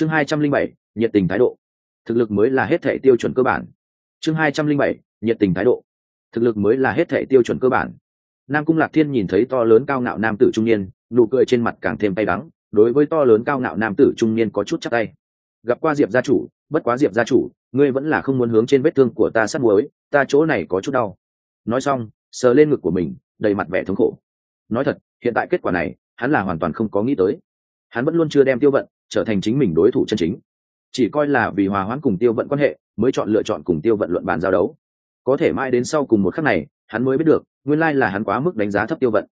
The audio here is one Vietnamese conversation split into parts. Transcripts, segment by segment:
chương hai trăm linh bảy, nhiệt tình thái độ. Thực lực mới là hết thể tiêu chuẩn cơ bản. Chương hai trăm linh bảy, nhiệt tình thái độ. Thực lực mới là hết thể tiêu chuẩn cơ bản. Nam cung lạc thiên nhìn thấy to lớn cao ngạo nam tử trung niên, nụ cười trên mặt càng thêm tay đắng, đối với to lớn cao ngạo nam tử trung niên có chút chắc tay. Gặp qua diệp gia chủ, bất quá diệp gia chủ, ngươi vẫn là không muốn hướng trên vết thương của ta sắt muối, ta chỗ này có chút đau. Nói xong, sờ lên ngực của mình, đầy mặt vẻ thống khổ. Nói thật, hiện tại kết quả này, hắn là hoàn toàn không có nghĩ tới. Hắn vẫn luôn chưa đem tiêu vận trở thành chính mình đối thủ chân chính. Chỉ coi là vì hòa hoãn cùng tiêu vận quan hệ, mới chọn lựa chọn cùng tiêu vận luận bàn giao đấu. Có thể mãi đến sau cùng một khắc này, hắn mới biết được, nguyên lai là hắn quá mức đánh giá thấp tiêu vận.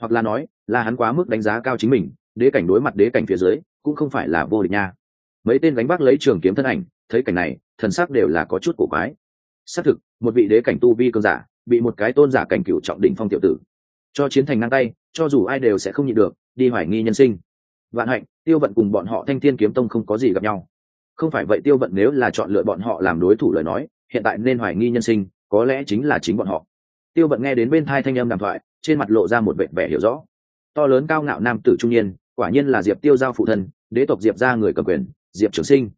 Hoặc là nói, là hắn quá mức đánh giá cao chính mình, đế cảnh đối mặt đế cảnh phía dưới, cũng không phải là vô địch nha. Mấy tên đánh bác lấy trường kiếm thân ảnh, thấy cảnh này, thần sắc đều là có chút cổ quái. Xác thực, một vị đế cảnh tu vi cơn giả, bị một cái tôn giả cảnh cựu trọng đỉnh phong tiểu tử cho chiến thành ngang tay, cho dù ai đều sẽ không nhịn được, đi hoài nghi nhân sinh vạn hạnh, tiêu vận cùng bọn họ thanh thiên kiếm tông không có gì gặp nhau. Không phải vậy tiêu vận nếu là chọn lựa bọn họ làm đối thủ lời nói, hiện tại nên hoài nghi nhân sinh, có lẽ chính là chính bọn họ. Tiêu vận nghe đến bên thai thanh âm đàm thoại, trên mặt lộ ra một vẻ vẻ hiểu rõ. To lớn cao ngạo nam tử trung niên, quả nhiên là diệp tiêu giao phụ thân, đế tộc diệp ra người cầm quyền, diệp trường sinh.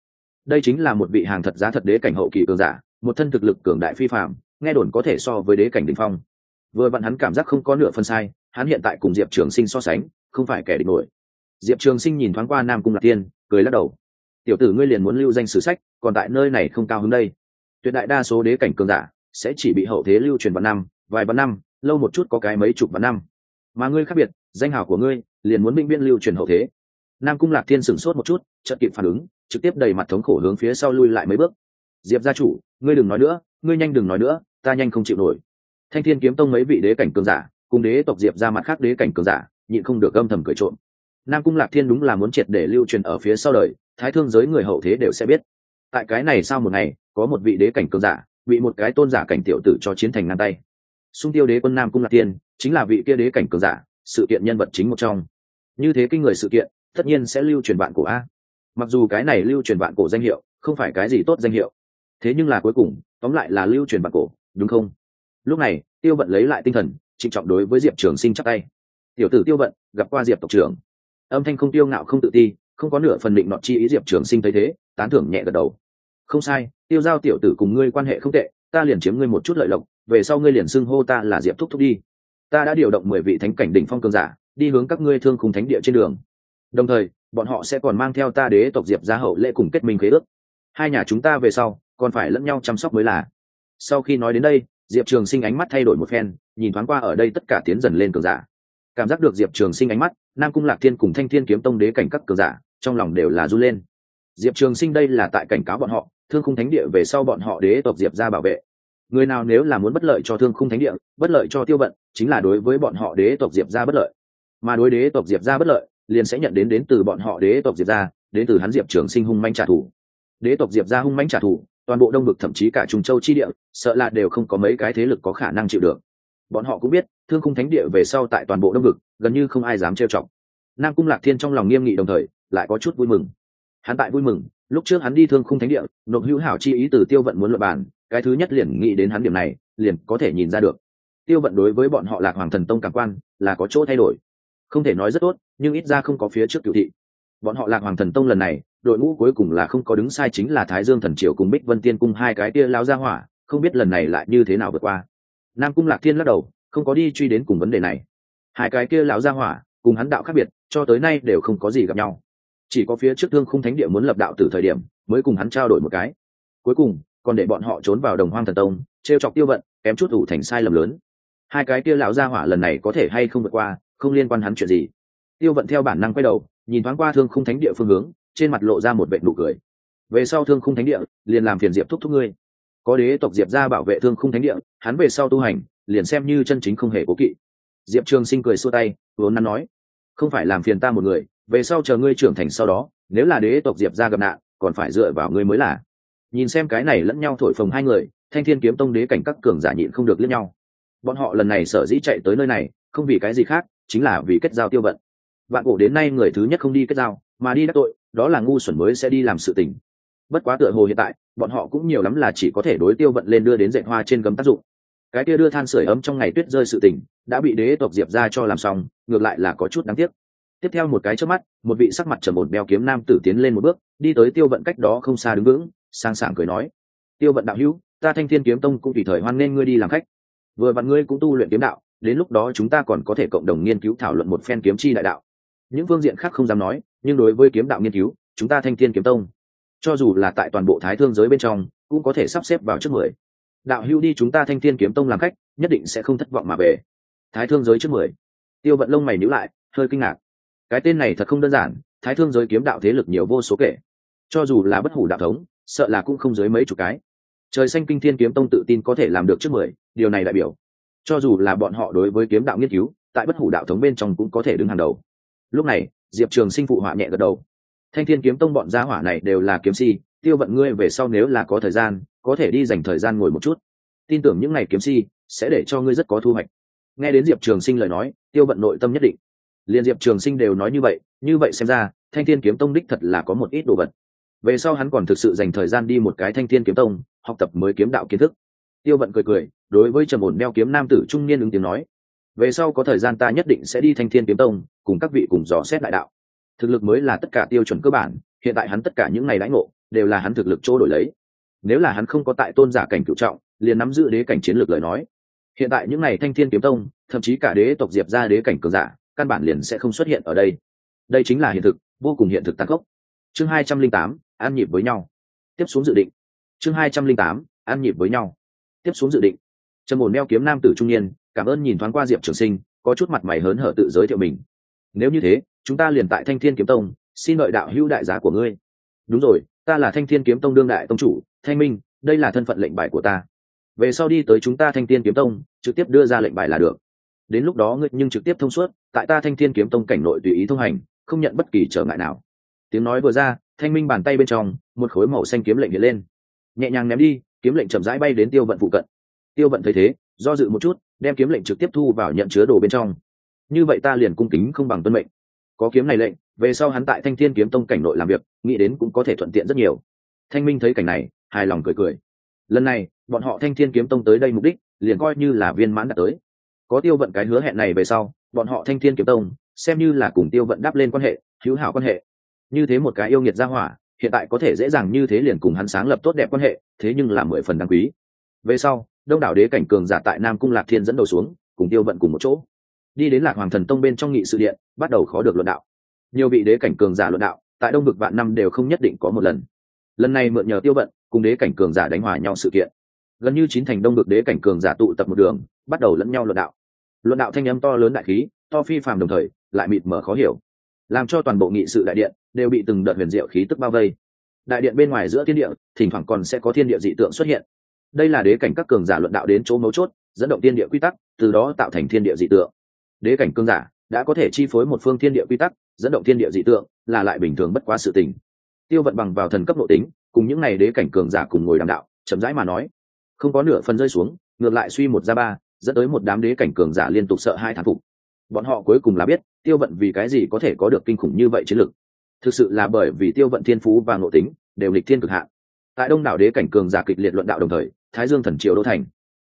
Đây chính là một vị hàng thật giá thật đế cảnh hậu kỳ cường giả, một thân thực lực cường đại phi phạm nghe đồn có thể so với đế cảnh đình phong. Vừa vặn hắn cảm giác không có nửa phân sai, hắn hiện tại cùng diệp trường sinh so sánh, không phải kẻ địch nổi diệp trường sinh nhìn thoáng qua nam cung lạc Thiên, cười lắc đầu. Tiểu tử ngươi liền muốn lưu danh sử sách còn tại nơi này không cao hứng đây. Tuyệt đại đa số đế cảnh cường giả sẽ chỉ bị hậu thế lưu truyền vào năm vài vạn năm lâu một chút có cái mấy chục vạn năm. Mà ngươi khác biệt danh hào của ngươi liền muốn minh biên lưu truyền hậu thế. Nam cung lạc thiên sửng sốt một chút chợt kịp phản ứng trực tiếp đầy mặt thống khổ hướng phía sau lui lại mấy bước. Diệp gia chủ ngươi đừng nói nữa ngươi nhanh đừng nói nữa ta nhanh không chịu nổi. Thanh thiên kiếm tông mấy vị đế cảnh cường giả cùng đế tộc diệp ra mặt khác đế cảnh cường giả nhịn không được âm thầm cười trộm nam cung lạc thiên đúng là muốn triệt để lưu truyền ở phía sau đời, thái thương giới người hậu thế đều sẽ biết. Tại cái này sau một ngày, có một vị đế cảnh cường giả, bị một cái tôn giả cảnh tiểu tử cho chiến thành ngang tay. Xung tiêu đế quân nam cung lạc thiên, chính là vị kia đế cảnh cường giả, sự kiện nhân vật chính một trong. Như thế kinh người sự kiện, tất nhiên sẽ lưu truyền bạn cổ a. Mặc dù cái này lưu truyền bạn cổ danh hiệu, không phải cái gì tốt danh hiệu. Thế nhưng là cuối cùng, tóm lại là lưu truyền bạn cổ, đúng không? Lúc này, tiêu vận lấy lại tinh thần, trịnh trọng đối với diệp trường sinh chắc tay. Tiểu tử tiêu vận, gặp qua diệp tộc trưởng âm thanh không tiêu ngạo không tự ti, không có nửa phần định nọ chi ý diệp trường sinh thấy thế, tán thưởng nhẹ gật đầu. Không sai, tiêu giao tiểu tử cùng ngươi quan hệ không tệ, ta liền chiếm ngươi một chút lợi lộc, về sau ngươi liền xưng hô ta là diệp thúc thúc đi. Ta đã điều động mười vị thánh cảnh đỉnh phong cường giả, đi hướng các ngươi thương cùng thánh địa trên đường. Đồng thời, bọn họ sẽ còn mang theo ta đế tộc diệp gia hậu lễ cùng kết minh khế ước. Hai nhà chúng ta về sau, còn phải lẫn nhau chăm sóc mới là. Sau khi nói đến đây, diệp trường sinh ánh mắt thay đổi một phen, nhìn thoáng qua ở đây tất cả tiến dần lên cường giả. Cảm giác được diệp trường sinh ánh mắt nam cung lạc thiên cùng thanh thiên kiếm tông đế cảnh các cường giả, trong lòng đều là run lên. Diệp trường sinh đây là tại cảnh cáo bọn họ, thương khung thánh địa về sau bọn họ đế tộc diệp ra bảo vệ. Người nào nếu là muốn bất lợi cho thương khung thánh địa, bất lợi cho tiêu vận, chính là đối với bọn họ đế tộc diệp ra bất lợi. Mà đối đế tộc diệp ra bất lợi, liền sẽ nhận đến đến từ bọn họ đế tộc diệp ra đến từ hắn diệp trường sinh hung manh trả thù. Đế tộc diệp ra hung manh trả thù, toàn bộ đông bực thậm chí cả trung châu chi địa, sợ là đều không có mấy cái thế lực có khả năng chịu được. Bọn họ cũng biết, thương khung thánh địa về sau tại toàn bộ đông bực gần như không ai dám trêu chọc. Nam cung lạc thiên trong lòng nghiêm nghị đồng thời, lại có chút vui mừng. Hắn tại vui mừng, lúc trước hắn đi thương khung thánh địa, nộp hữu hảo chi ý từ tiêu vận muốn luận bàn, cái thứ nhất liền nghĩ đến hắn điểm này, liền có thể nhìn ra được. Tiêu vận đối với bọn họ lạc hoàng thần tông cảm quan, là có chỗ thay đổi. Không thể nói rất tốt, nhưng ít ra không có phía trước cựu thị. Bọn họ lạc hoàng thần tông lần này, đội ngũ cuối cùng là không có đứng sai chính là thái dương thần triều cùng bích vân tiên cung hai cái kia lao ra hỏa, không biết lần này lại như thế nào vượt qua. Nam cung lạc thiên lắc đầu, không có đi truy đến cùng vấn đề này hai cái kia lão gia hỏa, cùng hắn đạo khác biệt, cho tới nay đều không có gì gặp nhau. Chỉ có phía trước thương khung thánh địa muốn lập đạo từ thời điểm, mới cùng hắn trao đổi một cái. Cuối cùng, còn để bọn họ trốn vào đồng hoang thần tông t r e o chọc tiêu vận, kém chút ủ thành sai lầm lớn. Hai cái kia lão gia hỏa lần này có thể hay không vượt qua, không liên quan hắn chuyện gì. Tiêu vận theo bản năng quay đầu, nhìn thoáng qua thương khung thánh địa phương hướng, trên mặt lộ ra một vệ nụ cười. Về sau thương khung thánh địa, liền làm phiền diệp thúc thúc ngươi. Có đế tộc diệp ra bảo vệ thương khung thánh địa, hắn về sau tu hành, liền xem như chân chính không hề cố kỵ diệp trường sinh cười xua tay vốn nắn nói, không phải làm phiền ta một người, về sau chờ ngươi trưởng thành sau đó, nếu là đế tộc diệp ra gặp nạn, còn phải dựa vào ngươi mới là. Nhìn xem cái này lẫn nhau thổi phồng hai người, thanh thiên kiếm tông đế cảnh các cường giả nhịn không được lẫn nhau. Bọn họ lần này sở dĩ chạy tới nơi này, không vì cái gì khác, chính là vì kết giao tiêu vận. Vạn cổ đến nay người thứ nhất không đi kết giao, mà đi đắc tội, đó là ngu xuẩn mới sẽ đi làm sự tình. Bất quá tựa hồ hiện tại, bọn họ cũng nhiều lắm là chỉ có thể đối tiêu vận lên đưa đến dạy hoa trên gấm tác dụng cái kia đưa than sửa ấm trong ngày tuyết rơi sự tình, đã bị đế tộc diệp ra cho làm xong, ngược lại là có chút đáng tiếc. Tiếp theo một cái trước mắt, một vị sắc mặt trầm ổn đeo kiếm nam tử tiến lên một bước, đi tới tiêu vận cách đó không xa đứng vững, sang sảng cười nói, tiêu vận đạo hữu, ta thanh thiên kiếm tông cũng tùy thời hoan nên ngươi đi làm khách. Vừa vặn ngươi cũng tu luyện kiếm đạo, đến lúc đó chúng ta còn có thể cộng đồng nghiên cứu thảo luận một phen kiếm chi đại đạo. Những phương diện khác không dám nói, nhưng đối với kiếm đạo nghiên cứu, chúng ta thanh thiên kiếm tông, cho dù là tại toàn bộ thái thương giới bên trong, cũng có thể sắp xếp vào trước mười đạo hữu đi chúng ta thanh thiên kiếm tông làm khách, nhất định sẽ không thất vọng mà về. Thái thương giới trước mười. Tiêu vận lông mày nhữ lại, hơi kinh ngạc. Cái tên này thật không đơn giản, thái thương giới kiếm đạo thế lực nhiều vô số kể. Cho dù là bất hủ đạo thống, sợ là cũng không dưới mấy chục cái. Trời xanh kinh thiên kiếm tông tự tin có thể làm được trước mười, điều này đại biểu. Cho dù là bọn họ đối với kiếm đạo nghiên cứu, tại bất hủ đạo thống bên trong cũng có thể đứng hàng đầu. Lúc này, diệp trường sinh phụ họa nhẹ gật đầu. Thanh thiên kiếm tông bọn gia hỏa này đều là kiếm si tiêu vận ngươi về sau nếu là có thời gian, có thể đi dành thời gian ngồi một chút. Tin tưởng những ngày kiếm si sẽ để cho ngươi rất có thu hoạch. Nghe đến diệp trường sinh lời nói, tiêu vận nội tâm nhất định. Liền diệp trường sinh đều nói như vậy như vậy xem ra, thanh thiên kiếm tông đích thật là có một ít đồ vật. Về sau hắn còn thực sự dành thời gian đi một cái thanh thiên kiếm tông, học tập mới kiếm đạo kiến thức. Tiêu vận cười cười, đối với trầm ổn đeo kiếm nam tử trung niên ứng tiếng nói, về sau có thời gian ta nhất định sẽ đi thanh thiên kiếm tông, cùng các vị cùng dò xét đại đạo. Thực lực mới là tất cả tiêu chuẩn cơ bản, hiện tại hắn tất cả những ngày đãi ngộ đều là hắn thực lực chỗ đổi lấy. Nếu là hắn không có tại tôn giả cảnh cựu trọng, liền nắm giữ đế cảnh chiến lược lời nói. Hiện tại những ngày thanh thiên kiếm tông, thậm chí cả đế tộc diệp ra đế cảnh cường giả, căn bản liền sẽ không xuất hiện ở đây. Đây chính là hiện thực, vô cùng hiện thực tăng gốc chương hai trăm linh tám, an nhịp với nhau. Tiếp xuống dự định. Chương hai trăm linh tám, an nhịp với nhau. Tiếp xuống dự định. Trầm ổn đeo kiếm nam tử trung niên, cảm ơn nhìn thoáng qua diệp trường sinh, có chút mặt mày hớn hở tự giới thiệu mình. Nếu như thế, chúng ta liền tại thanh thiên kiếm tông, xin đợi đạo hữu đại giá của ngươi. Đúng rồi ta là thanh thiên kiếm tông đương đại tông chủ, thanh minh, đây là thân phận lệnh bài của ta. Về sau đi tới chúng ta thanh thiên kiếm tông, trực tiếp đưa ra lệnh bài là được. Đến lúc đó ngươi nhưng trực tiếp thông suốt, tại ta thanh thiên kiếm tông cảnh nội tùy ý thông hành, không nhận bất kỳ trở ngại nào. Tiếng nói vừa ra, thanh minh bàn tay bên trong, một khối màu xanh kiếm lệnh hiện lên. Nhẹ nhàng ném đi, kiếm lệnh chậm rãi bay đến tiêu vận phụ cận. Tiêu vận thấy thế, do dự một chút, đem kiếm lệnh trực tiếp thu vào nhận chứa đồ bên trong. Như vậy ta liền cung kính không bằng tuân mệnh. Có kiếm này lệnh về sau hắn tại thanh thiên kiếm tông cảnh nội làm việc, nghĩ đến cũng có thể thuận tiện rất nhiều. Thanh minh thấy cảnh này, hài lòng cười cười. Lần này, bọn họ thanh thiên kiếm tông tới đây mục đích, liền coi như là viên mãn đã tới. Có tiêu vận cái hứa hẹn này về sau, bọn họ thanh thiên kiếm tông, xem như là cùng tiêu vận đáp lên quan hệ, hữu hảo quan hệ. Như thế một cái yêu nghiệt gia hỏa, hiện tại có thể dễ dàng như thế liền cùng hắn sáng lập tốt đẹp quan hệ, thế nhưng là mười phần đáng quý. Về sau, đông đảo đế cảnh cường giả tại nam cung lạc thiên dẫn đầu xuống, cùng tiêu vận cùng một chỗ. Đi đến lạc hoàng thần tông bên trong nghị sự điện, bắt đầu khó được luận đạo nhiều vị đế cảnh cường giả luận đạo, tại đông vực vạn năm đều không nhất định có một lần. Lần này mượn nhờ tiêu vận, cùng đế cảnh cường giả đánh hòa nhau sự kiện. Gần như chín thành đông vực đế cảnh cường giả tụ tập một đường, bắt đầu lẫn nhau luận đạo. Luận đạo thanh âm to lớn đại khí, to phi phàm đồng thời, lại mịt mở khó hiểu. Làm cho toàn bộ nghị sự đại điện đều bị từng đợt huyền diệu khí tức bao vây. Đại điện bên ngoài giữa thiên địa, thỉnh thoảng còn sẽ có thiên địa dị tượng xuất hiện. Đây là đế cảnh các cường giả luận đạo đến chỗ mấu chốt, dẫn động thiên địa quy tắc, từ đó tạo thành thiên địa dị tượng. Đế cảnh cường giả đã có thể chi phối một phương thiên địa quy tắc dẫn động thiên địa dị tượng, là lại bình thường bất quá sự tình. Tiêu vận bằng vào thần cấp nội tính, cùng những ngày đế cảnh cường giả cùng ngồi đàm đạo, chậm rãi mà nói. Không có nửa phần rơi xuống, ngược lại suy một ra ba, dẫn tới một đám đế cảnh cường giả liên tục sợ hai thán phục. Bọn họ cuối cùng là biết, tiêu vận vì cái gì có thể có được kinh khủng như vậy chiến lược thực sự là bởi vì tiêu vận thiên phú và nội tính, đều lịch thiên cực hạn. Tại đông đảo đế cảnh cường giả kịch liệt luận đạo đồng thời, thái dương thần triều đô thành.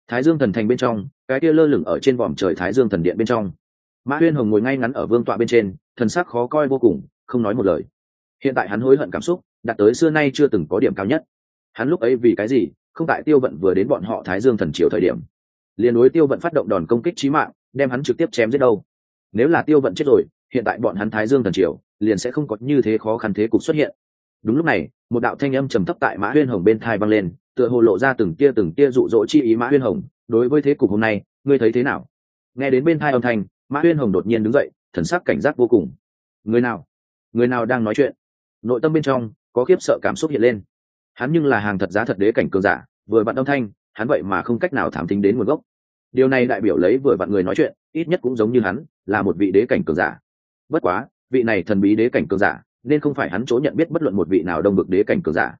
Thái dương thần thành bên trong, cái kia lơ lửng ở trên vòm trời thái dương thần điện bên trong mã huyên hồng ngồi ngay ngắn ở vương tọa bên trên, thần sắc khó coi vô cùng, không nói một lời. Hiện tại hắn hối hận cảm xúc, đạt tới xưa nay chưa từng có điểm cao nhất. Hắn lúc ấy vì cái gì, không tại tiêu vận vừa đến bọn họ thái dương thần triều thời điểm. Liền đối tiêu vận phát động đòn công kích trí mạng, đem hắn trực tiếp chém giết đâu. Nếu là tiêu vận chết rồi, hiện tại bọn hắn thái dương thần triều, liền sẽ không có như thế khó khăn thế cục xuất hiện. Đúng lúc này, một đạo thanh âm trầm thấp tại mã huyên hồng bên thai vang lên, tựa hồ lộ ra từng tia từng tia rụ rỗ chi ý mã huyên hồng. Đối với thế cục hôm nay, ngươi thấy thế nào? Nghe đến bên thai âm thanh mã huyên hồng đột nhiên đứng dậy, thần sắc cảnh giác vô cùng. Người nào? Người nào đang nói chuyện? Nội tâm bên trong, có khiếp sợ cảm xúc hiện lên. Hắn nhưng là hàng thật giá thật đế cảnh cường giả, vừa vặn âm thanh, hắn vậy mà không cách nào thám tính đến nguồn gốc. Điều này đại biểu lấy vừa vặn người nói chuyện, ít nhất cũng giống như hắn, là một vị đế cảnh cường giả. Bất quá, vị này thần bí đế cảnh cường giả, nên không phải hắn chỗ nhận biết bất luận một vị nào đông bực đế cảnh cường giả.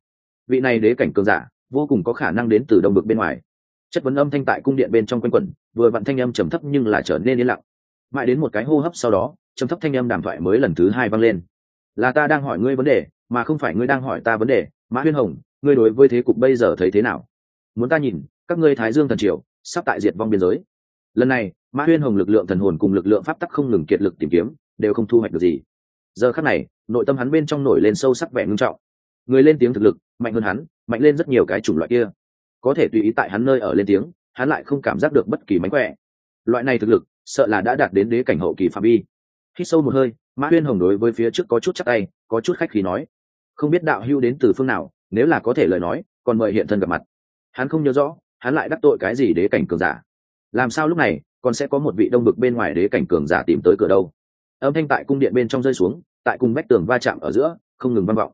Vị này đế cảnh cường giả, vô cùng có khả năng đến từ đông bực bên ngoài. Chất vấn âm thanh tại cung điện bên trong quanh quẩn, vừa vặn thanh âm trầm thấp nhưng lại trở nên yên lặng mãi đến một cái hô hấp sau đó, trầm thấp thanh âm đàm thoại mới lần thứ hai vang lên. Là ta đang hỏi ngươi vấn đề, mà không phải ngươi đang hỏi ta vấn đề. Mã huyên hồng, ngươi đối với thế cục bây giờ thấy thế nào? Muốn ta nhìn, các ngươi thái dương thần triều, sắp tại diệt vong biên giới. Lần này, mã huyên hồng lực lượng thần hồn cùng lực lượng pháp tắc không ngừng kiệt lực tìm kiếm, đều không thu hoạch được gì. Giờ khắc này, nội tâm hắn bên trong nổi lên sâu sắc vẻ ngưng trọng. Người lên tiếng thực lực, mạnh hơn hắn, mạnh lên rất nhiều cái chủng loại kia. Có thể tùy ý tại hắn nơi ở lên tiếng, hắn lại không cảm giác được bất kỳ mánh khỏe. Loại này thực lực sợ là đã đạt đến đế cảnh hậu kỳ phạm vi. Khi sâu một hơi, mã huyên hồng đối với phía trước có chút chắc tay, có chút khách khí nói, không biết đạo hưu đến từ phương nào, nếu là có thể lời nói, còn mời hiện thân gặp mặt. Hắn không nhớ rõ, hắn lại đắc tội cái gì đế cảnh cường giả. Làm sao lúc này, còn sẽ có một vị đông bực bên ngoài đế cảnh cường giả tìm tới cửa đâu? Âm thanh tại cung điện bên trong rơi xuống, tại cùng vách tường va chạm ở giữa, không ngừng vang vọng.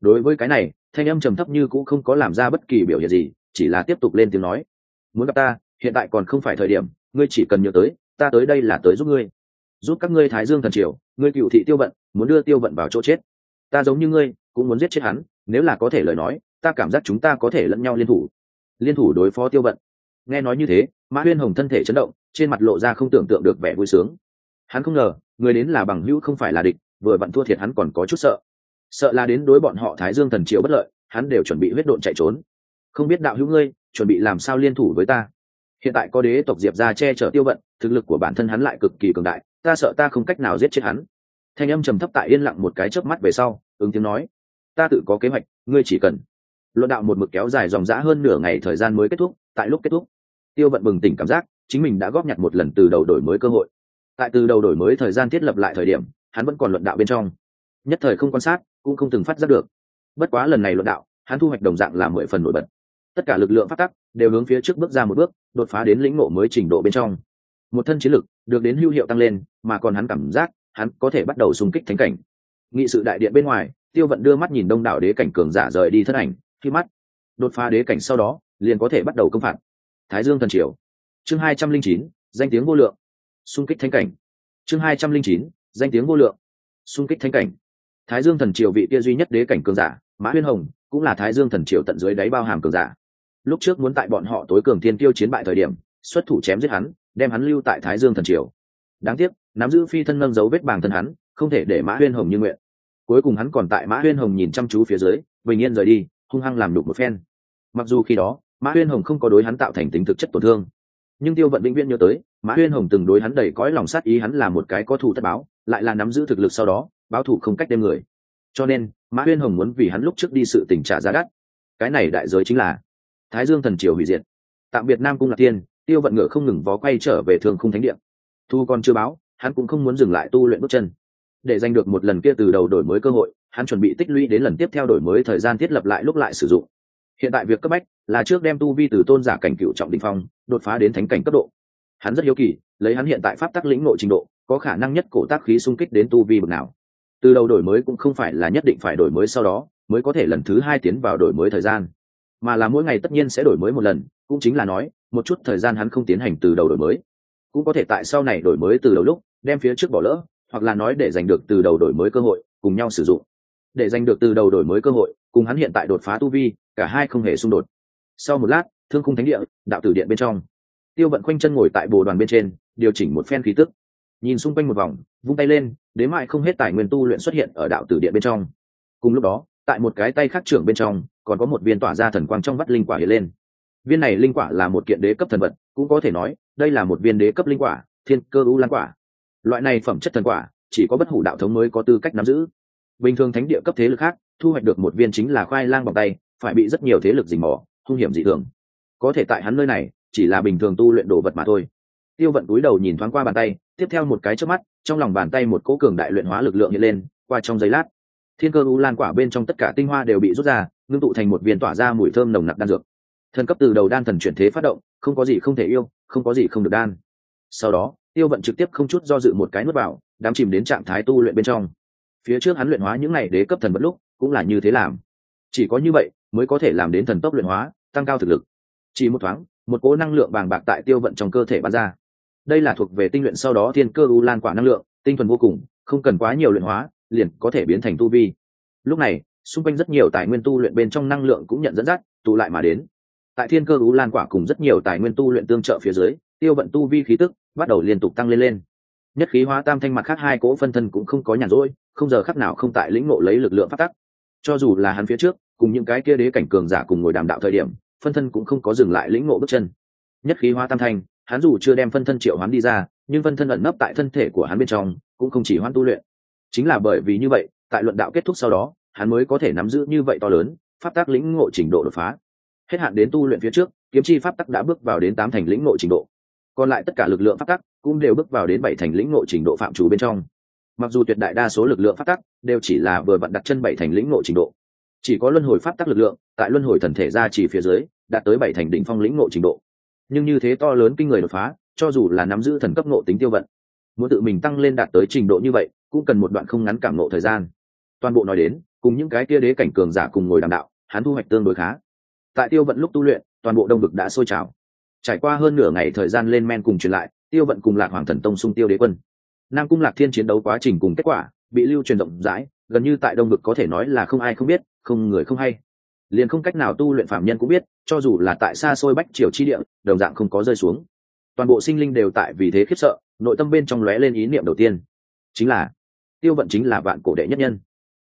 Đối với cái này, thanh âm trầm thấp như cũng không có làm ra bất kỳ biểu hiện gì, chỉ là tiếp tục lên tiếng nói, muốn gặp ta, hiện tại còn không phải thời điểm, ngươi chỉ cần nhớ tới ta tới đây là tới giúp ngươi. Giúp các ngươi thái dương thần triều, ngươi cựu thị tiêu vận, muốn đưa tiêu vận vào chỗ chết. Ta giống như ngươi, cũng muốn giết chết hắn, nếu là có thể lời nói, ta cảm giác chúng ta có thể lẫn nhau liên thủ. Liên thủ đối phó tiêu vận. Nghe nói như thế, mã huyên hồng thân thể chấn động, trên mặt lộ ra không tưởng tượng được vẻ vui sướng. Hắn không ngờ, người đến là bằng hữu không phải là địch, vừa vặn thua thiệt hắn còn có chút sợ. Sợ là đến đối bọn họ thái dương thần triều bất lợi, hắn đều chuẩn bị huyết độn chạy trốn. Không biết đạo hữu ngươi, chuẩn bị làm sao liên thủ với ta? Hiện tại có đế tộc diệp ra che chở tiêu vận, thực lực của bản thân hắn lại cực kỳ cường đại, ta sợ ta không cách nào giết chết hắn. Thanh âm trầm thấp tại yên lặng một cái chớp mắt về sau, ứng tiếng nói, ta tự có kế hoạch, ngươi chỉ cần. Luận đạo một mực kéo dài dòng dã hơn nửa ngày thời gian mới kết thúc, tại lúc kết thúc, tiêu vận bừng tỉnh cảm giác, chính mình đã góp nhặt một lần từ đầu đổi mới cơ hội. Tại từ đầu đổi mới thời gian thiết lập lại thời điểm, hắn vẫn còn luận đạo bên trong. Nhất thời không quan sát, cũng không từng phát giác được. Bất quá lần này luận đạo, hắn thu hoạch đồng dạng là mười phần nổi bật tất cả lực lượng phát tắc đều hướng phía trước bước ra một bước, đột phá đến lĩnh ngộ mới trình độ bên trong. Một thân chiến lực được đến hữu hiệu tăng lên, mà còn hắn cảm giác hắn có thể bắt đầu xung kích thánh cảnh. Nghị sự đại điện bên ngoài, tiêu vận đưa mắt nhìn đông đảo đế cảnh cường giả rời đi thân ảnh, khi mắt đột phá đế cảnh sau đó, liền có thể bắt đầu công phạt. Thái dương thần triều. Chương hai trăm linh chín, danh tiếng vô lượng. Xung kích thánh cảnh. Chương hai trăm linh chín, danh tiếng vô lượng. Xung kích thánh cảnh. Thái dương thần triều vị kia duy nhất đế cảnh cường giả, mã huyên hồng, cũng là thái dương thần triều tận dưới đáy bao hàm cường giả lúc trước muốn tại bọn họ tối cường thiên tiêu chiến bại thời điểm, xuất thủ chém giết hắn, đem hắn lưu tại thái dương thần triều. Đáng tiếc, nắm giữ phi thân nâng dấu vết bàng thân hắn, không thể để mã huyên hồng như nguyện. Cuối cùng hắn còn tại mã huyên hồng nhìn chăm chú phía dưới, bình yên rời đi, hung hăng làm đục một phen. Mặc dù khi đó, mã huyên hồng không có đối hắn tạo thành tính thực chất tổn thương, nhưng tiêu vận vĩnh viễn nhớ tới, mã huyên hồng từng đối hắn đầy cõi lòng sát ý hắn là một cái có thù tất báo, lại là nắm giữ thực lực sau đó, báo thù không cách đem người. Cho nên, mã huyên hồng muốn vì hắn lúc trước đi sự tình trả giá đắt. Cái này đại giới chính là thái dương thần triều hủy diệt. Tạm biệt nam cung lạc Thiên, tiêu vận ngựa không ngừng vó quay trở về thường khung thánh điện thu còn chưa báo hắn cũng không muốn dừng lại tu luyện bước chân. Để giành được một lần kia từ đầu đổi mới cơ hội hắn chuẩn bị tích lũy đến lần tiếp theo đổi mới thời gian thiết lập lại lúc lại sử dụng. Hiện tại việc cấp bách là trước đem tu vi từ tôn giả cảnh cựu trọng định phong đột phá đến thánh cảnh cấp độ. Hắn rất hiếu kỳ lấy hắn hiện tại pháp tắc lĩnh nội trình độ có khả năng nhất cổ tác khí xung kích đến tu vi bậc nào. Từ đầu đổi mới cũng không phải là nhất định phải đổi mới sau đó mới có thể lần thứ hai tiến vào đổi mới thời gian mà là mỗi ngày tất nhiên sẽ đổi mới một lần, cũng chính là nói, một chút thời gian hắn không tiến hành từ đầu đổi mới. Cũng có thể tại sau này đổi mới từ đầu lúc, đem phía trước bỏ lỡ, hoặc là nói để giành được từ đầu đổi mới cơ hội, cùng nhau sử dụng. Để giành được từ đầu đổi mới cơ hội, cùng hắn hiện tại đột phá tu vi, cả hai không hề xung đột. Sau một lát, thương khung thánh địa, đạo tử điện bên trong. Tiêu vận khoanh chân ngồi tại bồ đoàn bên trên, điều chỉnh một phen khí tức. Nhìn xung quanh một vòng, vung tay lên đến mại không hết tài nguyên tu luyện xuất hiện ở đạo tử điện bên trong. Cùng lúc đó tại một cái tay khác trưởng bên trong, còn có một viên tỏa ra thần quang trong vắt linh quả hiện lên. Viên này linh quả là một kiện đế cấp thần vật, cũng có thể nói, đây là một viên đế cấp linh quả, thiên cơ u lan quả. Loại này phẩm chất thần quả, chỉ có bất hủ đạo thống mới có tư cách nắm giữ. Bình thường thánh địa cấp thế lực khác, thu hoạch được một viên chính là khoai lang bằng tay, phải bị rất nhiều thế lực dình mò, hung hiểm dị thường. Có thể tại hắn nơi này, chỉ là bình thường tu luyện đồ vật mà thôi. Tiêu vận cúi đầu nhìn thoáng qua bàn tay, tiếp theo một cái trước mắt, trong lòng bàn tay một cỗ cường đại luyện hóa lực lượng hiện lên, qua trong giấy lát thiên cơ u lan quả bên trong tất cả tinh hoa đều bị rút ra, ngưng tụ thành một viên tỏa ra mùi thơm nồng nặc đan dược. Thần cấp từ đầu đan thần chuyển thế phát động, không có gì không thể yêu, không có gì không được đan. Sau đó, tiêu vận trực tiếp không chút do dự một cái nuốt vào, đám chìm đến trạng thái tu luyện bên trong. Phía trước hắn luyện hóa những ngày đế cấp thần bất lúc, cũng là như thế làm. Chỉ có như vậy, mới có thể làm đến thần tốc luyện hóa, tăng cao thực lực. Chỉ một thoáng, một cố năng lượng bàng bạc tại tiêu vận trong cơ thể bắn ra. Đây là thuộc về tinh luyện sau đó thiên cơ u lan quả năng lượng, tinh thuần vô cùng, không cần quá nhiều luyện hóa liền có thể biến thành tu vi. Lúc này, xung quanh rất nhiều tài nguyên tu luyện bên trong năng lượng cũng nhận dẫn dắt, tụ lại mà đến. Tại thiên cơ ú lan quả cùng rất nhiều tài nguyên tu luyện tương trợ phía dưới, tiêu vận tu vi khí tức bắt đầu liên tục tăng lên lên. Nhất khí hóa tam thanh mặt khác hai cỗ phân thân cũng không có nhàn rỗi, không giờ khắc nào không tại lĩnh ngộ lấy lực lượng phát tắc. Cho dù là hắn phía trước, cùng những cái kia đế cảnh cường giả cùng ngồi đàm đạo thời điểm, phân thân cũng không có dừng lại lĩnh ngộ bước chân. Nhất khí hóa tam thanh, hắn dù chưa đem phân thân triệu hắn đi ra, nhưng phân thân ẩn nấp tại thân thể của hắn bên trong, cũng không chỉ hoán tu luyện chính là bởi vì như vậy, tại luận đạo kết thúc sau đó, hắn mới có thể nắm giữ như vậy to lớn, pháp tác lĩnh ngộ trình độ đột phá. Hết hạn đến tu luyện phía trước, kiếm chi pháp tắc đã bước vào đến tám thành lĩnh ngộ trình độ. Còn lại tất cả lực lượng pháp tắc cũng đều bước vào đến bảy thành lĩnh ngộ trình độ phạm chủ bên trong. Mặc dù tuyệt đại đa số lực lượng pháp tắc đều chỉ là vừa vặn đặt chân bảy thành lĩnh ngộ trình độ. Chỉ có luân hồi pháp tắc lực lượng, tại luân hồi thần thể ra chỉ phía dưới, đạt tới bảy thành đỉnh phong lĩnh ngộ trình độ. Nhưng như thế to lớn kinh người đột phá, cho dù là nắm giữ thần cấp ngộ tính tiêu vận, muốn tự mình tăng lên đạt tới trình độ như vậy cũng cần một đoạn không ngắn cảm ngộ thời gian. Toàn bộ nói đến, cùng những cái kia đế cảnh cường giả cùng ngồi đàm đạo, hắn thu hoạch tương đối khá. Tại tiêu vận lúc tu luyện, toàn bộ đông vực đã sôi trào. Trải qua hơn nửa ngày thời gian lên men cùng truyền lại, tiêu vận cùng lạc hoàng thần tông xung tiêu đế quân. Nam cung lạc thiên chiến đấu quá trình cùng kết quả, bị lưu truyền rộng rãi, gần như tại đông vực có thể nói là không ai không biết, không người không hay. Liền không cách nào tu luyện phạm nhân cũng biết, cho dù là tại xa xôi bách triều chi địa, đồng dạng không có rơi xuống. Toàn bộ sinh linh đều tại vì thế khiếp sợ, nội tâm bên trong lóe lên ý niệm đầu tiên. Chính là tiêu vận chính là vạn cổ đệ nhất nhân.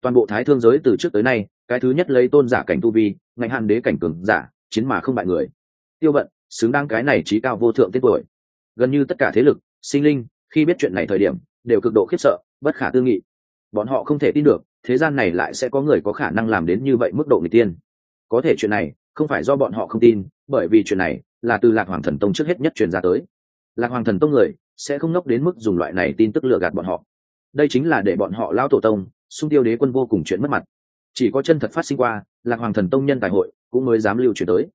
Toàn bộ thái thương giới từ trước tới nay, cái thứ nhất lấy tôn giả cảnh tu vi ngành hàn đế cảnh cường giả, chiến mà không bại người. Tiêu vận, xứng đáng cái này trí cao vô thượng tiết tuổi. Gần như tất cả thế lực, sinh linh, khi biết chuyện này thời điểm, đều cực độ khiếp sợ, bất khả tư nghị. Bọn họ không thể tin được, thế gian này lại sẽ có người có khả năng làm đến như vậy mức độ người tiên. Có thể chuyện này, không phải do bọn họ không tin, bởi vì chuyện này là từ lạc hoàng thần tông trước hết nhất truyền ra tới. Lạc hoàng thần tông người sẽ không ngốc đến mức dùng loại này tin tức lừa gạt bọn họ đây chính là để bọn họ lao tổ tông, xung tiêu đế quân vô cùng chuyện mất mặt. Chỉ có chân thật phát sinh qua, lạc hoàng thần tông nhân tài hội cũng mới dám lưu truyền tới.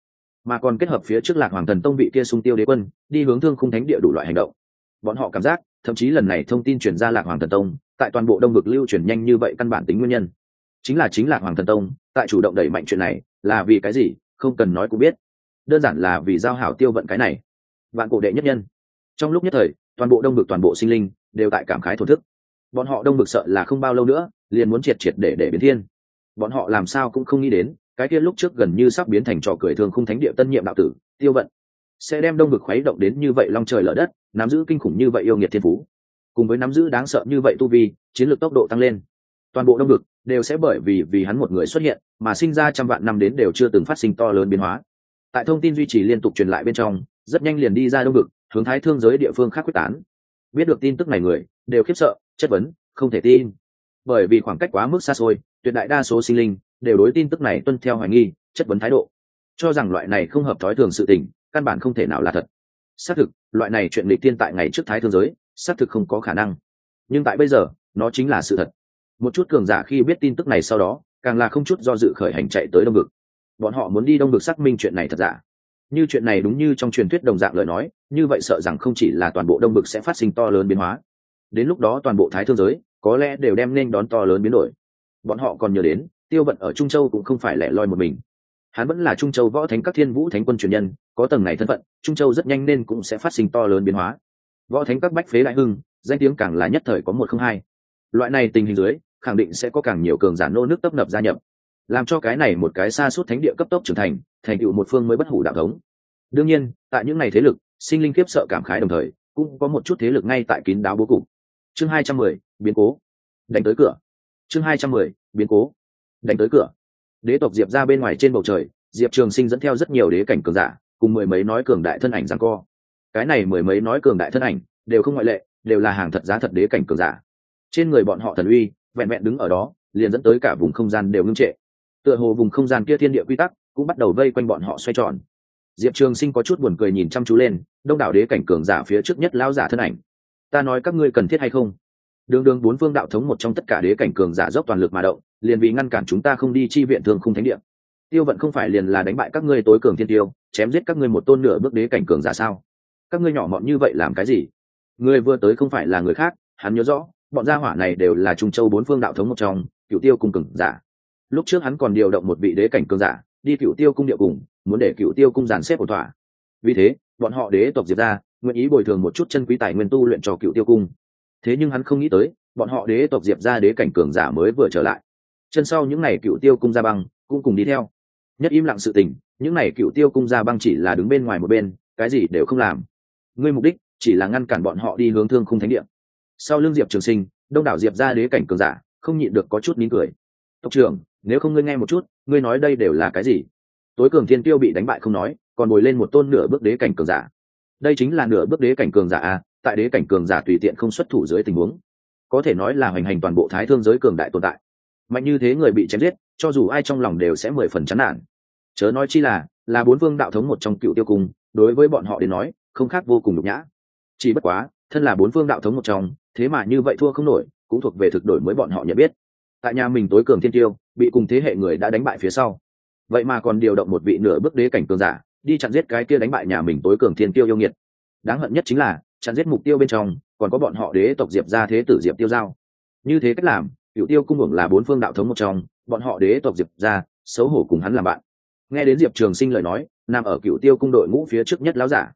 Mà còn kết hợp phía trước lạc hoàng thần tông bị kia xung tiêu đế quân, đi hướng thương khung thánh địa đủ loại hành động. Bọn họ cảm giác, thậm chí lần này thông tin truyền ra lạc hoàng thần tông, tại toàn bộ đông vực lưu truyền nhanh như vậy căn bản tính nguyên nhân. Chính là chính lạc hoàng thần tông, tại chủ động đẩy mạnh chuyện này, là vì cái gì, không cần nói cũng biết. Đơn giản là vì giao hảo tiêu vận cái này. Vạn cổ đệ nhất nhân. Trong lúc nhất thời, toàn bộ đông vực toàn bộ sinh linh đều tại cảm khái thổ thức bọn họ đông bực sợ là không bao lâu nữa, liền muốn triệt triệt để để biến thiên. Bọn họ làm sao cũng không nghĩ đến, cái kia lúc trước gần như sắp biến thành trò cười thường khung thánh địa tân nhiệm đạo tử, tiêu vận, sẽ đem đông vực khuấy động đến như vậy long trời lở đất, nắm giữ kinh khủng như vậy yêu nghiệt thiên phú. Cùng với nắm giữ đáng sợ như vậy tu vi, chiến lược tốc độ tăng lên. Toàn bộ đông vực đều sẽ bởi vì vì hắn một người xuất hiện, mà sinh ra trăm vạn năm đến đều chưa từng phát sinh to lớn biến hóa. Tại thông tin duy trì liên tục truyền lại bên trong, rất nhanh liền đi ra đông vực, hướng thái thương giới địa phương khác quyết tán. Biết được tin tức này người, đều khiếp sợ chất vấn, không thể tin. Bởi vì khoảng cách quá mức xa xôi, tuyệt đại đa số sinh linh đều đối tin tức này tuân theo hoài nghi, chất vấn thái độ. Cho rằng loại này không hợp thói thường sự tình, căn bản không thể nào là thật. Xác thực, loại này chuyện lịch tiên tại ngày trước thái thương giới, xác thực không có khả năng. Nhưng tại bây giờ, nó chính là sự thật. Một chút cường giả khi biết tin tức này sau đó, càng là không chút do dự khởi hành chạy tới đông ngực bọn họ muốn đi đông ngực xác minh chuyện này thật giả. Như chuyện này đúng như trong truyền thuyết đồng dạng lời nói, như vậy sợ rằng không chỉ là toàn bộ đông ngực sẽ phát sinh to lớn biến hóa đến lúc đó toàn bộ thái thương giới, có lẽ đều đem nên đón to lớn biến đổi. Bọn họ còn nhớ đến, tiêu vận ở trung châu cũng không phải lẻ loi một mình. Hắn vẫn là trung châu võ thánh các thiên vũ thánh quân truyền nhân, có tầng này thân phận, trung châu rất nhanh nên cũng sẽ phát sinh to lớn biến hóa. Võ thánh các bách phế đại hưng, danh tiếng càng là nhất thời có một không hai. Loại này tình hình dưới, khẳng định sẽ có càng nhiều cường giả nô nước tấp nập gia nhập, làm cho cái này một cái xa suốt thánh địa cấp tốc trưởng thành thành tựu một phương mới bất hủ đạo thống. Đương nhiên, tại những ngày thế lực, sinh linh kiếp sợ cảm khái đồng thời, cũng có một chút thế lực ngay tại kín đáo bố cục chương hai trăm mười, biến cố. Đánh tới cửa. Chương hai trăm mười, biến cố. Đánh tới cửa. Đế tộc diệp ra bên ngoài trên bầu trời, diệp trường sinh dẫn theo rất nhiều đế cảnh cường giả, cùng mười mấy nói cường đại thân ảnh rằng co. Cái này mười mấy nói cường đại thân ảnh, đều không ngoại lệ, đều là hàng thật giá thật đế cảnh cường giả. Trên người bọn họ thần uy, vẹn vẹn đứng ở đó, liền dẫn tới cả vùng không gian đều ngưng trệ. Tựa hồ vùng không gian kia thiên địa quy tắc, cũng bắt đầu vây quanh bọn họ xoay tròn. Diệp trường sinh có chút buồn cười nhìn chăm chú lên, đông đảo đế cảnh cường giả phía trước nhất lao giả thân ảnh ta nói các ngươi cần thiết hay không? Đường đường bốn phương đạo thống một trong tất cả đế cảnh cường giả dốc toàn lực mà động, liền vì ngăn cản chúng ta không đi chi viện thương khung thánh địa. Tiêu vận không phải liền là đánh bại các ngươi tối cường thiên tiêu, chém giết các ngươi một tôn nửa bước đế cảnh cường giả sao? Các ngươi nhỏ mọn như vậy làm cái gì? Người vừa tới không phải là người khác, hắn nhớ rõ, bọn gia hỏa này đều là trung châu bốn phương đạo thống một trong cựu tiêu cung cường giả. Lúc trước hắn còn điều động một vị đế cảnh cường giả, đi cựu tiêu cung địa cùng, muốn để cựu tiêu cung giàn xếp ổn thỏa. Vì thế, bọn họ đế tộc diệp ra nguyện ý bồi thường một chút chân quý tài nguyên tu luyện cho cựu tiêu cung. Thế nhưng hắn không nghĩ tới, bọn họ đế tộc diệp ra đế cảnh cường giả mới vừa trở lại. Chân sau những n à y cựu tiêu cung gia băng, cũng cùng đi theo. Nhất im lặng sự tình, những n à y cựu tiêu cung gia băng chỉ là đứng bên ngoài một bên, cái gì đều không làm. Ngươi mục đích, chỉ là ngăn cản bọn họ đi hướng thương khung thánh địa. Sau l ư n g diệp trường sinh, đông đảo diệp ra đế cảnh cường giả, không nhịn được có chút nín cười. Tộc trưởng, nếu không ngươi nghe một chút, ngươi nói đây đều là cái gì? Tối cường thiên tiêu bị đánh bại không nói, còn bồi lên một tôn nửa bước đế cảnh cường giả đây chính là nửa bước đế cảnh cường giả a, tại đế cảnh cường giả tùy tiện không xuất thủ dưới tình huống, có thể nói là hoành hành toàn bộ thái thương giới cường đại tồn tại. Mạnh như thế người bị chém giết, cho dù ai trong lòng đều sẽ mười phần chán nản. Chớ nói chi là là bốn vương đạo thống một trong cựu tiêu cung, đối với bọn họ đến nói, không khác vô cùng nhục nhã. Chỉ bất quá, thân là bốn vương đạo thống một trong, thế mà như vậy thua không nổi, cũng thuộc về thực đổi mới bọn họ nhận biết. Tại nhà mình tối cường thiên tiêu, bị cùng thế hệ người đã đánh bại phía sau. Vậy mà còn điều động một vị nửa bước đế cảnh cường giả đi chặn giết cái kia đánh bại nhà mình tối cường thiên tiêu yêu nghiệt. Đáng hận nhất chính là, chặn giết mục tiêu bên trong, còn có bọn họ đế tộc diệp ra thế tử diệp tiêu giao. Như thế cách làm cựu tiêu cung hưởng là bốn phương đạo thống một trong, bọn họ đế tộc diệp ra xấu hổ cùng hắn làm bạn. Nghe đến diệp trường sinh lời nói, nằm ở cựu tiêu cung đội ngũ phía trước nhất láo giả.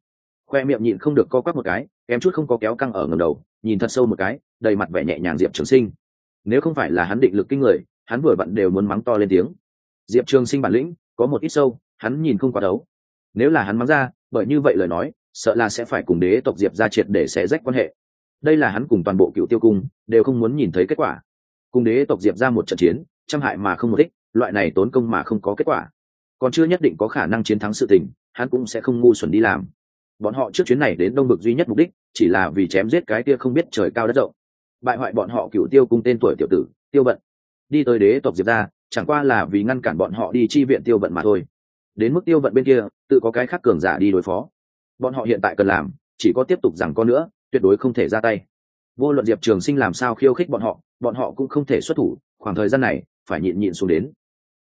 Khoe miệng nhịn không được co quắp một cái, kém chút không có kéo căng ở ngầm đầu, nhìn thật sâu một cái, đầy mặt vẻ nhẹ nhàng diệp trường sinh. Nếu không phải là hắn định lực kinh người, hắn vừa bận đều muốn mắng to lên tiếng. Diệp trường sinh bản lĩnh, có một ít sâu, hắn nhìn không quá đấu nếu là hắn mắng ra, bởi như vậy lời nói, sợ là sẽ phải cùng đế tộc diệp ra triệt để xé rách quan hệ. Đây là hắn cùng toàn bộ cựu tiêu cung, đều không muốn nhìn thấy kết quả. Cùng đế tộc diệp ra một trận chiến, trăm hại mà không một ích loại này tốn công mà không có kết quả. Còn chưa nhất định có khả năng chiến thắng sự tình, hắn cũng sẽ không ngu xuẩn đi làm. Bọn họ trước chuyến này đến đông bực duy nhất mục đích, chỉ là vì chém giết cái kia không biết trời cao đất rộng. Bại hoại bọn họ cựu tiêu cung tên tuổi tiểu tử, tiêu bận đi tới đế tộc diệp ra chẳng qua là vì ngăn cản bọn họ đi chi viện tiêu vận mà thôi đến mức tiêu vận bên kia, tự có cái khác cường giả đi đối phó. Bọn họ hiện tại cần làm, chỉ có tiếp tục rằng có nữa, tuyệt đối không thể ra tay. Vô luận diệp trường sinh làm sao khiêu khích bọn họ bọn họ cũng không thể xuất thủ, khoảng thời gian này, phải nhịn nhịn xuống đến.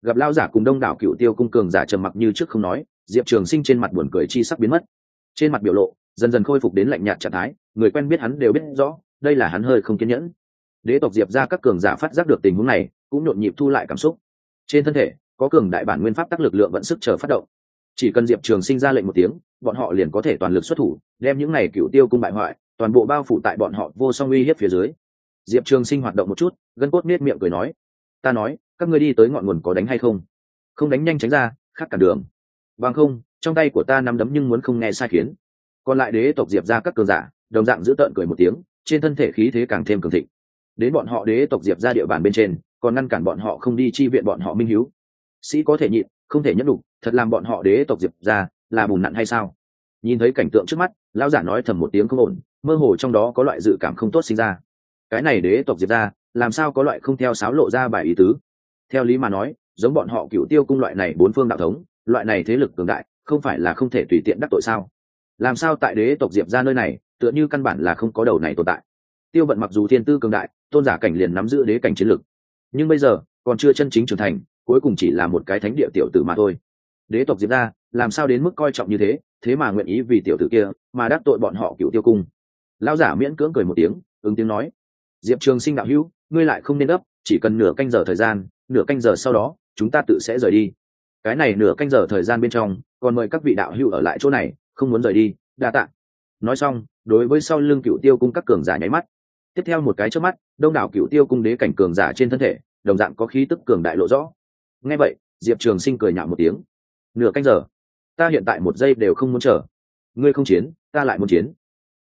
Gặp lao giả cùng đông đảo cựu tiêu cung cường giả trầm mặc như trước không nói, diệp trường sinh trên mặt buồn cười chi sắc biến mất. Trên mặt biểu lộ, dần dần khôi phục đến lạnh nhạt trạng thái, người quen biết hắn đều biết rõ, đây là hắn hơi không kiên nhẫn. Đế tộc diệp ra các cường giả phát giác được tình huống này, cũng nhộn nhịp thu lại cảm xúc. Trên thân thể có cường đại bản nguyên pháp tác lực lượng vận sức chờ phát động. Chỉ cần diệp trường sinh ra lệnh một tiếng, bọn họ liền có thể toàn lực xuất thủ, đem những này cựu tiêu cung bại hoại, toàn bộ bao phủ tại bọn họ vô song uy hiếp phía dưới. Diệp trường sinh hoạt động một chút, gân cốt nết miệng cười nói, ta nói, các ngươi đi tới ngọn nguồn có đánh hay không? Không đánh nhanh tránh ra, khác cả đường. Bằng không, trong tay của ta nắm đấm nhưng muốn không nghe sai khiến. Còn lại đế tộc diệp ra các cường giả, đồng dạng giữ tợn cười một tiếng, trên thân thể khí thế càng thêm cường thịnh. Đến bọn họ đế tộc diệp ra địa bàn bên trên, còn ngăn cản bọn họ không đi chi viện bọn họ minh hiếu sĩ có thể nhịn, không thể nhẫn đủ, thật làm bọn họ đế tộc diệp ra là bùn nặn hay sao? Nhìn thấy cảnh tượng trước mắt, lão giả nói thầm một tiếng không ổn, mơ hồ trong đó có loại dự cảm không tốt sinh ra. Cái này đế tộc diệp ra làm sao có loại không theo sáo lộ ra bài ý tứ? Theo lý mà nói, giống bọn họ cựu tiêu cung loại này bốn phương đạo thống, loại này thế lực cường đại, không phải là không thể tùy tiện đắc tội sao? Làm sao tại đế tộc diệp ra nơi này, tựa như căn bản là không có đầu này tồn tại? Tiêu vận mặc dù thiên tư cường đại, tôn giả cảnh liền nắm giữ đế cảnh chiến lực. Nhưng bây giờ, còn chưa chân chính trưởng thành cuối cùng chỉ là một cái thánh địa tiểu tử mà thôi. Đế tộc diệp ra làm sao đến mức coi trọng như thế thế mà nguyện ý vì tiểu tử kia mà đắc tội bọn họ cựu tiêu cung. Lao giả miễn cưỡng cười một tiếng, ứng tiếng nói, diệp trường sinh đạo hữu, ngươi lại không nên ấp chỉ cần nửa canh giờ thời gian, nửa canh giờ sau đó, chúng ta tự sẽ rời đi. Cái này nửa canh giờ thời gian bên trong, còn mời các vị đạo hữu ở lại chỗ này, không muốn rời đi, đa tạ. Nói xong, đối với sau lưng cựu tiêu cung các cường giả nháy mắt. Tiếp theo một cái trước mắt, đông đảo cựu tiêu cung đế cảnh cường giả trên thân thể, đồng dạng có khí tức cường đại lộ rõ nghe vậy, diệp trường sinh cười nhạo một tiếng. Nửa canh giờ, ta hiện tại một giây đều không muốn chờ. Ngươi không chiến, ta lại muốn chiến.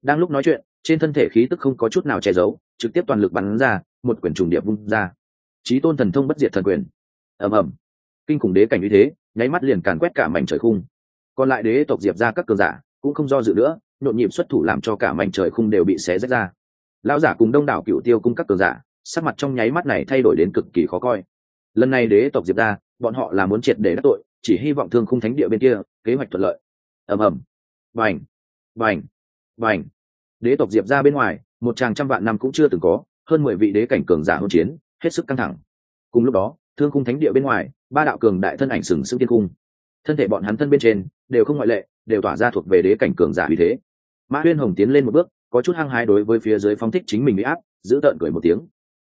Đang lúc nói chuyện, trên thân thể khí tức không có chút nào che giấu, trực tiếp toàn lực bắn ra, một quyển trùng điệp vung ra. Trí tôn thần thông bất diệt thần quyền. Ầm ầm. Kinh khủng đế cảnh như thế, nháy mắt liền càn quét cả mảnh trời khung. Còn lại đế tộc diệp ra các cường giả, cũng không do dự nữa, nhộn nhịp xuất thủ làm cho cả mảnh trời khung đều bị xé rách ra. Lão giả cùng đông đảo cựu tiêu cung các cường giả, sắc mặt trong nháy mắt này thay đổi đến cực kỳ khó coi lần này đế tộc diệp ra bọn họ là muốn triệt để đắc tội, chỉ hy vọng thương khung thánh địa bên kia, kế hoạch thuận lợi. Ầm ầm. Vành vành vành đế tộc diệp ra bên ngoài, một tràng trăm vạn năm cũng chưa từng có, hơn mười vị đế cảnh cường giả hôn chiến, hết sức căng thẳng. Cùng lúc đó, thương khung thánh địa bên ngoài, ba đạo cường đại thân ảnh sừng sững tiên cung thân thể bọn hắn thân bên trên, đều không ngoại lệ, đều tỏa ra thuộc về đế cảnh cường giả vì thế. Mã huyên hồng tiến lên một bước, có chút hăng hái đối với phía dưới phóng thích chính mình bị áp, giữ tợn cười một tiếng.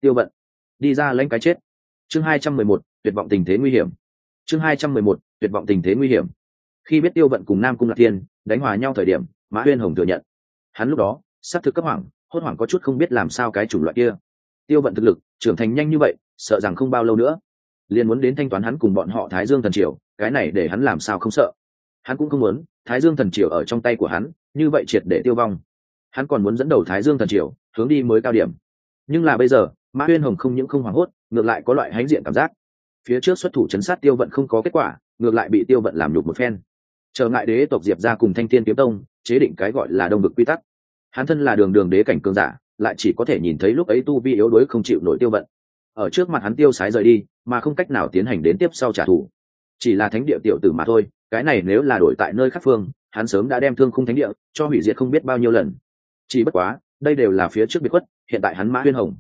Tiêu bận đi ra lãnh cái chết chương hai trăm mười một, tuyệt vọng tình thế nguy hiểm. Chương hai trăm mười một, tuyệt vọng tình thế nguy hiểm. Khi biết tiêu vận cùng nam cung lạc thiên đánh hòa nhau thời điểm, mã huyên hồng thừa nhận. Hắn lúc đó s á c thực cấp hoảng, hốt hoảng có chút không biết làm sao cái chủng loại kia. Tiêu vận thực lực, trưởng thành nhanh như vậy, sợ rằng không bao lâu nữa, liền muốn đến thanh toán hắn cùng bọn họ thái dương thần triều, cái này để hắn làm sao không sợ. Hắn cũng không muốn, thái dương thần triều ở trong tay của hắn, như vậy triệt để tiêu vong. Hắn còn muốn dẫn đầu thái dương thần triều, hướng đi mới cao điểm. Nhưng là bây giờ mã huyên hồng không những không hoảng hốt, ngược lại có loại hãnh diện cảm giác. Phía trước xuất thủ chấn sát tiêu vận không có kết quả, ngược lại bị tiêu vận làm nhục một phen. Trở ngại đế tộc diệp ra cùng thanh thiên kiếm tông, chế định cái gọi là đông vực quy tắc. Hắn thân là đường đường đế cảnh cường giả, lại chỉ có thể nhìn thấy lúc ấy tu vi yếu đuối không chịu nổi tiêu vận. Ở trước mặt hắn tiêu sái rời đi, mà không cách nào tiến hành đến tiếp sau trả thù. Chỉ là thánh địa tiểu tử mà thôi, cái này nếu là đổi tại nơi khác phương, hắn sớm đã đem thương khung thánh địa cho hủy diệt không biết bao nhiêu lần. Chỉ bất quá, đây đều là phía trước biệt khuất, hiện tại hắn mã huyên hồng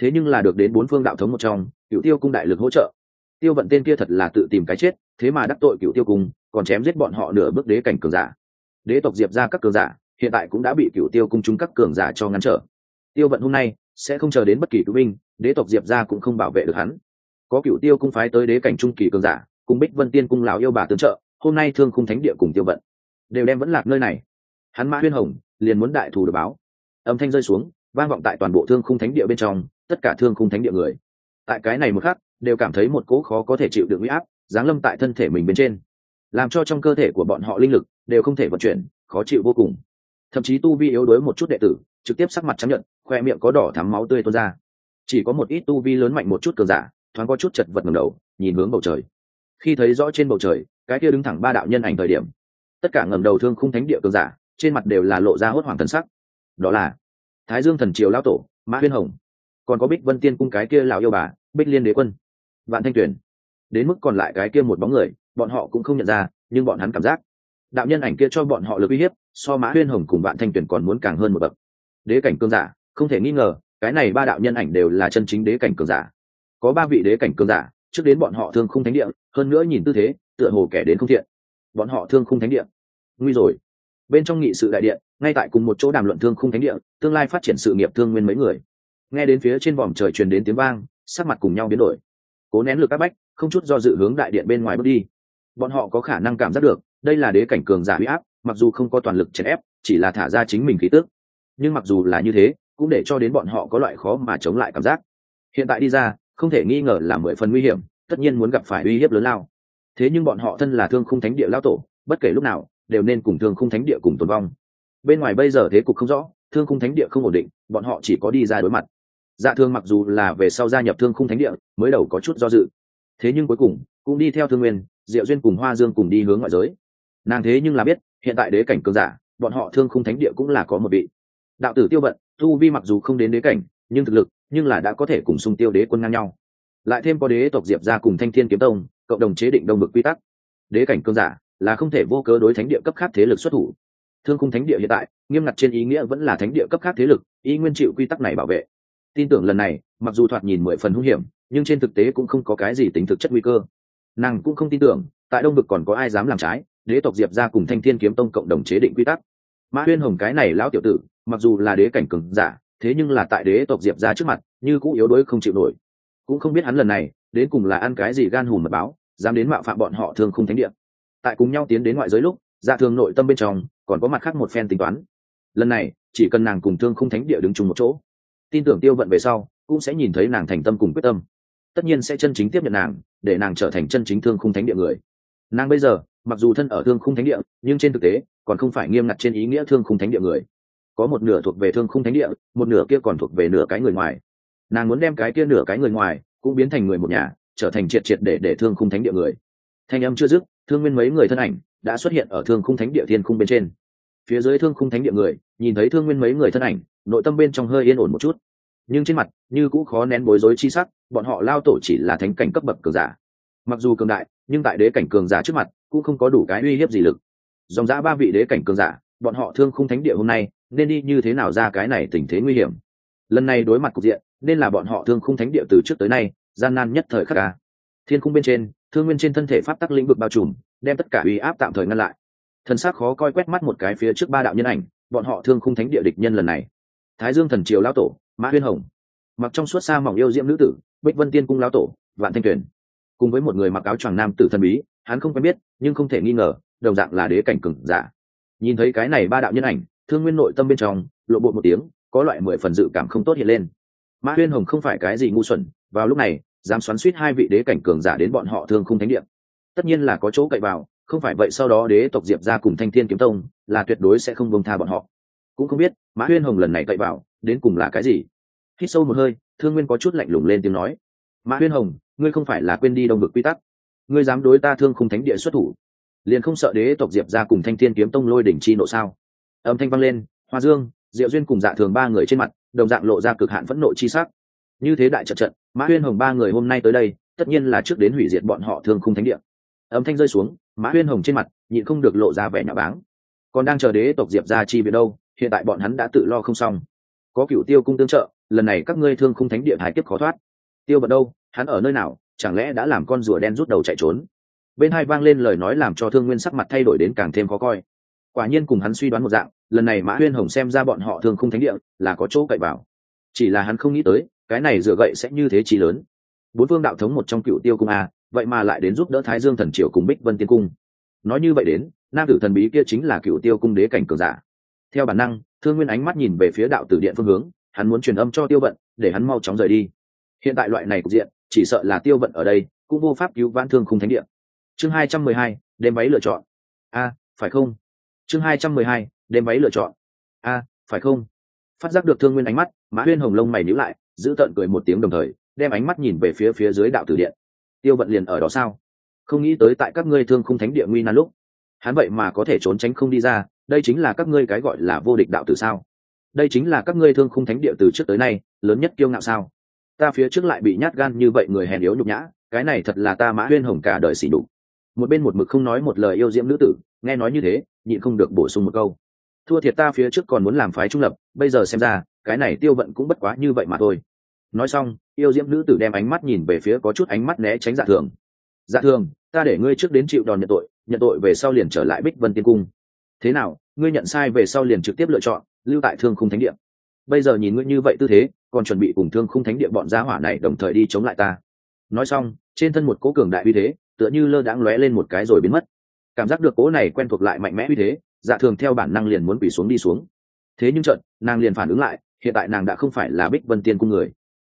thế nhưng là được đến bốn phương đạo thống một trong cựu tiêu cung đại lực hỗ trợ. Tiêu vận tên kia thật là tự tìm cái chết, thế mà đắc tội cựu tiêu cung, còn chém giết bọn họ nửa bước đế cảnh cường giả. Đế tộc diệp ra các cường giả, hiện tại cũng đã bị cựu tiêu cung chúng các cường giả cho ngăn trở. Tiêu vận hôm nay sẽ không chờ đến bất kỳ cứu binh, đế tộc diệp ra cũng không bảo vệ được hắn. Có cựu tiêu cung phái tới đế cảnh trung kỳ cường giả, cùng bích vân tiên cung lão yêu bà tướng trợ, hôm nay thương khung thánh địa cùng tiêu vận đều đem vẫn lạc nơi này. Hắn mã huyên hồng liền muốn đại thù được báo. Âm thanh rơi xuống, vang vọng tại toàn bộ thương khung thánh địa bên trong tất cả thương khung thánh địa người. Tại cái này một khắc, đều cảm thấy một cỗ khó có thể chịu được huy áp giáng lâm tại thân thể mình bên trên. Làm cho trong cơ thể của bọn họ linh lực đều không thể vận chuyển, khó chịu vô cùng. Thậm chí tu vi yếu đuối một chút đệ tử, trực tiếp sắc mặt chấp nhận khoe miệng có đỏ thắm máu tươi tuôn ra. Chỉ có một ít tu vi lớn mạnh một chút cường giả, thoáng có chút chật vật ngầm đầu, nhìn hướng bầu trời. Khi thấy rõ trên bầu trời, cái kia đứng thẳng ba đạo nhân ảnh thời điểm, tất cả ngầm đầu thương khung thánh địa cường giả, trên mặt đều là lộ ra hốt hoảng thần sắc. Đó là thái dương thần triều lão tổ, mã huyên hồng còn có bích vân tiên cung cái kia lão yêu bà, bích liên đế quân, vạn thanh tuyển. Đến mức còn lại cái kia một bóng người, bọn họ cũng không nhận ra, nhưng bọn hắn cảm giác. Đạo nhân ảnh kia cho bọn họ lực uy hiếp, so mã huyên hồng cùng vạn thanh tuyển còn muốn càng hơn một bậc. Đế cảnh cương giả, không thể nghi ngờ, cái này ba đạo nhân ảnh đều là chân chính đế cảnh cường giả. Có ba vị đế cảnh cường giả, trước đến bọn họ thương khung thánh địa, hơn nữa nhìn tư thế, tựa hồ kẻ đến không thiện. Bọn họ thương khung thánh địa. Nguy rồi. Bên trong nghị sự đại điện, ngay tại cùng một chỗ đàm luận thương khung thánh địa, tương lai phát triển sự nghiệp thương nguyên mấy người nghe đến phía trên vòm trời truyền đến tiếng vang, sắc mặt cùng nhau biến đổi. Cố nén lực áp bách, không chút do dự hướng đại điện bên ngoài bước đi. Bọn họ có khả năng cảm giác được, đây là đế cảnh cường giả huy áp, mặc dù không có toàn lực chèn ép, chỉ là thả ra chính mình khí tước nhưng mặc dù là như thế, cũng để cho đến bọn họ có loại khó mà chống lại cảm giác. Hiện tại đi ra, không thể nghi ngờ là mười phần nguy hiểm, tất nhiên muốn gặp phải uy hiếp lớn lao. Thế nhưng bọn họ thân là thương khung thánh địa lao tổ, bất kể lúc nào, đều nên cùng thương khung thánh địa cùng tồn vong. Bên ngoài bây giờ thế cục không rõ, thương khung thánh địa không ổn định, bọn họ chỉ có đi ra đối mặt dạ thương mặc dù là về sau gia nhập thương khung thánh địa, mới đầu có chút do dự. Thế nhưng cuối cùng, cũng đi theo thương nguyên, diệu duyên cùng hoa dương cùng đi hướng ngoại giới. Nàng thế nhưng là biết, hiện tại đế cảnh cường giả, bọn họ thương khung thánh địa cũng là có một vị. Đạo tử tiêu vận, tu vi mặc dù không đến đế cảnh, nhưng thực lực, nhưng là đã có thể cùng xung tiêu đế quân ngang nhau. Lại thêm có đế tộc diệp ra cùng thanh thiên kiếm tông, cộng đồng chế định đông bực quy tắc. Đế cảnh cường giả là không thể vô cớ đối thánh địa cấp khác thế lực xuất thủ. Thương khung thánh địa hiện tại, nghiêm ngặt trên ý nghĩa vẫn là thánh địa cấp khác thế lực, y nguyên chịu quy tắc này bảo vệ tin tưởng lần này, mặc dù thoạt nhìn mười phần hung hiểm, nhưng trên thực tế cũng không có cái gì tính thực chất nguy cơ. Nàng cũng không tin tưởng, tại đông vực còn có ai dám làm trái, đế tộc diệp ra cùng thanh thiên kiếm tông cộng đồng chế định quy tắc. Mã huyên hồng cái này lão tiểu tử, mặc dù là đế cảnh cường giả, thế nhưng là tại đế tộc diệp ra trước mặt, như cũng yếu đuối không chịu nổi. Cũng không biết hắn lần này, đến cùng là ăn cái gì gan hùm mật báo, dám đến mạo phạm bọn họ thương không thánh địa. Tại cùng nhau tiến đến ngoại giới lúc dạ thường nội tâm bên trong, còn có mặt khác một phen tính toán. Lần này, chỉ cần nàng cùng thương không thánh địa đứng chung một chỗ tin tưởng tiêu vận về sau, cũng sẽ nhìn thấy nàng thành tâm cùng quyết tâm. Tất nhiên sẽ chân chính tiếp nhận nàng, để nàng trở thành chân chính thương khung thánh địa người. Nàng bây giờ, mặc dù thân ở thương khung thánh địa, nhưng trên thực tế, còn không phải nghiêm ngặt trên ý nghĩa thương khung thánh địa người. Có một nửa thuộc về thương khung thánh địa, một nửa kia còn thuộc về nửa cái người ngoài. Nàng muốn đem cái kia nửa cái người ngoài, cũng biến thành người một nhà, trở thành triệt triệt để để thương khung thánh địa người. Thanh âm chưa dứt, thương nguyên mấy người thân ảnh, đã xuất hiện ở thương khung thánh địa thiên khung bên trên. Phía dưới thương khung thánh địa người, nhìn thấy thương nguyên mấy người thân ảnh nội tâm bên trong hơi yên ổn một chút. Nhưng trên mặt, như cũng khó nén bối rối chi sắc, bọn họ lao tổ chỉ là thánh cảnh cấp bậc cường giả. Mặc dù cường đại, nhưng tại đế cảnh cường giả trước mặt, cũng không có đủ cái uy hiếp gì lực. Dòng giã ba vị đế cảnh cường giả, bọn họ thương không thánh địa hôm nay, nên đi như thế nào ra cái này tình thế nguy hiểm? Lần này đối mặt cục diện, nên là bọn họ thương không thánh địa từ trước tới nay, gian nan nhất thời khắc ca. Thiên khung bên trên, thương nguyên trên thân thể pháp tắc lĩnh vực bao trùm, đem tất cả uy áp tạm thời ngăn lại. Thần sắc khó coi quét mắt một cái phía trước ba đạo nhân ảnh, bọn họ thương khung thánh địa địch nhân lần này thái dương thần triều lão tổ, mã huyên hồng. Mặc trong suốt xa mỏng yêu diễm nữ tử, bích vân tiên cung lão tổ, vạn thanh tuyển cùng với một người mặc áo choàng nam tử thần bí, hắn không quen biết, nhưng không thể nghi ngờ, đồng dạng là đế cảnh cừng giả. Nhìn thấy cái này ba đạo nhân ảnh, thương nguyên nội tâm bên trong, lộ bộ một tiếng, có loại mười phần dự cảm không tốt hiện lên. Mã huyên hồng không phải cái gì ngu xuẩn, vào lúc này, dám xoắn suýt hai vị đế cảnh cường giả đến bọn họ thương không thánh địa tất nhiên là có chỗ cậy vào, không phải vậy sau đó đế tộc diệp ra cùng thanh thiên kiếm tông, là tuyệt đối sẽ không bông tha bọn họ cũng không biết, mã huyên hồng lần này cậy vào, đến cùng là cái gì? Hít sâu một hơi, thương nguyên có chút lạnh lùng lên tiếng nói. Mã huyên hồng, ngươi không phải là quên đi đông vực quy tắc. Ngươi dám đối ta thương khung thánh địa xuất thủ. Liền không sợ đế tộc diệp ra cùng thanh thiên kiếm tông lôi đỉnh chi nộ sao? Âm thanh vang lên, hoa dương, diệu duyên cùng dạ thường ba người trên mặt, đồng dạng lộ ra cực hạn phẫn nộ chi sắc. Như thế đại trận trận, mã huyên hồng ba người hôm nay tới đây, tất nhiên là trước đến hủy diệt bọn họ thương khung thánh địa. Âm thanh rơi xuống, mã huyên hồng trên mặt, nhịn không được lộ ra vẻ nhà báng. Còn đang chờ đế tộc diệp ra chi viện đâu? Hiện tại bọn hắn đã tự lo không xong. Có cựu tiêu cung tương trợ, lần này các ngươi thương khung thánh địa hải tiếp khó thoát. Tiêu bật đâu, hắn ở nơi nào, chẳng lẽ đã làm con rùa đen rút đầu chạy trốn? Bên hai vang lên lời nói làm cho thương nguyên sắc mặt thay đổi đến càng thêm khó coi. Quả nhiên cùng hắn suy đoán một dạng, lần này mã huyên hồng xem ra bọn họ thương khung thánh địa là có chỗ cậy vào. Chỉ là hắn không nghĩ tới, cái này dựa gậy sẽ như thế chí lớn. Bốn phương đạo thống một trong cựu tiêu cung a, vậy mà lại đến giúp đỡ thái dương thần triều cùng bích vân tiên cung. Nói như vậy đến, nam tử thần bí kia chính là cựu tiêu cung đế cảnh cường giả theo bản năng, thương nguyên ánh mắt nhìn về phía đạo tử điện phương hướng, hắn muốn truyền âm cho tiêu vận, để hắn mau chóng rời đi. Hiện tại loại này cục diện, chỉ sợ là tiêu vận ở đây, cũng vô pháp cứu vãn thương khung thánh điện chương hai trăm mười hai, đêm váy lựa chọn. A, phải không? Chương hai trăm mười hai, đêm váy lựa chọn. A, phải không? Phát giác được thương nguyên ánh mắt, mã huyên hồng lông mày níu lại, giữ tợn cười một tiếng đồng thời, đem ánh mắt nhìn về phía phía dưới đạo tử điện. Tiêu vận liền ở đó sao? Không nghĩ tới tại các ngươi thương khung thánh địa nguy nan lúc, hắn vậy mà có thể trốn tránh không đi ra đây chính là các ngươi cái gọi là vô địch đạo tử sao? Đây chính là các ngươi thương khung thánh địa từ trước tới nay, lớn nhất kiêu ngạo sao? Ta phía trước lại bị nhát gan như vậy người hèn yếu nhục nhã, cái này thật là ta mã huyên hồng cả đời xỉ đục một bên một mực không nói một lời yêu diễm nữ tử, nghe nói như thế, nhịn không được bổ sung một câu. Thua thiệt ta phía trước còn muốn làm phái trung lập, bây giờ xem ra, cái này tiêu vận cũng bất quá như vậy mà thôi. Nói xong, yêu diễm nữ tử đem ánh mắt nhìn về phía có chút ánh mắt né tránh dạ thường. Dạ thường, ta để ngươi trước đến chịu đòn nhận tội nhận tội về sau liền trở lại bích vân tiên cung thế nào, ngươi nhận sai về sau liền trực tiếp lựa chọn, lưu tại thương khung thánh địa. Bây giờ nhìn ngươi như vậy tư thế, còn chuẩn bị cùng thương khung thánh địa bọn gia hỏa này đồng thời đi chống lại ta. Nói xong, trên thân một cố cường đại uy thế, tựa như lơ đãng lóe lên một cái rồi biến mất. Cảm giác được cố này quen thuộc lại mạnh mẽ uy thế dạ thường theo bản năng liền muốn quỳ xuống đi xuống. Thế nhưng trận nàng liền phản ứng lại, hiện tại nàng đã không phải là bích vân tiên cung người.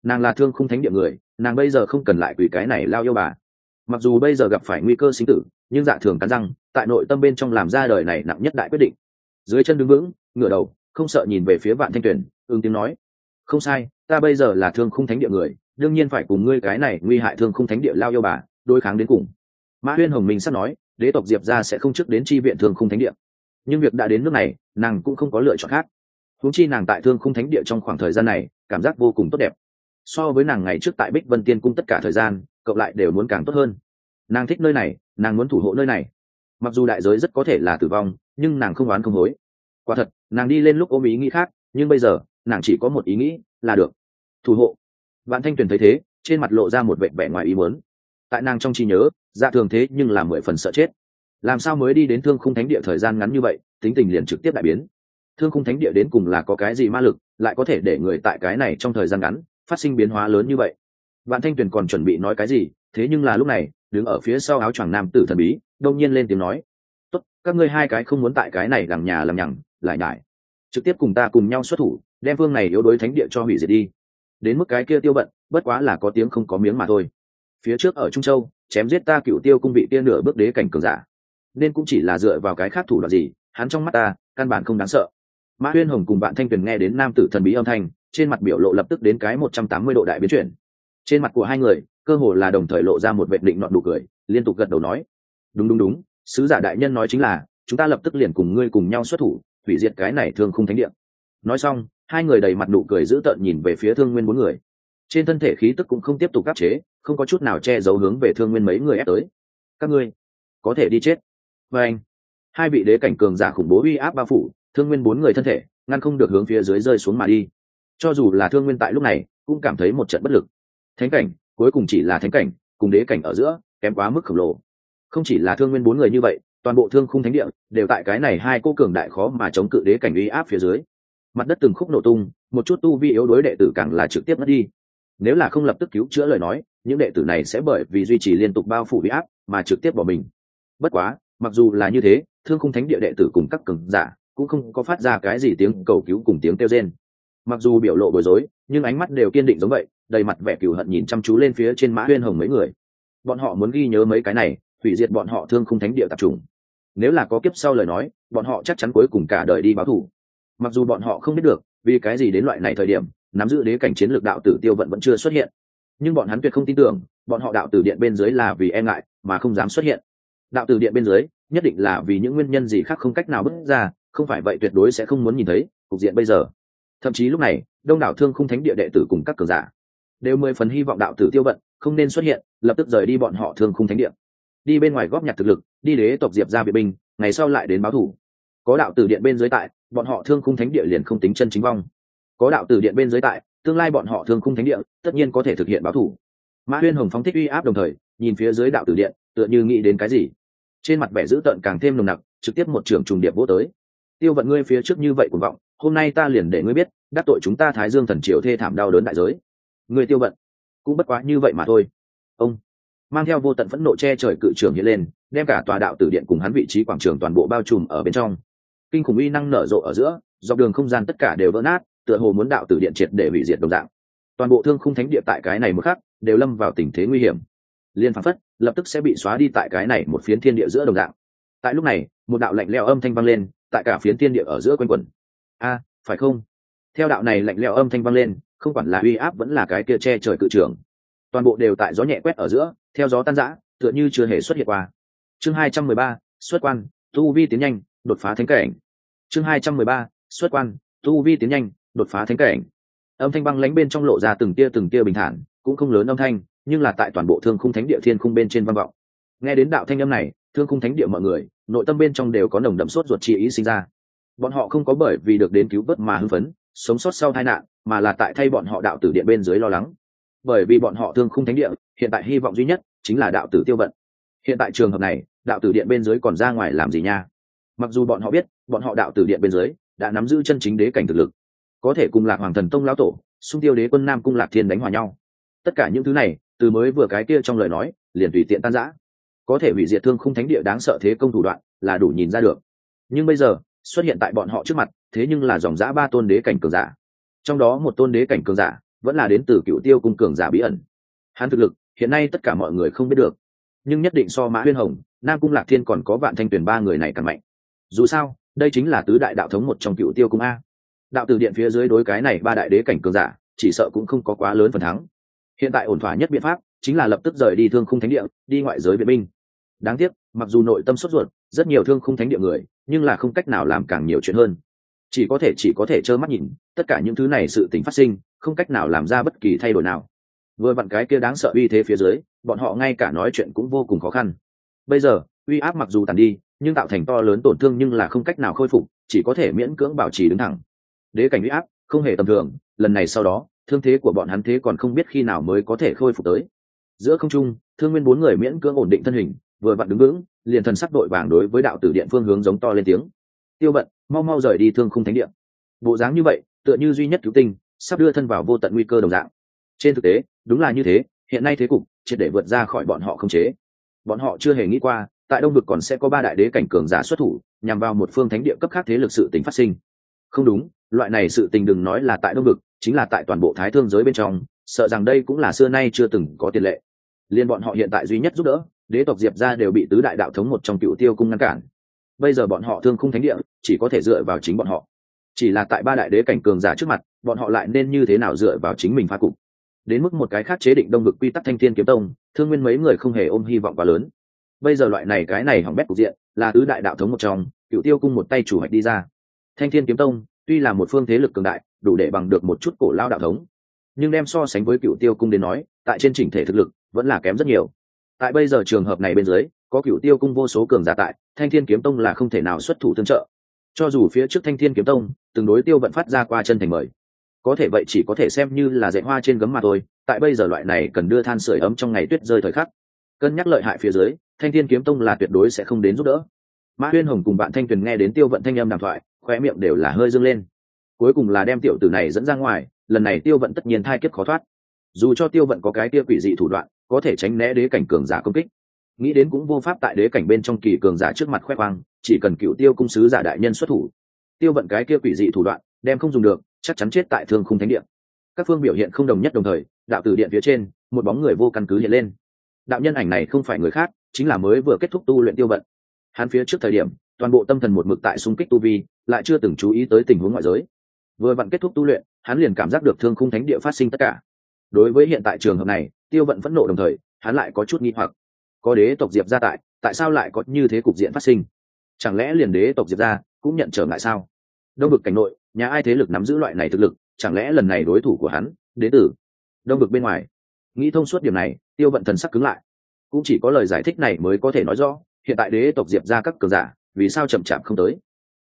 Nàng là thương khung thánh địa người, nàng bây giờ không cần lại quỳ cái này lao yêu bà. Mặc dù bây giờ gặp phải nguy cơ sinh tử, nhưng dạ thường cắn răng tại nội tâm bên trong làm ra đời này nặng nhất đại quyết định. Dưới chân đứng vững, ngửa đầu, không sợ nhìn về phía vạn thanh tuyển ương tiếng nói, không sai, ta bây giờ là thương khung thánh địa người, đương nhiên phải cùng ngươi cái này nguy hại thương khung thánh địa lao yêu bà, đối kháng đến cùng. Mã huyên hồng minh sắp nói, đế tộc diệp ra sẽ không trước đến tri viện thương khung thánh địa. Nhưng việc đã đến nước này, nàng cũng không có lựa chọn khác. Huống chi nàng tại thương khung thánh địa trong khoảng thời gian này, cảm giác vô cùng tốt đẹp. So với nàng ngày trước tại bích vân tiên cung tất cả thời gian cộng lại đều muốn càng tốt hơn. Nàng thích nơi này, nàng muốn thủ hộ nơi này mặc dù đại giới rất có thể là tử vong, nhưng nàng không oán không hối. Quả thật, nàng đi lên lúc ôm ý nghĩ khác, nhưng bây giờ, nàng chỉ có một ý nghĩ là được. Thủ hộ. Bạn thanh tuyền thấy thế, trên mặt lộ ra một vẻ vẻ ngoài ý muốn. Tại nàng trong trí nhớ dạ thường thế nhưng là mười phần sợ chết. Làm sao mới đi đến thương khung thánh địa thời gian ngắn như vậy, tính tình liền trực tiếp đại biến. Thương khung thánh địa đến cùng là có cái gì ma lực, lại có thể để người tại cái này trong thời gian ngắn, phát sinh biến hóa lớn như vậy? Bạn thanh tuyền còn chuẩn bị nói cái gì, thế nhưng là lúc này đứng ở phía sau áo choàng nam tử thần bí, đông nhiên lên tiếng nói, tốt, các ngươi hai cái không muốn tại cái này làm nhà làm nhằng, lại nhải. Trực tiếp cùng ta cùng nhau xuất thủ, đem phương này yếu đối thánh địa cho hủy diệt đi. Đến mức cái kia tiêu bận, bất quá là có tiếng không có miếng mà thôi. Phía trước ở trung châu, chém giết ta cựu tiêu cung vị tiên nửa bước đế cảnh cường giả. Nên cũng chỉ là dựa vào cái khác thủ đoạn gì, hắn trong mắt ta, căn bản không đáng sợ. Mã huyên hồng cùng bạn thanh tuyền nghe đến nam tử thần bí âm thanh, trên mặt biểu lộ lập tức đến cái một trăm tám mươi độ đại biến chuyển. Trên mặt của hai người cơ hồ là đồng thời lộ ra một vệ định nọn đủ cười, liên tục gật đầu nói, đúng đúng đúng, sứ giả đại nhân nói chính là, chúng ta lập tức liền cùng ngươi cùng nhau xuất thủ, hủy diệt cái này thương khung thánh địa. Nói xong, hai người đầy mặt nụ cười dữ tợn nhìn về phía thương nguyên bốn người. Trên thân thể khí tức cũng không tiếp tục áp chế, không có chút nào che giấu hướng về thương nguyên mấy người ép tới. Các ngươi có thể đi chết. Và anh, hai vị đế cảnh cường giả khủng bố uy áp bao phủ, thương nguyên bốn người thân thể, ngăn không được hướng phía dưới rơi xuống mà đi. Cho dù là thương nguyên tại lúc này, cũng cảm thấy một trận bất lực. Thánh cảnh cuối cùng chỉ là thánh cảnh, cùng đế cảnh ở giữa, kém quá mức khổng lồ. Không chỉ là thương nguyên bốn người như vậy, toàn bộ thương khung thánh địa đều tại cái này hai cô cường đại khó mà chống cự đế cảnh uy áp phía dưới. Mặt đất từng khúc nổ tung, một chút tu vi yếu đối đệ tử càng là trực tiếp mất đi. Nếu là không lập tức cứu chữa lời nói, những đệ tử này sẽ bởi vì duy trì liên tục bao phủ uy áp mà trực tiếp bỏ mình. Bất quá, mặc dù là như thế, thương khung thánh địa đệ tử cùng các cường giả cũng không có phát ra cái gì tiếng cầu cứu cùng tiếng kêu rên mặc dù biểu lộ bối rối, nhưng ánh mắt đều kiên định giống vậy, đầy mặt vẻ cừu hận nhìn chăm chú lên phía trên mã huyên hồng mấy người. Bọn họ muốn ghi nhớ mấy cái này, hủy diệt bọn họ thương không thánh địa tập trung nếu là có kiếp sau lời nói, bọn họ chắc chắn cuối cùng cả đời đi báo thù. Mặc dù bọn họ không biết được, vì cái gì đến loại này thời điểm, nắm giữ đế cảnh chiến lược đạo tử tiêu vận vẫn chưa xuất hiện. Nhưng bọn hắn tuyệt không tin tưởng, bọn họ đạo tử điện bên dưới là vì e ngại, mà không dám xuất hiện. Đạo tử điện bên dưới, nhất định là vì những nguyên nhân gì khác không cách nào bước ra, không phải vậy tuyệt đối sẽ không muốn nhìn thấy cục diện bây giờ thậm chí lúc này, đông đảo thương khung thánh địa đệ tử cùng các cường giả đều mười phần hy vọng đạo tử tiêu vận không nên xuất hiện, lập tức rời đi bọn họ thương khung thánh địa. Đi bên ngoài góp nhặt thực lực, đi đế tộc diệp ra vệ binh, ngày sau lại đến báo thủ. Có đạo tử điện bên dưới tại, bọn họ thương khung thánh địa liền không tính chân chính vong. Có đạo tử điện bên dưới tại, tương lai bọn họ thương khung thánh địa tất nhiên có thể thực hiện báo thủ. Mã huyên hồng phóng thích uy áp đồng thời, nhìn phía dưới đạo tử điện, tựa như nghĩ đến cái gì. Trên mặt vẻ dữ tợn càng thêm nồng nặc, trực tiếp một trường trùng điệp vô tới. Tiêu vận ngươi phía trước như vậy cuồng vọng hôm nay ta liền để ngươi biết đắc tội chúng ta thái dương thần triều thê thảm đau đớn đại giới. Ngươi tiêu bận, cũng bất quá như vậy mà thôi. Ông mang theo vô tận phẫn nộ che trời cự trường hiện lên đem cả tòa đạo tử điện cùng hắn vị trí quảng trường toàn bộ bao trùm ở bên trong. Kinh khủng uy năng nở rộ ở giữa dọc đường không gian tất cả đều vỡ nát tựa hồ muốn đạo tử điện triệt để hủy diệt đồng dạng. Toàn bộ thương khung thánh địa tại cái này một khắc đều lâm vào tình thế nguy hiểm. Liên phán phất lập tức sẽ bị xóa đi tại cái này một phiến thiên địa giữa đồng dạng. Tại lúc này một đạo lạnh leo âm thanh vang lên tại cả phiến thiên địa ở giữa quanh quần a, phải không? Theo đạo này lạnh lẽo âm thanh vang lên, không quản là uy áp vẫn là cái kia che trời cự trưởng. Toàn bộ đều tại gió nhẹ quét ở giữa, theo gió tan rã, tựa như chưa hề xuất hiện qua. Chương hai trăm mười ba, xuất quan, tu vi tiến nhanh, đột phá thánh cảnh. Chương hai trăm mười ba, xuất quan, tu vi tiến nhanh, đột phá thánh cảnh. Âm thanh băng lánh bên trong lộ ra từng tia từng tia bình thản, cũng không lớn âm thanh, nhưng là tại toàn bộ thương khung thánh địa thiên khung bên trên vang vọng. Nghe đến đạo thanh âm này, thương khung thánh địa mọi người, nội tâm bên trong đều có nồng đậm sốt ruột chi ý sinh ra bọn họ không có bởi vì được đến cứu vớt mà hưng phấn, sống sót sau tai nạn, mà là tại thay bọn họ đạo tử điện bên dưới lo lắng. Bởi vì bọn họ thương khung thánh địa, hiện tại hy vọng duy nhất chính là đạo tử tiêu vận. Hiện tại trường hợp này, đạo tử điện bên dưới còn ra ngoài làm gì nha? Mặc dù bọn họ biết, bọn họ đạo tử điện bên dưới đã nắm giữ chân chính đế cảnh thực lực. Có thể cùng lạc hoàng thần tông lão tổ, xung tiêu đế quân nam cung lạc thiên đánh hòa nhau. Tất cả những thứ này, từ mới vừa cái kia trong lời nói, liền tùy tiện tan giã có thể hủy diệt thương khung thánh địa đáng sợ thế công thủ đoạn là đủ nhìn ra được. Nhưng bây giờ xuất hiện tại bọn họ trước mặt, thế nhưng là dòng giã ba tôn đế cảnh cường giả. Trong đó một tôn đế cảnh cường giả vẫn là đến từ cựu tiêu cung cường giả bí ẩn. Hắn thực lực, hiện nay tất cả mọi người không biết được. Nhưng nhất định so mã huyên hồng, nam cung lạc thiên còn có vạn thanh tuyển ba người này càng mạnh. Dù sao, đây chính là tứ đại đạo thống một trong cựu tiêu cung a. Đạo từ điện phía dưới đối cái này ba đại đế cảnh cường giả, chỉ sợ cũng không có quá lớn phần thắng. Hiện tại ổn thỏa nhất biện pháp chính là lập tức rời đi thương khung thánh địa, đi ngoại giới viện binh. Đáng tiếc, mặc dù nội tâm sốt ruột, rất nhiều thương khung thánh địa người nhưng là không cách nào làm càng nhiều chuyện hơn. Chỉ có thể, chỉ có thể trơ mắt nhìn, tất cả những thứ này sự tình phát sinh, không cách nào làm ra bất kỳ thay đổi nào. Vừa vặn cái kia đáng sợ uy thế phía dưới, bọn họ ngay cả nói chuyện cũng vô cùng khó khăn. Bây giờ, uy áp mặc dù tàn đi, nhưng tạo thành to lớn tổn thương nhưng là không cách nào khôi phục, chỉ có thể miễn cưỡng bảo trì đứng thẳng. Đế cảnh uy áp, không hề tầm thường, lần này sau đó, thương thế của bọn hắn thế còn không biết khi nào mới có thể khôi phục tới. Giữa không trung, thương nguyên bốn người miễn cưỡng ổn định thân hình vừa vặn đứng vững, liền thần sắc đội vàng đối với đạo tử điện phương hướng giống to lên tiếng. Tiêu bận mau mau rời đi thương khung thánh điện bộ dáng như vậy, tựa như duy nhất cứu tinh, sắp đưa thân vào vô tận nguy cơ đồng dạng. Trên thực tế, đúng là như thế, hiện nay thế cục, triệt để vượt ra khỏi bọn họ không chế. Bọn họ chưa hề nghĩ qua, tại đông vực còn sẽ có ba đại đế cảnh cường giả xuất thủ, nhằm vào một phương thánh địa cấp khác thế lực sự tình phát sinh. Không đúng, loại này sự tình đừng nói là tại đông vực, chính là tại toàn bộ thái thương giới bên trong, sợ rằng đây cũng là xưa nay chưa từng có tiền lệ. Liên bọn họ hiện tại duy nhất giúp đỡ đế tộc diệp ra đều bị tứ đại đạo thống một trong cựu tiêu cung ngăn cản. Bây giờ bọn họ thương khung thánh địa, chỉ có thể dựa vào chính bọn họ. Chỉ là tại ba đại đế cảnh cường giả trước mặt, bọn họ lại nên như thế nào dựa vào chính mình phá cục? Đến mức một cái khác chế định đông vực quy tắc thanh thiên kiếm tông, thương nguyên mấy người không hề ôm hy vọng quá lớn. Bây giờ loại này cái này hỏng bét cục diện, là tứ đại đạo thống một trong, cựu tiêu cung một tay chủ hoạch đi ra. Thanh thiên kiếm tông, tuy là một phương thế lực cường đại, đủ để bằng được một chút cổ lao đạo thống. Nhưng đem so sánh với cựu tiêu cung đến nói, tại trên chỉnh thể thực lực, vẫn là kém rất nhiều tại bây giờ trường hợp này bên dưới, có cựu tiêu cung vô số cường giả tại, thanh thiên kiếm tông là không thể nào xuất thủ tương trợ. Cho dù phía trước thanh thiên kiếm tông, từng đối tiêu vận phát ra qua chân thành mời. Có thể vậy chỉ có thể xem như là dạy hoa trên gấm mà thôi, tại bây giờ loại này cần đưa than sửa ấm trong ngày tuyết rơi thời khắc. Cân nhắc lợi hại phía dưới, thanh thiên kiếm tông là tuyệt đối sẽ không đến giúp đỡ. Mã huyên hồng cùng bạn thanh tuyền nghe đến tiêu vận thanh âm đàm thoại khoe miệng đều là hơi dâng lên. Cuối cùng là đem tiểu tử này dẫn ra ngoài, lần này tiêu vận tất nhiên thai kiếp khó thoát. Dù cho tiêu vận có cái tia quỷ dị thủ đoạn có thể tránh né đế cảnh cường giả công kích. Nghĩ đến cũng vô pháp tại đế cảnh bên trong kỳ cường giả trước mặt khoe khoang, chỉ cần cựu tiêu cung sứ giả đại nhân xuất thủ. Tiêu vận cái kia quỷ dị thủ đoạn, đem không dùng được, chắc chắn chết tại thương khung thánh điện các phương biểu hiện không đồng nhất đồng thời, đạo tử điện phía trên, một bóng người vô căn cứ hiện lên. Đạo nhân ảnh này không phải người khác, chính là mới vừa kết thúc tu luyện tiêu vận. Hắn phía trước thời điểm, toàn bộ tâm thần một mực tại xung kích tu vi, lại chưa từng chú ý tới tình huống ngoại giới. Vừa vặn kết thúc tu luyện, hắn liền cảm giác được thương khung thánh địa phát sinh tất cả. Đối với hiện tại trường hợp này tiêu vận phẫn nộ đồng thời, hắn lại có chút nghi hoặc. Có đế tộc diệp ra tại tại sao lại có như thế cục diện phát sinh? Chẳng lẽ liền đế tộc diệp ra cũng nhận trở ngại sao? Đông Bực cảnh nội, nhà ai thế lực nắm giữ loại này thực lực, chẳng lẽ lần này đối thủ của hắn, đế tử? Đông Bực bên ngoài. Nghĩ thông suốt điểm này, tiêu vận thần sắc cứng lại. Cũng chỉ có lời giải thích này mới có thể nói rõ, hiện tại đế tộc diệp ra các cường giả, vì sao chậm chạp không tới?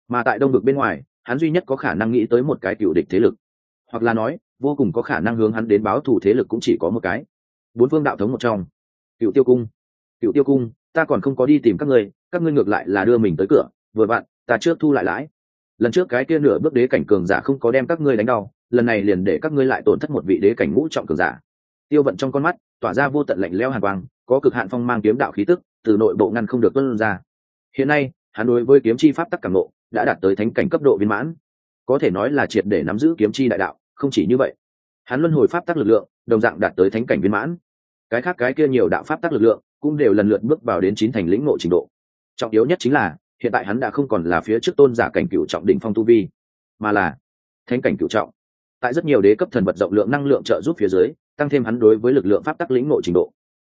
Mà tại đông Bực bên ngoài, hắn duy nhất có khả năng nghĩ tới một cái cựu địch thế lực. Hoặc là nói, vô cùng có khả năng hướng hắn đến báo thù thế lực cũng chỉ có một cái bốn phương đạo thống một trong. Cựu tiêu cung. Cựu tiêu cung, ta còn không có đi tìm các ngươi các ngươi ngược lại là đưa mình tới cửa. Vừa vặn, ta trước thu lại lãi. Lần trước cái kia nửa bước đế cảnh cường giả không có đem các ngươi đánh đau, lần này liền để các ngươi lại tổn thất một vị đế cảnh ngũ trọng cường giả. Tiêu vận trong con mắt, tỏa ra vô tận lạnh leo hàn quang, có cực hạn phong mang kiếm đạo khí tức, từ nội bộ ngăn không được tuân ra. Hiện nay, hắn đối với kiếm chi pháp tắc cảm nộ đã đạt tới thánh cảnh cấp độ viên mãn. Có thể nói là triệt để nắm giữ kiếm chi đại đạo, không chỉ như vậy. Hắn luân hồi pháp tắc lực lượng đồng dạng đạt tới thánh cảnh viên mãn. Cái khác cái kia nhiều đạo pháp tác lực lượng cũng đều lần lượt bước vào đến chín thành lĩnh ngộ trình độ. Trọng yếu nhất chính là, hiện tại hắn đã không còn là phía trước tôn giả cảnh cựu trọng đỉnh phong tu vi, mà là thánh cảnh cựu trọng. Tại rất nhiều đế cấp thần vật rộng lượng năng lượng trợ giúp phía dưới, tăng thêm hắn đối với lực lượng pháp tắc lĩnh ngộ trình độ,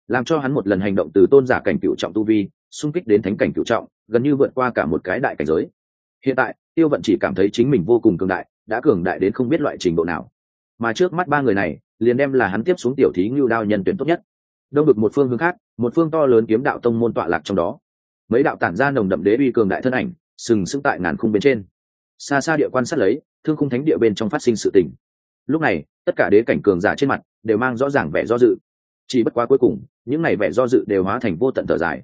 làm cho hắn một lần hành động từ tôn giả cảnh cựu trọng tu vi, xung kích đến thánh cảnh cựu trọng, gần như vượt qua cả một cái đại cảnh giới. Hiện tại, tiêu vận chỉ cảm thấy chính mình vô cùng cường đại, đã cường đại đến không biết loại trình độ nào. Mà trước mắt ba người này liền đem là hắn tiếp xuống tiểu thí ngưu đao nhân tuyển tốt nhất. Đông bực một phương hướng khác, một phương to lớn kiếm đạo tông môn tọa lạc trong đó. Mấy đạo tản ra nồng đậm đế uy cường đại thân ảnh, sừng sững tại ngàn khung bên trên. Xa xa địa quan sát lấy, thương khung thánh địa bên trong phát sinh sự tình. Lúc này, tất cả đế cảnh cường giả trên mặt đều mang rõ ràng vẻ do dự. Chỉ bất quá cuối cùng, những ngày vẻ do dự đều hóa thành vô tận thở dài.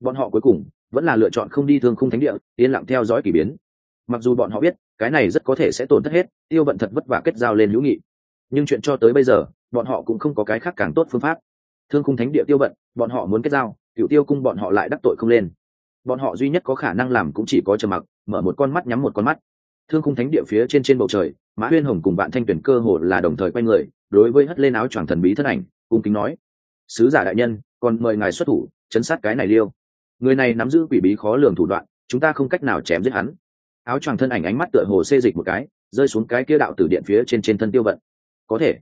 Bọn họ cuối cùng vẫn là lựa chọn không đi thương khung thánh địa, yên lặng theo dõi k ỳ biến. Mặc dù bọn họ biết, cái này rất có thể sẽ tổn thất hết, tiêu vận thật vất vả kết giao lên hữu nghị nhưng chuyện cho tới bây giờ, bọn họ cũng không có cái khác càng tốt phương pháp. Thương khung thánh địa tiêu vận, bọn họ muốn kết giao cựu tiêu cung bọn họ lại đắc tội không lên. Bọn họ duy nhất có khả năng làm cũng chỉ có trầm mặc, mở một con mắt, nhắm một con mắt. Thương khung thánh địa phía trên trên bầu trời, mã huyên hồng cùng bạn thanh tuyển cơ hồ là đồng thời quay người, đối với hất lên áo choàng thần bí thân ảnh, cung kính nói, sứ giả đại nhân, còn mời ngài xuất thủ, chấn sát cái này liêu. Người này nắm giữ quỷ bí khó lường thủ đoạn, chúng ta không cách nào chém giết hắn. Áo choàng thân ảnh ánh mắt tựa hồ xê dịch một cái, rơi xuống cái kia đạo tử điện phía trên trên thân tiêu vận có thể.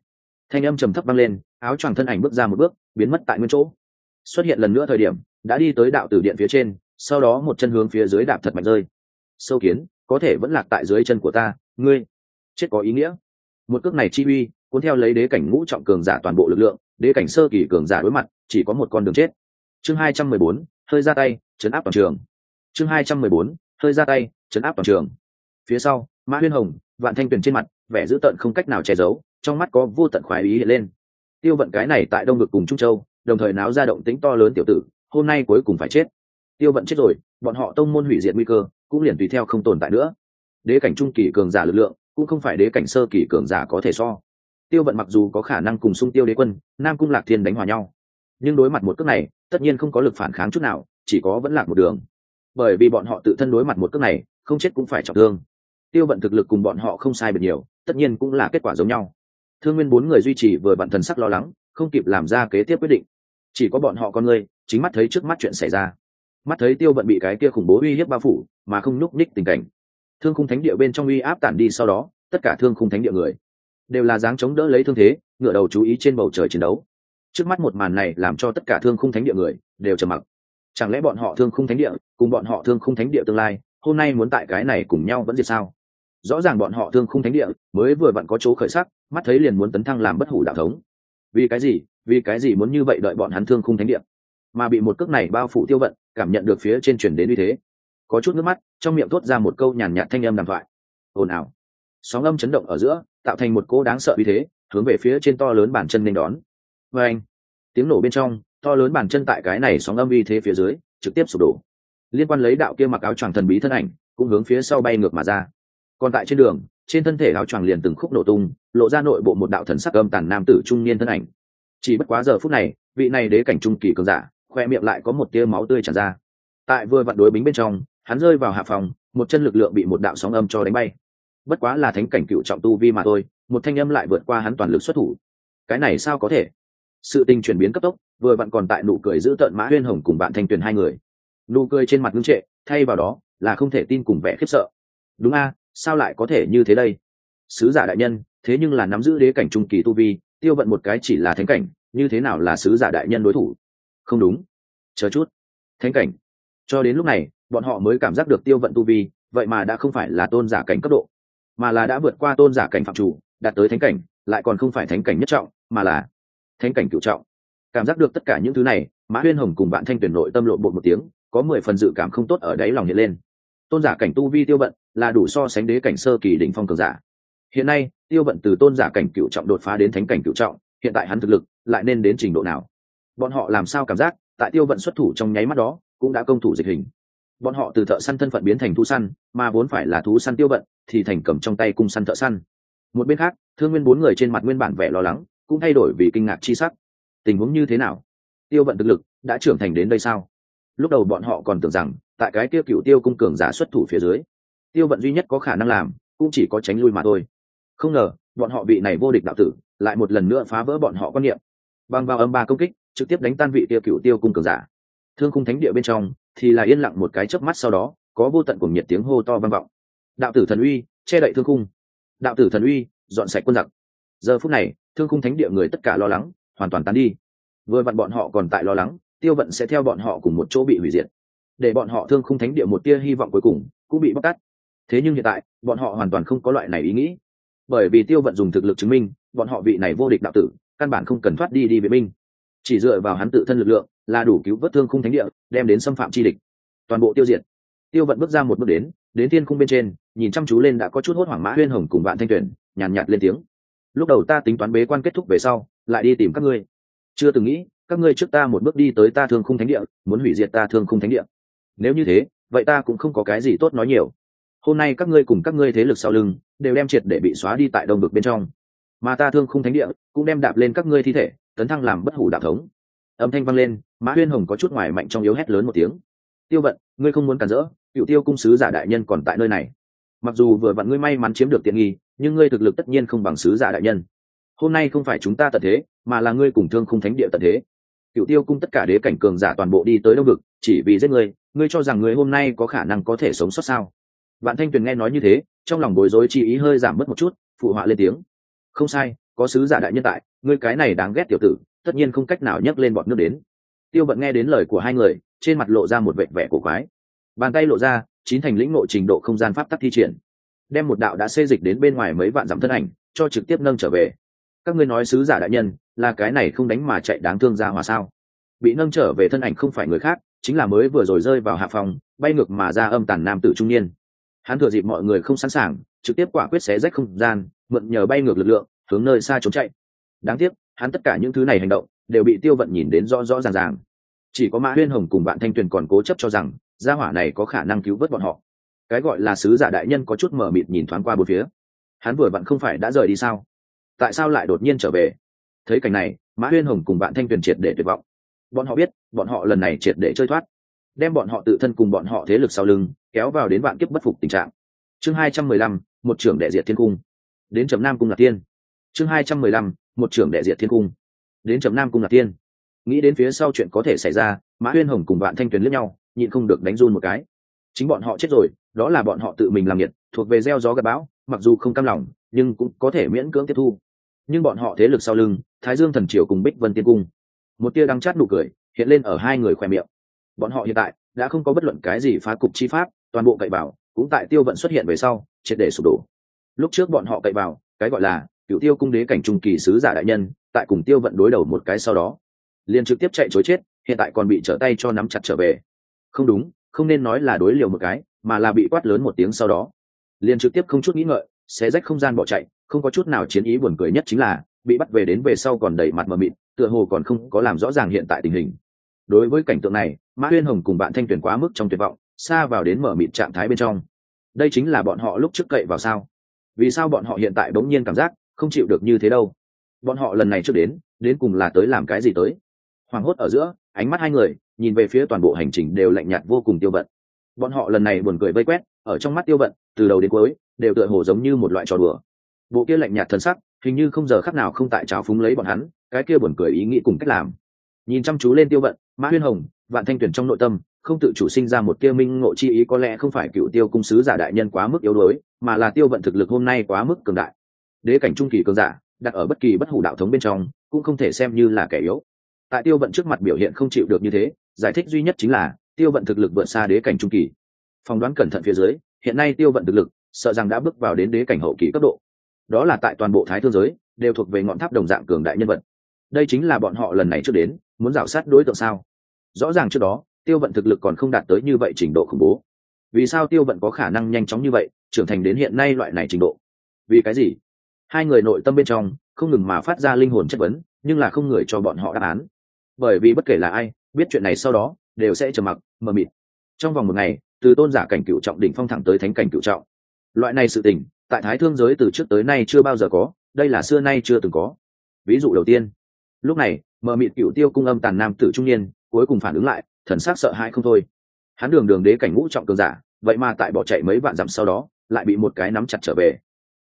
Thanh âm trầm thấp vang lên, áo choàng thân ảnh bước ra một bước, biến mất tại nguyên chỗ. Xuất hiện lần nữa thời điểm, đã đi tới đạo tử điện phía trên, sau đó một chân hướng phía dưới đạp thật mạnh rơi. Sâu kiến, có thể vẫn lạc tại dưới chân của ta, ngươi. Chết có ý nghĩa. Một cước này chi uy, cuốn theo lấy đế cảnh ngũ trọng cường giả toàn bộ lực lượng, đế cảnh sơ kỳ cường giả đối mặt, chỉ có một con đường chết. Chương hai trăm mười bốn, hơi ra tay, chấn áp toàn trường. Chương hai trăm mười bốn, hơi ra tay, chấn áp toàn trường. Phía sau, mã huyên hồng, vạn thanh tuyền trên mặt, vẻ dữ tợn không cách nào che giấu trong mắt có vô tận khoái ý hiện lên. Tiêu vận cái này tại đông ngực cùng trung châu, đồng thời náo ra động tính to lớn tiểu tử, hôm nay cuối cùng phải chết. Tiêu vận chết rồi, bọn họ tông môn hủy diệt nguy cơ, cũng liền tùy theo không tồn tại nữa. Đế cảnh trung kỳ cường giả lực lượng, cũng không phải đế cảnh sơ kỳ cường giả có thể so. Tiêu vận mặc dù có khả năng cùng sung tiêu đế quân, nam cung lạc thiên đánh hòa nhau, nhưng đối mặt một cước này, tất nhiên không có lực phản kháng chút nào, chỉ có vẫn lạc một đường. Bởi vì bọn họ tự thân đối mặt một cước này, không chết cũng phải trọng thương. Tiêu vận thực lực cùng bọn họ không sai biệt nhiều, tất nhiên cũng là kết quả giống nhau thương nguyên bốn người duy trì vừa bận thần sắc lo lắng, không kịp làm ra kế tiếp quyết định. Chỉ có bọn họ con người, chính mắt thấy trước mắt chuyện xảy ra. Mắt thấy tiêu vận bị cái kia khủng bố uy hiếp bao phủ, mà không núp ních tình cảnh. Thương khung thánh địa bên trong uy áp tản đi sau đó, tất cả thương khung thánh địa người đều là dáng chống đỡ lấy thương thế ngựa đầu chú ý trên bầu trời chiến đấu. Trước mắt một màn này làm cho tất cả thương khung thánh địa người đều trầm mặc. Chẳng lẽ bọn họ thương khung thánh địa cùng bọn họ thương khung thánh địa tương lai, hôm nay muốn tại cái này cùng nhau vẫn diệt sao? Rõ ràng bọn họ thương khung thánh địa mới vừa vặn có chỗ khởi sắc mắt thấy liền muốn tấn thăng làm bất hủ đạo thống. Vì cái gì? Vì cái gì muốn như vậy đợi bọn hắn thương khung thánh địa? Mà bị một cước này bao phủ tiêu vận, cảm nhận được phía trên chuyển đến uy thế. Có chút nước mắt, trong miệng thốt ra một câu nhàn nhạt thanh âm đàm thoại. Ồn ào. Sóng âm chấn động ở giữa, tạo thành một cỗ đáng sợ uy thế, hướng về phía trên to lớn bàn chân nên đón. Vê anh, tiếng nổ bên trong, to lớn bàn chân tại cái này sóng âm uy thế phía dưới, trực tiếp sụp đổ. Liên quan lấy đạo kia mặc áo choàng thần bí thân ảnh, cũng hướng phía sau bay ngược mà ra. Còn tại trên đường trên thân thể áo choàng liền từng khúc nổ tung, lộ ra nội bộ một đạo thần sắc âm tàn nam tử trung niên thân ảnh. Chỉ bất quá giờ phút này, vị này đế cảnh trung kỳ cường giả, khoe miệng lại có một tia máu tươi tràn ra. Tại vừa vặn đối bính bên trong, hắn rơi vào hạ phòng, một chân lực lượng bị một đạo sóng âm cho đánh bay. Bất quá là thánh cảnh cựu trọng tu vi mà thôi, một thanh âm lại vượt qua hắn toàn lực xuất thủ. Cái này sao có thể? Sự tình chuyển biến cấp tốc, vừa vặn còn tại nụ cười giữ tợn mã huyên hồng cùng bạn thanh tuyền hai người. Nụ cười trên mặt ngưng trệ, thay vào đó là không thể tin cùng vẻ khiếp sợ. Đúng a sao lại có thể như thế đây? Sứ giả đại nhân, thế nhưng là nắm giữ đế cảnh trung kỳ tu vi, tiêu vận một cái chỉ là thánh cảnh, như thế nào là sứ giả đại nhân đối thủ? Không đúng. Chờ chút. Thánh cảnh. Cho đến lúc này, bọn họ mới cảm giác được tiêu vận tu vi, vậy mà đã không phải là tôn giả cảnh cấp độ, mà là đã vượt qua tôn giả cảnh phạm chủ, đạt tới thánh cảnh, lại còn không phải thánh cảnh nhất trọng, mà là thánh cảnh cựu trọng. Cảm giác được tất cả những thứ này, mã huyên hồng cùng bạn thanh tuyển nội tâm lộn bột một tiếng, có mười phần dự cảm không tốt ở đáy lòng hiện lên tôn giả cảnh tu vi tiêu bận là đủ so sánh đế cảnh sơ kỳ đỉnh phong cường giả. Hiện nay, tiêu bận từ tôn giả cảnh cựu trọng đột phá đến thánh cảnh cựu trọng, hiện tại hắn thực lực lại nên đến trình độ nào? Bọn họ làm sao cảm giác, tại tiêu vận xuất thủ trong nháy mắt đó, cũng đã công thủ dịch hình. Bọn họ từ thợ săn thân phận biến thành thú săn, mà vốn phải là thú săn tiêu vận, thì thành cầm trong tay cung săn thợ săn. Một bên khác, thương nguyên bốn người trên mặt nguyên bản vẻ lo lắng, cũng thay đổi vì kinh ngạc chi sắc. Tình huống như thế nào? Tiêu vận thực lực đã trưởng thành đến đây sao? Lúc đầu bọn họ còn tưởng rằng tại cái tiêu cựu tiêu cung cường giả xuất thủ phía dưới, tiêu vận duy nhất có khả năng làm cũng chỉ có tránh lui mà thôi. Không ngờ, bọn họ bị này vô địch đạo tử lại một lần nữa phá vỡ bọn họ quan niệm. Bằng vào âm ba công kích, trực tiếp đánh tan vị tiêu cựu tiêu cung cường giả. Thương khung thánh địa bên trong thì là yên lặng một cái chớp mắt sau đó, có vô tận cùng nhiệt tiếng hô to vang vọng. Đạo tử thần uy, che đậy thương khung. Đạo tử thần uy, dọn sạch quân giặc. Giờ phút này, thương khung thánh địa người tất cả lo lắng, hoàn toàn tán đi. Vừa vặn bọn họ còn tại lo lắng, tiêu vận sẽ theo bọn họ cùng một chỗ bị hủy diệt để bọn họ thương không thánh địa một tia hy vọng cuối cùng cũng bị bóc tát. Thế nhưng hiện tại bọn họ hoàn toàn không có loại này ý nghĩ. Bởi vì tiêu vận dùng thực lực chứng minh bọn họ vị này vô địch đạo tử căn bản không cần thoát đi đi vệ binh. Chỉ dựa vào hắn tự thân lực lượng là đủ cứu vớt thương khung thánh địa đem đến xâm phạm chi địch. Toàn bộ tiêu diệt. Tiêu vận bước ra một bước đến đến thiên khung bên trên nhìn chăm chú lên đã có chút hốt hoảng mã huyên hồng cùng bạn thanh tuyển nhàn nhạt, nhạt lên tiếng. Lúc đầu ta tính toán bế quan kết thúc về sau lại đi tìm các ngươi. Chưa từng nghĩ các ngươi trước ta một bước đi tới ta thương khung thánh địa muốn hủy diệt ta thương khung thánh địa nếu như thế, vậy ta cũng không có cái gì tốt nói nhiều. Hôm nay các ngươi cùng các ngươi thế lực sau lưng, đều đem triệt để bị xóa đi tại đông vực bên trong. Mà ta thương khung thánh địa, cũng đem đạp lên các ngươi thi thể, tấn thăng làm bất hủ đạo thống. Âm thanh vang lên, mã huyên hồng có chút ngoài mạnh trong yếu hét lớn một tiếng. Tiêu vận, ngươi không muốn cản rỡ cựu tiêu cung sứ giả đại nhân còn tại nơi này. Mặc dù vừa vặn ngươi may mắn chiếm được tiện nghi, nhưng ngươi thực lực tất nhiên không bằng sứ giả đại nhân. Hôm nay không phải chúng ta tận thế, mà là ngươi cùng thương khung thánh địa tận thế. Cựu tiêu cung tất cả đế cảnh cường giả toàn bộ đi tới đông vực, chỉ vì giết ngươi ngươi cho rằng ngươi hôm nay có khả năng có thể sống sót sao? Bạn thanh tuyền nghe nói như thế, trong lòng bối rối chi ý hơi giảm mất một chút, phụ họa lên tiếng. Không sai, có sứ giả đại nhân tại, ngươi cái này đáng ghét tiểu tử, tất nhiên không cách nào nhấc lên bọn nước đến. Tiêu Bận nghe đến lời của hai người, trên mặt lộ ra một vệ vẻ cổ quái. Bàn tay lộ ra, chín thành lĩnh ngộ trình độ không gian pháp tắc thi triển. Đem một đạo đã xê dịch đến bên ngoài mấy vạn dặm thân ảnh, cho trực tiếp nâng trở về. Các ngươi nói sứ giả đại nhân, là cái này không đánh mà chạy đáng thương ra hòa sao? Bị nâng trở về thân ảnh không phải người khác chính là mới vừa rồi rơi vào hạ phòng, bay ngược mà ra âm tàn nam tử trung niên. Hắn thừa dịp mọi người không sẵn sàng, trực tiếp quả quyết xé rách không gian, mượn nhờ bay ngược lực lượng, hướng nơi xa trốn chạy. Đáng tiếc, hắn tất cả những thứ này hành động, đều bị tiêu vận nhìn đến rõ rõ ràng ràng. Chỉ có mã huyên hồng cùng bạn thanh tuyền còn cố chấp cho rằng, gia hỏa này có khả năng cứu vớt bọn họ. Cái gọi là sứ giả đại nhân có chút mờ mịt nhìn thoáng qua bốn phía. Hắn vừa vặn không phải đã rời đi sao? Tại sao lại đột nhiên trở về? Thấy cảnh này, mã huyên hồng cùng bạn thanh tuyền triệt để tuyệt vọng bọn họ biết, bọn họ lần này triệt để chơi thoát. Đem bọn họ tự thân cùng bọn họ thế lực sau lưng, kéo vào đến vạn kiếp bất phục tình trạng. Chương hai trăm mười lăm, một trưởng đệ diệt thiên cung. Đến chấm nam cung lạc tiên chương hai trăm mười lăm, một trưởng đệ diệt thiên cung. Đến chấm nam cung lạc tiên nghĩ đến phía sau chuyện có thể xảy ra, mã huyên hồng cùng bạn thanh tuyền lướt nhau, nhịn không được đánh run một cái. Chính bọn họ chết rồi, đó là bọn họ tự mình làm nhiệt thuộc về gieo gió gặp bão, mặc dù không cam lòng, nhưng cũng có thể miễn cưỡng tiếp thu. Nhưng bọn họ thế lực sau lưng, thái dương thần triều cùng bích vân tiên cung một tia đắng chát nụ cười hiện lên ở hai người khoe miệng. Bọn họ hiện tại đã không có bất luận cái gì phá cục chi pháp, toàn bộ cậy bảo cũng tại tiêu vận xuất hiện về sau, triệt để sụp đổ. Lúc trước bọn họ cậy vào, cái gọi là cựu tiêu cung đế cảnh trung kỳ sứ giả đại nhân, tại cùng tiêu vận đối đầu một cái sau đó, liền trực tiếp chạy chối chết, hiện tại còn bị trở tay cho nắm chặt trở về. Không đúng, không nên nói là đối liều một cái, mà là bị quát lớn một tiếng sau đó. Liền trực tiếp không chút nghĩ ngợi, xé rách không gian bỏ chạy, không có chút nào chiến ý buồn cười nhất chính là bị bắt về đến về sau còn đầy mặt mờ mịt, tựa hồ còn không có làm rõ ràng hiện tại tình hình. Đối với cảnh tượng này, mã huyên hồng cùng bạn thanh tuyển quá mức trong tuyệt vọng, xa vào đến mở mịt trạng thái bên trong. Đây chính là bọn họ lúc trước cậy vào sao? Vì sao bọn họ hiện tại bỗng nhiên cảm giác không chịu được như thế đâu? Bọn họ lần này trước đến đến cùng là tới làm cái gì tới? Hoảng hốt ở giữa, ánh mắt hai người, nhìn về phía toàn bộ hành trình đều lạnh nhạt vô cùng tiêu vận. Bọn họ lần này buồn cười vây quét, ở trong mắt tiêu vận, từ đầu đến cuối, đều tựa hồ giống như một loại trò đùa. Bộ kia lạnh nhạt thân sắc hình như không giờ khắc nào không tại trào phúng lấy bọn hắn, cái kia buồn cười ý nghĩ cùng cách làm. Nhìn chăm chú lên tiêu vận, mã huyên hồng, vạn thanh tuyển trong nội tâm, không tự chủ sinh ra một tiêu minh ngộ chi ý, có lẽ không phải cựu tiêu cung sứ giả đại nhân quá mức yếu đuối, mà là tiêu vận thực lực hôm nay quá mức cường đại. Đế cảnh trung kỳ cường giả, đặt ở bất kỳ bất hủ đạo thống bên trong, cũng không thể xem như là kẻ yếu. Tại tiêu vận trước mặt biểu hiện không chịu được như thế, giải thích duy nhất chính là, tiêu vận thực lực vượt xa đế cảnh trung kỳ. Phỏng đoán cẩn thận phía dưới, hiện nay tiêu vận thực lực, sợ rằng đã bước vào đến đế cảnh hậu kỳ cấp độ đó là tại toàn bộ thái thương giới, đều thuộc về ngọn tháp đồng dạng cường đại nhân vật. Đây chính là bọn họ lần này trước đến, muốn rào sát đối tượng sao? Rõ ràng trước đó, tiêu vận thực lực còn không đạt tới như vậy trình độ khủng bố. Vì sao tiêu vận có khả năng nhanh chóng như vậy, trưởng thành đến hiện nay loại này trình độ? Vì cái gì? Hai người nội tâm bên trong, không ngừng mà phát ra linh hồn chất vấn, nhưng là không người cho bọn họ đáp án. Bởi vì bất kể là ai, biết chuyện này sau đó, đều sẽ trầm mặc, mờ mịt. Trong vòng một ngày, từ tôn giả cảnh cựu trọng đỉnh phong thẳng tới thánh cảnh cựu trọng. Loại này sự tình tại thái thương giới từ trước tới nay chưa bao giờ có, đây là xưa nay chưa từng có. Ví dụ đầu tiên, lúc này mờ mịt cựu tiêu cung âm tàn nam tử trung niên, cuối cùng phản ứng lại, thần sắc sợ hãi không thôi. Hắn đường đường đế cảnh ngũ trọng cường giả, vậy mà tại bỏ chạy mấy vạn dặm sau đó, lại bị một cái nắm chặt trở về.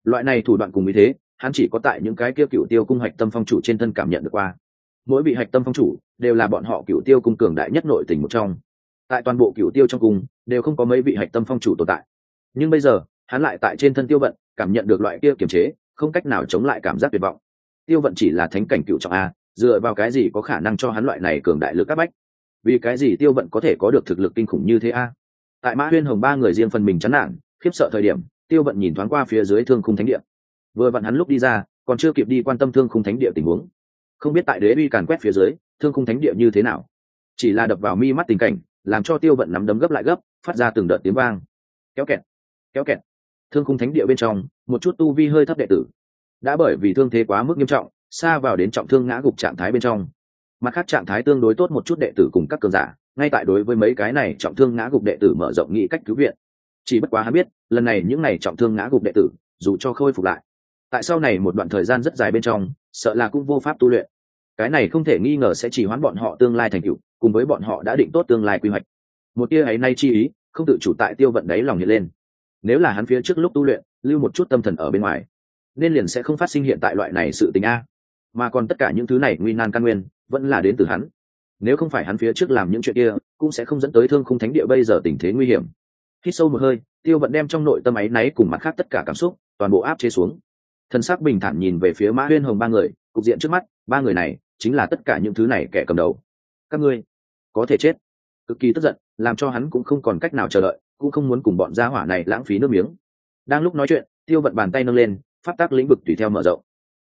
Loại này thủ đoạn cùng ý thế, hắn chỉ có tại những cái kia cựu tiêu cung hạch tâm phong chủ trên thân cảm nhận được qua. Mỗi vị hạch tâm phong chủ, đều là bọn họ cựu tiêu cung cường đại nhất nội tình một trong. Tại toàn bộ cựu tiêu trong cung, đều không có mấy vị hạch tâm phong chủ tồn tại. Nhưng bây giờ hắn lại tại trên thân tiêu vận, cảm nhận được loại kia kiềm chế, không cách nào chống lại cảm giác tuyệt vọng. Tiêu vận chỉ là thánh cảnh cựu trọng a, dựa vào cái gì có khả năng cho hắn loại này cường đại lực áp bách? Vì cái gì tiêu vận có thể có được thực lực kinh khủng như thế a? Tại mã huyên hồng ba người riêng phần mình chán nản, khiếp sợ thời điểm, tiêu vận nhìn thoáng qua phía dưới thương khung thánh địa. Vừa vặn hắn lúc đi ra, còn chưa kịp đi quan tâm thương khung thánh địa tình huống. Không biết tại đế uy càn quét phía dưới, thương khung thánh địa như thế nào? Chỉ là đập vào mi mắt tình cảnh, làm cho tiêu vận nắm đấm gấp lại gấp, phát ra từng đợt tiếng vang. Kéo kẹt kéo kẹt thương khung thánh địa bên trong, một chút tu vi hơi thấp đệ tử. Đã bởi vì thương thế quá mức nghiêm trọng, xa vào đến trọng thương ngã gục trạng thái bên trong. Mặt khác trạng thái tương đối tốt một chút đệ tử cùng các cường giả, ngay tại đối với mấy cái này trọng thương ngã gục đệ tử mở rộng nghĩ cách cứu viện. Chỉ bất quá hắn biết, lần này những này trọng thương ngã gục đệ tử, dù cho khôi phục lại, tại sau này một đoạn thời gian rất dài bên trong, sợ là cũng vô pháp tu luyện. Cái này không thể nghi ngờ sẽ chỉ hoán bọn họ tương lai thành tựu, cùng với bọn họ đã định tốt tương lai quy hoạch. Một tia ấy nay chi ý, không tự chủ tại tiêu vận đáy lòng hiện lên nếu là hắn phía trước lúc tu luyện, lưu một chút tâm thần ở bên ngoài, nên liền sẽ không phát sinh hiện tại loại này sự tình a. Mà còn tất cả những thứ này nguy nan căn nguyên, vẫn là đến từ hắn. Nếu không phải hắn phía trước làm những chuyện kia, cũng sẽ không dẫn tới thương khung thánh địa bây giờ tình thế nguy hiểm. Hít sâu một hơi, tiêu vận đem trong nội tâm áy náy cùng mặt khác tất cả cảm xúc, toàn bộ áp chế xuống. Thân xác bình thản nhìn về phía mã huyên hồng ba người, cục diện trước mắt, ba người này chính là tất cả những thứ này kẻ cầm đầu. Các ngươi có thể chết. Cực kỳ tức giận, làm cho hắn cũng không còn cách nào chờ đợi cũng không muốn cùng bọn gia hỏa này lãng phí nước miếng. Đang lúc nói chuyện, tiêu vận bàn tay nâng lên phát tác lĩnh vực tùy theo mở rộng.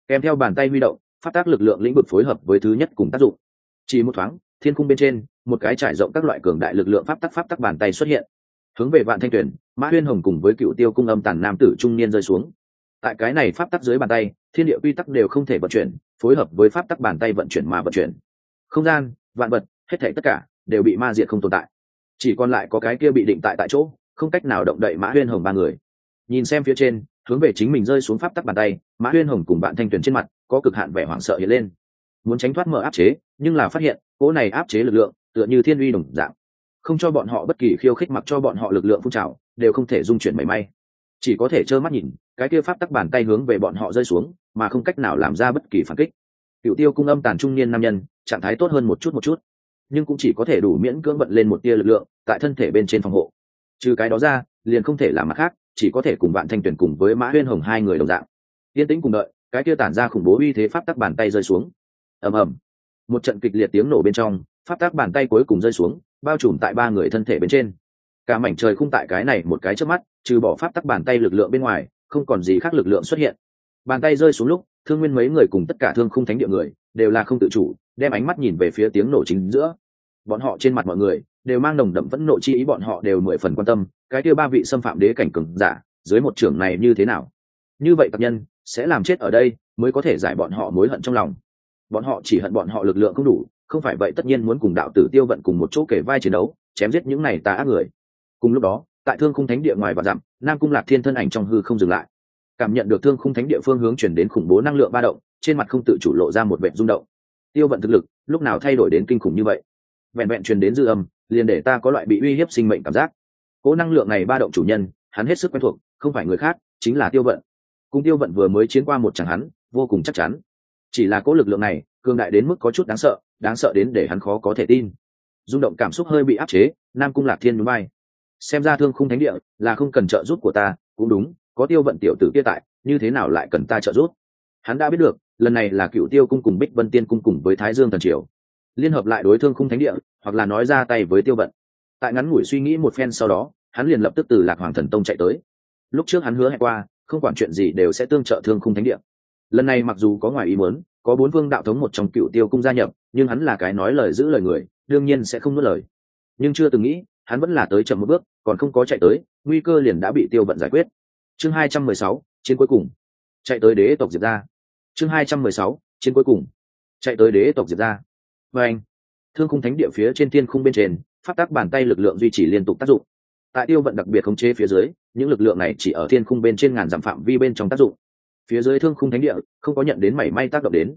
Kèm theo bàn tay huy động phát tác lực lượng lĩnh vực phối hợp với thứ nhất cùng tác dụng. Chỉ một thoáng, thiên cung bên trên, một cái trải rộng các loại cường đại lực lượng pháp tắc pháp tắc bàn tay xuất hiện. Hướng về vạn thanh tuyển, mã huyên hồng cùng với cựu tiêu cung âm tàn nam tử trung niên rơi xuống. Tại cái này pháp tắc dưới bàn tay, thiên địa quy tắc đều không thể vận chuyển, phối hợp với pháp tắc bàn tay vận chuyển mà vận chuyển. Không gian, vạn vật, hết thể tất cả đều bị ma diệt không tồn tại chỉ còn lại có cái kia bị định tại tại chỗ, không cách nào động đậy mã huyên hồng ba người. Nhìn xem phía trên, hướng về chính mình rơi xuống pháp tắc bàn tay, mã huyên hồng cùng bạn thanh tuyền trên mặt, có cực hạn vẻ hoảng sợ hiện lên. Muốn tránh thoát mở áp chế, nhưng là phát hiện, cỗ này áp chế lực lượng, tựa như thiên uy đồng dạng. Không cho bọn họ bất kỳ khiêu khích mặc cho bọn họ lực lượng phun trào, đều không thể dung chuyển mảy may. Chỉ có thể trơ mắt nhìn, cái kia pháp tắc bàn tay hướng về bọn họ rơi xuống, mà không cách nào làm ra bất kỳ phản kích. Cựu tiêu cung âm tàn trung niên nam nhân, trạng thái tốt hơn một chút một chút nhưng cũng chỉ có thể đủ miễn cưỡng bận lên một tia lực lượng tại thân thể bên trên phòng hộ. Trừ cái đó ra, liền không thể làm mặt khác, chỉ có thể cùng bạn thanh tuyển cùng với mã huyên hồng hai người đồng dạng. Yên tĩnh cùng đợi, cái kia tản ra khủng bố uy thế pháp tắc bàn tay rơi xuống. Ầm ầm. Một trận kịch liệt tiếng nổ bên trong, pháp tắc bàn tay cuối cùng rơi xuống, bao trùm tại ba người thân thể bên trên. Cả mảnh trời khung tại cái này một cái trước mắt, trừ bỏ pháp tắc bàn tay lực lượng bên ngoài, không còn gì khác lực lượng xuất hiện. Bàn tay rơi xuống lúc, thương nguyên mấy người cùng tất cả thương khung thánh địa người, đều là không tự chủ đem ánh mắt nhìn về phía tiếng nổ chính giữa. Bọn họ trên mặt mọi người đều mang nồng đậm phẫn nộ chi ý, bọn họ đều mười phần quan tâm, cái kia ba vị xâm phạm đế cảnh cường giả, dưới một trưởng này như thế nào? Như vậy tập nhân sẽ làm chết ở đây mới có thể giải bọn họ mối hận trong lòng. Bọn họ chỉ hận bọn họ lực lượng không đủ, không phải vậy tất nhiên muốn cùng đạo tử tiêu vận cùng một chỗ kể vai chiến đấu, chém giết những này tà ác người. Cùng lúc đó, tại thương khung thánh địa ngoài và dặm, nam cung lạc thiên thân ảnh trong hư không dừng lại. Cảm nhận được thương khung thánh địa phương hướng chuyển đến khủng bố năng lượng ba động, trên mặt không tự chủ lộ ra một vệ rung động tiêu vận thực lực, lúc nào thay đổi đến kinh khủng như vậy? Vẹn vẹn truyền đến dư âm, liền để ta có loại bị uy hiếp sinh mệnh cảm giác. Cố năng lượng này ba động chủ nhân, hắn hết sức quen thuộc, không phải người khác, chính là tiêu vận. Cùng tiêu vận vừa mới chiến qua một chẳng hắn, vô cùng chắc chắn. Chỉ là cố lực lượng này, cường đại đến mức có chút đáng sợ đáng sợ đến để hắn khó có thể tin. Rung động cảm xúc hơi bị áp chế, nam cung lạc thiên núi bay xem ra thương khung thánh địa, là không cần trợ giúp của ta, cũng đúng, có tiêu vận tiểu tử kia tại, như thế nào lại cần ta trợ giúp? Hắn đã biết được lần này là cựu tiêu cung cùng bích vân tiên cung cùng với thái dương thần triều. Liên hợp lại đối thương khung thánh địa, hoặc là nói ra tay với tiêu vận. Tại ngắn ngủi suy nghĩ một phen sau đó, hắn liền lập tức từ lạc hoàng thần tông chạy tới. Lúc trước hắn hứa hẹn qua, không quản chuyện gì đều sẽ tương trợ thương khung thánh địa. Lần này mặc dù có ngoài ý muốn, có bốn vương đạo thống một trong cựu tiêu cung gia nhập, nhưng hắn là cái nói lời giữ lời người, đương nhiên sẽ không nuốt lời. Nhưng chưa từng nghĩ, hắn vẫn là tới chậm một bước, còn không có chạy tới, nguy cơ liền đã bị tiêu vận giải quyết. Chương hai trăm mười sáu, chiến cuối cùng. Chạy tới đế tộc diệp ra chương hai trăm mười sáu, chiến cuối cùng. Chạy tới đế tộc diệp ra và anh, thương khung thánh địa phía trên thiên khung bên trên phát tác bàn tay lực lượng duy trì liên tục tác dụng. Tại tiêu vận đặc biệt khống chế phía dưới, những lực lượng này chỉ ở thiên khung bên trên ngàn dặm phạm vi bên trong tác dụng. Phía dưới thương khung thánh địa, không có nhận đến mảy may tác động đến.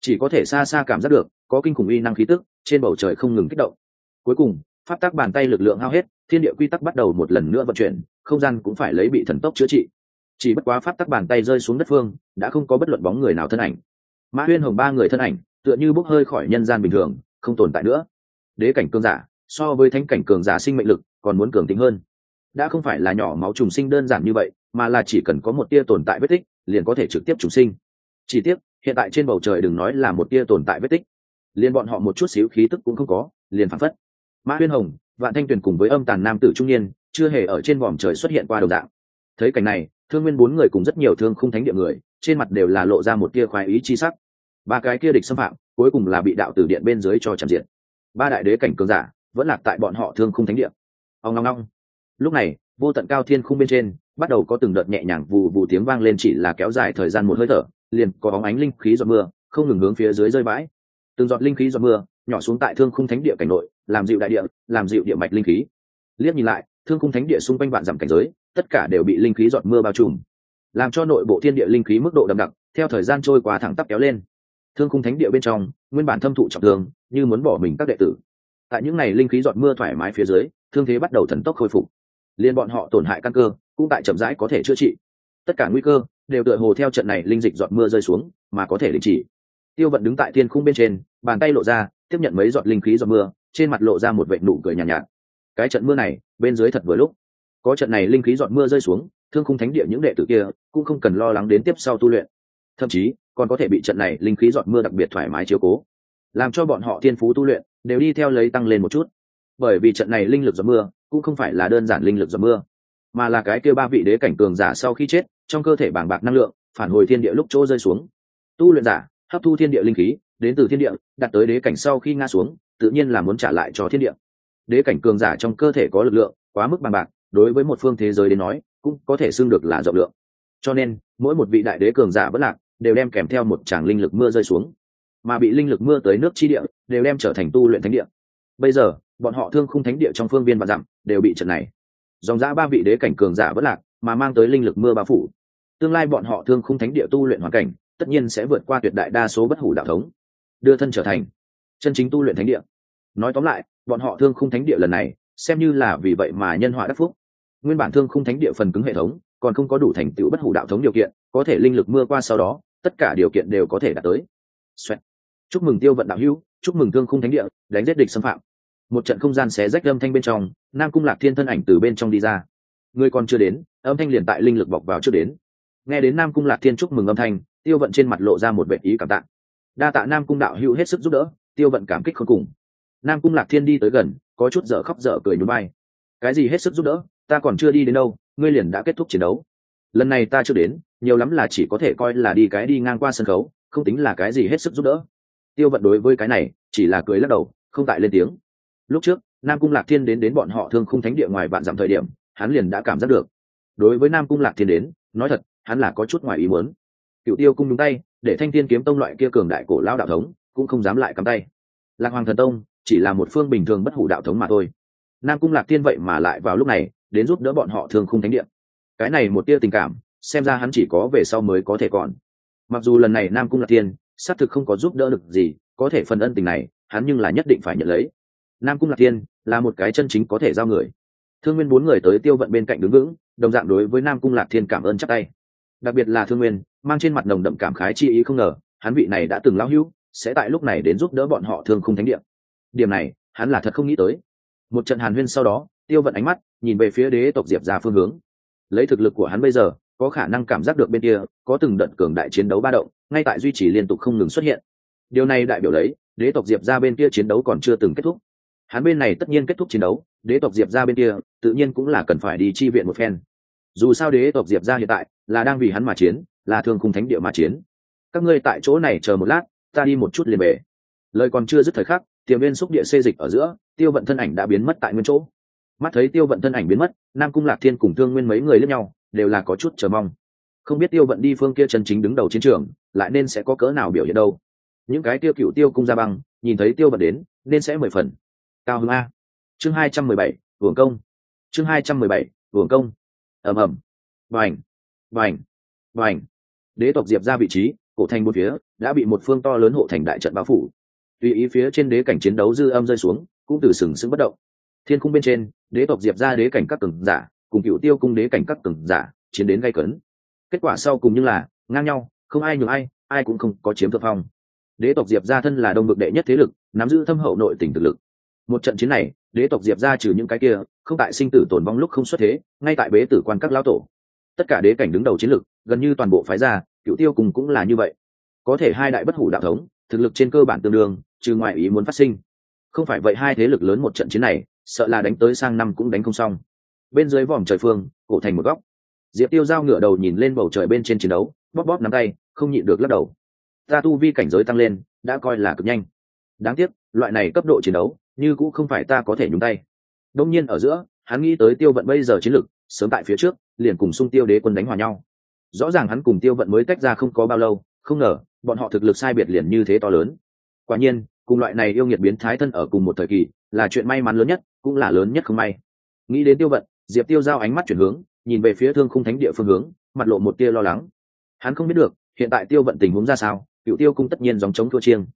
Chỉ có thể xa xa cảm giác được, có kinh khủng uy năng khí tức, trên bầu trời không ngừng kích động. Cuối cùng, pháp tác bàn tay lực lượng hao hết, thiên địa quy tắc bắt đầu một lần nữa vận chuyển, không gian cũng phải lấy bị thần tốc chữa trị chỉ bất quá pháp tắc bàn tay rơi xuống đất phương, đã không có bất luận bóng người nào thân ảnh. Mã huyên hồng ba người thân ảnh, tựa như bốc hơi khỏi nhân gian bình thường, không tồn tại nữa. Đế cảnh cường giả, so với thánh cảnh cường giả sinh mệnh lực, còn muốn cường tính hơn. Đã không phải là nhỏ máu trùng sinh đơn giản như vậy, mà là chỉ cần có một tia tồn tại vết tích, liền có thể trực tiếp trùng sinh. Chỉ tiếc, hiện tại trên bầu trời đừng nói là một tia tồn tại vết tích. Liền bọn họ một chút xíu khí tức cũng không có, liền phản phất. Mã huyên hồng, vạn thanh tuyền cùng với âm tàn nam tử trung niên, chưa hề ở trên vòm trời xuất hiện qua đầu dạng. Thấy cảnh này thương nguyên bốn người cùng rất nhiều thương không thánh địa người, trên mặt đều là lộ ra một tia khoái ý chi sắc. Ba cái kia địch xâm phạm, cuối cùng là bị đạo tử điện bên dưới cho chạm diện. Ba đại đế cảnh cường giả vẫn lạc tại bọn họ thương không thánh địa. Ông long long lúc này, vô tận cao thiên khung bên trên, bắt đầu có từng đợt nhẹ nhàng vù vù tiếng vang lên chỉ là kéo dài thời gian một hơi thở, liền có bóng ánh linh khí giọt mưa, không ngừng hướng phía dưới rơi bãi. Từng giọt linh khí giọt mưa, nhỏ xuống tại thương khung thánh địa cảnh nội, làm dịu đại địa, làm dịu địa mạch linh khí. Liếc nhìn lại, thương khung thánh địa xung quanh vạn dặm cảnh giới tất cả đều bị linh khí giọt mưa bao trùm làm cho nội bộ thiên địa linh khí mức độ đậm đặc theo thời gian trôi qua thẳng tắp kéo lên. Thương khung thánh địa bên trong nguyên bản thâm thụ trọng thương như muốn bỏ mình các đệ tử. Tại những ngày linh khí giọt mưa thoải mái phía dưới thương thế bắt đầu thần tốc khôi phục. Liên bọn họ tổn hại căn cơ cũng tại chậm rãi có thể chữa trị. Tất cả nguy cơ đều tựa hồ theo trận này linh dịch giọt mưa rơi xuống mà có thể đình chỉ. Tiêu vận đứng tại thiên khung bên trên bàn tay lộ ra tiếp nhận mấy giọt linh khí giọt mưa trên mặt lộ ra một vệ nụ cười nhàn nhạt, nhạt. Cái trận mưa này bên dưới thật vừa lúc có trận này linh khí giọt mưa rơi xuống, thương khung thánh địa những đệ tử kia cũng không cần lo lắng đến tiếp sau tu luyện. Thậm chí, còn có thể bị trận này linh khí giọt mưa đặc biệt thoải mái chiếu cố, làm cho bọn họ thiên phú tu luyện đều đi theo lấy tăng lên một chút. Bởi vì trận này linh lực giọt mưa cũng không phải là đơn giản linh lực giọt mưa, mà là cái kia ba vị đế cảnh cường giả sau khi chết, trong cơ thể bảng bạc năng lượng, phản hồi thiên địa lúc chỗ rơi xuống. Tu luyện giả, hấp thu thiên địa linh khí, đến từ thiên địa, đặt tới đế cảnh sau khi ngã xuống, tự nhiên là muốn trả lại cho thiên địa. Đế cảnh cường giả trong cơ thể có lực lượng quá mức bằng bạc đối với một phương thế giới đến nói, cũng có thể xưng được là rộng lượng. Cho nên, mỗi một vị đại đế cường giả bất lạc, đều đem kèm theo một tràng linh lực mưa rơi xuống. Mà bị linh lực mưa tới nước chi địa, đều đem trở thành tu luyện thánh địa. Bây giờ, bọn họ thương khung thánh địa trong phương viên và dặm, đều bị trận này. Dòng giã ba vị đế cảnh cường giả bất lạc, mà mang tới linh lực mưa bao phủ. Tương lai bọn họ thương khung thánh địa tu luyện hoàn cảnh, tất nhiên sẽ vượt qua tuyệt đại đa số bất hủ đạo thống, đưa thân trở thành chân chính tu luyện thánh địa. Nói tóm lại, bọn họ thương khung thánh địa lần này xem như là vì vậy mà nhân họa đắc phúc. Nguyên bản thương khung thánh địa phần cứng hệ thống, còn không có đủ thành tựu bất hủ đạo thống điều kiện, có thể linh lực mưa qua sau đó, tất cả điều kiện đều có thể đạt tới. Xoẹt. chúc mừng tiêu vận đạo hữu, chúc mừng thương khung thánh địa, đánh giết địch xâm phạm. Một trận không gian xé rách âm thanh bên trong, nam cung lạc thiên thân ảnh từ bên trong đi ra. Người còn chưa đến, âm thanh liền tại linh lực bọc vào trước đến. Nghe đến nam cung lạc thiên chúc mừng âm thanh, tiêu vận trên mặt lộ ra một vệ ý cảm tạ. Đa tạ nam cung đạo hữu hết sức giúp đỡ, tiêu vận cảm kích không cùng nam cung lạc thiên đi tới gần, có chút dở khóc dở cười nhún bay cái gì hết sức giúp đỡ, ta còn chưa đi đến đâu, ngươi liền đã kết thúc chiến đấu. Lần này ta chưa đến, nhiều lắm là chỉ có thể coi là đi cái đi ngang qua sân khấu, không tính là cái gì hết sức giúp đỡ. Tiêu vận đối với cái này, chỉ là cười lắc đầu, không tại lên tiếng. Lúc trước, nam cung lạc thiên đến đến bọn họ thương không thánh địa ngoài vạn dặm thời điểm, hắn liền đã cảm giác được. Đối với nam cung lạc thiên đến, nói thật, hắn là có chút ngoài ý muốn. Cựu tiêu cung đúng tay, để thanh thiên kiếm tông loại kia cường đại cổ lao đạo thống, cũng không dám lại cắm tay. Lạc hoàng thần tông chỉ là một phương bình thường bất hủ đạo thống mà thôi. Nam cung lạc thiên vậy mà lại vào lúc này, đến giúp đỡ bọn họ thương khung thánh địa. cái này một tia tình cảm, xem ra hắn chỉ có về sau mới có thể còn. Mặc dù lần này nam cung lạc thiên, xác thực không có giúp đỡ được gì, có thể phần ân tình này, hắn nhưng là nhất định phải nhận lấy. Nam cung lạc thiên là một cái chân chính có thể giao người. Thương nguyên bốn người tới tiêu vận bên cạnh đứng vững, đồng dạng đối với nam cung lạc thiên cảm ơn chắc tay. Đặc biệt là thương nguyên, mang trên mặt nồng đậm cảm khái chi ý không ngờ, hắn vị này đã từng lão hữu, sẽ tại lúc này đến giúp đỡ bọn họ thương khung thánh địa điểm này, hắn là thật không nghĩ tới. Một trận hàn huyên sau đó, tiêu vận ánh mắt, nhìn về phía đế tộc diệp ra phương hướng. Lấy thực lực của hắn bây giờ, có khả năng cảm giác được bên kia, có từng đợt cường đại chiến đấu ba động, ngay tại duy trì liên tục không ngừng xuất hiện. Điều này đại biểu lấy, đế tộc diệp ra bên kia chiến đấu còn chưa từng kết thúc. Hắn bên này tất nhiên kết thúc chiến đấu, đế tộc diệp ra bên kia, tự nhiên cũng là cần phải đi chi viện một phen. Dù sao đế tộc diệp ra hiện tại, là đang vì hắn mà chiến, là thương khung thánh địa mà chiến. Các ngươi tại chỗ này chờ một lát, ta đi một chút liền về. Lời còn chưa dứt thời khắc tiềm viên xúc địa xê dịch ở giữa, tiêu vận thân ảnh đã biến mất tại nguyên chỗ. Mắt thấy tiêu vận thân ảnh biến mất, nam cung lạc thiên cùng thương nguyên mấy người lẫn nhau, đều là có chút chờ mong. Không biết tiêu vận đi phương kia chân chính đứng đầu chiến trường, lại nên sẽ có cỡ nào biểu hiện đâu. Những cái tiêu cựu tiêu cung ra băng, nhìn thấy tiêu vận đến, nên sẽ mười phần. Cao hưng a. Chương hai trăm mười bảy, hưởng công. Chương hai trăm mười bảy, hưởng công. Ầm ầm. Vành vành vành đế tộc diệp ra vị trí, cổ thành một phía, đã bị một phương to lớn hộ thành đại trận bao phủ tùy ý phía trên đế cảnh chiến đấu dư âm rơi xuống, cũng từ sừng sững bất động. Thiên cung bên trên, đế tộc diệp ra đế cảnh các cường giả, cùng cựu tiêu cung đế cảnh các cường giả, chiến đến gây cấn. Kết quả sau cùng như là, ngang nhau, không ai nhường ai ai cũng không có chiếm thượng phong. Đế tộc diệp ra thân là đông bực đệ nhất thế lực, nắm giữ thâm hậu nội tỉnh thực lực. Một trận chiến này, đế tộc diệp ra trừ những cái kia, không tại sinh tử tồn vong lúc không xuất thế, ngay tại bế tử quan các lão tổ. Tất cả đế cảnh đứng đầu chiến lực, gần như toàn bộ phái gia cựu tiêu cùng cũng là như vậy. Có thể hai đại bất hủ đạo thống, thực lực trên cơ bản tương đương trừ ngoại ý muốn phát sinh. Không phải vậy hai thế lực lớn một trận chiến này, sợ là đánh tới sang năm cũng đánh không xong. Bên dưới vòm trời phương, cổ thành một góc. Diệp tiêu giao ngựa đầu nhìn lên bầu trời bên trên chiến đấu, bóp bóp nắm tay, không nhịn được lắc đầu. Ta tu vi cảnh giới tăng lên, đã coi là cực nhanh. Đáng tiếc, loại này cấp độ chiến đấu, như cũng không phải ta có thể nhúng tay. Đông nhiên ở giữa, hắn nghĩ tới tiêu vận bây giờ chiến lực, sớm tại phía trước, liền cùng xung tiêu đế quân đánh hòa nhau. Rõ ràng hắn cùng tiêu vận mới tách ra không có bao lâu, không ngờ, bọn họ thực lực sai biệt liền như thế to lớn quả nhiên, cùng loại này yêu nghiệt biến thái thân ở cùng một thời kỳ, là chuyện may mắn lớn nhất, cũng là lớn nhất không may. Nghĩ đến tiêu vận, diệp tiêu giao ánh mắt chuyển hướng, nhìn về phía thương khung thánh địa phương hướng, mặt lộ một tia lo lắng. Hắn không biết được, hiện tại tiêu vận tình huống ra sao, cựu tiêu cung tất nhiên dòng chống thua chiêng.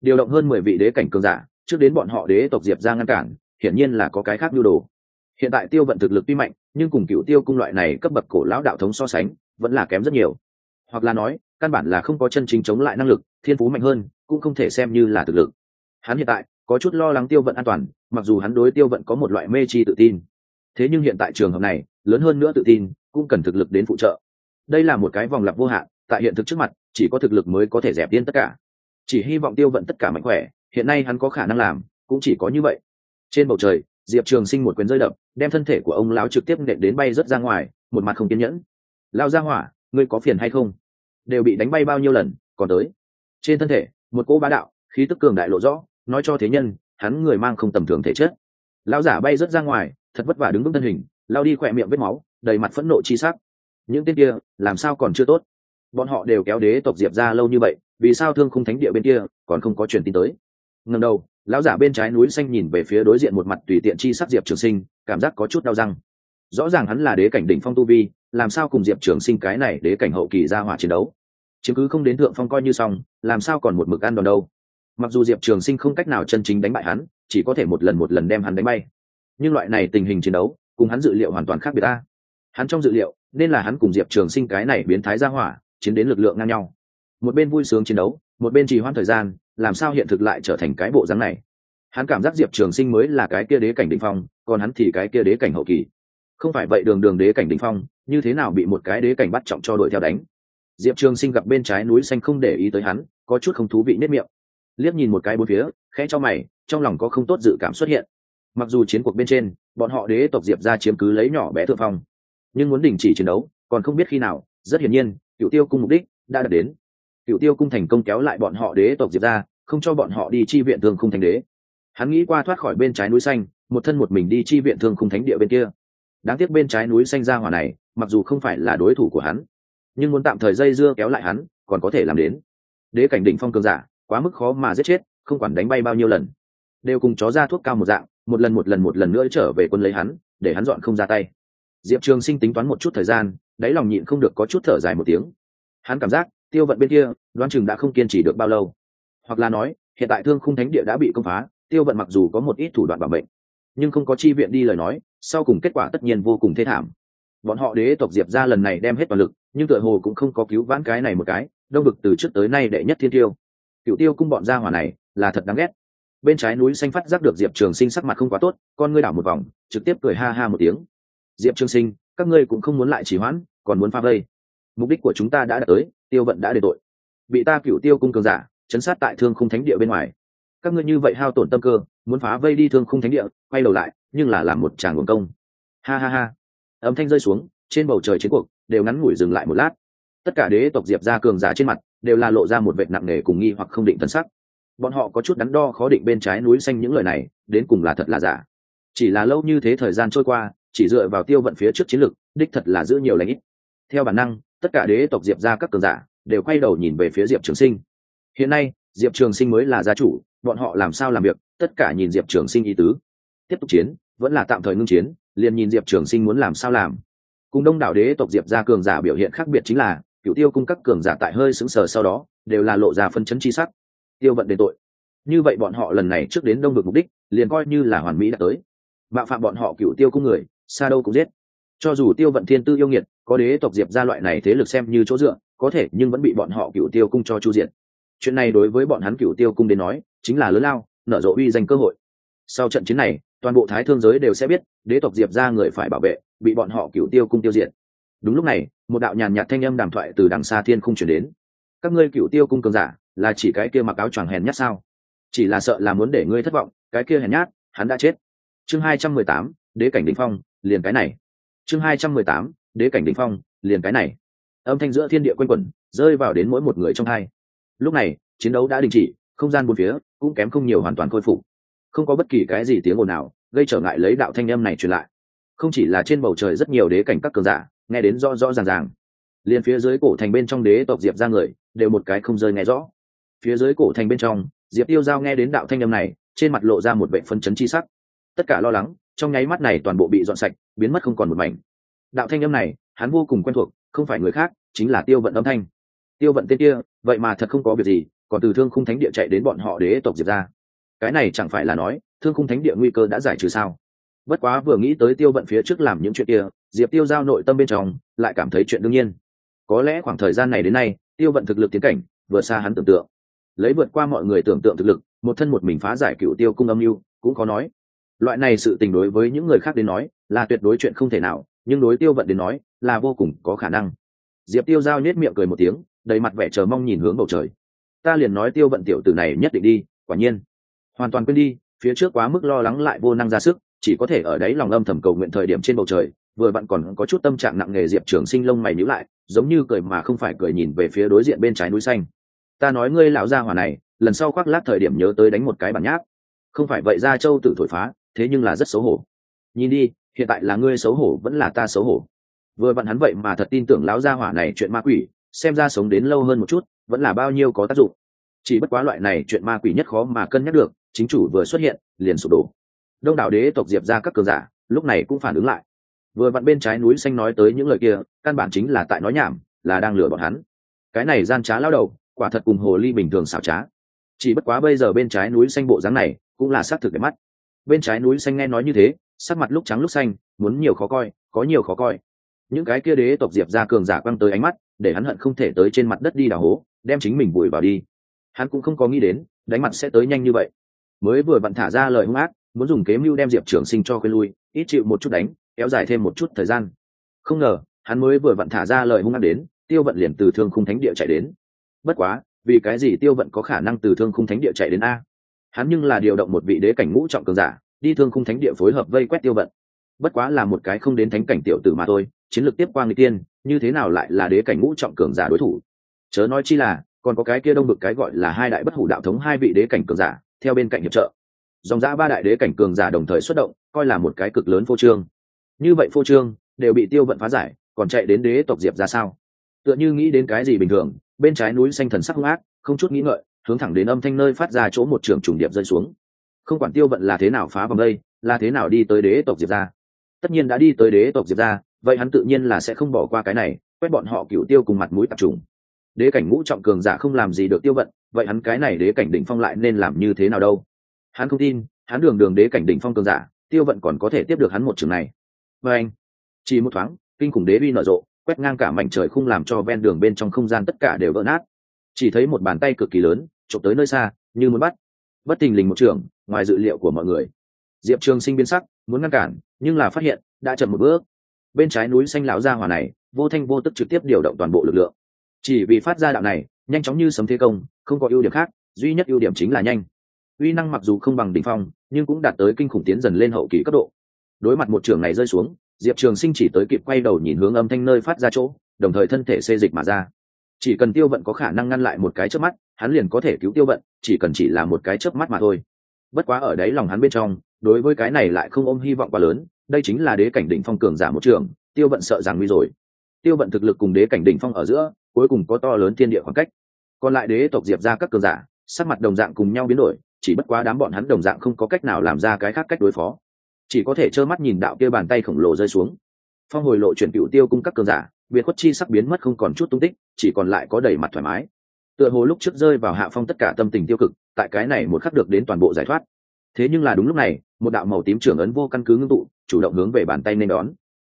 Điều động hơn mười vị đế cảnh cường giả, trước đến bọn họ đế tộc diệp ra ngăn cản, hiển nhiên là có cái khác nhu đồ. Hiện tại tiêu vận thực lực tuy mạnh, nhưng cùng cựu tiêu cung loại này cấp bậc cổ lão đạo thống so sánh, vẫn là kém rất nhiều hoặc là nói, căn bản là không có chân chính chống lại năng lực, thiên phú mạnh hơn, cũng không thể xem như là thực lực. Hắn hiện tại, có chút lo lắng tiêu vận an toàn, mặc dù hắn đối tiêu vận có một loại mê chi tự tin. Thế nhưng hiện tại trường hợp này, lớn hơn nữa tự tin, cũng cần thực lực đến phụ trợ. Đây là một cái vòng lặp vô hạn, tại hiện thực trước mặt, chỉ có thực lực mới có thể dẹp điên tất cả. Chỉ hy vọng tiêu vận tất cả mạnh khỏe, hiện nay hắn có khả năng làm, cũng chỉ có như vậy. Trên bầu trời, diệp trường sinh một quyền rơi đập, đem thân thể của ông lão trực tiếp nện đến bay rớt ra ngoài, một mặt không kiên nhẫn. Lao ra hỏa ngươi có phiền hay không? Đều bị đánh bay bao nhiêu lần, còn tới? Trên thân thể, một cỗ bá đạo, khí tức cường đại lộ rõ, nói cho thế nhân, hắn người mang không tầm thường thể chất. Lão giả bay rớt ra ngoài, thật vất vả đứng vững thân hình, lao đi khỏe miệng vết máu, đầy mặt phẫn nộ chi sắc. Những tên kia, làm sao còn chưa tốt? Bọn họ đều kéo đế tộc diệp ra lâu như vậy, vì sao thương khung thánh địa bên kia, còn không có truyền tin tới? Ngần đầu, lão giả bên trái núi xanh nhìn về phía đối diện một mặt tùy tiện chi sắc diệp trường sinh, cảm giác có chút đau răng. Rõ ràng hắn là đế cảnh đỉnh phong tu vi làm sao cùng diệp trường sinh cái này đế cảnh hậu kỳ ra hỏa chiến đấu? Chứ cứ không đến thượng phong coi như xong, làm sao còn một mực ăn đòn đâu? Mặc dù diệp trường sinh không cách nào chân chính đánh bại hắn, chỉ có thể một lần một lần đem hắn đánh bay. Nhưng loại này tình hình chiến đấu, cùng hắn dự liệu hoàn toàn khác biệt ta. Hắn trong dự liệu, nên là hắn cùng diệp trường sinh cái này biến thái ra hỏa, chiến đến lực lượng ngang nhau. Một bên vui sướng chiến đấu, một bên trì hoãn thời gian, làm sao hiện thực lại trở thành cái bộ dáng này? Hắn cảm giác diệp trường sinh mới là cái kia đế cảnh định phong, còn hắn thì cái kia đế cảnh hậu kỳ không phải vậy đường đường đế cảnh đình phong, như thế nào bị một cái đế cảnh bắt trọng cho đội theo đánh? Diệp trường sinh gặp bên trái núi xanh không để ý tới hắn, có chút không thú vị nếp miệng. Liếc nhìn một cái bốn phía, khẽ cho mày, trong lòng có không tốt dự cảm xuất hiện. Mặc dù chiến cuộc bên trên, bọn họ đế tộc diệp ra chiếm cứ lấy nhỏ bé thượng phong, nhưng muốn đình chỉ chiến đấu, còn không biết khi nào, rất hiển nhiên cựu tiêu cung mục đích đã đạt đến. Cựu tiêu cung thành công kéo lại bọn họ đế tộc diệp ra không cho bọn họ đi chi viện thương khung thánh đế. Hắn nghĩ qua thoát khỏi bên trái núi xanh, một thân một mình đi chi viện thương khung thánh địa bên kia đáng tiếc bên trái núi xanh ra hỏa này, mặc dù không phải là đối thủ của hắn, nhưng muốn tạm thời dây dưa kéo lại hắn, còn có thể làm đến. Đế cảnh đỉnh phong cường giả, quá mức khó mà giết chết, không quản đánh bay bao nhiêu lần. Đều cùng chó ra thuốc cao một dạng, một lần một lần một lần nữa trở về quân lấy hắn, để hắn dọn không ra tay. Diệp trường sinh tính toán một chút thời gian, đáy lòng nhịn không được có chút thở dài một tiếng. Hắn cảm giác, tiêu vận bên kia, đoán chừng đã không kiên trì được bao lâu. Hoặc là nói, hiện tại thương khung thánh địa đã bị công phá, tiêu vận mặc dù có một ít thủ đoạn bảo mệnh nhưng không có chi viện đi lời nói, sau cùng kết quả tất nhiên vô cùng thê thảm. Bọn họ đế tộc diệp ra lần này đem hết toàn lực, nhưng tựa hồ cũng không có cứu vãn cái này một cái, đông vực từ trước tới nay đệ nhất thiên tiêu. Cựu tiêu cung bọn gia hỏa này là thật đáng ghét. Bên trái núi xanh phát giác được diệp trường sinh sắc mặt không quá tốt, con ngươi đảo một vòng, trực tiếp cười ha ha một tiếng. Diệp trường sinh, các ngươi cũng không muốn lại chỉ hoãn, còn muốn pha vây. Mục đích của chúng ta đã đạt tới, tiêu vận đã đền tội. Bị ta cựu tiêu cung cường giả chấn sát tại thương khung thánh địa bên ngoài các ngươi như vậy hao tổn tâm cơ, muốn phá vây đi thương khung thánh địa, quay đầu lại, nhưng là làm một tràng nguồn công. Ha ha ha. Âm thanh rơi xuống, trên bầu trời chiến cuộc đều ngắn ngủi dừng lại một lát. Tất cả đế tộc diệp ra cường giả trên mặt đều là lộ ra một vệt nặng nề cùng nghi hoặc không định tân sắc. Bọn họ có chút đắn đo khó định bên trái núi xanh những lời này, đến cùng là thật là giả. Chỉ là lâu như thế thời gian trôi qua, chỉ dựa vào tiêu vận phía trước chiến lược, đích thật là giữ nhiều lãnh ít. Theo bản năng, tất cả đế tộc diệp ra các cường giả đều quay đầu nhìn về phía diệp trường sinh. Hiện nay, diệp trường sinh mới là gia chủ bọn họ làm sao làm việc, tất cả nhìn diệp trường sinh ý tứ. Tiếp tục chiến, vẫn là tạm thời ngưng chiến, liền nhìn diệp trường sinh muốn làm sao làm. Cùng đông đảo đế tộc diệp ra cường giả biểu hiện khác biệt chính là cựu tiêu cung các cường giả tại hơi sững sờ sau đó, đều là lộ ra phân chấn chi sắc. Tiêu vận đền tội. Như vậy bọn họ lần này trước đến đông vực mục đích, liền coi như là hoàn mỹ đã tới. Bạo phạm bọn họ cựu tiêu cung người, xa đâu cũng giết. Cho dù tiêu vận thiên tư yêu nghiệt, có đế tộc diệp ra loại này thế lực xem như chỗ dựa, có thể nhưng vẫn bị bọn họ cựu tiêu cung cho chu diện chuyện này đối với bọn hắn cựu tiêu cung đến nói chính là lớn lao, nở rộ uy danh cơ hội. Sau trận chiến này, toàn bộ thái thương giới đều sẽ biết, đế tộc diệp ra người phải bảo vệ, bị bọn họ cựu tiêu cung tiêu diệt. Đúng lúc này, một đạo nhàn nhạt thanh âm đàm thoại từ đằng xa thiên không chuyển đến. Các ngươi cựu tiêu cung cường giả, là chỉ cái kia mặc áo choàng hèn nhát sao? Chỉ là sợ là muốn để ngươi thất vọng, cái kia hèn nhát, hắn đã chết. Chương hai trăm mười tám, đế cảnh đ ỉ n h phong, liền cái này. Chương hai trăm mười tám, đế cảnh đ ỉ n h phong, liền cái này. Âm thanh giữa thiên địa q u a n quẩn, rơi vào đến mỗi một người trong hai. Lúc này, chiến đấu đã đình chỉ không gian bốn phía cũng kém không nhiều hoàn toàn khôi phục. Không có bất kỳ cái gì tiếng ồn nào, gây trở ngại lấy đạo thanh âm này truyền lại. Không chỉ là trên bầu trời rất nhiều đế cảnh các cường giả, nghe đến rõ rõ ràng ràng. Liền phía dưới cổ thành bên trong đế tộc diệp ra người, đều một cái không rơi nghe rõ. Phía dưới cổ thành bên trong, diệp tiêu giao nghe đến đạo thanh âm này, trên mặt lộ ra một vệ phân chấn chi sắc. Tất cả lo lắng, trong nháy mắt này toàn bộ bị dọn sạch, biến mất không còn một mảnh. Đạo thanh âm này, hắn vô cùng quen thuộc, không phải người khác, chính là tiêu vận âm thanh. Tiêu vận tên kia, vậy mà thật không có việc gì còn từ thương khung thánh địa chạy đến bọn họ đế tộc diệp ra. Cái này chẳng phải là nói, thương khung thánh địa nguy cơ đã giải trừ sao? Bất quá vừa nghĩ tới tiêu vận phía trước làm những chuyện kia, diệp tiêu giao nội tâm bên trong, lại cảm thấy chuyện đương nhiên. Có lẽ khoảng thời gian này đến nay, tiêu vận thực lực tiến cảnh vừa xa hắn tưởng tượng. Lấy vượt qua mọi người tưởng tượng thực lực, một thân một mình phá giải cựu tiêu cung âm mưu, cũng có nói. Loại này sự tình đối với những người khác đến nói, là tuyệt đối chuyện không thể nào, nhưng đối tiêu vận đến nói, là vô cùng có khả năng. Diệp tiêu giao nhét miệng cười một tiếng, đầy mặt vẻ chờ mong nhìn hướng bầu trời ta liền nói tiêu vận tiểu tử này nhất định đi, quả nhiên. Hoàn toàn quên đi, phía trước quá mức lo lắng lại vô năng ra sức, chỉ có thể ở đấy lòng âm thầm cầu nguyện thời điểm trên bầu trời, vừa bạn còn có chút tâm trạng nặng nề diệp trường sinh lông mày nhíu lại, giống như cười mà không phải cười nhìn về phía đối diện bên trái núi xanh. Ta nói ngươi lão gia hỏa này, lần sau khoác lát thời điểm nhớ tới đánh một cái bản nháp. Không phải vậy ra châu tự thổi phá, thế nhưng là rất xấu hổ. Nhìn đi, hiện tại là ngươi xấu hổ vẫn là ta xấu hổ. Vừa bạn hắn vậy mà thật tin tưởng lão gia hỏa này chuyện ma quỷ xem ra sống đến lâu hơn một chút, vẫn là bao nhiêu có tác dụng. Chỉ bất quá loại này chuyện ma quỷ nhất khó mà cân nhắc được, chính chủ vừa xuất hiện, liền sụp đổ. Đông đảo đế tộc diệp ra các cường giả, lúc này cũng phản ứng lại. Vừa vặn bên trái núi xanh nói tới những lời kia, căn bản chính là tại nói nhảm, là đang lừa bọn hắn. Cái này gian trá lao đầu, quả thật cùng hồ ly bình thường xảo trá. Chỉ bất quá bây giờ bên trái núi xanh bộ dáng này, cũng là xác thực để mắt. Bên trái núi xanh nghe nói như thế, sắc mặt lúc trắng lúc xanh, muốn nhiều khó coi, có nhiều khó coi những cái kia đế tộc diệp ra cường giả quăng tới ánh mắt, để hắn hận không thể tới trên mặt đất đi đào hố, đem chính mình bụi vào đi. Hắn cũng không có nghĩ đến, đánh mặt sẽ tới nhanh như vậy. Mới vừa vặn thả ra lời hung ác, muốn dùng kế mưu đem diệp trường sinh cho quên lui, ít chịu một chút đánh, kéo dài thêm một chút thời gian. Không ngờ, hắn mới vừa vặn thả ra lời hung ác đến, tiêu vận liền từ thương khung thánh địa chạy đến. Bất quá, vì cái gì tiêu vận có khả năng từ thương khung thánh địa chạy đến a? Hắn nhưng là điều động một vị đế cảnh ngũ trọng cường giả, đi thương khung thánh địa phối hợp vây quét tiêu vận bất quá là một cái không đến thánh cảnh tiểu tử mà thôi, chiến lược tiếp qua người tiên, như thế nào lại là đế cảnh ngũ trọng cường giả đối thủ? Chớ nói chi là, còn có cái kia đông bực cái gọi là hai đại bất hủ đạo thống hai vị đế cảnh cường giả, theo bên cạnh hiệp trợ. Dòng giã ba đại đế cảnh cường giả đồng thời xuất động, coi là một cái cực lớn phô trương. Như vậy phô trương, đều bị tiêu vận phá giải, còn chạy đến đế tộc diệp ra sao? Tựa như nghĩ đến cái gì bình thường, bên trái núi xanh thần sắc hung ác, không chút nghĩ ngợi, hướng thẳng đến âm thanh nơi phát ra chỗ một trường trùng điệp rơi xuống. Không quản tiêu vận là thế nào phá vòng đây, là thế nào đi tới đế tộc diệp ra tất nhiên đã đi tới đế tộc diệp ra vậy hắn tự nhiên là sẽ không bỏ qua cái này, quét bọn họ cựu tiêu cùng mặt mũi tập trung. Đế cảnh ngũ trọng cường giả không làm gì được tiêu vận, vậy hắn cái này đế cảnh đỉnh phong lại nên làm như thế nào đâu? Hắn không tin, hắn đường đường đế cảnh đỉnh phong cường giả, tiêu vận còn có thể tiếp được hắn một trường này. Và anh, chỉ một thoáng, kinh khủng đế bi nở rộ, quét ngang cả mảnh trời không làm cho ven đường bên trong không gian tất cả đều vỡ nát. Chỉ thấy một bàn tay cực kỳ lớn trộm tới nơi xa, như muốn bắt. Bất tình lình một trường, ngoài dự liệu của mọi người. Diệp trường sinh biến sắc, muốn ngăn cản nhưng là phát hiện, đã chậm một bước. Bên trái núi xanh lão gia hỏa này, vô thanh vô tức trực tiếp điều động toàn bộ lực lượng. Chỉ vì phát ra đạo này, nhanh chóng như sấm thế công, không có ưu điểm khác, duy nhất ưu điểm chính là nhanh. Uy năng mặc dù không bằng đỉnh phong, nhưng cũng đạt tới kinh khủng tiến dần lên hậu kỳ cấp độ. Đối mặt một trường này rơi xuống, diệp trường sinh chỉ tới kịp quay đầu nhìn hướng âm thanh nơi phát ra chỗ, đồng thời thân thể xê dịch mà ra. Chỉ cần tiêu vận có khả năng ngăn lại một cái chớp mắt, hắn liền có thể cứu tiêu vận, chỉ cần chỉ là một cái chớp mắt mà thôi. Bất quá ở đấy lòng hắn bên trong đối với cái này lại không ôm hy vọng quá lớn, đây chính là đế cảnh đỉnh phong cường giả một trường, tiêu vận sợ rằng nguy rồi. Tiêu vận thực lực cùng đế cảnh đỉnh phong ở giữa, cuối cùng có to lớn thiên địa khoảng cách. Còn lại đế tộc diệp ra các cường giả, sắc mặt đồng dạng cùng nhau biến đổi, chỉ bất quá đám bọn hắn đồng dạng không có cách nào làm ra cái khác cách đối phó. Chỉ có thể trơ mắt nhìn đạo kia bàn tay khổng lồ rơi xuống. Phong hồi lộ chuyển cựu tiêu cung các cường giả, biệt khuất chi sắc biến mất không còn chút tung tích, chỉ còn lại có đầy mặt thoải mái. Tựa hồ lúc trước rơi vào hạ phong tất cả tâm tình tiêu cực, tại cái này một khắc được đến toàn bộ giải thoát thế nhưng là đúng lúc này, một đạo màu tím trưởng ấn vô căn cứ ngưng tụ, chủ động hướng về bàn tay nên đón.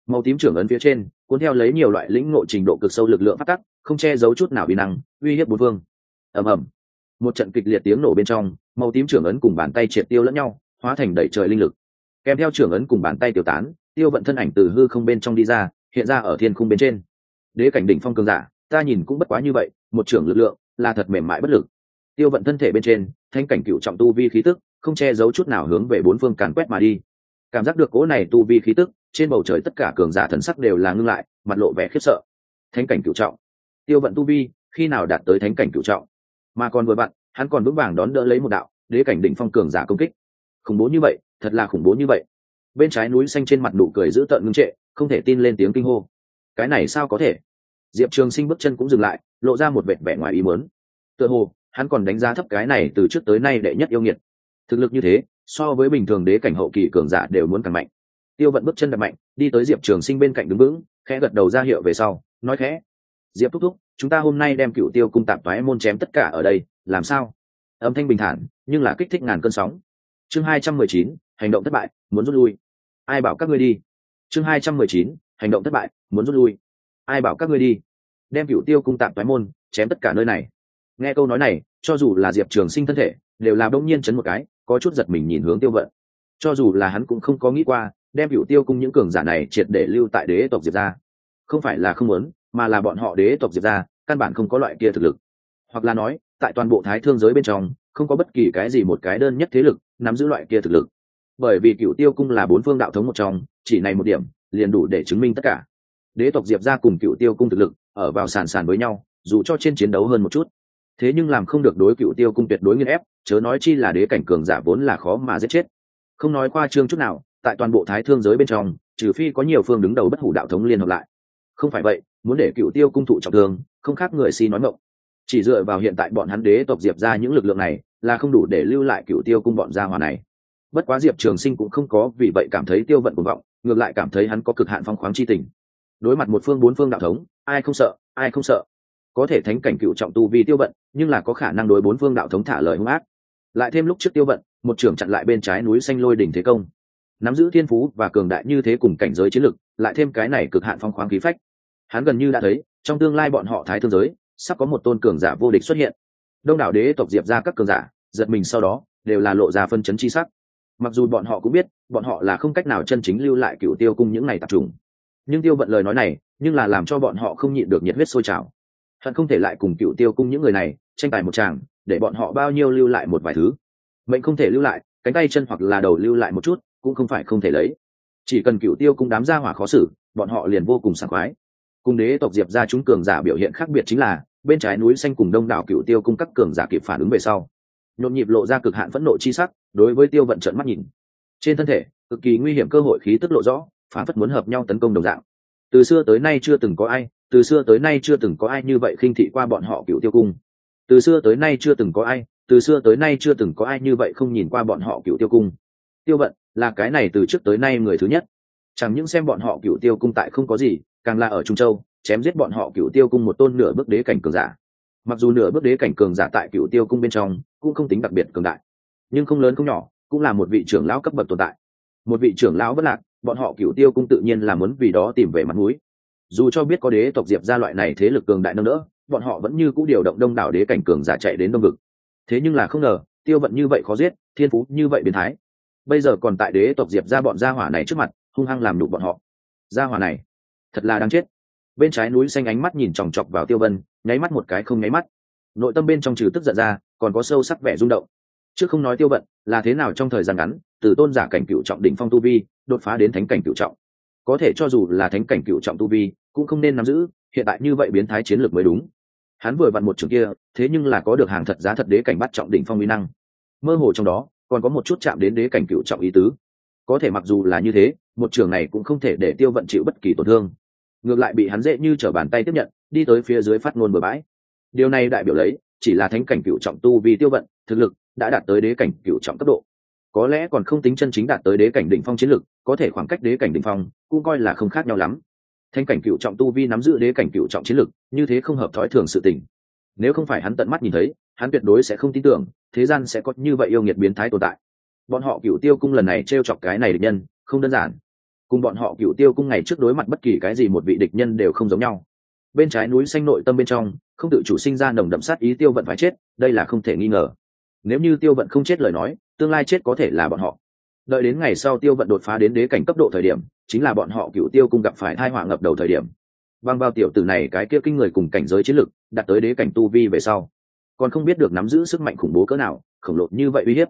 Màu tím trưởng ấn phía trên, cuốn theo lấy nhiều loại lĩnh ngộ trình độ cực sâu lực lượng phát tắc, không che giấu chút nào uy năng, uy hiếp bốn phương. Ầm ầm. Một trận kịch liệt tiếng nổ bên trong, màu tím trưởng ấn cùng bàn tay triệt tiêu lẫn nhau, hóa thành đẩy trời linh lực. Kèm theo trưởng ấn cùng bàn tay tiêu tán, tiêu vận thân ảnh từ hư không bên trong đi ra, hiện ra ở thiên khung bên trên. Đế cảnh đỉnh phong cường giả, ta nhìn cũng bất quá như vậy, một trưởng lực lượng, là thật mềm mại bất lực. Tiêu vận thân thể bên trên thanh cảnh cựu trọng tu vi khí tức không che giấu chút nào hướng về bốn phương càn quét mà đi. Cảm giác được cố này tu vi khí tức, trên bầu trời tất cả cường giả thần sắc đều là ngưng lại, mặt lộ vẻ khiếp sợ. Thánh cảnh cựu trọng. Tiêu vận tu vi, khi nào đạt tới thánh cảnh cựu trọng? Mà còn vừa bạn hắn còn vững vàng đón đỡ lấy một đạo, đế cảnh đỉnh phong cường giả công kích. Khủng bố như vậy, thật là khủng bố như vậy. Bên trái núi xanh trên mặt nụ cười giữ tợn ngưng trệ, không thể tin lên tiếng kinh hô. Cái này sao có thể? Diệp trường sinh bước chân cũng dừng lại, lộ ra một vẻ vẻ ngoài ý mớn tựa hồ, hắn còn đánh giá thấp cái này từ trước tới nay đệ nhất yêu nghiệt thực lực như thế, so với bình thường đế cảnh hậu kỳ cường giả đều muốn càng mạnh. Tiêu vận bước chân đập mạnh, đi tới diệp trường sinh bên cạnh đứng vững, khẽ gật đầu ra hiệu về sau, nói khẽ, diệp thúc thúc, chúng ta hôm nay đem cựu tiêu cung tạp thoái môn chém tất cả ở đây, làm sao? Âm thanh bình thản, nhưng là kích thích ngàn cơn sóng. Chương hai trăm mười chín, hành động thất bại, muốn rút lui. Ai bảo các ngươi đi? Chương hai trăm mười chín, hành động thất bại, muốn rút lui. Ai bảo các ngươi đi? Đem cựu tiêu cung tạm thoái môn chém tất cả nơi này. Nghe câu nói này, cho dù là diệp trường sinh thân thể, đều là đông nhiên chấn một cái có chút giật mình nhìn hướng tiêu vận. Cho dù là hắn cũng không có nghĩ qua, đem hữu tiêu cung những cường giả này triệt để lưu tại đế tộc diệp ra không phải là không muốn, mà là bọn họ đế tộc diệp ra căn bản không có loại kia thực lực. Hoặc là nói, tại toàn bộ thái thương giới bên trong, không có bất kỳ cái gì một cái đơn nhất thế lực nắm giữ loại kia thực lực. Bởi vì cựu tiêu cung là bốn phương đạo thống một trong, chỉ này một điểm, liền đủ để chứng minh tất cả. Đế tộc diệp ra cùng cựu tiêu cung thực lực, ở vào sàn sàn với nhau, dù cho trên chiến đấu hơn một chút thế nhưng làm không được đối cựu tiêu cung tuyệt đối nghiên ép, chớ nói chi là đế cảnh cường giả vốn là khó mà giết chết. Không nói qua trương chút nào, tại toàn bộ thái thương giới bên trong, trừ phi có nhiều phương đứng đầu bất hủ đạo thống liên hợp lại. Không phải vậy, muốn để cựu tiêu cung thụ trọng thương, không khác người si nói mộng. Chỉ dựa vào hiện tại bọn hắn đế tộc diệp ra những lực lượng này, là không đủ để lưu lại cựu tiêu cung bọn gia hòa này. Bất quá diệp trường sinh cũng không có vì vậy cảm thấy tiêu vận cuồng vọng, ngược lại cảm thấy hắn có cực hạn phong khoáng chi tình. Đối mặt một phương bốn phương đạo thống, ai không sợ, ai không sợ có thể thánh cảnh cựu trọng tu vì tiêu vận, nhưng là có khả năng đối bốn phương đạo thống thả lời hung ác. Lại thêm lúc trước tiêu vận, một trưởng chặn lại bên trái núi xanh lôi đỉnh thế công. Nắm giữ thiên phú và cường đại như thế cùng cảnh giới chiến lực, lại thêm cái này cực hạn phong khoáng khí phách. Hắn gần như đã thấy, trong tương lai bọn họ thái thương giới, sắp có một tôn cường giả vô địch xuất hiện. Đông đảo đế tộc diệp ra các cường giả, giật mình sau đó, đều là lộ ra phân chấn chi sắc. Mặc dù bọn họ cũng biết, bọn họ là không cách nào chân chính lưu lại cựu tiêu cung những ngày tập trung nhưng tiêu vận lời nói này, nhưng là làm cho bọn họ không nhịn được nhiệt huyết sôi trào hận không thể lại cùng cựu tiêu cung những người này tranh tài một tràng, để bọn họ bao nhiêu lưu lại một vài thứ. Mệnh không thể lưu lại, cánh tay chân hoặc là đầu lưu lại một chút, cũng không phải không thể lấy. Chỉ cần cựu tiêu cung đám gia hỏa khó xử, bọn họ liền vô cùng sảng khoái. Cùng đế tộc diệp ra chúng cường giả biểu hiện khác biệt chính là, bên trái núi xanh cùng đông đảo cựu tiêu cung các cường giả kịp phản ứng về sau. Nhộn nhịp lộ ra cực hạn phẫn nộ chi sắc, đối với tiêu vận trận mắt nhìn. Trên thân thể, cực kỳ nguy hiểm cơ hội khí tức lộ rõ, phản phất muốn hợp nhau tấn công đồng dạng. Từ xưa tới nay chưa từng có ai từ xưa tới nay chưa từng có ai như vậy khinh thị qua bọn họ cựu tiêu cung. Từ xưa tới nay chưa từng có ai, từ xưa tới nay chưa từng có ai như vậy không nhìn qua bọn họ cựu tiêu cung. Tiêu vận là cái này từ trước tới nay người thứ nhất. Chẳng những xem bọn họ cựu tiêu cung tại không có gì, càng là ở trung châu, chém giết bọn họ cựu tiêu cung một tôn nửa bước đế cảnh cường giả. Mặc dù nửa bước đế cảnh cường giả tại cựu tiêu cung bên trong cũng không tính đặc biệt cường đại, nhưng không lớn không nhỏ, cũng là một vị trưởng lão cấp bậc tồn tại. Một vị trưởng lão bất lạc, bọn họ cựu tiêu cung tự nhiên là muốn vì đó tìm về mặt mũi dù cho biết có đế tộc diệp ra loại này thế lực cường đại nâng đỡ, bọn họ vẫn như c ũ điều động đông đảo đế cảnh cường giả chạy đến đông vực. Thế nhưng là không ngờ, tiêu vận như vậy khó giết, thiên phú như vậy biến thái. Bây giờ còn tại đế tộc diệp ra bọn gia hỏa này trước mặt, hung hăng làm đục bọn họ. Gia hỏa này, thật là đáng chết. Bên trái núi xanh ánh mắt nhìn chòng chọc vào tiêu vân, nháy mắt một cái không nháy mắt. Nội tâm bên trong trừ tức giận ra, còn có sâu sắc vẻ rung động. Chứ không nói tiêu vận, là thế nào trong thời gian ngắn, từ tôn giả cảnh cựu trọng đỉnh phong tu vi, đột phá đến thánh cảnh cựu trọng có thể cho dù là thánh cảnh cựu trọng tu vi, cũng không nên nắm giữ, hiện tại như vậy biến thái chiến lược mới đúng. Hắn vừa vặn một trường kia, thế nhưng là có được hàng thật giá thật đế cảnh bắt trọng đỉnh phong uy năng. Mơ hồ trong đó, còn có một chút chạm đến đế cảnh cựu trọng ý tứ. Có thể mặc dù là như thế, một trường này cũng không thể để tiêu vận chịu bất kỳ tổn thương. Ngược lại bị hắn dễ như t r ở bàn tay tiếp nhận, đi tới phía dưới phát ngôn bừa bãi. Điều này đại biểu lấy, chỉ là thánh cảnh cựu trọng tu vì tiêu vận, thực lực đã đạt tới đế cảnh cựu trọng cấp độ có lẽ còn không tính chân chính đạt tới đế cảnh đỉnh phong chiến lực có thể khoảng cách đế cảnh đỉnh phong cũng coi là không khác nhau lắm. Thanh cảnh cựu trọng tu vi nắm giữ đế cảnh cựu trọng chiến lực như thế không hợp thói thường sự tình. Nếu không phải hắn tận mắt nhìn thấy, hắn tuyệt đối sẽ không tin tưởng, thế gian sẽ có như vậy yêu nghiệt biến thái tồn tại. Bọn họ cựu tiêu cung lần này t r e o chọc cái này địch nhân, không đơn giản. Cùng bọn họ cựu tiêu cung ngày trước đối mặt bất kỳ cái gì một vị địch nhân đều không giống nhau. Bên trái núi xanh nội tâm bên trong, không tự chủ sinh ra nồng đậm sát ý tiêu vận phải chết, đây là không thể nghi ngờ. Nếu như tiêu vận không chết lời nói tương lai chết có thể là bọn họ. Đợi đến ngày sau tiêu vận đột phá đến đế cảnh cấp độ thời điểm, chính là bọn họ cựu tiêu cung gặp phải thai họa ngập đầu thời điểm. Băng vào tiểu tử này cái kia kinh người cùng cảnh giới chiến lực, đạt tới đế cảnh tu vi về sau, còn không biết được nắm giữ sức mạnh khủng bố cỡ nào, khổng lồ như vậy uy hiếp.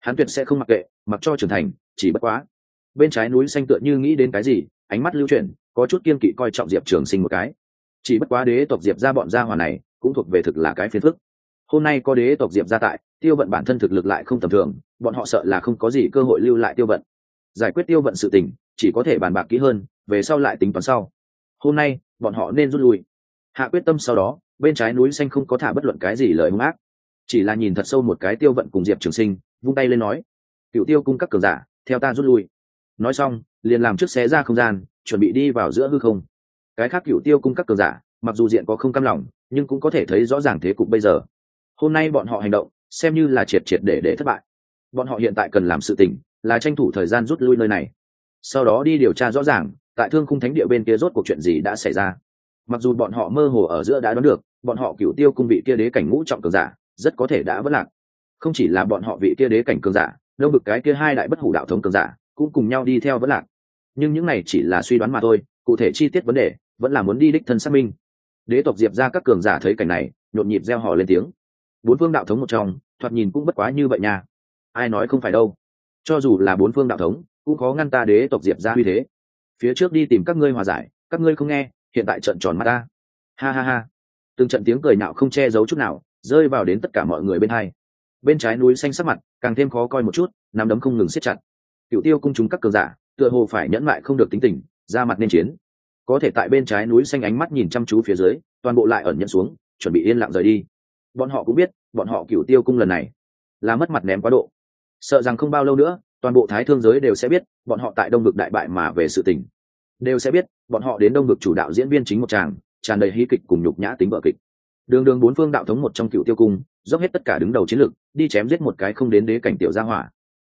Hắn tuyệt sẽ không mặc kệ, mặc cho trưởng thành, chỉ bất quá. Bên trái núi xanh tựa như nghĩ đến cái gì, ánh mắt lưu chuyển, có chút kiên kỵ coi trọng diệp trường sinh một cái. Chỉ bất quá đế tộc diệp ra bọn gia hòa này, cũng thuộc về thực là cái phiền phức hôm nay có đế tộc diệp ra tại, tiêu vận bản thân thực lực lại không tầm thường, bọn họ sợ là không có gì cơ hội lưu lại tiêu vận. Giải quyết tiêu vận sự tình, chỉ có thể bàn bạc kỹ hơn, về sau lại tính toán sau. Hôm nay, bọn họ nên rút lui. Hạ quyết tâm sau đó, bên trái núi xanh không có thả bất luận cái gì lời hung ác. Chỉ là nhìn thật sâu một cái tiêu vận cùng diệp trường sinh, vung tay lên nói, cựu tiêu cung các cường giả, theo ta rút lui. Nói xong, liền làm trước xé ra không gian, chuẩn bị đi vào giữa hư không. Cái khác cựu tiêu cung các cường giả, mặc dù diện có không cam lòng, nhưng cũng có thể thấy rõ ràng thế cục bây giờ hôm nay bọn họ hành động, xem như là triệt triệt để để thất bại. Bọn họ hiện tại cần làm sự tình, là tranh thủ thời gian rút lui nơi này. Sau đó đi điều tra rõ ràng, tại thương khung thánh địa bên kia rốt cuộc chuyện gì đã xảy ra. Mặc dù bọn họ mơ hồ ở giữa đã đoán được, bọn họ cựu tiêu cung vị kia đế cảnh ngũ trọng cường giả, rất có thể đã vất lạc. Không chỉ là bọn họ vị kia đế cảnh cường giả, đâu bực cái kia hai đại bất hủ đạo thống cường giả, cũng cùng nhau đi theo vất lạc. Nhưng những này chỉ là suy đoán mà thôi, cụ thể chi tiết vấn đề, vẫn là muốn đi đích thân xác minh. Đế tộc diệp ra các cường giả thấy cảnh này, nhộn nhịp gieo họ lên tiếng bốn phương đạo thống một trong, thoạt nhìn cũng bất quá như vậy nha. Ai nói không phải đâu. Cho dù là bốn phương đạo thống, cũng khó ngăn ta đế tộc diệp ra uy thế. Phía trước đi tìm các ngươi hòa giải, các ngươi không nghe, hiện tại trận tròn mắt ta. Ha ha ha. Từng trận tiếng cười nạo không che giấu chút nào, rơi vào đến tất cả mọi người bên hai. Bên trái núi xanh sắc mặt, càng thêm khó coi một chút, nắm đấm không ngừng siết chặt. Cựu tiêu cung chúng các cường giả, tựa hồ phải nhẫn lại không được tính tình, ra mặt nên chiến. Có thể tại bên trái núi xanh ánh mắt nhìn chăm chú phía dưới, toàn bộ lại ẩn nhận xuống, chuẩn bị yên lặng rời đi bọn họ cũng biết, bọn họ cửu tiêu cung lần này là mất mặt ném quá độ. Sợ rằng không bao lâu nữa, toàn bộ thái thương giới đều sẽ biết, bọn họ tại đông vực đại bại mà về sự tình. Đều sẽ biết, bọn họ đến đông vực chủ đạo diễn viên chính một tràng, tràn đầy hí kịch cùng nhục nhã tính vợ kịch. Đường đường bốn phương đạo thống một trong cựu tiêu cung, dốc hết tất cả đứng đầu chiến lược, đi chém giết một cái không đến đế cảnh tiểu gia hỏa.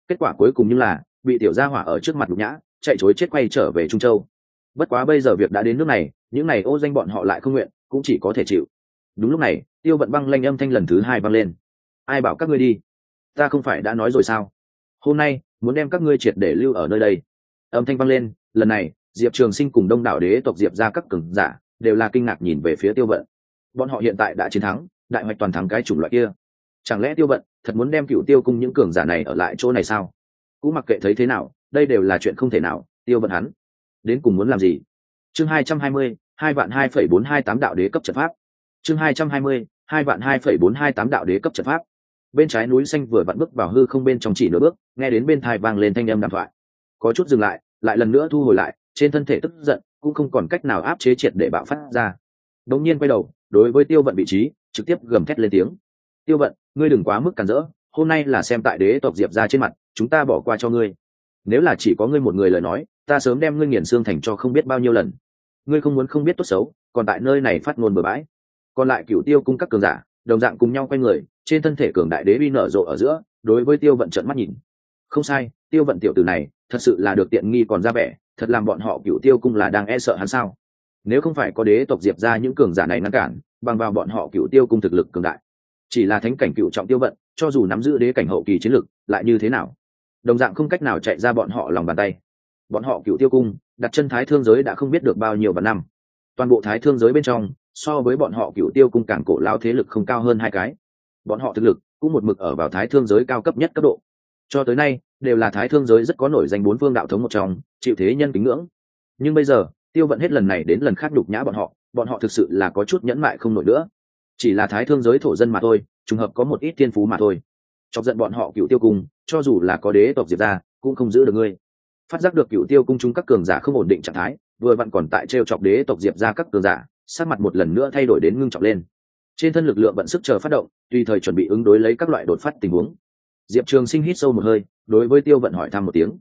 Kết quả cuối cùng như là, bị tiểu gia hỏa ở trước mặt nhục nhã, chạy chối chết quay trở về trung châu. Bất quá bây giờ việc đã đến nước này, những này ô danh bọn họ lại không nguyện, cũng chỉ có thể chịu đúng lúc này, tiêu vận băng lanh âm thanh lần thứ hai băng lên. Ai bảo các ngươi đi? Ta không phải đã nói rồi sao? Hôm nay, muốn đem các ngươi triệt để lưu ở nơi đây. Âm thanh băng lên, lần này, diệp trường sinh cùng đông đảo đế tộc diệp ra các cường giả đều là kinh ngạc nhìn về phía tiêu vận. Bọn họ hiện tại đã chiến thắng, đại hoạch toàn thắng cái chủng loại kia. Chẳng lẽ tiêu vận thật muốn đem cựu tiêu cung những cường giả này ở lại chỗ này sao? Cũng mặc kệ thấy thế nào, đây đều là chuyện không thể nào, tiêu vận hắn đến cùng muốn làm gì? Chương hai trăm hai mươi, hai vạn hai phẩy bốn hai tám đạo đế cấp trận pháp chương hai trăm hai mươi, hai vạn hai phẩy bốn hai tám đạo đế cấp trận pháp. Bên trái núi xanh vừa vặn bước vào hư không bên trong chỉ nửa bước, nghe đến bên thai vang lên thanh âm đàm thoại. Có chút dừng lại lại lần nữa thu hồi lại, trên thân thể tức giận, cũng không còn cách nào áp chế triệt để bạo phát ra. Đống nhiên quay đầu, đối với tiêu vận vị trí, trực tiếp gầm thét lên tiếng. Tiêu vận, ngươi đừng quá mức cản rỡ, hôm nay là xem tại đế tộc diệp ra trên mặt, chúng ta bỏ qua cho ngươi. Nếu là chỉ có ngươi một người lời nói, ta sớm đem ngươi nghiền xương thành cho không biết bao nhiêu lần. Ngươi không muốn không biết tốt xấu, còn tại nơi này phát ngôn bừa bãi còn lại cựu tiêu cung các cường giả, đồng dạng cùng nhau quay người, trên thân thể cường đại đế bi nở rộ ở giữa, đối với tiêu vận trận mắt nhìn. Không sai, tiêu vận tiểu tử này, thật sự là được tiện nghi còn ra vẻ, thật làm bọn họ cựu tiêu cung là đang e sợ hắn sao? Nếu không phải có đế tộc diệp ra những cường giả này ngăn cản, bằng vào bọn họ cựu tiêu cung thực lực cường đại. Chỉ là thánh cảnh cựu trọng tiêu vận, cho dù nắm giữ đế cảnh hậu kỳ chiến lực, lại như thế nào? Đồng dạng không cách nào chạy ra bọn họ lòng bàn tay. Bọn họ cựu tiêu cung, đặt chân thái thương giới đã không biết được bao nhiêu vạn năm. Toàn bộ thái thương giới bên trong so với bọn họ cựu tiêu cung càng cổ lao thế lực không cao hơn hai cái. Bọn họ thực lực cũng một mực ở vào thái thương giới cao cấp nhất cấp độ. Cho tới nay, đều là thái thương giới rất có nổi danh bốn phương đạo thống một trong, chịu thế nhân kính ngưỡng. Nhưng bây giờ, tiêu vận hết lần này đến lần khác đục nhã bọn họ bọn họ thực sự là có chút nhẫn mại không nổi nữa. Chỉ là thái thương giới thổ dân mà thôi, trùng hợp có một ít thiên phú mà thôi. Chọc giận bọn họ cựu tiêu cung, cho dù là có đế tộc diệp ra, cũng không giữ được ngươi. Phát giác được cựu tiêu cung chúng các cường giả không ổn định trạng thái, vừa vặn còn tại t r e o chọc đế tộc diệp ra các cường giả sát mặt một lần nữa thay đổi đến ngưng trọng lên. Trên thân lực lượng vận sức chờ phát động, tùy thời chuẩn bị ứng đối lấy các loại đột phát tình huống. Diệp trường sinh hít sâu một hơi, đối với tiêu vận hỏi thăm một tiếng.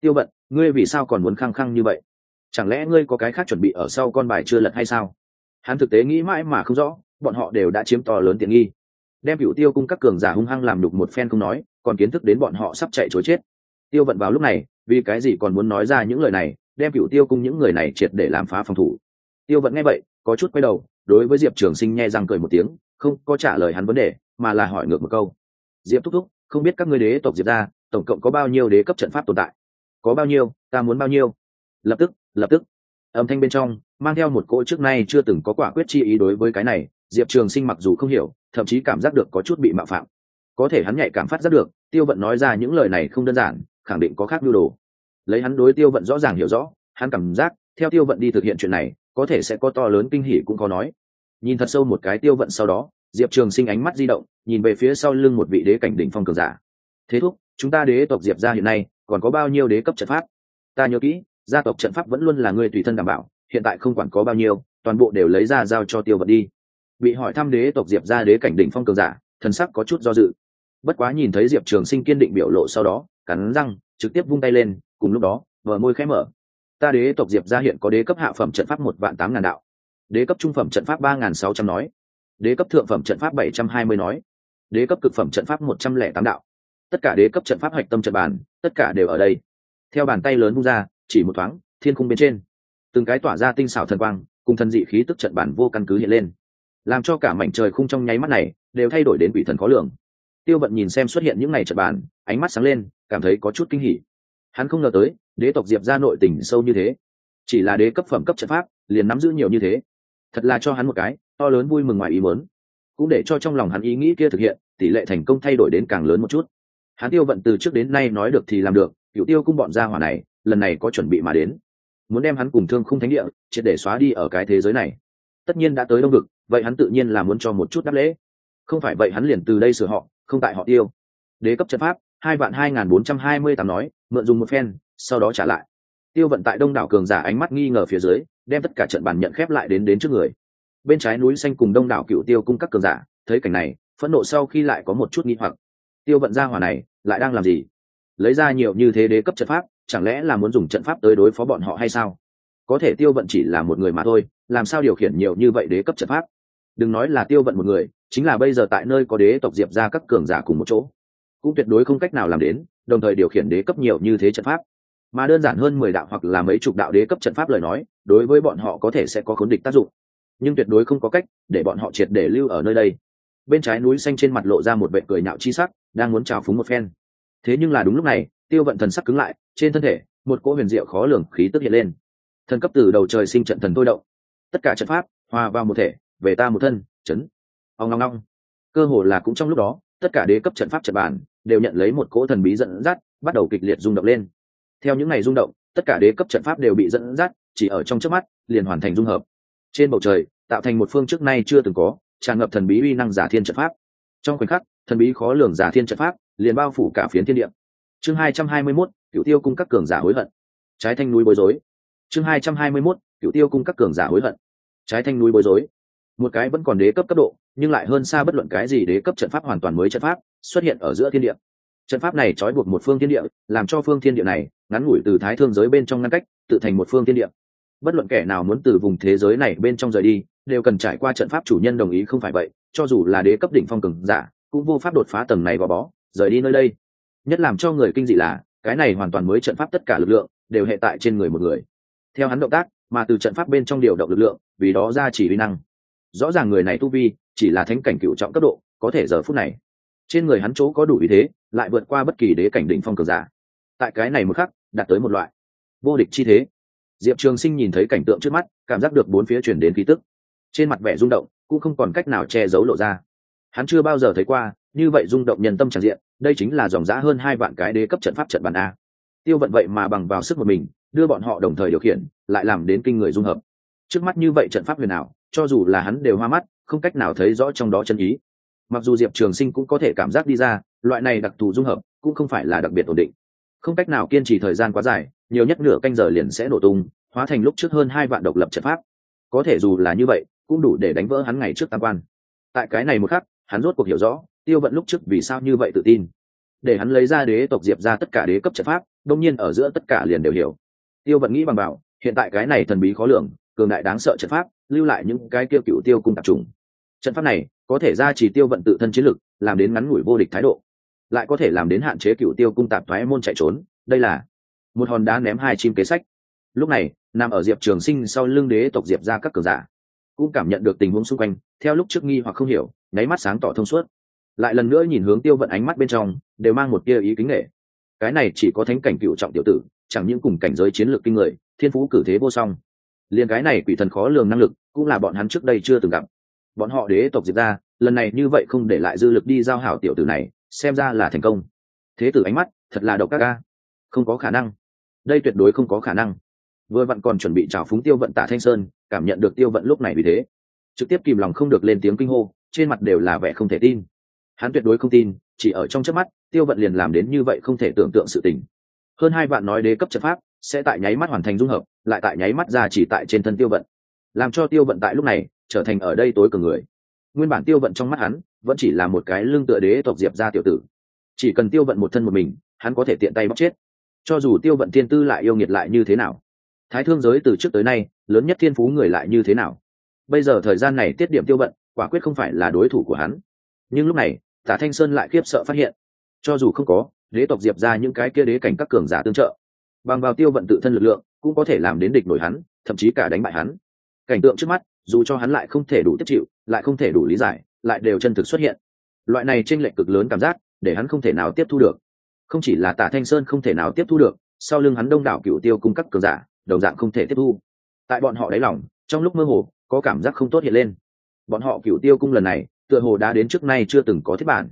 Tiêu vận, ngươi vì sao còn muốn khăng khăng như vậy? Chẳng lẽ ngươi có cái khác chuẩn bị ở sau con bài chưa lật hay sao? Hắn thực tế nghĩ mãi mà không rõ, bọn họ đều đã chiếm to lớn tiện nghi. Đem cựu tiêu cung các cường giả hung hăng làm đục một phen không nói, còn kiến thức đến bọn họ sắp chạy chối chết. Tiêu vận vào lúc này, vì cái gì còn muốn nói ra những lời này, đem cựu tiêu cung những người này triệt để làm phá phòng thủ. Tiêu vận nghe vậy có chút quay đầu, đối với diệp trường sinh nghe răng cười một tiếng, không có trả lời hắn vấn đề, mà là hỏi ngược một câu. Diệp thúc thúc, không biết các ngươi đế tộc diệp ra tổng cộng có bao nhiêu đế cấp trận pháp tồn tại? Có bao nhiêu, ta muốn bao nhiêu? Lập tức lập tức. Âm thanh bên trong, mang theo một cỗ trước nay chưa từng có quả quyết chi ý đối với cái này, diệp trường sinh mặc dù không hiểu, thậm chí cảm giác được có chút bị mạo phạm. Có thể hắn nhạy cảm phát giác được, tiêu vận nói ra những lời này không đơn giản, khẳng định có khác nhu đồ. Lấy hắn đối tiêu vận rõ ràng hiểu rõ, hắn cảm giác, theo tiêu vận đi thực hiện chuyện này có thể sẽ có to lớn kinh hỉ cũng có nói. Nhìn thật sâu một cái tiêu vận sau đó, diệp trường sinh ánh mắt di động, nhìn về phía sau lưng một vị đế cảnh đỉnh phong cường giả. Thế thúc, chúng ta đế tộc diệp ra hiện nay, còn có bao nhiêu đế cấp trận pháp? Ta nhớ kỹ, gia tộc trận pháp vẫn luôn là người tùy thân đảm bảo, hiện tại không quản có bao nhiêu, toàn bộ đều lấy ra giao cho tiêu vận đi. Bị hỏi thăm đế tộc diệp ra đế cảnh đỉnh phong cường giả, thần sắc có chút do dự. Bất quá nhìn thấy diệp trường sinh kiên định biểu lộ sau đó, cắn răng, trực tiếp vung tay lên, cùng lúc đó vờ môi khẽ mở ta đế tộc diệp ra hiện có đế cấp hạ phẩm trận pháp một vạn tám ngàn đạo. Đế cấp trung phẩm trận pháp ba ngàn sáu trăm nói. Đế cấp thượng phẩm trận pháp bảy trăm hai mươi nói. Đế cấp cực phẩm trận pháp một trăm lẻ tám đạo. Tất cả đế cấp trận pháp hạch tâm trận bàn, tất cả đều ở đây. Theo bàn tay lớn vung ra, chỉ một thoáng, thiên khung bên trên. Từng cái tỏa ra tinh xảo thần quang, cùng thần dị khí tức trận bản vô căn cứ hiện lên. Làm cho cả mảnh trời khung trong nháy mắt này, đều thay đổi đến quỷ thần khó lường. Tiêu vận nhìn xem xuất hiện những ngày trận bàn, ánh mắt sáng lên, cảm thấy có chút kinh hỉ. Hắn không ngờ tới đế tộc diệp ra nội tình sâu như thế, chỉ là đế cấp phẩm cấp trận pháp, liền nắm giữ nhiều như thế. Thật là cho hắn một cái, to lớn vui mừng ngoài ý muốn. Cũng để cho trong lòng hắn ý nghĩ kia thực hiện, tỷ lệ thành công thay đổi đến càng lớn một chút. Hắn tiêu vận từ trước đến nay nói được thì làm được, cựu tiêu cung bọn gia hỏa này, lần này có chuẩn bị mà đến. Muốn đem hắn cùng thương khung thánh địa, triệt để xóa đi ở cái thế giới này. Tất nhiên đã tới đông vực, vậy hắn tự nhiên là muốn cho một chút đáp lễ. Không phải vậy hắn liền từ đây sửa họ, không tại họ tiêu. Đế cấp trận pháp, hai vạn hai nghìn bốn trăm hai mươi tám nói, mượn dùng một phen sau đó trả lại. Tiêu vận tại đông đảo cường giả ánh mắt nghi ngờ phía dưới, đem tất cả trận bàn nhận khép lại đến đến trước người. Bên trái núi xanh cùng đông đảo cựu tiêu cung các cường giả, thấy cảnh này, phẫn nộ sau khi lại có một chút nghi hoặc. Tiêu vận gia hỏa này, lại đang làm gì? Lấy ra nhiều như thế đế cấp trận pháp, chẳng lẽ là muốn dùng trận pháp tới đối phó bọn họ hay sao? Có thể tiêu vận chỉ là một người mà thôi, làm sao điều khiển nhiều như vậy đế cấp trận pháp? Đừng nói là tiêu vận một người, chính là bây giờ tại nơi có đế tộc diệp ra các cường giả cùng một chỗ. Cũng tuyệt đối không cách nào làm đến, đồng thời điều khiển đế cấp nhiều như thế trận pháp mà đơn giản hơn mười đạo hoặc là mấy chục đạo đế cấp trận pháp lời nói, đối với bọn họ có thể sẽ có khốn địch tác dụng. Nhưng tuyệt đối không có cách để bọn họ triệt để lưu ở nơi đây. Bên trái núi xanh trên mặt lộ ra một vệ cười nhạo chi sắc, đang muốn trào phúng một phen. Thế nhưng là đúng lúc này, tiêu vận thần sắc cứng lại, trên thân thể, một cỗ huyền diệu khó lường khí tức hiện lên. Thần cấp từ đầu trời sinh trận thần tôi động. Tất cả trận pháp, hòa vào một thể, về ta một thân, chấn. Ông long long cơ hồ là cũng trong lúc đó, tất cả đế cấp trận pháp trận bản đều nhận lấy một cỗ thần bí dẫn dắt, bắt đầu kịch liệt rung động lên theo những ngày rung động tất cả đế cấp trận pháp đều bị dẫn dắt chỉ ở trong trước mắt liền hoàn thành dung hợp. Trên bầu trời tạo thành một phương trước nay chưa từng có tràn ngập thần bí uy năng giả thiên trận pháp. Trong khoảnh khắc thần bí khó lường giả thiên trận pháp liền bao phủ cả phiến thiên địa. Chương hai trăm hai mươi 221, cựu tiêu cung các cường giả hối hận. Trái thanh núi bối rối. Chương hai trăm hai mươi 221, cựu tiêu cung các cường giả hối hận. Trái thanh núi bối rối. Một cái vẫn còn đế cấp cấp độ nhưng lại hơn xa bất luận cái gì đế cấp trận pháp hoàn toàn mới trận pháp xuất hiện ở giữa thiên địa. Trận pháp này trói buộc một phương thiên địa làm cho phương thiên địa này ngắn ngủi từ thái thương giới bên trong ngăn cách, tự thành một phương thiên địa. Bất luận kẻ nào muốn từ vùng thế giới này bên trong rời đi, đều cần trải qua trận pháp chủ nhân đồng ý không phải vậy, cho dù là đế cấp đỉnh phong cường giả, cũng vô pháp đột phá tầng này gò bó, rời đi nơi đây. Nhất làm cho người kinh dị là, cái này hoàn toàn mới trận pháp tất cả lực lượng, đều hệ tại trên người một người. Theo hắn động tác, mà từ trận pháp bên trong điều động lực lượng, vì đó ra chỉ vi năng. Rõ ràng người này tu vi, chỉ là thánh cảnh cựu trọng cấp độ, có thể giờ phút này, trên người hắn chỗ có đủ ý thế, lại vượt qua bất kỳ đế cảnh đỉnh phong cường giả tại cái này một khắc, đạt tới một loại vô địch chi thế. Diệp trường sinh nhìn thấy cảnh tượng trước mắt, cảm giác được bốn phía chuyển đến khí tức. Trên mặt vẻ rung động, cũng không còn cách nào che giấu lộ ra. Hắn chưa bao giờ thấy qua, như vậy rung động nhân tâm tràn diện, đây chính là dòng giã hơn hai vạn cái đế cấp trận pháp trận bản a. Tiêu vận vậy mà bằng vào sức một mình, đưa bọn họ đồng thời điều khiển, lại làm đến kinh người dung hợp. Trước mắt như vậy trận pháp huyền ảo, cho dù là hắn đều hoa mắt, không cách nào thấy rõ trong đó chân ý. Mặc dù diệp trường sinh cũng có thể cảm giác đi ra, loại này đặc thù dung hợp, cũng không phải là đặc biệt ổn định không cách nào kiên trì thời gian quá dài, nhiều nhất nửa canh giờ liền sẽ nổ tung, hóa thành lúc trước hơn hai vạn độc lập trận pháp. Có thể dù là như vậy, cũng đủ để đánh vỡ hắn ngày trước tam quan. Tại cái này một khắc, hắn rốt cuộc hiểu rõ, tiêu vận lúc trước vì sao như vậy tự tin. Để hắn lấy ra đế tộc diệp ra tất cả đế cấp trận pháp đông nhiên ở giữa tất cả liền đều hiểu. Tiêu vận nghĩ bằng bảo, hiện tại cái này thần bí khó lường, cường đại đáng sợ trận pháp, lưu lại những cái kia cựu tiêu cung tập trung trận pháp này, có thể ra chỉ tiêu vận tự thân chiến lực, làm đến ngắn ngủi vô địch thái độ lại có thể làm đến hạn chế cựu tiêu cung tạp thoái môn chạy trốn, đây là một hòn đá ném hai chim kế sách. Lúc này, nằm ở diệp trường sinh sau lưng đế tộc diệp ra các cường giả, cũng cảm nhận được tình huống xung quanh, theo lúc trước nghi hoặc không hiểu, nháy mắt sáng tỏ thông suốt. Lại lần nữa nhìn hướng tiêu vận ánh mắt bên trong, đều mang một tia ý kính nghệ cái này chỉ có thánh cảnh cựu trọng tiểu tử, chẳng những cùng cảnh giới chiến lược kinh người, thiên phú cử thế vô song. Liền cái này quỷ thần khó lường năng lực, cũng là bọn hắn trước đây chưa từng gặp. Bọn họ đế tộc diệp ra lần này như vậy không để lại dư lực đi giao hảo tiểu tử này xem ra là thành công. Thế tử ánh mắt, thật là độc các ca không có khả năng. Đây tuyệt đối không có khả năng. Vừa vặn còn chuẩn bị trào phúng tiêu vận tả thanh sơn, cảm nhận được tiêu vận lúc này vì thế. Trực tiếp kìm lòng không được lên tiếng kinh hô, trên mặt đều là vẻ không thể tin. Hắn tuyệt đối không tin, chỉ ở trong chớp mắt, tiêu vận liền làm đến như vậy không thể tưởng tượng sự tình. Hơn hai vạn nói đế cấp trận pháp, sẽ tại nháy mắt hoàn thành dung hợp, lại tại nháy mắt ra chỉ tại trên thân tiêu vận. Làm cho tiêu vận tại lúc này, trở thành ở đây tối cường người. Nguyên bản tiêu vận trong mắt hắn vẫn chỉ là một cái lương tựa đế tộc diệp ra tiểu tử. Chỉ cần tiêu vận một thân một mình, hắn có thể tiện tay bóc chết. Cho dù tiêu vận thiên tư lại yêu nghiệt lại như thế nào, thái thương giới từ trước tới nay, lớn nhất thiên phú người lại như thế nào? Bây giờ thời gian này tiết điểm tiêu vận, quả quyết không phải là đối thủ của hắn. Nhưng lúc này, tả thanh sơn lại khiếp sợ phát hiện, cho dù không có đế tộc diệp ra những cái kia đế cảnh các cường giả tương trợ, bằng vào tiêu vận tự thân lực lượng, cũng có thể làm đến địch nổi hắn, thậm chí cả đánh bại hắn. Cảnh tượng trước mắt, dù cho hắn lại không thể đủ tiếp chịu, lại không thể đủ lý giải lại đều chân thực xuất hiện. Loại này tranh lệch cực lớn cảm giác, để hắn không thể nào tiếp thu được. Không chỉ là tả thanh sơn không thể nào tiếp thu được, sau lưng hắn đông đảo cựu tiêu cung cấp cường giả, đồng dạng không thể tiếp thu. Tại bọn họ đáy lòng, trong lúc mơ hồ, có cảm giác không tốt hiện lên. Bọn họ cựu tiêu cung lần này, tựa hồ đã đến trước nay chưa từng có thiết bản.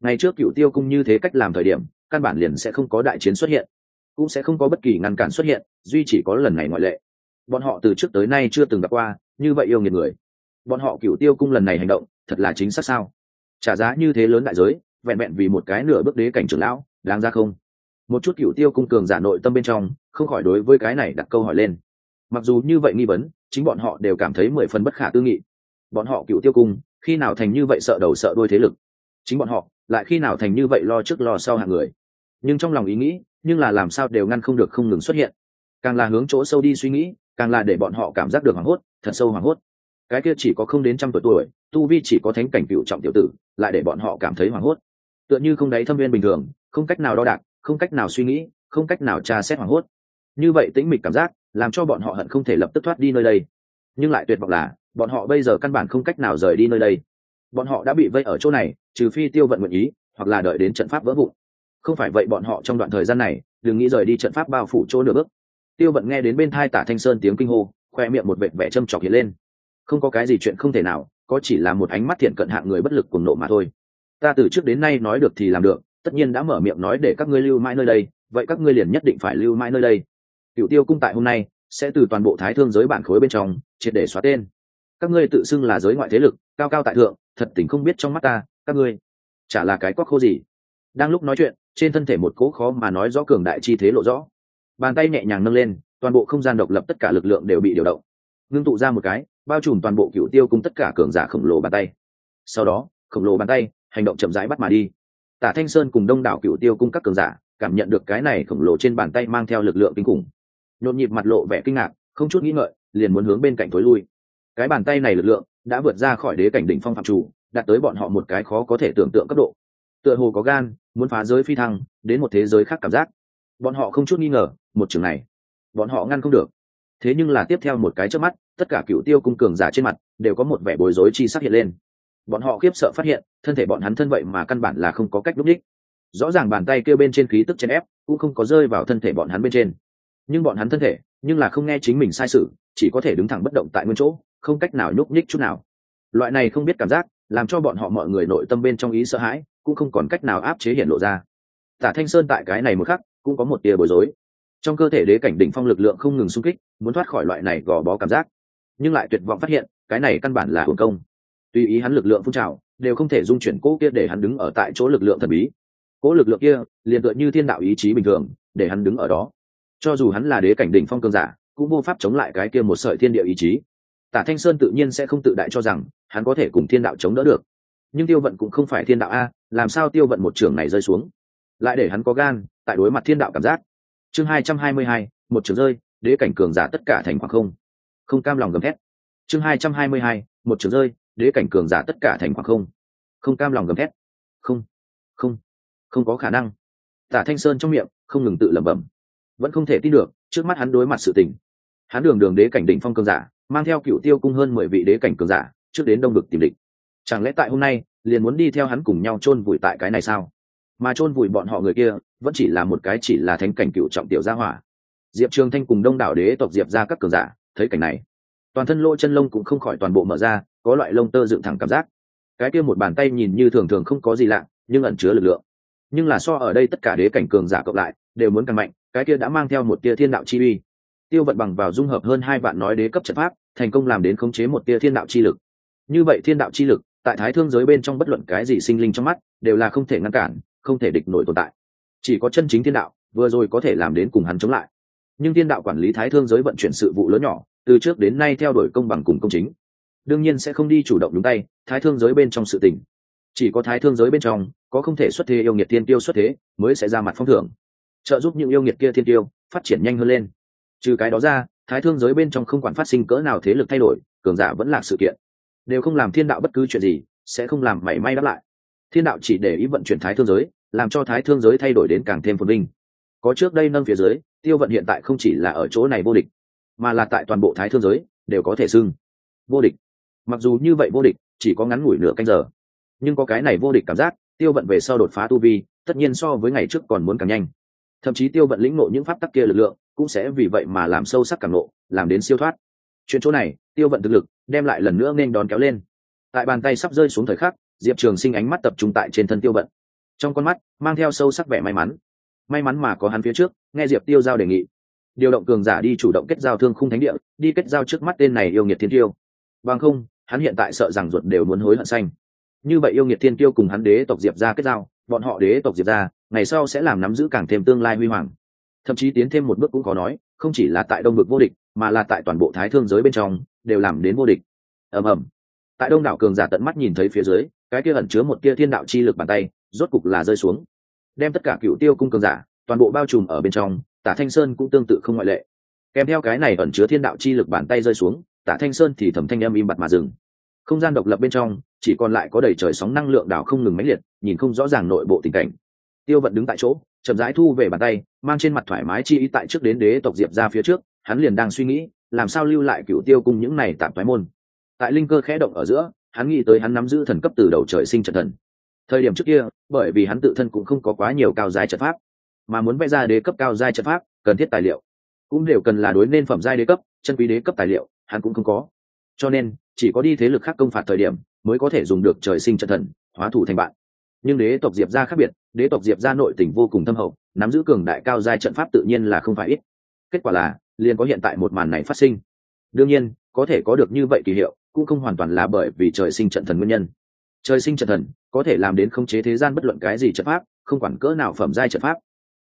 Ngày trước cựu tiêu cung như thế cách làm thời điểm, căn bản liền sẽ không có đại chiến xuất hiện, cũng sẽ không có bất kỳ ngăn cản xuất hiện, duy chỉ có lần này ngoại lệ. Bọn họ từ trước tới nay chưa từng gặp qua như vậy yêu nghiệt người. Bọn họ cựu tiêu cung lần này hành động thật là chính xác sao? Trả giá như thế lớn đại giới, vẹn vẹn vì một cái nửa bước đế cảnh trưởng lão, đáng ra không? Một chút cựu tiêu cung cường giả nội tâm bên trong, không khỏi đối với cái này đặt câu hỏi lên. Mặc dù như vậy nghi vấn, chính bọn họ đều cảm thấy mười phần bất khả tư nghị. Bọn họ cựu tiêu cung, khi nào thành như vậy sợ đầu sợ đôi thế lực? Chính bọn họ, lại khi nào thành như vậy lo trước lo sau hạng người? Nhưng trong lòng ý nghĩ, nhưng là làm sao đều ngăn không được không ngừng xuất hiện. Càng là hướng chỗ sâu đi suy nghĩ, càng là để bọn họ cảm giác được hoảng hốt, thật sâu hoảng hốt cái kia chỉ có không đến trăm tuổi tuổi, tu vi chỉ có thánh cảnh cựu trọng tiểu tử, lại để bọn họ cảm thấy hoảng hốt. Tựa như không đáy thâm viên bình thường, không cách nào đo đạc, không cách nào suy nghĩ, không cách nào tra xét hoảng hốt. Như vậy tĩnh mịch cảm giác, làm cho bọn họ hận không thể lập tức thoát đi nơi đây. Nhưng lại tuyệt vọng là, bọn họ bây giờ căn bản không cách nào rời đi nơi đây. Bọn họ đã bị vây ở chỗ này, trừ phi tiêu vận nguyện ý, hoặc là đợi đến trận pháp vỡ vụn. Không phải vậy bọn họ trong đoạn thời gian này, đừng nghĩ rời đi trận pháp bao phủ chỗ nửa bước. Tiêu vận nghe đến bên thai tả thanh sơn tiếng kinh hô, khoe miệng một vệt vẻ châm trọc hiện lên không có cái gì chuyện không thể nào, có chỉ là một ánh mắt thiện cận hạng người bất lực cùng nộ mà thôi. Ta từ trước đến nay nói được thì làm được, tất nhiên đã mở miệng nói để các ngươi lưu mãi nơi đây, vậy các ngươi liền nhất định phải lưu mãi nơi đây. Cựu tiêu cung tại hôm nay, sẽ từ toàn bộ thái thương giới bản khối bên trong, triệt để xóa tên. Các ngươi tự xưng là giới ngoại thế lực, cao cao tại thượng, thật tình không biết trong mắt ta, các ngươi, chả là cái quắc khô gì. Đang lúc nói chuyện, trên thân thể một cỗ khó mà nói rõ cường đại chi thế lộ rõ. Bàn tay nhẹ nhàng nâng lên, toàn bộ không gian độc lập tất cả lực lượng đều bị điều động. Ngưng tụ ra một cái bao trùm toàn bộ cựu tiêu cùng tất cả cường giả khổng lồ bàn tay. Sau đó, khổng lồ bàn tay hành động chậm rãi bắt mà đi. Tả thanh sơn cùng đông đảo cựu tiêu cung các cường giả cảm nhận được cái này khổng lồ trên bàn tay mang theo lực lượng kinh khủng. Nhộn nhịp mặt lộ vẻ kinh ngạc, không chút nghĩ ngợi, liền muốn hướng bên cạnh thối lui. Cái bàn tay này lực lượng đã vượt ra khỏi đế cảnh đỉnh phong phạm chủ, đạt tới bọn họ một cái khó có thể tưởng tượng cấp độ. Tựa hồ có gan, muốn phá giới phi thăng, đến một thế giới khác cảm giác. Bọn họ không chút nghi ngờ, một trường này, bọn họ ngăn không được thế nhưng là tiếp theo một cái trước mắt, tất cả cựu tiêu cung cường giả trên mặt đều có một vẻ bối rối chi sắc hiện lên. Bọn họ khiếp sợ phát hiện, thân thể bọn hắn thân vậy mà căn bản là không có cách lúc đích. Rõ ràng bàn tay kêu bên trên khí tức chèn ép, cũng không có rơi vào thân thể bọn hắn bên trên. Nhưng bọn hắn thân thể, nhưng là không nghe chính mình sai sự, chỉ có thể đứng thẳng bất động tại nguyên chỗ, không cách nào nhúc nhích chút nào. Loại này không biết cảm giác, làm cho bọn họ mọi người nội tâm bên trong ý sợ hãi, cũng không còn cách nào áp chế hiện lộ ra. Tả thanh sơn tại cái này một khắc, cũng có một tia bối rối trong cơ thể đế cảnh đỉnh phong lực lượng không ngừng xung kích, muốn thoát khỏi loại này gò bó cảm giác. Nhưng lại tuyệt vọng phát hiện, cái này căn bản là hồn công. Tùy ý hắn lực lượng phun trào, đều không thể dung chuyển cỗ kia để hắn đứng ở tại chỗ lực lượng thần bí. Cỗ lực lượng kia, liền tựa như thiên đạo ý chí bình thường, để hắn đứng ở đó. Cho dù hắn là đế cảnh đỉnh phong cường giả, cũng vô pháp chống lại cái kia một sợi thiên địa ý chí. Tả thanh sơn tự nhiên sẽ không tự đại cho rằng, hắn có thể cùng thiên đạo chống đỡ được. Nhưng tiêu vận cũng không phải thiên đạo a, làm sao tiêu vận một trường này rơi xuống? Lại để hắn có gan, tại đối mặt thiên đạo cảm giác chương hai trăm hai mươi hai, một trường rơi, đế cảnh cường giả tất cả thành khoảng không? Không cam lòng gầm thét. Chương hai trăm hai mươi hai, một trường rơi, đế cảnh cường giả tất cả thành khoảng không? Không cam lòng gầm thét. Không không không có khả năng. Tả thanh sơn trong miệng, không ngừng tự lẩm bẩm. Vẫn không thể tin được, trước mắt hắn đối mặt sự tình. Hắn đường đường đế cảnh đỉnh phong cường giả, mang theo cựu tiêu cung hơn mười vị đế cảnh cường giả, trước đến đông vực tìm địch. Chẳng lẽ tại hôm nay, liền muốn đi theo hắn cùng nhau chôn vùi tại cái này sao? Mà chôn vùi bọn họ người kia, vẫn chỉ là một cái chỉ là thánh cảnh cựu trọng tiểu gia hỏa. Diệp trường thanh cùng đông đảo đế tộc diệp ra các cường giả, thấy cảnh này, toàn thân lỗ chân lông cũng không khỏi toàn bộ mở ra, có loại lông tơ dựng thẳng cảm giác. Cái kia một bàn tay nhìn như thường thường không có gì lạ, nhưng ẩn chứa lực lượng. Nhưng là so ở đây tất cả đế cảnh cường giả cộng lại, đều muốn càng mạnh, cái kia đã mang theo một tia thiên đạo chi uy. Tiêu vận bằng vào dung hợp hơn hai vạn nói đế cấp trận pháp, thành công làm đến khống chế một tia thiên đạo chi lực. Như vậy thiên đạo chi lực, tại thái thương giới bên trong bất luận cái gì sinh linh trong mắt, đều là không thể ngăn cản không thể địch nổi tồn tại. Chỉ có chân chính thiên đạo, vừa rồi có thể làm đến cùng hắn chống lại. Nhưng thiên đạo quản lý thái thương giới vận chuyển sự vụ lớn nhỏ, từ trước đến nay theo đuổi công bằng cùng công chính. Đương nhiên sẽ không đi chủ động đúng tay, thái thương giới bên trong sự tình. Chỉ có thái thương giới bên trong, có không thể xuất thế yêu nghiệt thiên tiêu xuất thế, mới sẽ ra mặt phong thưởng. Trợ giúp những yêu nghiệt kia thiên tiêu, phát triển nhanh hơn lên. Trừ cái đó ra, thái thương giới bên trong không quản phát sinh cỡ nào thế lực thay đổi, cường giả vẫn là sự kiện. Đều không làm thiên đạo bất cứ chuyện gì, sẽ không làm mảy may đáp lại. Thiên đạo chỉ để ý vận chuyển thái thương giới làm cho thái thương giới thay đổi đến càng thêm phồn vinh. Có trước đây nâng phía dưới, tiêu vận hiện tại không chỉ là ở chỗ này vô địch, mà là tại toàn bộ thái thương giới đều có thể xưng vô địch. Mặc dù như vậy vô địch, chỉ có ngắn ngủi nửa canh giờ, nhưng có cái này vô địch cảm giác, tiêu vận về sau đột phá tu vi, tất nhiên so với ngày trước còn muốn càng nhanh. Thậm chí tiêu vận lĩnh ngộ những pháp tắc kia lực lượng, cũng sẽ vì vậy mà làm sâu sắc càng nộ làm đến siêu thoát. Chuyện chỗ này, tiêu vận thực lực đem lại lần nữa nên đón kéo lên. Tại bàn tay sắp rơi xuống thời khắc, diệp trường sinh ánh mắt tập trung tại trên thân tiêu vận trong con mắt, mang theo sâu sắc vẻ may mắn. May mắn mà có hắn phía trước, nghe diệp tiêu giao đề nghị. Điều động cường giả đi chủ động kết giao thương khung thánh địa, đi kết giao trước mắt tên này yêu nghiệt thiên tiêu bằng không, hắn hiện tại sợ rằng ruột đều muốn hối hận xanh. Như vậy yêu nghiệt thiên tiêu cùng hắn đế tộc diệp ra kết giao, bọn họ đế tộc diệp ra ngày sau sẽ làm nắm giữ càng thêm tương lai huy hoàng. Thậm chí tiến thêm một bước cũng có nói, không chỉ là tại đông vực vô địch, mà là tại toàn bộ thái thương giới bên trong, đều làm đến vô địch. Ầm ầm. Tại đông đảo cường giả tận mắt nhìn thấy phía dưới, cái kia ẩn chứa một tia thiên đạo chi lực bàn tay rốt cục là rơi xuống. Đem tất cả cựu tiêu cung cường giả, toàn bộ bao trùm ở bên trong, tả thanh sơn cũng tương tự không ngoại lệ. Kèm theo cái này ẩn chứa thiên đạo chi lực bàn tay rơi xuống, tả thanh sơn thì thẩm thanh âm im bặt mà dừng. Không gian độc lập bên trong, chỉ còn lại có đầy trời sóng năng lượng đảo không ngừng máy liệt, nhìn không rõ ràng nội bộ tình cảnh. Tiêu vận đứng tại chỗ, chậm rãi thu về bàn tay, mang trên mặt thoải mái chi ý tại trước đến đế tộc diệp ra phía trước, hắn liền đang suy nghĩ, làm sao lưu lại cựu tiêu cung những này tạm thoái môn. Tại linh cơ khẽ động ở giữa, hắn nghĩ tới hắn nắm giữ thần cấp từ đầu trời sinh trận thần thời điểm trước kia, bởi vì hắn tự thân cũng không có quá nhiều cao giai trận pháp, mà muốn vẽ ra đế cấp cao giai trận pháp, cần thiết tài liệu. Cũng đều cần là đối nên phẩm giai đế cấp, chân quý đế cấp tài liệu, hắn cũng không có. Cho nên, chỉ có đi thế lực khác công phạt thời điểm, mới có thể dùng được trời sinh trận thần, hóa thủ thành bạn. Nhưng đế tộc diệp ra khác biệt, đế tộc diệp ra nội tỉnh vô cùng thâm hậu, nắm giữ cường đại cao giai trận pháp tự nhiên là không phải ít. Kết quả là, liền có hiện tại một màn này phát sinh. Đương nhiên, có thể có được như vậy kỳ hiệu, cũng không hoàn toàn là bởi vì trời sinh trận thần nguyên nhân trời sinh trận thần, có thể làm đến khống chế thế gian bất luận cái gì trận pháp, không quản cỡ nào phẩm giai trận pháp.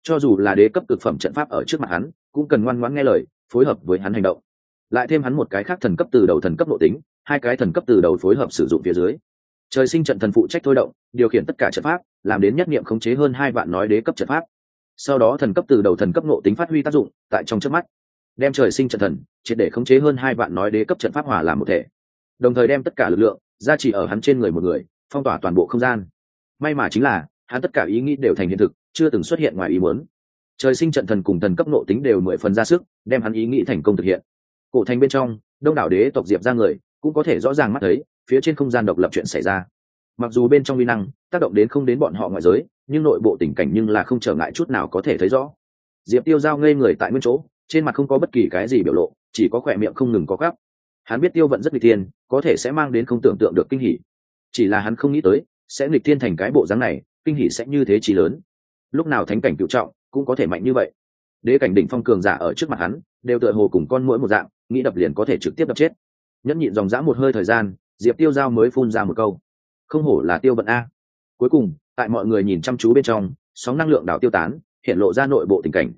Cho dù là đế cấp cực phẩm trận pháp ở trước mặt hắn, cũng cần ngoan ngoãn nghe lời, phối hợp với hắn hành động. Lại thêm hắn một cái khác thần cấp từ đầu thần cấp nội tính, hai cái thần cấp từ đầu phối hợp sử dụng phía dưới. Trời sinh trận thần phụ trách thôi động, điều khiển tất cả trận pháp, làm đến nhất nghiệm khống chế hơn hai vạn nói đế cấp trận pháp. Sau đó thần cấp từ đầu thần cấp nộ tính phát huy tác dụng, tại trong trước mắt, đem trời sinh trận thần, triệt để khống chế hơn hai vạn nói đế cấp trận pháp hòa làm một thể. Đồng thời đem tất cả lực lượng ra chỉ ở hắn trên người một người, phong tỏa toàn bộ không gian. May mà chính là, hắn tất cả ý nghĩ đều thành hiện thực, chưa từng xuất hiện ngoài ý muốn. Trời sinh trận thần cùng thần cấp nộ tính đều mười phần ra sức, đem hắn ý nghĩ thành công thực hiện. Cổ thành bên trong, đông đảo đế tộc diệp ra người, cũng có thể rõ ràng mắt thấy, phía trên không gian độc lập chuyện xảy ra. Mặc dù bên trong vi năng, tác động đến không đến bọn họ ngoại giới, nhưng nội bộ tình cảnh nhưng là không trở ngại chút nào có thể thấy rõ. Diệp tiêu giao ngây người tại nguyên chỗ, trên mặt không có bất kỳ cái gì biểu lộ, chỉ có khỏe miệng không ngừng có gắp hắn biết tiêu vận rất nghịch thiên tiên có thể sẽ mang đến không tưởng tượng được kinh hỉ. Chỉ là hắn không nghĩ tới, sẽ nghịch thiên thành cái bộ dáng này, kinh hỉ sẽ như thế chỉ lớn. Lúc nào thánh cảnh cựu trọng cũng có thể mạnh như vậy. Đế cảnh đỉnh phong cường giả ở trước mặt hắn, đều tựa hồ cùng con mũi một dạng, nghĩ đập liền có thể trực tiếp đập chết. Nhẫn nhịn dòng dã một hơi thời gian, diệp tiêu giao mới phun ra một câu. Không hổ là tiêu vận a. Cuối cùng, tại mọi người nhìn chăm chú bên trong, sóng năng lượng đảo tiêu tán, hiện lộ ra nội bộ tình cảnh.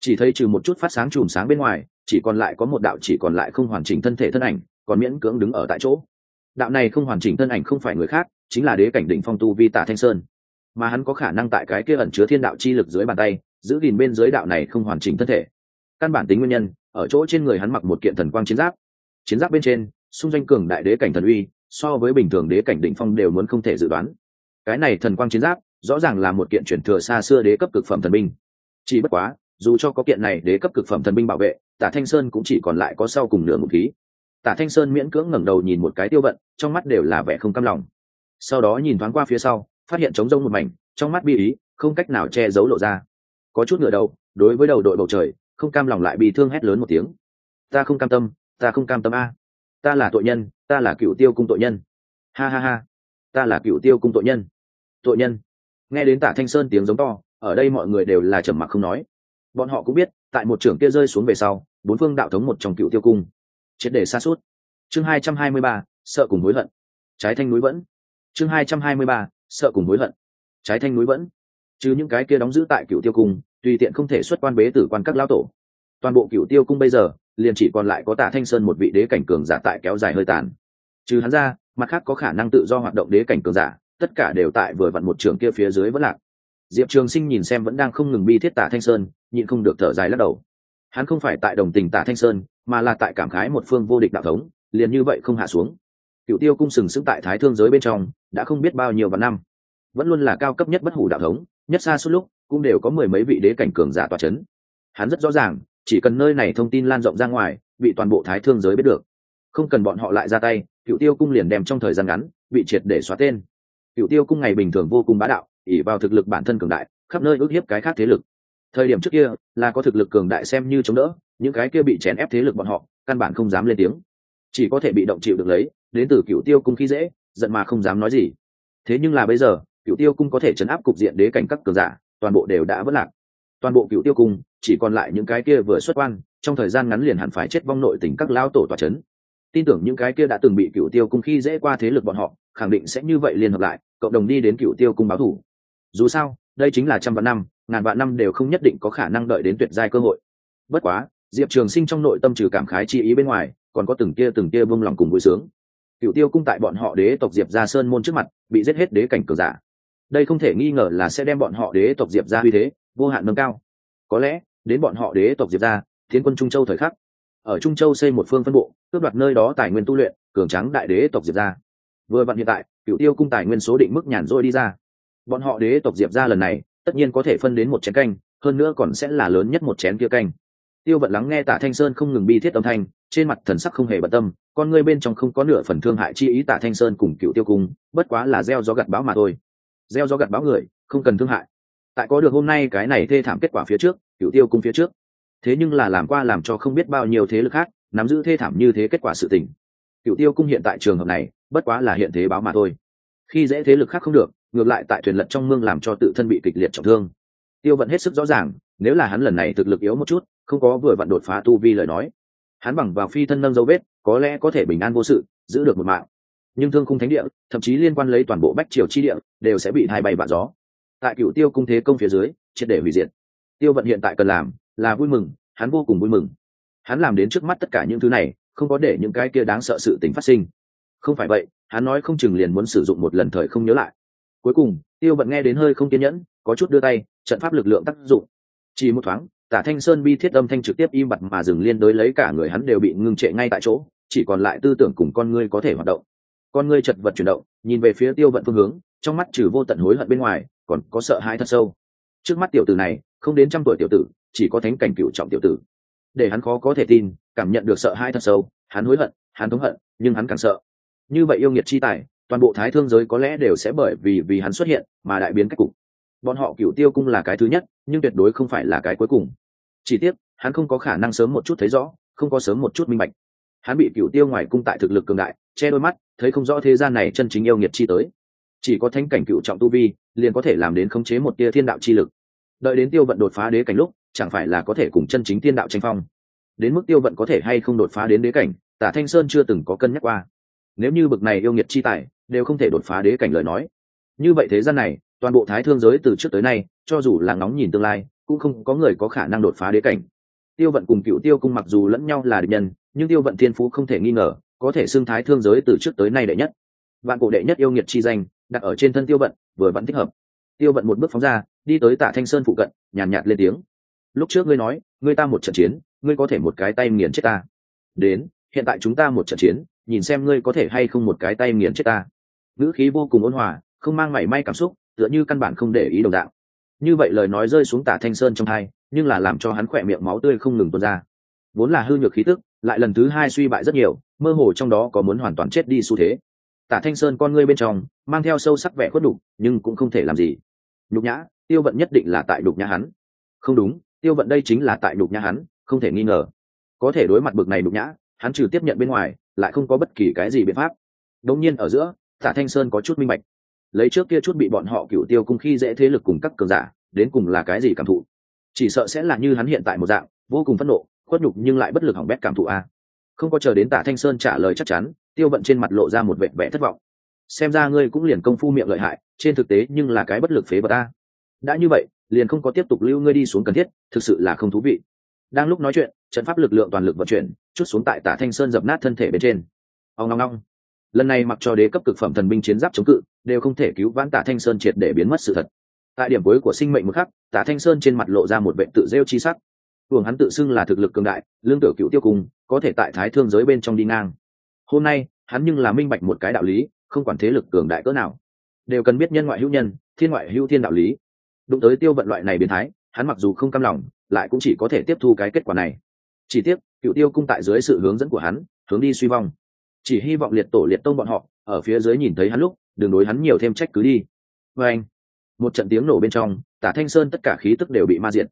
Chỉ thấy trừ một chút phát sáng chùm sáng bên ngoài chỉ còn lại có một đạo chỉ còn lại không hoàn chỉnh thân thể thân ảnh, còn miễn cưỡng đứng ở tại chỗ. Đạo này không hoàn chỉnh thân ảnh không phải người khác, chính là đế cảnh đỉnh phong tu vi tả thanh sơn. Mà hắn có khả năng tại cái kia ẩn chứa thiên đạo chi lực dưới bàn tay, giữ gìn bên dưới đạo này không hoàn chỉnh thân thể. Căn bản tính nguyên nhân, ở chỗ trên người hắn mặc một kiện thần quang chiến giáp. Chiến giáp bên trên, xung danh cường đại đế cảnh thần uy, so với bình thường đế cảnh đỉnh phong đều muốn không thể dự đoán. Cái này thần quang chiến giáp, rõ ràng là một kiện chuyển thừa xa xưa đế cấp cực phẩm thần binh. Chỉ bất quá, dù cho có kiện này đế cấp cực phẩm thần binh bảo vệ tả thanh sơn cũng chỉ còn lại có sau cùng nửa một khí. Tả thanh sơn miễn cưỡng ngẩng đầu nhìn một cái tiêu vận, trong mắt đều là vẻ không cam lòng. Sau đó nhìn thoáng qua phía sau, phát hiện trống rông một mảnh, trong mắt bi ý, không cách nào che giấu lộ ra. Có chút ngựa đầu, đối với đầu đội bầu trời, không cam lòng lại bị thương hét lớn một tiếng. Ta không cam tâm, ta không cam tâm a. Ta là tội nhân, ta là cựu tiêu cung tội nhân. Ha ha ha. Ta là cựu tiêu cung tội nhân. Tội nhân. Nghe đến tả thanh sơn tiếng giống to, ở đây mọi người đều là trầm mặc không nói bọn họ cũng biết, tại một trưởng kia rơi xuống về sau, bốn phương đạo thống một trong cựu tiêu cung. Triệt để xa suốt chương hai trăm hai mươi ba, sợ cùng hối hận. Trái thanh núi vẫn. Chương hai trăm hai mươi ba, sợ cùng hối hận. Trái thanh núi vẫn. Chứ những cái kia đóng giữ tại cựu tiêu cung, tùy tiện không thể xuất quan bế tử quan các lão tổ. Toàn bộ cựu tiêu cung bây giờ, liền chỉ còn lại có tạ thanh sơn một vị đế cảnh cường giả tại kéo dài hơi tàn. Trừ hắn ra, mặt khác có khả năng tự do hoạt động đế cảnh cường giả, tất cả đều tại vừa vặn một trường kia phía dưới vẫn lạc diệp trường sinh nhìn xem vẫn đang không ngừng bi thiết tạ thanh sơn, nhịn không được thở dài lắc đầu. Hắn không phải tại đồng tình tạ thanh sơn, mà là tại cảm khái một phương vô địch đạo thống, liền như vậy không hạ xuống. Cựu tiêu cung sừng sững tại thái thương giới bên trong, đã không biết bao nhiêu vạn năm. Vẫn luôn là cao cấp nhất bất hủ đạo thống, nhất xa suốt lúc, cũng đều có mười mấy vị đế cảnh cường giả tòa c h ấ n hắn rất rõ ràng, chỉ cần nơi này thông tin lan rộng ra ngoài, bị toàn bộ thái thương giới biết được. Không cần bọn họ lại ra tay, cựu tiêu cung liền đem trong thời gian ngắn, bị triệt để xóa tên. Cựu tiêu cung ngày bình thường vô cùng bá đạo ỉ vào thực lực bản thân cường đại, khắp nơi ước hiếp cái khác thế lực. Thời điểm trước kia, là có thực lực cường đại xem như chống đỡ, những cái kia bị chèn ép thế lực bọn họ, căn bản không dám lên tiếng. Chỉ có thể bị động chịu được lấy, đến từ cựu tiêu cung khi dễ, giận mà không dám nói gì. Thế nhưng là bây giờ cựu tiêu cung có thể chấn áp cục diện đế cảnh các cường giả, toàn bộ đều đã vất lạc. Toàn bộ cựu tiêu cung, chỉ còn lại những cái kia vừa xuất quan, trong thời gian ngắn liền hẳn phải chết vong nội tình các lao tổ tòa c h ấ n tin tưởng những cái kia đã từng bị cựu tiêu cung khi dễ qua thế lực bọn họ, khẳng định sẽ như vậy liên hợp lại, cộng đồng đi đến cựu tiêu cung báo thủ dù sao, đây chính là trăm vạn năm, ngàn vạn năm đều không nhất định có khả năng đợi đến tuyệt giai cơ hội. Bất quá, diệp trường sinh trong nội tâm trừ cảm khái chi ý bên ngoài, còn có từng kia từng kia vung lòng cùng vui sướng. Cựu tiêu cung tại bọn họ đế tộc diệp ra sơn môn trước mặt, bị giết hết đế cảnh cờ giả. Đây không thể nghi ngờ là sẽ đem bọn họ đế tộc diệp ra uy thế, vô hạn nâng cao. Có lẽ, đến bọn họ đế tộc diệp ra thiên quân trung châu thời khắc, ở trung châu xây một phương phân bộ, cướp đoạt nơi đó tài nguyên tu luyện, cường trắng đại đế tộc diệp ra vừa vặn hiện tại cựu tiêu cung tài nguyên số định mức nhàn rỗi đi ra bọn họ đế tộc diệp ra lần này, tất nhiên có thể phân đến một chén canh, hơn nữa còn sẽ là lớn nhất một chén kia canh. Tiêu vận lắng nghe tạ thanh sơn không ngừng bi thiết âm thanh, trên mặt thần sắc không hề bận tâm, con ngươi bên trong không có nửa phần thương hại chi ý tạ thanh sơn cùng cựu tiêu cung, bất quá là gieo gió gặt báo mà thôi. Gieo gió gặt báo người, không cần thương hại. Tại có được hôm nay cái này thê thảm kết quả phía trước, cựu tiêu cung phía trước. Thế nhưng là làm qua làm cho không biết bao nhiêu thế lực khác, nắm giữ thê thảm như thế kết quả sự tình. Cựu tiêu cung hiện tại trường hợp này, bất quá là hiện thế báo mà thôi. Khi dễ thế lực khác không được ngược lại tại thuyền lật trong mương làm cho tự thân bị kịch liệt trọng thương. Tiêu vận hết sức rõ ràng, nếu là hắn lần này thực lực yếu một chút, không có vừa vặn đột phá tu vi lời nói. Hắn bằng vào phi thân nâng dấu vết, có lẽ có thể bình an vô sự, giữ được một mạng. Nhưng thương khung thánh địa, thậm chí liên quan lấy toàn bộ bách triều chi địa, đều sẽ bị hai bay vạ gió. Tại cựu tiêu cung thế công phía dưới, triệt để hủy diệt. Tiêu vận hiện tại cần làm là vui mừng, hắn vô cùng vui mừng. Hắn làm đến trước mắt tất cả những thứ này, không có để những cái kia đáng sợ sự tình phát sinh. Không phải vậy, hắn nói không chừng liền muốn sử dụng một lần thời không nhớ lại cuối cùng, tiêu vận nghe đến hơi không kiên nhẫn, có chút đưa tay, trận pháp lực lượng tác dụng. Chỉ một thoáng, tả thanh sơn bi thiết âm thanh trực tiếp im bặt mà dừng liên đối lấy cả người hắn đều bị ngưng trệ ngay tại chỗ, chỉ còn lại tư tưởng cùng con ngươi có thể hoạt động. Con ngươi chật vật chuyển động, nhìn về phía tiêu vận phương hướng, trong mắt trừ vô tận hối hận bên ngoài, còn có sợ hãi thật sâu. Trước mắt tiểu tử này, không đến trăm tuổi tiểu tử, chỉ có thánh cảnh cựu trọng tiểu tử. Để hắn khó có thể tin, cảm nhận được sợ hãi thật sâu, hắn hối hận, hắn thống hận, nhưng hắn càng sợ. Như vậy yêu nghiệt chi tài toàn bộ thái thương giới có lẽ đều sẽ bởi vì vì hắn xuất hiện mà đại biến cách cục. Bọn họ cựu tiêu cung là cái thứ nhất, nhưng tuyệt đối không phải là cái cuối cùng. Chỉ tiếc, hắn không có khả năng sớm một chút thấy rõ, không có sớm một chút minh bạch. Hắn bị cựu tiêu ngoài cung tại thực lực cường đại, che đôi mắt, thấy không rõ thế gian này chân chính yêu nghiệt chi tới. Chỉ có thánh cảnh cựu trọng tu vi, liền có thể làm đến khống chế một tia thiên đạo chi lực. Đợi đến tiêu vận đột phá đế cảnh lúc, chẳng phải là có thể cùng chân chính thiên đạo tranh phong. Đến mức tiêu vận có thể hay không đột phá đến đế cảnh, tả thanh sơn chưa từng có cân nhắc qua nếu như bực này yêu nghiệt chi tài đều không thể đột phá đế cảnh lời nói. Như vậy thế gian này toàn bộ thái thương giới từ trước tới nay cho dù là ngóng nhìn tương lai cũng không có người có khả năng đột phá đế cảnh. Tiêu vận cùng cựu tiêu cung mặc dù lẫn nhau là địch nhân nhưng tiêu vận thiên phú không thể nghi ngờ có thể xưng thái thương giới từ trước tới nay đệ nhất. Vạn cổ đệ nhất yêu nghiệt chi danh đặt ở trên thân tiêu vận vừa vẫn thích hợp. Tiêu vận một bước phóng ra đi tới tạ thanh sơn phụ cận nhàn nhạt, nhạt lên tiếng. Lúc trước ngươi nói ngươi ta một trận chiến ngươi có thể một cái tay nghiền chết ta. Đến hiện tại chúng ta một trận chiến nhìn xem ngươi có thể hay không một cái tay nghiền chết ta. Ngữ khí vô cùng ôn hòa, không mang mảy may cảm xúc, tựa như căn bản không để ý đồng đạo như vậy lời nói rơi xuống tả thanh sơn trong hai nhưng là làm cho hắn khỏe miệng máu tươi không ngừng tuôn ra. Vốn là hư nhược khí tức, lại lần thứ hai suy bại rất nhiều, mơ hồ trong đó có muốn hoàn toàn chết đi xu thế. Tả thanh sơn con ngươi bên trong, mang theo sâu sắc vẻ khuất đục nhưng cũng không thể làm gì. Nhục nhã, tiêu vận nhất định là tại nhục nhã hắn. Không đúng, tiêu vận đây chính là tại nhục nhã hắn, không thể nghi ngờ. Có thể đối mặt bực này nhục nhã, hắn trừ tiếp nhận bên ngoài lại không có bất kỳ cái gì biện pháp. Đông nhiên ở giữa tả thanh sơn có chút minh bạch. Lấy trước kia chút bị bọn họ cựu tiêu cung khi dễ thế lực cùng các cường giả, đến cùng là cái gì cảm thụ? Chỉ sợ sẽ là như hắn hiện tại một dạng, vô cùng phẫn nộ, khuất nhục nhưng lại bất lực hỏng bét cảm thụ a. Không có chờ đến tả thanh sơn trả lời chắc chắn, tiêu vận trên mặt lộ ra một vẻ vẻ thất vọng. Xem ra ngươi cũng liền công phu miệng lợi hại, trên thực tế nhưng là cái bất lực phế vật ta đã như vậy, liền không có tiếp tục lưu ngươi đi xuống cần thiết, thực sự là không thú vị đang lúc nói chuyện, trận pháp lực lượng toàn lực vận chuyển, chút xuống tại tả thanh sơn dập nát thân thể bên trên. Ông ngong ngong lần này mặc cho đế cấp cực phẩm thần binh chiến giáp chống cự, đều không thể cứu vãn tả thanh sơn triệt để biến mất sự thật. Tại điểm cuối của sinh mệnh một khắc, tả thanh sơn trên mặt lộ ra một vệ tự rêu chi sắc. Hưởng hắn tự xưng là thực lực cường đại, lương tử cựu tiêu cùng, có thể tại thái thương giới bên trong đi ngang. Hôm nay, hắn nhưng là minh bạch một cái đạo lý, không quản thế lực cường đại cỡ nào, đều cần biết nhân ngoại hữu nhân, thiên ngoại hữu thiên đạo lý. Đụng tới tiêu vận loại này biến thái hắn mặc dù không cam lòng lại cũng chỉ có thể tiếp thu cái kết quả này. Chỉ tiếc cựu tiêu cung tại dưới sự hướng dẫn của hắn hướng đi suy vong. Chỉ hy vọng liệt tổ liệt tông bọn họ ở phía dưới nhìn thấy hắn lúc đừng đối hắn nhiều thêm trách cứ đi. Vê anh một trận tiếng nổ bên trong tả thanh sơn tất cả khí tức đều bị ma diệt.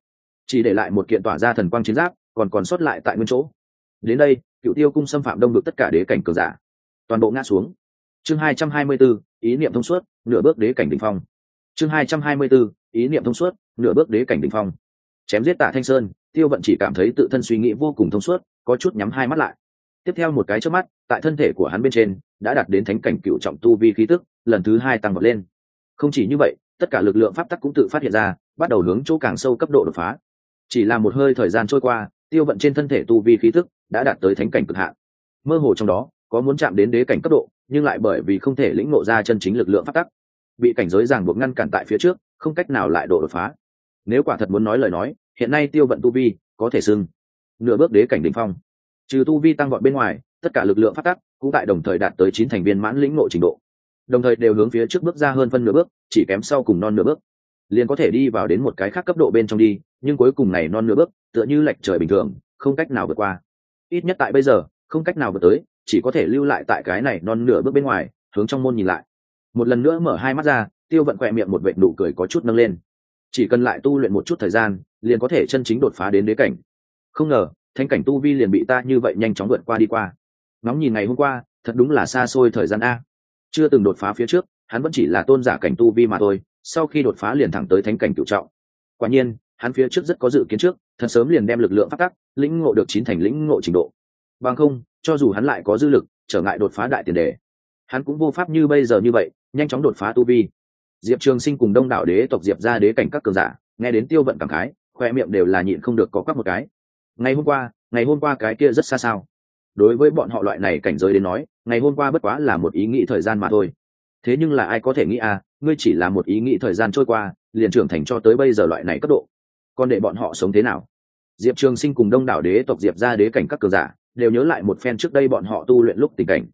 Chỉ để lại một kiện tỏa ra thần quang chiến giáp còn còn sót lại tại nguyên chỗ. Đến đây cựu tiêu cung xâm phạm đông được tất cả đế cảnh cường giả. Toàn bộ ngã xuống. Chương hai trăm hai mươi 224, ý niệm thông suốt nửa bước đế cảnh đỉnh phong. Chương hai trăm hai mươi 224, ý niệm thông suốt nửa bước đế cảnh đỉnh phong. Chém giết tạ thanh sơn, tiêu vận chỉ cảm thấy tự thân suy nghĩ vô cùng thông suốt, có chút nhắm hai mắt lại. Tiếp theo một cái trước mắt, tại thân thể của hắn bên trên, đã đạt đến thánh cảnh cựu trọng tu vi khí tức, lần thứ hai tăng vọt lên. Không chỉ như vậy, tất cả lực lượng pháp tắc cũng tự phát hiện ra, bắt đầu hướng chỗ càng sâu cấp độ đột phá. Chỉ là một hơi thời gian trôi qua, tiêu vận trên thân thể tu vi khí tức đã đạt tới thánh cảnh cực hạn. Mơ hồ trong đó, có muốn chạm đến đế cảnh cấp độ, nhưng lại bởi vì không thể lĩnh ngộ ra chân chính lực lượng pháp tắc, bị cảnh giới ràng buộc ngăn cản tại phía trước, không cách nào lại độ đột phá nếu quả thật muốn nói lời nói, hiện nay tiêu vận tu vi có thể xưng nửa bước đế cảnh đ ỉ n h phong. Trừ tu vi tăng gọn bên ngoài, tất cả lực lượng phát tắc cũng tại đồng thời đạt tới chín thành viên mãn lĩnh ngộ trình độ. Đồng thời đều hướng phía trước bước ra hơn phân nửa bước, chỉ kém sau cùng non nửa bước. Liền có thể đi vào đến một cái khác cấp độ bên trong đi, nhưng cuối cùng này non nửa bước, tựa như lệch trời bình thường, không cách nào vượt qua. Ít nhất tại bây giờ, không cách nào vượt tới, chỉ có thể lưu lại tại cái này non nửa bước bên ngoài, hướng trong môn nhìn lại. Một lần nữa mở hai mắt ra, tiêu vận quẹ miệng một vệ nụ cười có chút nâng lên chỉ cần lại tu luyện một chút thời gian, liền có thể chân chính đột phá đến đế cảnh. Không ngờ thanh cảnh tu vi liền bị ta như vậy nhanh chóng vượt qua đi qua. Ngóng nhìn ngày hôm qua, thật đúng là xa xôi thời gian a. Chưa từng đột phá phía trước, hắn vẫn chỉ là tôn giả cảnh tu vi mà thôi, sau khi đột phá liền thẳng tới thánh cảnh cựu trọng. Quả nhiên, hắn phía trước rất có dự kiến trước, thật sớm liền đem lực lượng phát tắc, lĩnh ngộ được chín thành lĩnh ngộ trình độ. Bằng không, cho dù hắn lại có dư lực, trở ngại đột phá đại tiền đề, hắn cũng vô pháp như bây giờ như vậy, nhanh chóng đột phá tu vi diệp trường sinh cùng đông đảo đế tộc diệp ra đế cảnh các cường giả, nghe đến tiêu vận cảm khái, khoe miệng đều là nhịn không được có quắc một cái. Ngày hôm qua, ngày hôm qua cái kia rất xa sao? Đối với bọn họ loại này cảnh giới đến nói, ngày hôm qua bất quá là một ý nghĩ thời gian mà thôi. Thế nhưng là ai có thể nghĩ à ngươi chỉ là một ý nghĩ thời gian trôi qua, liền trưởng thành cho tới bây giờ loại này cấp độ. Còn để bọn họ sống thế nào? Diệp trường sinh cùng đông đảo đế tộc diệp ra đế cảnh các cường giả đều nhớ lại một phen trước đây bọn họ tu luyện lúc tình cảnh.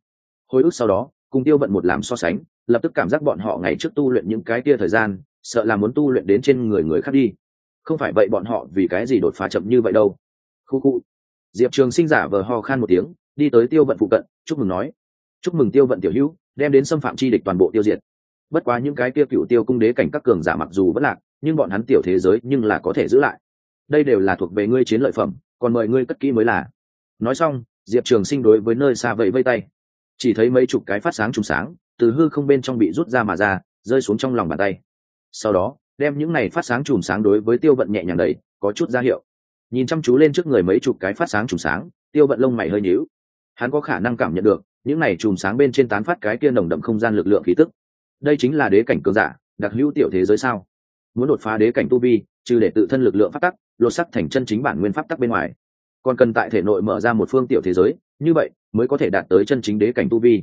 Hồi ức sau đó, cùng tiêu vận một làm so sánh lập tức cảm giác bọn họ ngày trước tu luyện những cái kia thời gian, sợ là muốn tu luyện đến trên người người khác đi. Không phải vậy bọn họ vì cái gì đột phá chậm như vậy đâu. Khu khu. Diệp trường sinh giả vờ ho khan một tiếng, đi tới tiêu vận phụ cận, chúc mừng nói. Chúc mừng tiêu vận tiểu hữu, đem đến xâm phạm chi địch toàn bộ tiêu diệt. Bất quá những cái kia cựu tiêu cung đế cảnh các cường giả mặc dù vẫn lạc, nhưng bọn hắn tiểu thế giới nhưng là có thể giữ lại. Đây đều là thuộc về ngươi chiến lợi phẩm, còn mời ngươi cất kỹ mới là. Nói xong, diệp trường sinh đối với nơi xa vẫy vây tay. Chỉ thấy mấy chục cái phát sáng trùng sáng từ hư không bên trong bị rút ra mà ra, rơi xuống trong lòng bàn tay. Sau đó, đem những này phát sáng chùm sáng đối với tiêu vận nhẹ nhàng đầy có chút ra hiệu. Nhìn chăm chú lên trước người mấy chục cái phát sáng chùm sáng, tiêu vận lông mày hơi nhíu. Hắn có khả năng cảm nhận được, những này chùm sáng bên trên tán phát cái kia nồng đậm không gian lực lượng khí tức. Đây chính là đế cảnh cường giả, đặc hữu tiểu thế giới sao? Muốn đột phá đế cảnh tu vi, trừ để tự thân lực lượng phát tắc, lột sắc thành chân chính bản nguyên pháp tắc bên ngoài. Còn cần tại thể nội mở ra một phương tiểu thế giới, như vậy mới có thể đạt tới chân chính đế cảnh tu vi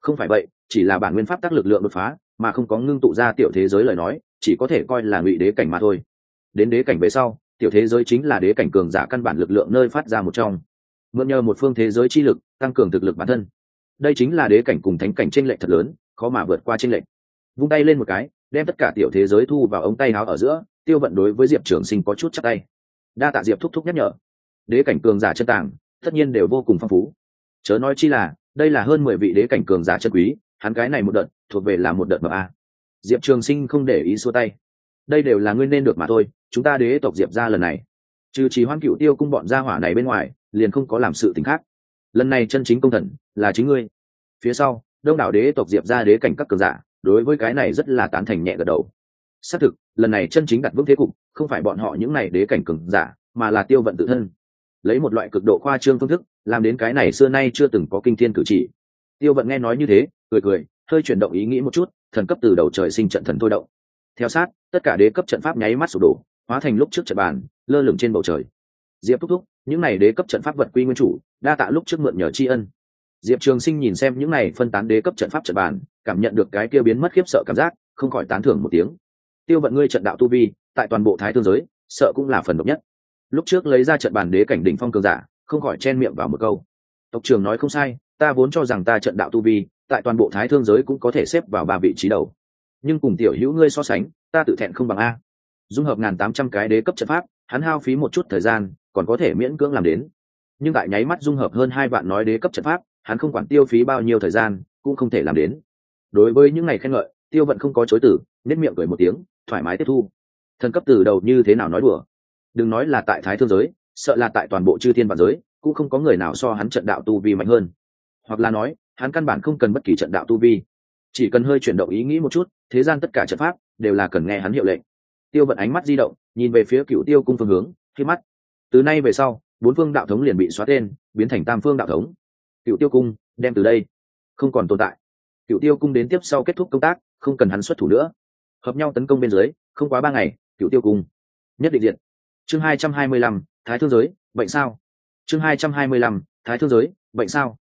không phải vậy, chỉ là bản nguyên pháp tác lực lượng đột phá, mà không có ngưng tụ ra tiểu thế giới lời nói, chỉ có thể coi là ngụy đế cảnh mà thôi. Đến đế cảnh về sau, tiểu thế giới chính là đế cảnh cường giả căn bản lực lượng nơi phát ra một trong. Mượn nhờ một phương thế giới chi lực, tăng cường thực lực bản thân. Đây chính là đế cảnh cùng thánh cảnh tranh lệch thật lớn, khó mà vượt qua tranh lệch. Vung tay lên một cái, đem tất cả tiểu thế giới thu vào ống tay áo ở giữa, tiêu vận đối với diệp trường sinh có chút chắc tay. Đa tạ diệp thúc thúc nhắc nhở. Đế cảnh cường giả chân tàng, tất nhiên đều vô cùng phong phú. Chớ nói chi là đây là hơn mười vị đế cảnh cường giả chân quý, hắn cái này một đợt, thuộc về là một đợt mà a. Diệp trường sinh không để ý xua tay. Đây đều là ngươi nên được mà thôi, chúng ta đế tộc diệp ra lần này. Trừ chỉ hoan cựu tiêu cung bọn gia hỏa này bên ngoài, liền không có làm sự t ì n h khác. Lần này chân chính công thần, là chính ngươi. Phía sau, đông đảo đế tộc diệp ra đế cảnh các cường giả, đối với cái này rất là tán thành nhẹ gật đầu. Xác thực, lần này chân chính đặt vững thế cục, không phải bọn họ những n à y đế cảnh cường giả, mà là tiêu vận tự thân. Lấy một loại cực độ khoa trương phương thức làm đến cái này xưa nay chưa từng có kinh thiên cử chỉ. Tiêu vận nghe nói như thế, cười cười, hơi chuyển động ý nghĩ một chút, thần cấp từ đầu trời sinh trận thần thôi động. Theo sát, tất cả đế cấp trận pháp nháy mắt sụp đổ, hóa thành lúc trước trận bàn, lơ lửng trên bầu trời. Diệp thúc thúc, những n à y đế cấp trận pháp vật quy nguyên chủ, đa tạ lúc trước mượn nhờ tri ân. Diệp trường sinh nhìn xem những n à y phân tán đế cấp trận pháp trận bàn, cảm nhận được cái kia biến mất khiếp sợ cảm giác, không khỏi tán thưởng một tiếng. Tiêu vận ngươi trận đạo tu vi, tại toàn bộ thái thương giới, sợ cũng là phần độc nhất. Lúc trước lấy ra trận bàn đế cảnh đỉnh phong cường giả không khỏi chen miệng vào một câu. Tộc trưởng nói không sai, ta vốn cho rằng ta trận đạo tu vi, tại toàn bộ thái thương giới cũng có thể xếp vào ba vị trí đầu. Nhưng cùng tiểu hữu ngươi so sánh, ta tự thẹn không bằng a. Dung hợp ngàn tám trăm cái đế cấp trận pháp, hắn hao phí một chút thời gian, còn có thể miễn cưỡng làm đến. Nhưng tại nháy mắt dung hợp hơn hai vạn nói đế cấp trận pháp, hắn không quản tiêu phí bao nhiêu thời gian, cũng không thể làm đến. Đối với những ngày khen ngợi, tiêu vận không có chối tử nết miệng cười một tiếng, thoải mái tiếp thu. Thần cấp từ đầu như thế nào nói đùa? Đừng nói là tại thái thương giới sợ là tại toàn bộ chư thiên vạn giới, cũng không có người nào so hắn trận đạo tu vi mạnh hơn. Hoặc là nói, hắn căn bản không cần bất kỳ trận đạo tu vi. Chỉ cần hơi chuyển động ý nghĩ một chút, thế gian tất cả trận pháp đều là cần nghe hắn hiệu lệnh. Tiêu vận ánh mắt di động, nhìn về phía cựu tiêu cung phương hướng, khi mắt. Từ nay về sau, bốn phương đạo thống liền bị xóa tên, biến thành tam phương đạo thống. Cựu tiêu cung, đem từ đây. Không còn tồn tại. Cựu tiêu cung đến tiếp sau kết thúc công tác, không cần hắn xuất thủ nữa. Hợp nhau tấn công bên dưới, không quá ba ngày cựu tiêu cung. Nhất định diện. Chương hai trăm hai mươi lăm thái thương giới, bệnh sao? Chương hai trăm hai mươi lăm, thái thương giới, bệnh sao?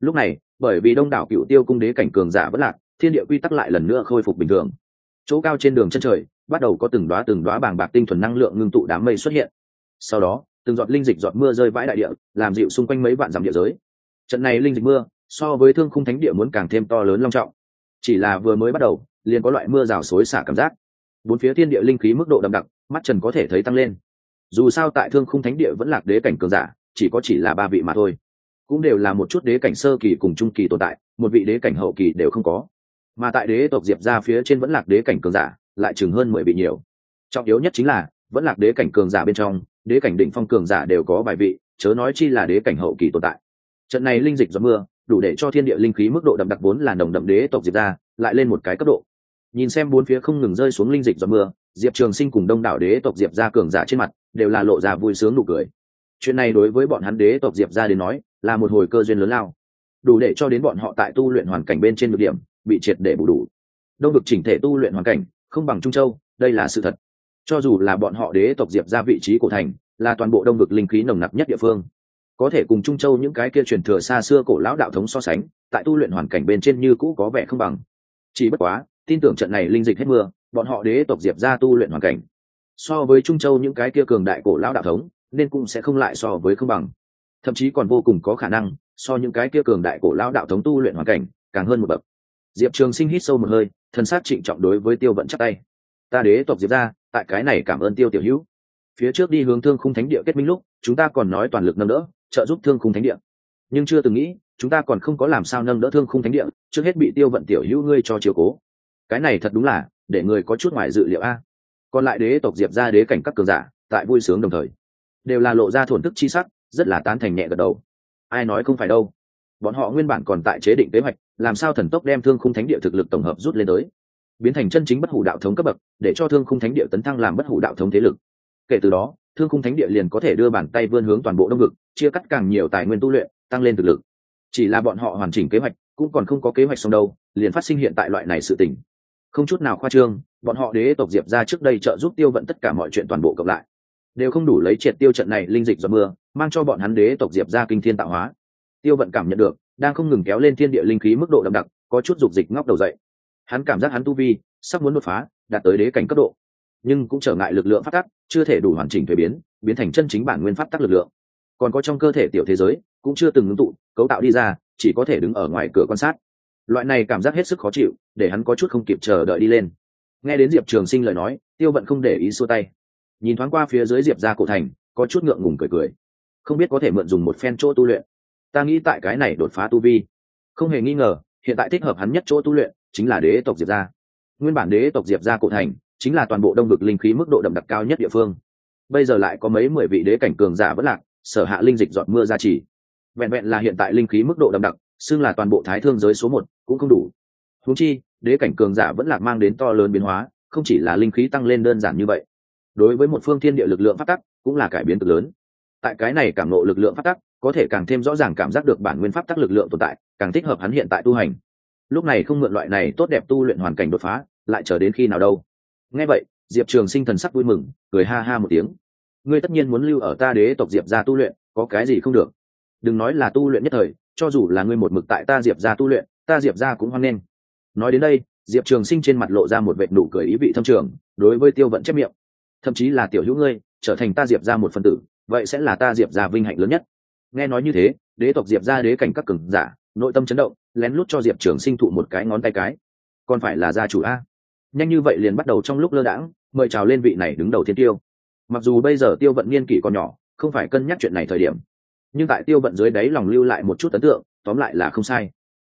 Lúc này, bởi vì đông đảo cựu tiêu cung đế cảnh cường giả bất lạc, thiên địa quy tắc lại lần nữa khôi phục bình thường. Chỗ cao trên đường chân trời, bắt đầu có từng đoá từng đoá bàng bạc tinh thuần năng lượng ngưng tụ đám mây xuất hiện. Sau đó, từng giọt linh dịch giọt mưa rơi vãi đại địa, làm dịu xung quanh mấy vạn dặm địa giới. Trận này linh dịch mưa, so với thương khung thánh địa muốn càng thêm to lớn long trọng. Chỉ là vừa mới bắt đầu, liền có loại mưa rào xối xả cảm giác. Bốn phía thiên địa linh khí mức độ đậm đặc, mắt trần có thể thấy tăng lên dù sao tại thương khung thánh địa vẫn lạc đế cảnh cường giả, chỉ có chỉ là ba vị mà thôi. Cũng đều là một chút đế cảnh sơ kỳ cùng trung kỳ tồn tại, một vị đế cảnh hậu kỳ đều không có. Mà tại đế tộc diệp ra phía trên vẫn lạc đế cảnh cường giả, lại chừng hơn mười vị nhiều. Trọng yếu nhất chính là, vẫn lạc đế cảnh cường giả bên trong, đế cảnh đỉnh phong cường giả đều có vài vị, chớ nói chi là đế cảnh hậu kỳ tồn tại. Trận này linh dịch do mưa, đủ để cho thiên địa linh khí mức độ đậm đặc vốn là nồng đậm đế tộc diệp ra lại lên một cái cấp độ nhìn xem bốn phía không ngừng rơi xuống linh dịch do mưa, diệp trường sinh cùng đông đảo đế tộc diệp ra cường giả trên mặt đều là lộ ra vui sướng nụ cười. Chuyện này đối với bọn hắn đế tộc diệp ra đến nói, là một hồi cơ duyên lớn lao. Đủ để cho đến bọn họ tại tu luyện hoàn cảnh bên trên được điểm, bị triệt để bù đủ. Đông vực chỉnh thể tu luyện hoàn cảnh, không bằng trung châu, đây là sự thật. Cho dù là bọn họ đế tộc diệp ra vị trí cổ thành, là toàn bộ đông vực linh khí nồng nặc nhất địa phương. Có thể cùng trung châu những cái kia truyền thừa xa xưa cổ lão đạo thống so sánh, tại tu luyện hoàn cảnh bên trên như cũ có vẻ không bằng. Chỉ bất quá tin tưởng trận này linh dịch hết mưa, bọn họ đế tộc diệp ra tu luyện hoàn cảnh. So với trung châu những cái kia cường đại cổ lão đạo thống, nên cũng sẽ không lại so với không bằng. Thậm chí còn vô cùng có khả năng, so những cái kia cường đại cổ lão đạo thống tu luyện hoàn cảnh, càng hơn một bậc. Diệp trường sinh hít sâu một hơi thân sát trịnh trọng đối với tiêu vận chắc tay. Ta đế tộc diệp ra tại cái này cảm ơn tiêu tiểu hữu. Phía trước đi hướng thương khung thánh địa kết minh lúc, chúng ta còn nói toàn lực nâng đỡ, trợ giúp thương khung thánh địa. Nhưng chưa từng nghĩ, chúng ta còn không có làm sao nâng đỡ thương khung thánh địa, trước hết bị tiêu vận tiểu hữu ngươi cho chiều cố cái này thật đúng là, để người có chút ngoài dự liệu a. Còn lại đế tộc diệp ra đế cảnh các cường giả, tại vui sướng đồng thời, đều là lộ ra thổn thức chi sắc, rất là tán thành nhẹ gật đầu. Ai nói không phải đâu. Bọn họ nguyên bản còn tại chế định kế hoạch, làm sao thần tốc đem thương khung thánh địa thực lực tổng hợp rút lên tới. Biến thành chân chính bất hủ đạo thống cấp bậc, để cho thương khung thánh địa tấn thăng làm bất hủ đạo thống thế lực. Kể từ đó, thương khung thánh địa liền có thể đưa bàn tay vươn hướng toàn bộ đông vực, chia cắt càng nhiều tài nguyên tu luyện, tăng lên thực lực. Chỉ là bọn họ hoàn chỉnh kế hoạch, cũng còn không có kế hoạch xong đâu, liền phát sinh hiện tại loại này sự tình không chút nào khoa trương, bọn họ đế tộc diệp ra trước đây trợ giúp tiêu vận tất cả mọi chuyện toàn bộ cộng lại. Đều không đủ lấy triệt tiêu trận này linh dịch do mưa, mang cho bọn hắn đế tộc diệp ra kinh thiên tạo hóa. Tiêu vận cảm nhận được, đang không ngừng kéo lên thiên địa linh khí mức độ đậm đặc, có chút dục dịch ngóc đầu dậy. Hắn cảm giác hắn tu vi, sắp muốn đột phá, đạt tới đế cảnh cấp độ. Nhưng cũng trở ngại lực lượng phát tắc, chưa thể đủ hoàn chỉnh thuế biến biến thành chân chính bản nguyên pháp tắc lực lượng. Còn có trong cơ thể tiểu thế giới, cũng chưa từng ngưng tụ, cấu tạo đi ra, chỉ có thể đứng ở ngoài cửa quan sát loại này cảm giác hết sức khó chịu, để hắn có chút không kịp chờ đợi đi lên. Nghe đến diệp trường sinh lời nói, tiêu vận không để ý xua tay. Nhìn thoáng qua phía dưới diệp ra cổ thành, có chút ngượng ngùng cười cười. Không biết có thể mượn dùng một phen chỗ tu luyện. Ta nghĩ tại cái này đột phá tu vi. Không hề nghi ngờ, hiện tại thích hợp hắn nhất chỗ tu luyện chính là đế tộc diệp gia. Nguyên bản đế tộc diệp gia cổ thành chính là toàn bộ đông vực linh khí mức độ đậm đặc cao nhất địa phương. Bây giờ lại có mấy mười vị đế cảnh cường giả vẫn lạc, sở hạ linh dịch dọn mưa ra chỉ. Vẹn vẹn là hiện tại linh khí mức độ đậm đặc xưng là toàn bộ thái thương giới số một, cũng không đủ. Húng chi, đế cảnh cường giả vẫn lạc mang đến to lớn biến hóa, không chỉ là linh khí tăng lên đơn giản như vậy. Đối với một phương thiên địa lực lượng phát tắc, cũng là cải biến cực lớn. Tại cái này cảm nộ lực lượng phát tắc, có thể càng thêm rõ ràng cảm giác được bản nguyên pháp tắc lực lượng tồn tại, càng thích hợp hắn hiện tại tu hành. Lúc này không mượn loại này tốt đẹp tu luyện hoàn cảnh đột phá, lại chờ đến khi nào đâu. Nghe vậy, diệp trường sinh thần sắc vui mừng, cười ha ha một tiếng. Ngươi tất nhiên muốn lưu ở ta đế tộc diệp ra tu luyện, có cái gì không được? Đừng nói là tu luyện nhất thời cho dù là ngươi một mực tại ta diệp ra tu luyện, ta diệp ra cũng hoan nghênh. Nói đến đây, diệp trường sinh trên mặt lộ ra một vệ nụ cười ý vị thâm trường, đối với tiêu vận chép miệng. Thậm chí là tiểu hữu ngươi, trở thành ta diệp ra một phần tử, vậy sẽ là ta diệp ra vinh hạnh lớn nhất. Nghe nói như thế, đế tộc diệp ra đế cảnh các cường giả, nội tâm chấn động, lén lút cho diệp trường sinh thụ một cái ngón tay cái. Còn phải là gia chủ a. Nhanh như vậy liền bắt đầu trong lúc lơ đãng, mời chào lên vị này đứng đầu thiên tiêu. Mặc dù bây giờ tiêu vận niên kỷ còn nhỏ, không phải cân nhắc chuyện này thời điểm nhưng tại tiêu vận dưới đáy lòng lưu lại một chút ấn tượng, tóm lại là không sai.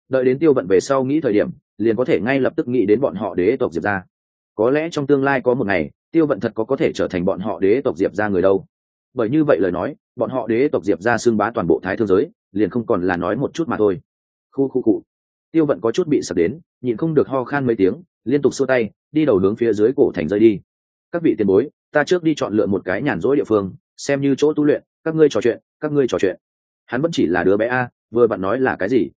Đợi đến tiêu vận về sau nghĩ thời điểm, liền có thể ngay lập tức nghĩ đến bọn họ đế tộc diệp ra có lẽ trong tương lai có một ngày, tiêu vận thật có có thể trở thành bọn họ đế tộc diệp ra người đâu. Bởi như vậy lời nói, bọn họ đế tộc diệp ra xưng bá toàn bộ thái thương giới, liền không còn là nói một chút mà thôi. Khu khu cụ. Tiêu vận có chút bị sập đến, nhịn không được ho khan mấy tiếng, liên tục xua tay, đi đầu hướng phía dưới cổ thành rơi đi. Các vị tiền bối, ta trước đi chọn lựa một cái nhàn rỗi địa phương, xem như chỗ tu luyện các ngươi trò chuyện, các ngươi trò chuyện. Hắn vẫn chỉ là đứa bé a, vừa bạn nói là cái gì?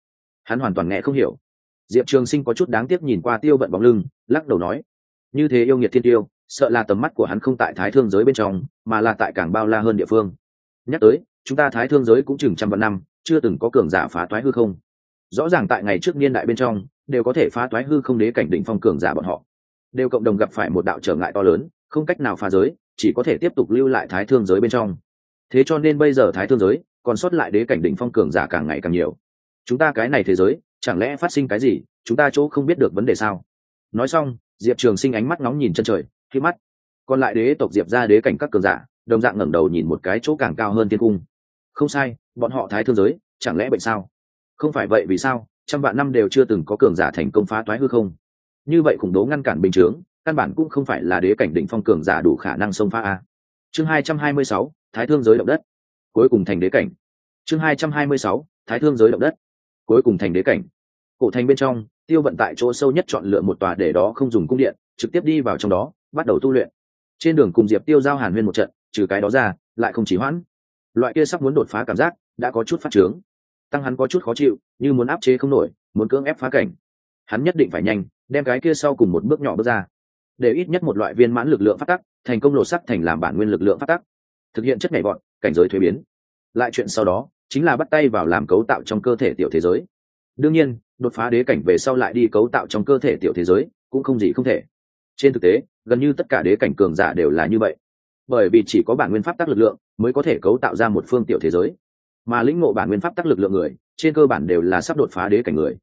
Hắn hoàn toàn nghe không hiểu. Diệp trường sinh có chút đáng tiếc nhìn qua tiêu vận bóng lưng, lắc đầu nói, như thế yêu nghiệt thiên tiêu, sợ là tầm mắt của hắn không tại thái thương giới bên trong, mà là tại cảng bao la hơn địa phương. Nhắc tới, chúng ta thái thương giới cũng chừng trăm vạn năm, chưa từng có cường giả phá toái hư không. Rõ ràng tại ngày trước niên đại bên trong, đều có thể phá toái hư không đế cảnh đỉnh phong cường giả bọn họ. Đều cộng đồng gặp phải một đạo trở ngại to lớn, không cách nào phá giới, chỉ có thể tiếp tục lưu lại thái thương giới bên trong thế cho nên bây giờ thái thương giới còn sót lại đế cảnh đỉnh phong cường giả càng ngày càng nhiều. Chúng ta cái này thế giới, chẳng lẽ phát sinh cái gì, chúng ta chỗ không biết được vấn đề sao? Nói xong, diệp trường sinh ánh mắt nóng nhìn chân trời, khi mắt. Còn lại đế tộc diệp ra đế cảnh các cường giả, đồng dạng ngẩng đầu nhìn một cái chỗ càng cao hơn thiên cung. Không sai, bọn họ thái thương giới, chẳng lẽ bệnh sao? Không phải vậy vì sao, trăm vạn năm đều chưa từng có cường giả thành công phá toái hư không? Như vậy khủng bố ngăn cản bình chướng, căn bản cũng không phải là đế cảnh đỉnh phong cường giả đủ khả năng xông phá a. Chương hai trăm hai mươi sáu thái thương giới động đất. Cuối cùng thành đế cảnh. Chương hai trăm hai mươi sáu, thái thương giới động đất. Cuối cùng thành đế cảnh. Cổ thành bên trong, tiêu vận tại chỗ sâu nhất chọn lựa một tòa để đó không dùng cung điện, trực tiếp đi vào trong đó, bắt đầu tu luyện. Trên đường cùng diệp tiêu giao hàn huyên một trận, trừ cái đó ra, lại không chỉ hoãn. Loại kia sắp muốn đột phá cảm giác, đã có chút phát trướng tăng hắn có chút khó chịu, như muốn áp chế không nổi, muốn cưỡng ép phá cảnh. Hắn nhất định phải nhanh, đem cái kia sau cùng một bước nhỏ bước ra. Để ít nhất một loại viên mãn lực lượng phát tắc, thành công lột sắc thành làm bản nguyên lực lượng phát tắc thực hiện chất nhảy bọn cảnh giới thuế biến. Lại chuyện sau đó, chính là bắt tay vào làm cấu tạo trong cơ thể tiểu thế giới. Đương nhiên, đột phá đế cảnh về sau lại đi cấu tạo trong cơ thể tiểu thế giới, cũng không gì không thể. Trên thực tế, gần như tất cả đế cảnh cường giả đều là như vậy. Bởi vì chỉ có bản nguyên pháp tắc lực lượng mới có thể cấu tạo ra một phương tiểu thế giới. Mà lĩnh ngộ bản nguyên pháp tắc lực lượng người, trên cơ bản đều là sắp đột phá đế cảnh người.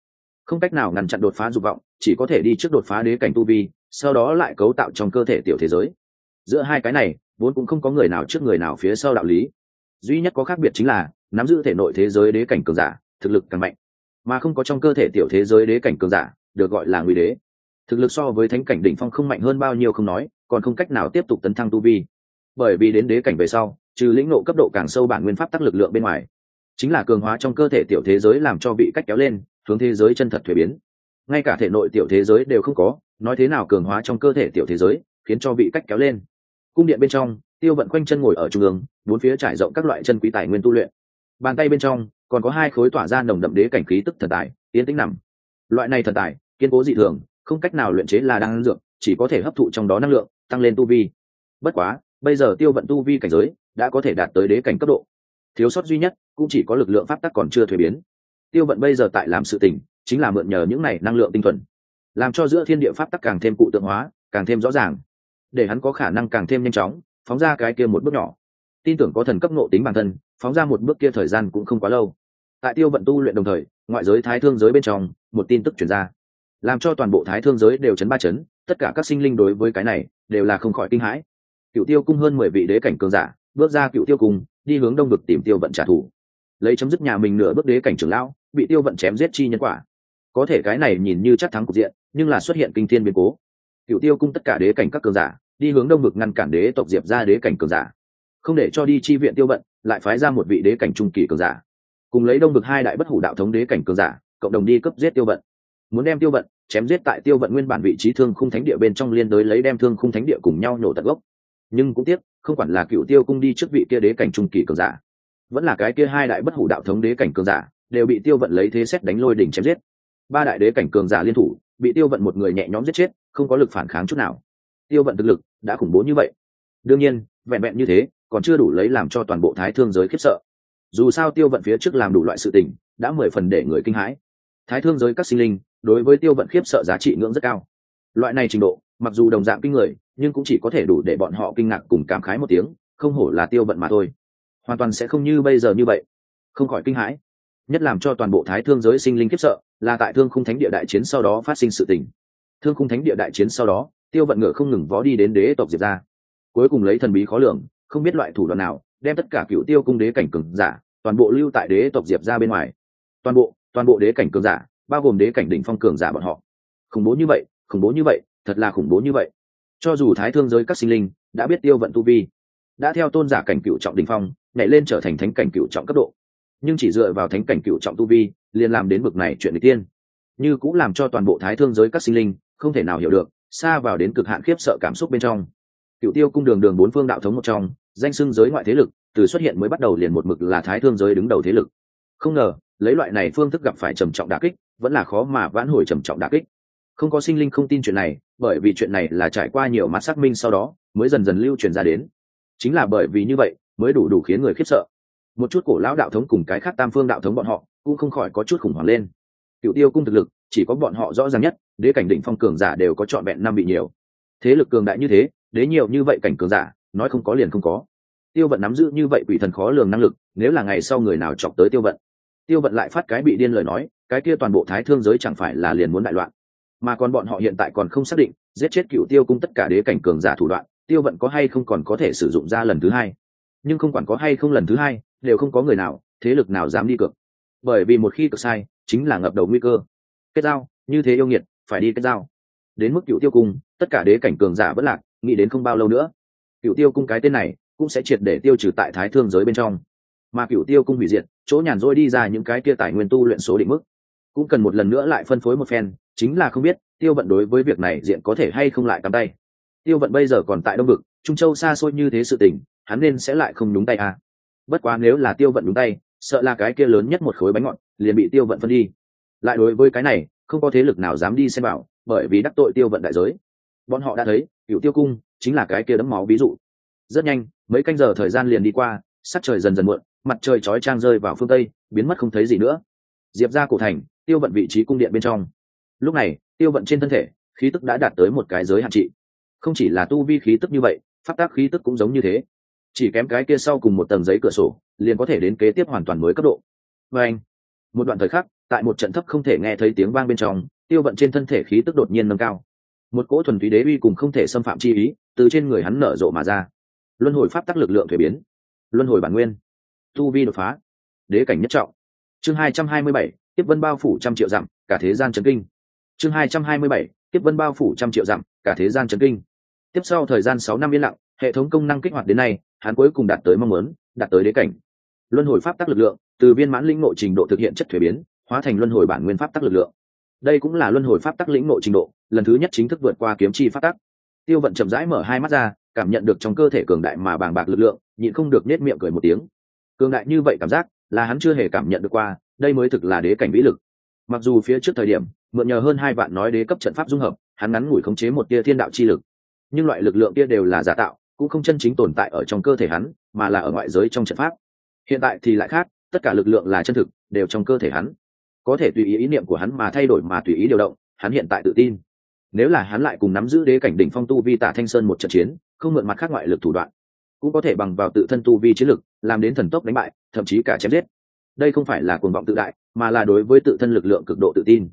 Không cách nào ngăn chặn đột phá dục vọng, chỉ có thể đi trước đột phá đế cảnh tu vi, sau đó lại cấu tạo trong cơ thể tiểu thế giới. Giữa hai cái này vốn cũng không có người nào trước người nào phía sau đạo lý. Duy nhất có khác biệt chính là, nắm giữ thể nội thế giới đế cảnh cường giả, thực lực càng mạnh. Mà không có trong cơ thể tiểu thế giới đế cảnh cường giả, được gọi là nguy đế. Thực lực so với thánh cảnh đỉnh phong không mạnh hơn bao nhiêu không nói, còn không cách nào tiếp tục tấn thăng tu vi. Bởi vì đến đế cảnh về sau, trừ lĩnh nộ cấp độ càng sâu bản nguyên pháp tắc lực lượng bên ngoài, chính là cường hóa trong cơ thể tiểu thế giới làm cho bị cách kéo lên, hướng thế giới chân thật thuế biến. Ngay cả thể nội tiểu thế giới đều không có, nói thế nào cường hóa trong cơ thể tiểu thế giới, khiến cho bị cách kéo lên cung điện bên trong, tiêu vận quanh chân ngồi ở trung ương, bốn phía trải rộng các loại chân quý tài nguyên tu luyện. Bàn tay bên trong, còn có hai khối tỏa ra nồng đậm đế cảnh khí tức thần tài tiến tĩnh nằm. Loại này thần tài, kiên cố dị thường, không cách nào luyện chế là đang dược, chỉ có thể hấp thụ trong đó năng lượng, tăng lên tu vi. Bất quá, bây giờ tiêu vận tu vi cảnh giới đã có thể đạt tới đế cảnh cấp độ. Thiếu sót duy nhất cũng chỉ có lực lượng pháp tắc còn chưa thuế biến. Tiêu vận bây giờ tại làm sự tình, chính là mượn nhờ những này năng lượng tinh thuần, làm cho giữa thiên địa pháp tắc càng thêm cụ tượng hóa, càng thêm rõ ràng để hắn có khả năng càng thêm nhanh chóng, phóng ra cái kia một bước nhỏ. Tin tưởng có thần cấp nộ tính bản thân, phóng ra một bước kia thời gian cũng không quá lâu. Tại tiêu vận tu luyện đồng thời, ngoại giới thái thương giới bên trong, một tin tức chuyển ra. Làm cho toàn bộ thái thương giới đều chấn ba chấn, tất cả các sinh linh đối với cái này đều là không khỏi kinh hãi. Cựu tiêu cung hơn mười vị đế cảnh cường giả, bước ra cựu tiêu cung, đi hướng đông vực tìm tiêu vận trả thù. Lấy chấm dứt nhà mình nửa bước đế cảnh trưởng lão, bị tiêu vận chém giết chi nhân quả. Có thể cái này nhìn như chắc thắng cục diện, nhưng là xuất hiện kinh thiên biến cố cựu tiêu cung tất cả đế cảnh các cường giả, đi hướng đông vực ngăn cản đế tộc diệp ra đế cảnh cường giả. Không để cho đi chi viện tiêu vận, lại phái ra một vị đế cảnh trung kỳ cường giả. Cùng lấy đông vực hai đại bất hủ đạo thống đế cảnh cường giả, cộng đồng đi cấp giết tiêu vận. Muốn đem tiêu vận, chém giết tại tiêu vận nguyên bản vị trí thương khung thánh địa bên trong liên đối lấy đem thương khung thánh địa cùng nhau nổ tận gốc. Nhưng cũng tiếc, không quản là cựu tiêu cung đi trước vị kia đế cảnh trung kỳ cường giả, vẫn là cái kia hai đại bất hủ đạo thống đế cảnh cường giả, đều bị tiêu vận lấy thế xét đánh lôi đỉnh chém giết. Ba đại đế cảnh cường giả liên thủ, bị tiêu vận một người nhẹ nhõm giết chết không có lực phản kháng chút nào. Tiêu vận thực lực đã khủng bố như vậy. Đương nhiên, vẹn vẹn như thế, còn chưa đủ lấy làm cho toàn bộ thái thương giới khiếp sợ. Dù sao tiêu vận phía trước làm đủ loại sự tình, đã mười phần để người kinh hãi. Thái thương giới các sinh linh, đối với tiêu vận khiếp sợ giá trị ngưỡng rất cao. Loại này trình độ, mặc dù đồng dạng kinh người, nhưng cũng chỉ có thể đủ để bọn họ kinh ngạc cùng cảm khái một tiếng, không hổ là tiêu vận mà thôi. Hoàn toàn sẽ không như bây giờ như vậy. Không khỏi kinh hãi. Nhất làm cho toàn bộ thái thương giới sinh linh khiếp sợ, là tại thương khung thánh địa đại chiến sau đó phát sinh sự tình thương khung thánh địa đại chiến sau đó, tiêu vận ngựa không ngừng vó đi đến đế tộc diệp ra cuối cùng lấy thần bí khó lường, không biết loại thủ đoạn nào, đem tất cả cựu tiêu cung đế cảnh cường giả, toàn bộ lưu tại đế tộc diệp ra bên ngoài. Toàn bộ toàn bộ đế cảnh cường giả, bao gồm đế cảnh đỉnh phong cường giả bọn họ. Khủng bố như vậy, khủng bố như vậy, thật là khủng bố như vậy. Cho dù thái thương giới các sinh linh đã biết tiêu vận tu vi, đã theo tôn giả cảnh cựu trọng đỉnh phong, nhảy lên trở thành thánh cảnh cựu trọng cấp độ. Nhưng chỉ dựa vào thánh cảnh cựu trọng tu vi, liền làm đến bực này chuyện n tiên. Như cũng làm cho toàn bộ thái thương giới các sinh linh không thể nào hiểu được, xa vào đến cực hạn khiếp sợ cảm xúc bên trong. Cựu tiêu cung đường đường bốn phương đạo thống một trong, danh xưng giới ngoại thế lực, từ xuất hiện mới bắt đầu liền một mực là thái thương giới đứng đầu thế lực. Không ngờ, lấy loại này phương thức gặp phải trầm trọng đà kích, vẫn là khó mà vãn hồi trầm trọng đà kích. Không có sinh linh không tin chuyện này, bởi vì chuyện này là trải qua nhiều mặt xác minh sau đó, mới dần dần lưu truyền ra đến. Chính là bởi vì như vậy, mới đủ đủ khiến người khiếp sợ. Một chút cổ lão đạo thống cùng cái khác tam phương đạo thống bọn họ, cũng không khỏi có chút khủng hoảng lên. Cựu tiêu cung thực lực, chỉ có bọn họ rõ ràng nhất đế cảnh đỉnh phong cường giả đều có trọn vẹn năm bị nhiều. Thế lực cường đại như thế, đế nhiều như vậy cảnh cường giả, nói không có liền không có. Tiêu vận nắm giữ như vậy quỷ thần khó lường năng lực, nếu là ngày sau người nào chọc tới tiêu vận tiêu vận lại phát cái bị điên lời nói, cái kia toàn bộ thái thương giới chẳng phải là liền muốn đại loạn. Mà còn bọn họ hiện tại còn không xác định, giết chết cựu tiêu cung tất cả đế cảnh cường giả thủ đoạn, tiêu vận có hay không còn có thể sử dụng ra lần thứ hai. Nhưng không quản có hay không lần thứ hai, đều không có người nào, thế lực nào dám đi cược. Bởi vì một khi cược sai, chính là ngập đầu nguy cơ. Kết giao, như thế yêu nghiệt phải đi kết giao. Đến mức cựu tiêu cung, tất cả đế cảnh cường giả vẫn lạc, nghĩ đến không bao lâu nữa cựu tiêu cung cái tên này cũng sẽ triệt để tiêu trừ tại thái thương giới bên trong. Mà cựu tiêu cung hủy diệt, chỗ nhàn rỗi đi ra những cái kia tài nguyên tu luyện số định mức. Cũng cần một lần nữa lại phân phối một phen, chính là không biết tiêu vận đối với việc này diện có thể hay không lại cắm tay. Tiêu vận bây giờ còn tại đông vực, trung châu xa xôi như thế sự tình, hắn nên sẽ lại không đúng tay à. bất quá nếu là tiêu vận đúng tay, sợ là cái kia lớn nhất một khối bánh ngọt, liền bị tiêu vận phân đi. Lại đối với cái này không có thế lực nào dám đi xem bảo, bởi vì đắc tội tiêu vận đại giới. Bọn họ đã thấy cựu tiêu cung chính là cái kia đấm máu ví dụ. Rất nhanh, mấy canh giờ thời gian liền đi qua, sắc trời dần dần muộn, mặt trời chói trang rơi vào phương tây, biến mất không thấy gì nữa. Diệp ra cổ thành, tiêu vận vị trí cung điện bên trong. Lúc này, tiêu vận trên thân thể, khí tức đã đạt tới một cái giới hạn trị. Không chỉ là tu vi khí tức như vậy phát tác khí tức cũng giống như thế. Chỉ kém cái kia sau cùng một tầng giấy cửa sổ, liền có thể đến kế tiếp hoàn toàn mới cấp độ. Và anh, một đoạn thời khắc tại một trận thấp không thể nghe thấy tiếng vang bên trong, tiêu vận trên thân thể khí tức đột nhiên nâng cao. Một cỗ thuần túy đế uy cùng không thể xâm phạm chi ý, từ trên người hắn nở rộ mà ra. Luân hồi pháp tắc lực lượng thuế biến. Luân hồi bản nguyên. Tu vi đột phá. Đế cảnh nhất trọng. Chương hai trăm hai mươi bảy, tiếp vân bao phủ trăm triệu dặm, cả thế gian chấn kinh. Chương hai trăm hai mươi bảy, tiếp vân bao phủ trăm triệu dặm, cả thế gian chấn kinh. Tiếp sau thời gian sáu năm yên lặng, hệ thống công năng kích hoạt đến nay, hắn cuối cùng đạt tới mong muốn, đạt tới đế cảnh. Luân hồi pháp tắc lực lượng, từ viên mãn linh ngộ trình độ thực hiện chất thuế biến hóa thành luân hồi bản nguyên pháp tắc lực lượng. Đây cũng là luân hồi pháp tắc lĩnh ngộ trình độ, lần thứ nhất chính thức vượt qua kiếm chi pháp tắc. Tiêu vận chậm rãi mở hai mắt ra, cảm nhận được trong cơ thể cường đại mà bàng bạc lực lượng, nhịn không được nết miệng cười một tiếng. Cường đại như vậy cảm giác là hắn chưa hề cảm nhận được qua, đây mới thực là đế cảnh vĩ lực. Mặc dù phía trước thời điểm, mượn nhờ hơn hai vạn nói đế cấp trận pháp dung hợp, hắn ngắn ngủi khống chế một tia thiên đạo chi lực. Nhưng loại lực lượng kia đều là giả tạo, cũng không chân chính tồn tại ở trong cơ thể hắn, mà là ở ngoại giới trong trận pháp. Hiện tại thì lại khác, tất cả lực lượng là chân thực, đều trong cơ thể hắn có thể tùy ý ý niệm của hắn mà thay đổi mà tùy ý điều động, hắn hiện tại tự tin. Nếu là hắn lại cùng nắm giữ đế cảnh đỉnh phong tu vi tả thanh sơn một trận chiến, không mượn mặt khác ngoại lực thủ đoạn, cũng có thể bằng vào tự thân tu vi chiến lực, làm đến thần tốc đánh bại, thậm chí cả chém giết. Đây không phải là cuồng vọng tự đại, mà là đối với tự thân lực lượng cực độ tự tin.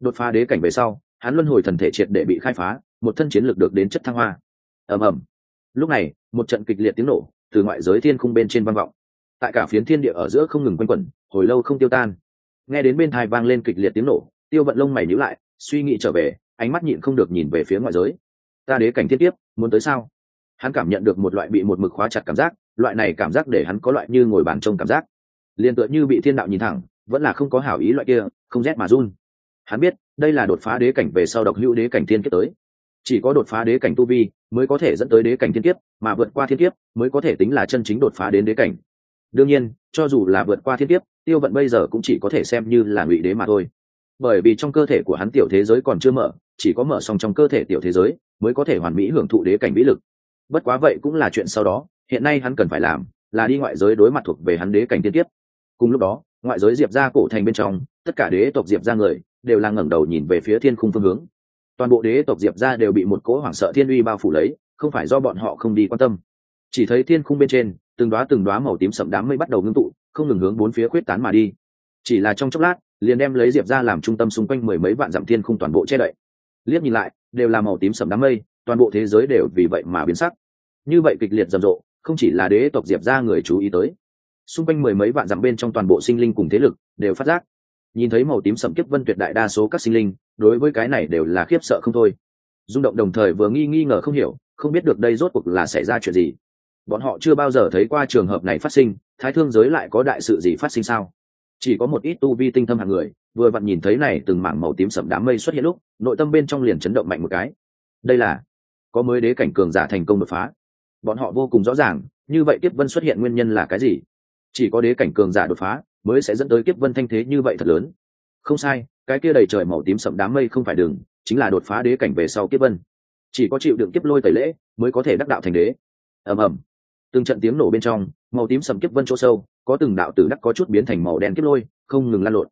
Đột phá đế cảnh về sau, hắn luân hồi thần thể triệt để bị khai phá, một thân chiến lực được đến chất thăng hoa. Ầm ầm. Lúc này, một trận kịch liệt tiếng nổ từ ngoại giới thiên khung bên trên vang vọng. Tại cả phiến thiên địa ở giữa không ngừng quanh quẩn, hồi lâu không tiêu tan nghe đến bên thai vang lên kịch liệt tiếng nổ, tiêu vận lông mày nhíu lại, suy nghĩ trở về, ánh mắt nhịn không được nhìn về phía ngoại giới. Ta đế cảnh thiên tiếp muốn tới sao? Hắn cảm nhận được một loại bị một mực khóa chặt cảm giác, loại này cảm giác để hắn có loại như ngồi bàn trông cảm giác. Liền tựa như bị thiên đạo nhìn thẳng, vẫn là không có hảo ý loại kia, không rét mà run. Hắn biết, đây là đột phá đế cảnh về sau độc hữu đế cảnh thiên kiếp tới. Chỉ có đột phá đế cảnh tu vi, mới có thể dẫn tới đế cảnh thiên kiếp, mà vượt qua thiên kiếp, mới có thể tính là chân chính đột phá đến đế cảnh đương nhiên cho dù là vượt qua thiên tiếp, tiêu vận bây giờ cũng chỉ có thể xem như là ngụy đế mà thôi. Bởi vì trong cơ thể của hắn tiểu thế giới còn chưa mở chỉ có mở xong trong cơ thể tiểu thế giới mới có thể hoàn mỹ hưởng thụ đế cảnh vĩ lực. Bất quá vậy cũng là chuyện sau đó hiện nay hắn cần phải làm là đi ngoại giới đối mặt thuộc về hắn đế cảnh tiên tiếp cùng lúc đó ngoại giới diệp ra cổ thành bên trong tất cả đế tộc diệp ra người đều là ngẩng đầu nhìn về phía thiên khung phương hướng. Toàn bộ đế tộc diệp ra đều bị một cỗ hoảng sợ thiên uy bao phủ lấy không phải do bọn họ không đi quan tâm. Chỉ thấy thiên khung bên trên từng đoá từng đoá màu tím sậm đám mây bắt đầu ngưng tụ, không ngừng hướng bốn phía khuyết tán mà đi. Chỉ là trong chốc lát, liền đem lấy diệp ra làm trung tâm xung quanh mười mấy vạn dặm thiên không toàn bộ che đậy. Liếc nhìn lại, đều là màu tím sậm đám mây, toàn bộ thế giới đều vì vậy mà biến sắc. Như vậy kịch liệt rầm rộ, không chỉ là đế tộc diệp ra người chú ý tới. Xung quanh mười mấy vạn dặm bên trong toàn bộ sinh linh cùng thế lực đều phát giác. Nhìn thấy màu tím sậm kiếp vân tuyệt đại đa số các sinh linh, đối với cái này đều là khiếp sợ không thôi. Rung động đồng thời vừa nghi nghi ngờ không hiểu, không biết được đây rốt cuộc là xảy ra chuyện gì bọn họ chưa bao giờ thấy qua trường hợp này phát sinh, thái thương giới lại có đại sự gì phát sinh sao? Chỉ có một ít tu vi tinh thâm hàng người, vừa vặn nhìn thấy này từng mảng màu tím sậm đám mây xuất hiện lúc, nội tâm bên trong liền chấn động mạnh một cái. Đây là, có mới đế cảnh cường giả thành công đột phá. Bọn họ vô cùng rõ ràng, như vậy kiếp vân xuất hiện nguyên nhân là cái gì? Chỉ có đế cảnh cường giả đột phá, mới sẽ dẫn tới kiếp vân thanh thế như vậy thật lớn. Không sai, cái kia đầy trời màu tím sậm đám mây không phải đường, chính là đột phá đế cảnh về sau kiếp vân. Chỉ có chịu đựng kiếp lôi tẩy lễ, mới có thể đắc đạo thành đế. Ầm ầm từng trận tiếng nổ bên trong, màu tím sầm kiếp vân chỗ sâu, có từng đạo tử đắc có chút biến thành màu đen kiếp lôi, không ngừng lan lộn.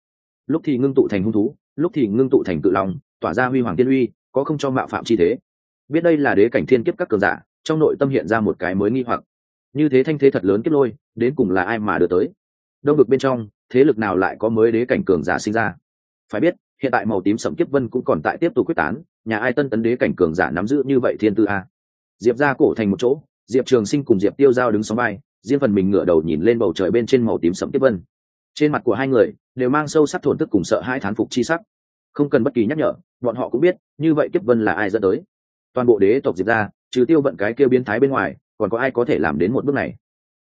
Lúc thì ngưng tụ thành hung thú, lúc thì ngưng tụ thành cự long, tỏa ra huy hoàng tiên uy, có không cho mạo phạm chi thế. Biết đây là đế cảnh thiên kiếp các cường giả, trong nội tâm hiện ra một cái mới nghi hoặc. Như thế thanh thế thật lớn kiếp lôi, đến cùng là ai mà đưa tới? Đông vực bên trong, thế lực nào lại có mới đế cảnh cường giả sinh ra? Phải biết, hiện tại màu tím sầm kiếp vân cũng còn tại tiếp tục quyết tán, nhà ai tân tấn đế cảnh cường giả nắm giữ như vậy thiên tư a? Diệp ra cổ thành một chỗ diệp trường sinh cùng diệp tiêu giao đứng sóng vai, riêng phần mình ngửa đầu nhìn lên bầu trời bên trên màu tím sẫm kiếp vân. Trên mặt của hai người, đều mang sâu sắc thổn thức cùng sợ hai thán phục chi sắc. Không cần bất kỳ nhắc nhở, bọn họ cũng biết, như vậy kiếp vân là ai dẫn tới. Toàn bộ đế tộc diệp ra trừ tiêu vận cái kia biến thái bên ngoài, còn có ai có thể làm đến một bước này?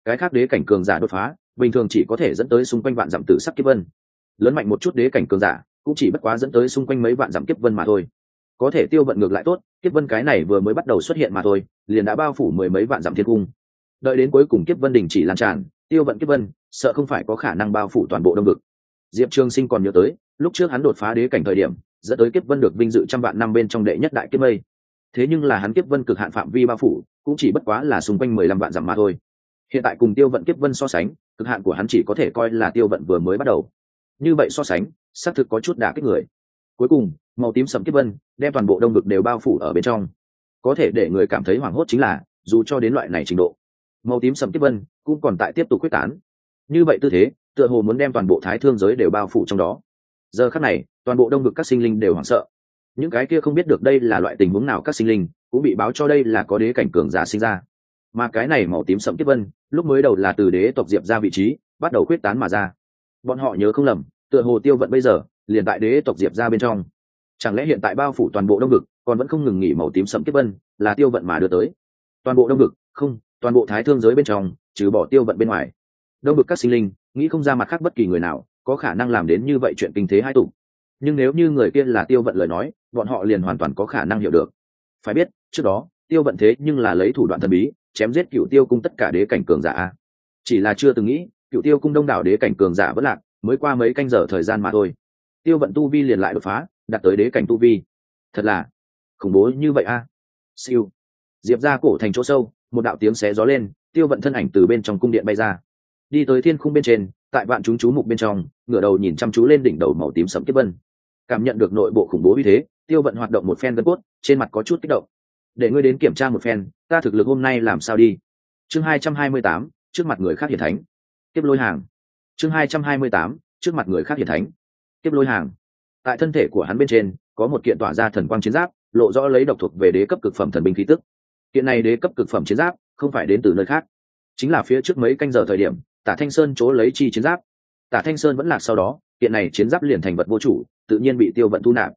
Cái khác đế cảnh cường giả đột phá, bình thường chỉ có thể dẫn tới xung quanh vạn dặm tử sắc kiếp vân. Lớn mạnh một chút đế cảnh cường giả, cũng chỉ bất quá dẫn tới xung quanh mấy vạn dặm kiếp vân mà thôi có thể tiêu vận ngược lại tốt, kiếp vân cái này vừa mới bắt đầu xuất hiện mà thôi, liền đã bao phủ mười mấy vạn dặm thiên cung. Đợi đến cuối cùng kiếp vân đình chỉ lan tràn, tiêu vận kiếp vân, sợ không phải có khả năng bao phủ toàn bộ đông vực. Diệp trường sinh còn nhớ tới, lúc trước hắn đột phá đế cảnh thời điểm, dẫn tới kiếp vân được vinh dự trăm vạn năm bên trong đệ nhất đại kiếp mây. Thế nhưng là hắn kiếp vân cực hạn phạm vi bao phủ, cũng chỉ bất quá là xung quanh mười lăm vạn dặm mà thôi. Hiện tại cùng tiêu vận kiếp vân so sánh, cực hạn của hắn chỉ có thể coi là tiêu vận vừa mới bắt đầu. Như vậy so sánh, xác thực có chút đả kích người. Cuối cùng, màu tím sầm kiếp vân đem toàn bộ đông vực đều bao phủ ở bên trong. Có thể để người cảm thấy hoảng hốt chính là, dù cho đến loại này trình độ, màu tím sầm tiếp vân cũng còn tại tiếp tục quyết tán. Như vậy tư thế, tựa hồ muốn đem toàn bộ thái thương giới đều bao phủ trong đó. Giờ khắc này, toàn bộ đông vực các sinh linh đều hoảng sợ. Những cái kia không biết được đây là loại tình huống nào các sinh linh cũng bị báo cho đây là có đế cảnh cường giả sinh ra. Mà cái này màu tím sậm tiếp vân, lúc mới đầu là từ đế tộc diệp ra vị trí, bắt đầu quyết tán mà ra. Bọn họ nhớ không lầm, tựa hồ tiêu vận bây giờ, liền tại đế tộc diệp ra bên trong chẳng lẽ hiện tại bao phủ toàn bộ đông vực, còn vẫn không ngừng nghỉ màu tím sẫm kiếp vân, là tiêu vận mà đưa tới? Toàn bộ đông vực, không, toàn bộ thái thương giới bên trong, trừ bỏ tiêu vận bên ngoài. Đông vực các sinh linh, nghĩ không ra mặt khác bất kỳ người nào, có khả năng làm đến như vậy chuyện kinh thế hai tục nhưng nếu như người kia là tiêu vận lời nói, bọn họ liền hoàn toàn có khả năng hiểu được. Phải biết, trước đó, tiêu vận thế nhưng là lấy thủ đoạn thần bí, chém giết cựu tiêu cung tất cả đế cảnh cường giả chỉ là chưa từng nghĩ cựu tiêu cung đông đảo đế cảnh cường giả vẫn lạc, mới qua mấy canh giờ thời gian mà thôi. Tiêu vận tu vi liền lại đột phá đạt tới đế cảnh tu vi. Thật là khủng bố như vậy a. Siêu. Diệp ra cổ thành chỗ sâu, một đạo tiếng xé gió lên, tiêu vận thân ảnh từ bên trong cung điện bay ra. Đi tới thiên khung bên trên, tại vạn chúng chú mục bên trong, ngửa đầu nhìn chăm chú lên đỉnh đầu màu tím sẫm kiếp vân. Cảm nhận được nội bộ khủng bố như thế, tiêu vận hoạt động một phen gân cốt, trên mặt có chút kích động. Để ngươi đến kiểm tra một phen, ta thực lực hôm nay làm sao đi? Chương hai trăm hai mươi tám, trước mặt người khác hiển thánh. Tiếp lôi hàng. Chương hai trăm hai mươi tám, trước mặt người khác hiển thánh. Tiếp lôi hàng tại thân thể của hắn bên trên, có một kiện tỏa ra thần quang chiến giáp, lộ rõ lấy độc thuộc về đế cấp cực phẩm thần binh khí tức. Kiện này đế cấp cực phẩm chiến giáp, không phải đến từ nơi khác, chính là phía trước mấy canh giờ thời điểm, tả thanh sơn chỗ lấy chi chiến giáp. Tả thanh sơn vẫn lạc sau đó, kiện này chiến giáp liền thành vật vô chủ, tự nhiên bị tiêu vận thu nạp.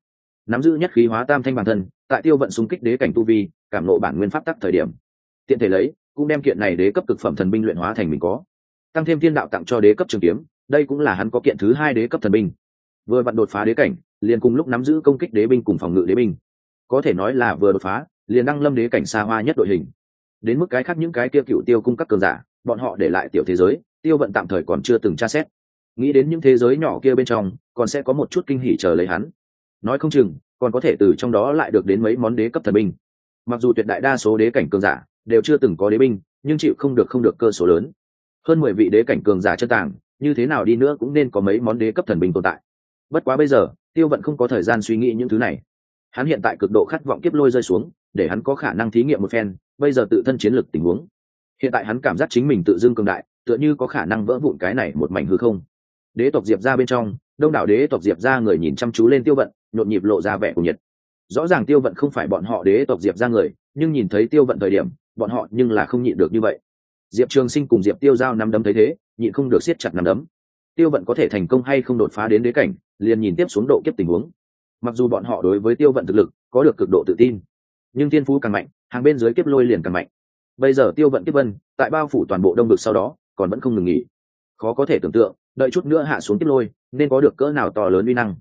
Nắm giữ nhất khí hóa tam thanh bản thân, tại tiêu vận xung kích đế cảnh tu vi, cảm lộ bản nguyên pháp tắc thời điểm. Tiện thể lấy, cũng đem kiện này đế cấp cực phẩm thần binh luyện hóa thành mình có. Tăng thêm thiên đạo tặng cho đế cấp trường kiếm, đây cũng là hắn có kiện thứ hai đế cấp thần binh vừa vặn đột phá đế cảnh, liền cùng lúc nắm giữ công kích đế binh cùng phòng ngự đế binh. Có thể nói là vừa đột phá, liền đăng lâm đế cảnh xa hoa nhất đội hình. Đến mức cái khác những cái kia cựu tiêu cung cấp cường giả, bọn họ để lại tiểu thế giới, tiêu vận tạm thời còn chưa từng tra xét. Nghĩ đến những thế giới nhỏ kia bên trong, còn sẽ có một chút kinh hỉ chờ lấy hắn. Nói không chừng, còn có thể từ trong đó lại được đến mấy món đế cấp thần binh. Mặc dù tuyệt đại đa số đế cảnh cường giả đều chưa từng có đế binh, nhưng chịu không được không được cơ số lớn. Hơn mười vị đế cảnh cường giả chân tàng, như thế nào đi nữa cũng nên có mấy món đế cấp thần binh tồn tại bất quá bây giờ, tiêu vận không có thời gian suy nghĩ những thứ này. Hắn hiện tại cực độ khát vọng kiếp lôi rơi xuống, để hắn có khả năng thí nghiệm một phen, bây giờ tự thân chiến lược tình huống. Hiện tại hắn cảm giác chính mình tự dưng cường đại, tựa như có khả năng vỡ vụn cái này một mảnh hư không. Đế tộc diệp ra bên trong, đông đảo đế tộc diệp ra người nhìn chăm chú lên tiêu vận, nhộn nhịp lộ ra vẻ của nhiệt. Rõ ràng tiêu vận không phải bọn họ đế tộc diệp ra người, nhưng nhìn thấy tiêu vận thời điểm, bọn họ nhưng là không nhịn được như vậy. Diệp trường sinh cùng diệp tiêu giao năm đấm thấy thế, nhịn không được siết chặt năm đấm. Tiêu vận có thể thành công hay không đột phá đến đế cảnh liền nhìn tiếp xuống độ kiếp tình huống. Mặc dù bọn họ đối với tiêu vận thực lực có được cực độ tự tin, nhưng thiên phú càng mạnh, hàng bên dưới kiếp lôi liền càng mạnh. Bây giờ tiêu vận kiếp vân, tại bao phủ toàn bộ đông vực sau đó, còn vẫn không ngừng nghỉ. Khó có thể tưởng tượng, đợi chút nữa hạ xuống kiếp lôi, nên có được cỡ nào to lớn uy năng.